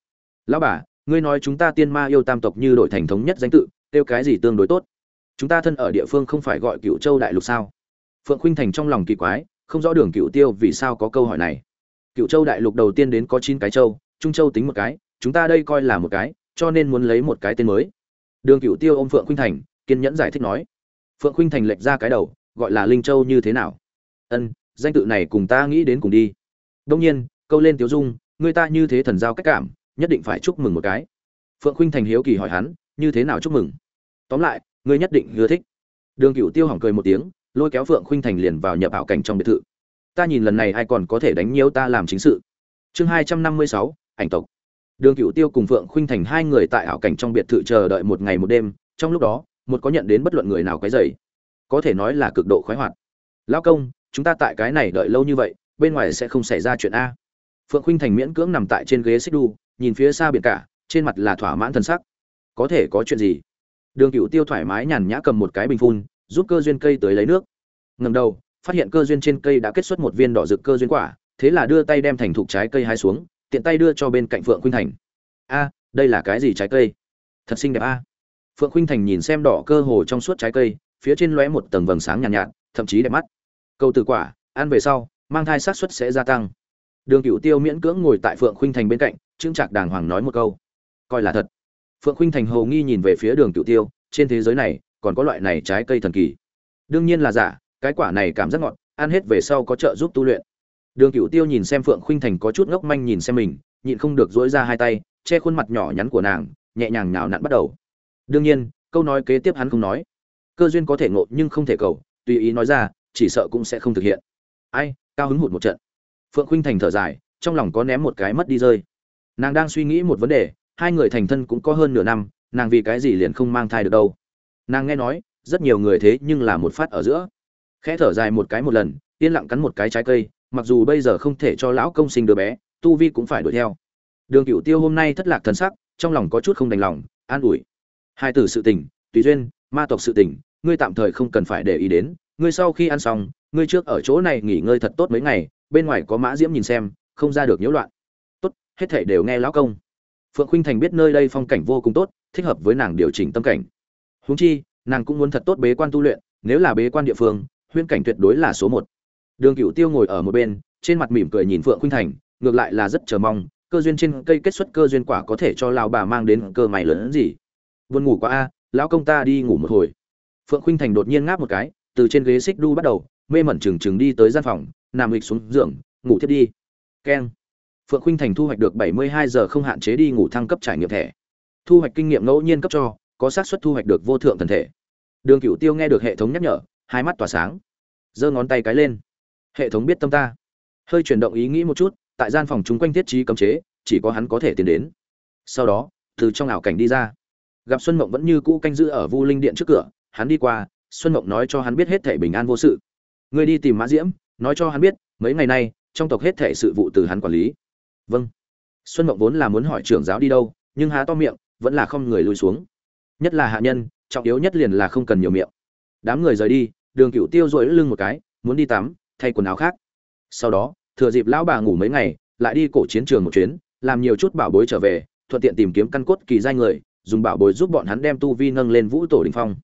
lão bà ngươi nói chúng ta tiên ma yêu tam tộc như đổi thành thống nhất danh tự tiêu cái gì tương đối tốt? Chúng ta thân ở địa phương không phải gọi cựu châu đại lục sao? Phượng khuynh thành trong lòng kỳ quái không rõ đường cựu tiêu vì sao có câu hỏi này. Cựu châu đại lục đầu tiên đến có chín cái châu trung châu tính một cái, chúng ta đây coi là một cái, cho nên muốn lấy một cái tên mới. Đường Cửu tiêu ô m phượng khuynh thành, kiên nhẫn giải thích nói. Phượng khuynh thành lệch ra cái đầu, gọi là linh châu như thế nào? Ân, danh tự này cùng ta nghĩ đến cùng đi. Đông nhiên, câu lên tiếu dung, người ta như thế thần giao cách cảm, nhất định phải chúc mừng một cái. Phượng khuynh thành hiếu kỳ hỏi hắn, như thế nào chúc mừng? Tóm lại ngươi nhất định ưa thích. Đường Cửu tiêu hỏng cười một tiếng, lôi kéo phượng khuynh thành liền vào nhập ảo cảnh trong biệt thự. Ta nhìn lần này ai còn có thể đánh nhiễu ta làm chính sự. Chương hai trăm năm mươi sáu ảnh tộc. Đường cựu tiêu cùng phượng khuynh thành hai người tại ảo cảnh trong biệt thự chờ đợi một ngày một đêm, trong lúc đó, một có nhận đến bất luận người nào quấy dày có thể nói là cực độ khoái hoạt. Lão công, chúng ta tại cái này đợi lâu như vậy, bên ngoài sẽ không xảy ra chuyện a. Phượng khuynh thành miễn cưỡng nằm tại trên ghế xích đu, nhìn phía xa biển cả, trên mặt là thỏa mãn thân sắc. Có thể có chuyện gì? Đường cựu tiêu thoải mái nhàn nhã cầm một cái bình phun, giúp cơ duyên cây tới lấy nước. Ngầm đầu, phát hiện cơ duyên trên cây đã kết xuất một viên đỏ rực cơ duyên quả, thế là đưa tay đem thành thục trái cây hai xuống tiện tay đưa cho bên cạnh phượng khuynh thành. A đây là cái gì trái cây? Thật xinh đẹp a. Phượng khuynh thành nhìn xem đỏ cơ hồ trong suốt trái cây phía trên lóe một tầng vầng sáng nhàn nhạt, nhạt thậm chí đẹp mắt. Câu từ quả ăn về sau mang thai xác suất sẽ gia tăng. Đường cựu tiêu miễn cưỡng ngồi tại phượng khuynh thành bên cạnh trương trạc đàng hoàng nói một câu. Coi là thật. Phượng khuynh thành hầu nghi nhìn về phía đường cựu tiêu trên thế giới này còn có loại này trái cây thần kỳ. Đương nhiên là giả cái quả này cảm giác ngọt ăn hết về sau có trợ giúp tu luyện đường Cửu tiêu nhìn xem phượng khuynh thành có chút ngốc manh nhìn xem mình, nhịn không được duỗi ra hai tay, che khuôn mặt nhỏ nhắn của nàng, nhẹ nhàng nhào nặn bắt đầu. Đương nhiên, câu nói kế tiếp hắn không nói. Cơ duyên có thể ngộ nhưng không thể cầu, tùy ý nói ra, chỉ sợ cũng sẽ không thực hiện. Ai, cao hứng hụt một trận. Phượng khuynh thành thở dài, trong lòng có ném một cái mất đi rơi. Nàng đang suy nghĩ một vấn đề, hai người thành thân cũng có hơn nửa năm, nàng vì cái gì liền không mang thai được đâu. Nàng nghe nói, rất nhiều người thế nhưng là một phát ở giữa. Khẽ thở dài một cái một lần, yên lặng cắn một cái trái cây mặc dù bây giờ không thể cho lão công sinh đứa bé, tu vi cũng phải đuổi theo. Đường cựu tiêu hôm nay thất lạc thần sắc, trong lòng có chút không đành lòng, an ủi. Hai tử sự tình, tùy duyên, ma tộc sự tình, ngươi tạm thời không cần phải để ý đến, ngươi sau khi ăn xong, ngươi trước ở chỗ này nghỉ ngơi thật tốt mấy ngày, bên ngoài có mã diễm nhìn xem, không ra được nhiễu loạn. Tốt, hết thể đều nghe lão công. Phượng khinh thành biết nơi đây phong cảnh vô cùng tốt, thích hợp với nàng điều chỉnh tâm cảnh. Huống chi, nàng cũng muốn thật tốt bế quan tu luyện, nếu là bế quan địa phương, huyễn cảnh tuyệt đối là số một đường cựu tiêu ngồi ở một bên, trên mặt mỉm cười nhìn phượng khuynh thành, ngược lại là rất chờ mong, cơ duyên trên cây kết xuất cơ duyên quả có thể cho lão bà mang đến cơ mày lớn hơn gì. Vươn ngủ quá a, lão công ta đi ngủ một hồi. Phượng khuynh thành đột nhiên ngáp một cái, từ trên ghế xích đu bắt đầu, mê mẩn chừng chừng đi tới gian phòng, nằm lịch xuống giường, ngủ thiết đi. Keng. Phượng khuynh thành thu hoạch được 72 giờ không hạn chế đi ngủ thăng cấp trải nghiệm thẻ. Thu hoạch kinh nghiệm ngẫu nhiên cấp cho, có xác suất thu hoạch được vô thượng thần thể. Đường cửu tiêu nghe được hệ thống nhắc nhở, hai mắt tỏa sáng. Giơ ngón tay cái lên hệ thống biết tâm ta. Hơi chuyển động ý nghĩ một chút, tại gian phòng chúng quanh thiết trí cấm chế, chỉ có hắn có thể tiến đến. Sau đó, từ trong ảo cảnh đi ra. Gặp xuân mộng vẫn như cũ canh giữ ở vu linh điện trước cửa, hắn đi qua, xuân mộng nói cho hắn biết hết thể bình an vô sự. Người đi tìm mã diễm, nói cho hắn biết, mấy ngày nay, trong tộc hết thể sự vụ từ hắn quản lý. Vâng. Xuân mộng vốn là muốn hỏi trưởng giáo đi đâu, nhưng há to miệng, vẫn là không người lùi xuống. Nhất là hạ nhân, trọng yếu nhất liền là không cần nhiều miệng. Đám người rời đi, đường cựu tiêu rỗi lưng một cái, muốn đi tắm thay quần áo khác. Sau đó, thừa dịp lão bà ngủ mấy ngày, lại đi cổ chiến trường một chuyến, làm nhiều chút bảo bối trở về, thuận tiện tìm kiếm căn cốt kỳ giai người, dùng bảo bối giúp bọn hắn đem tu vi nâng lên vũ tổ đình phong.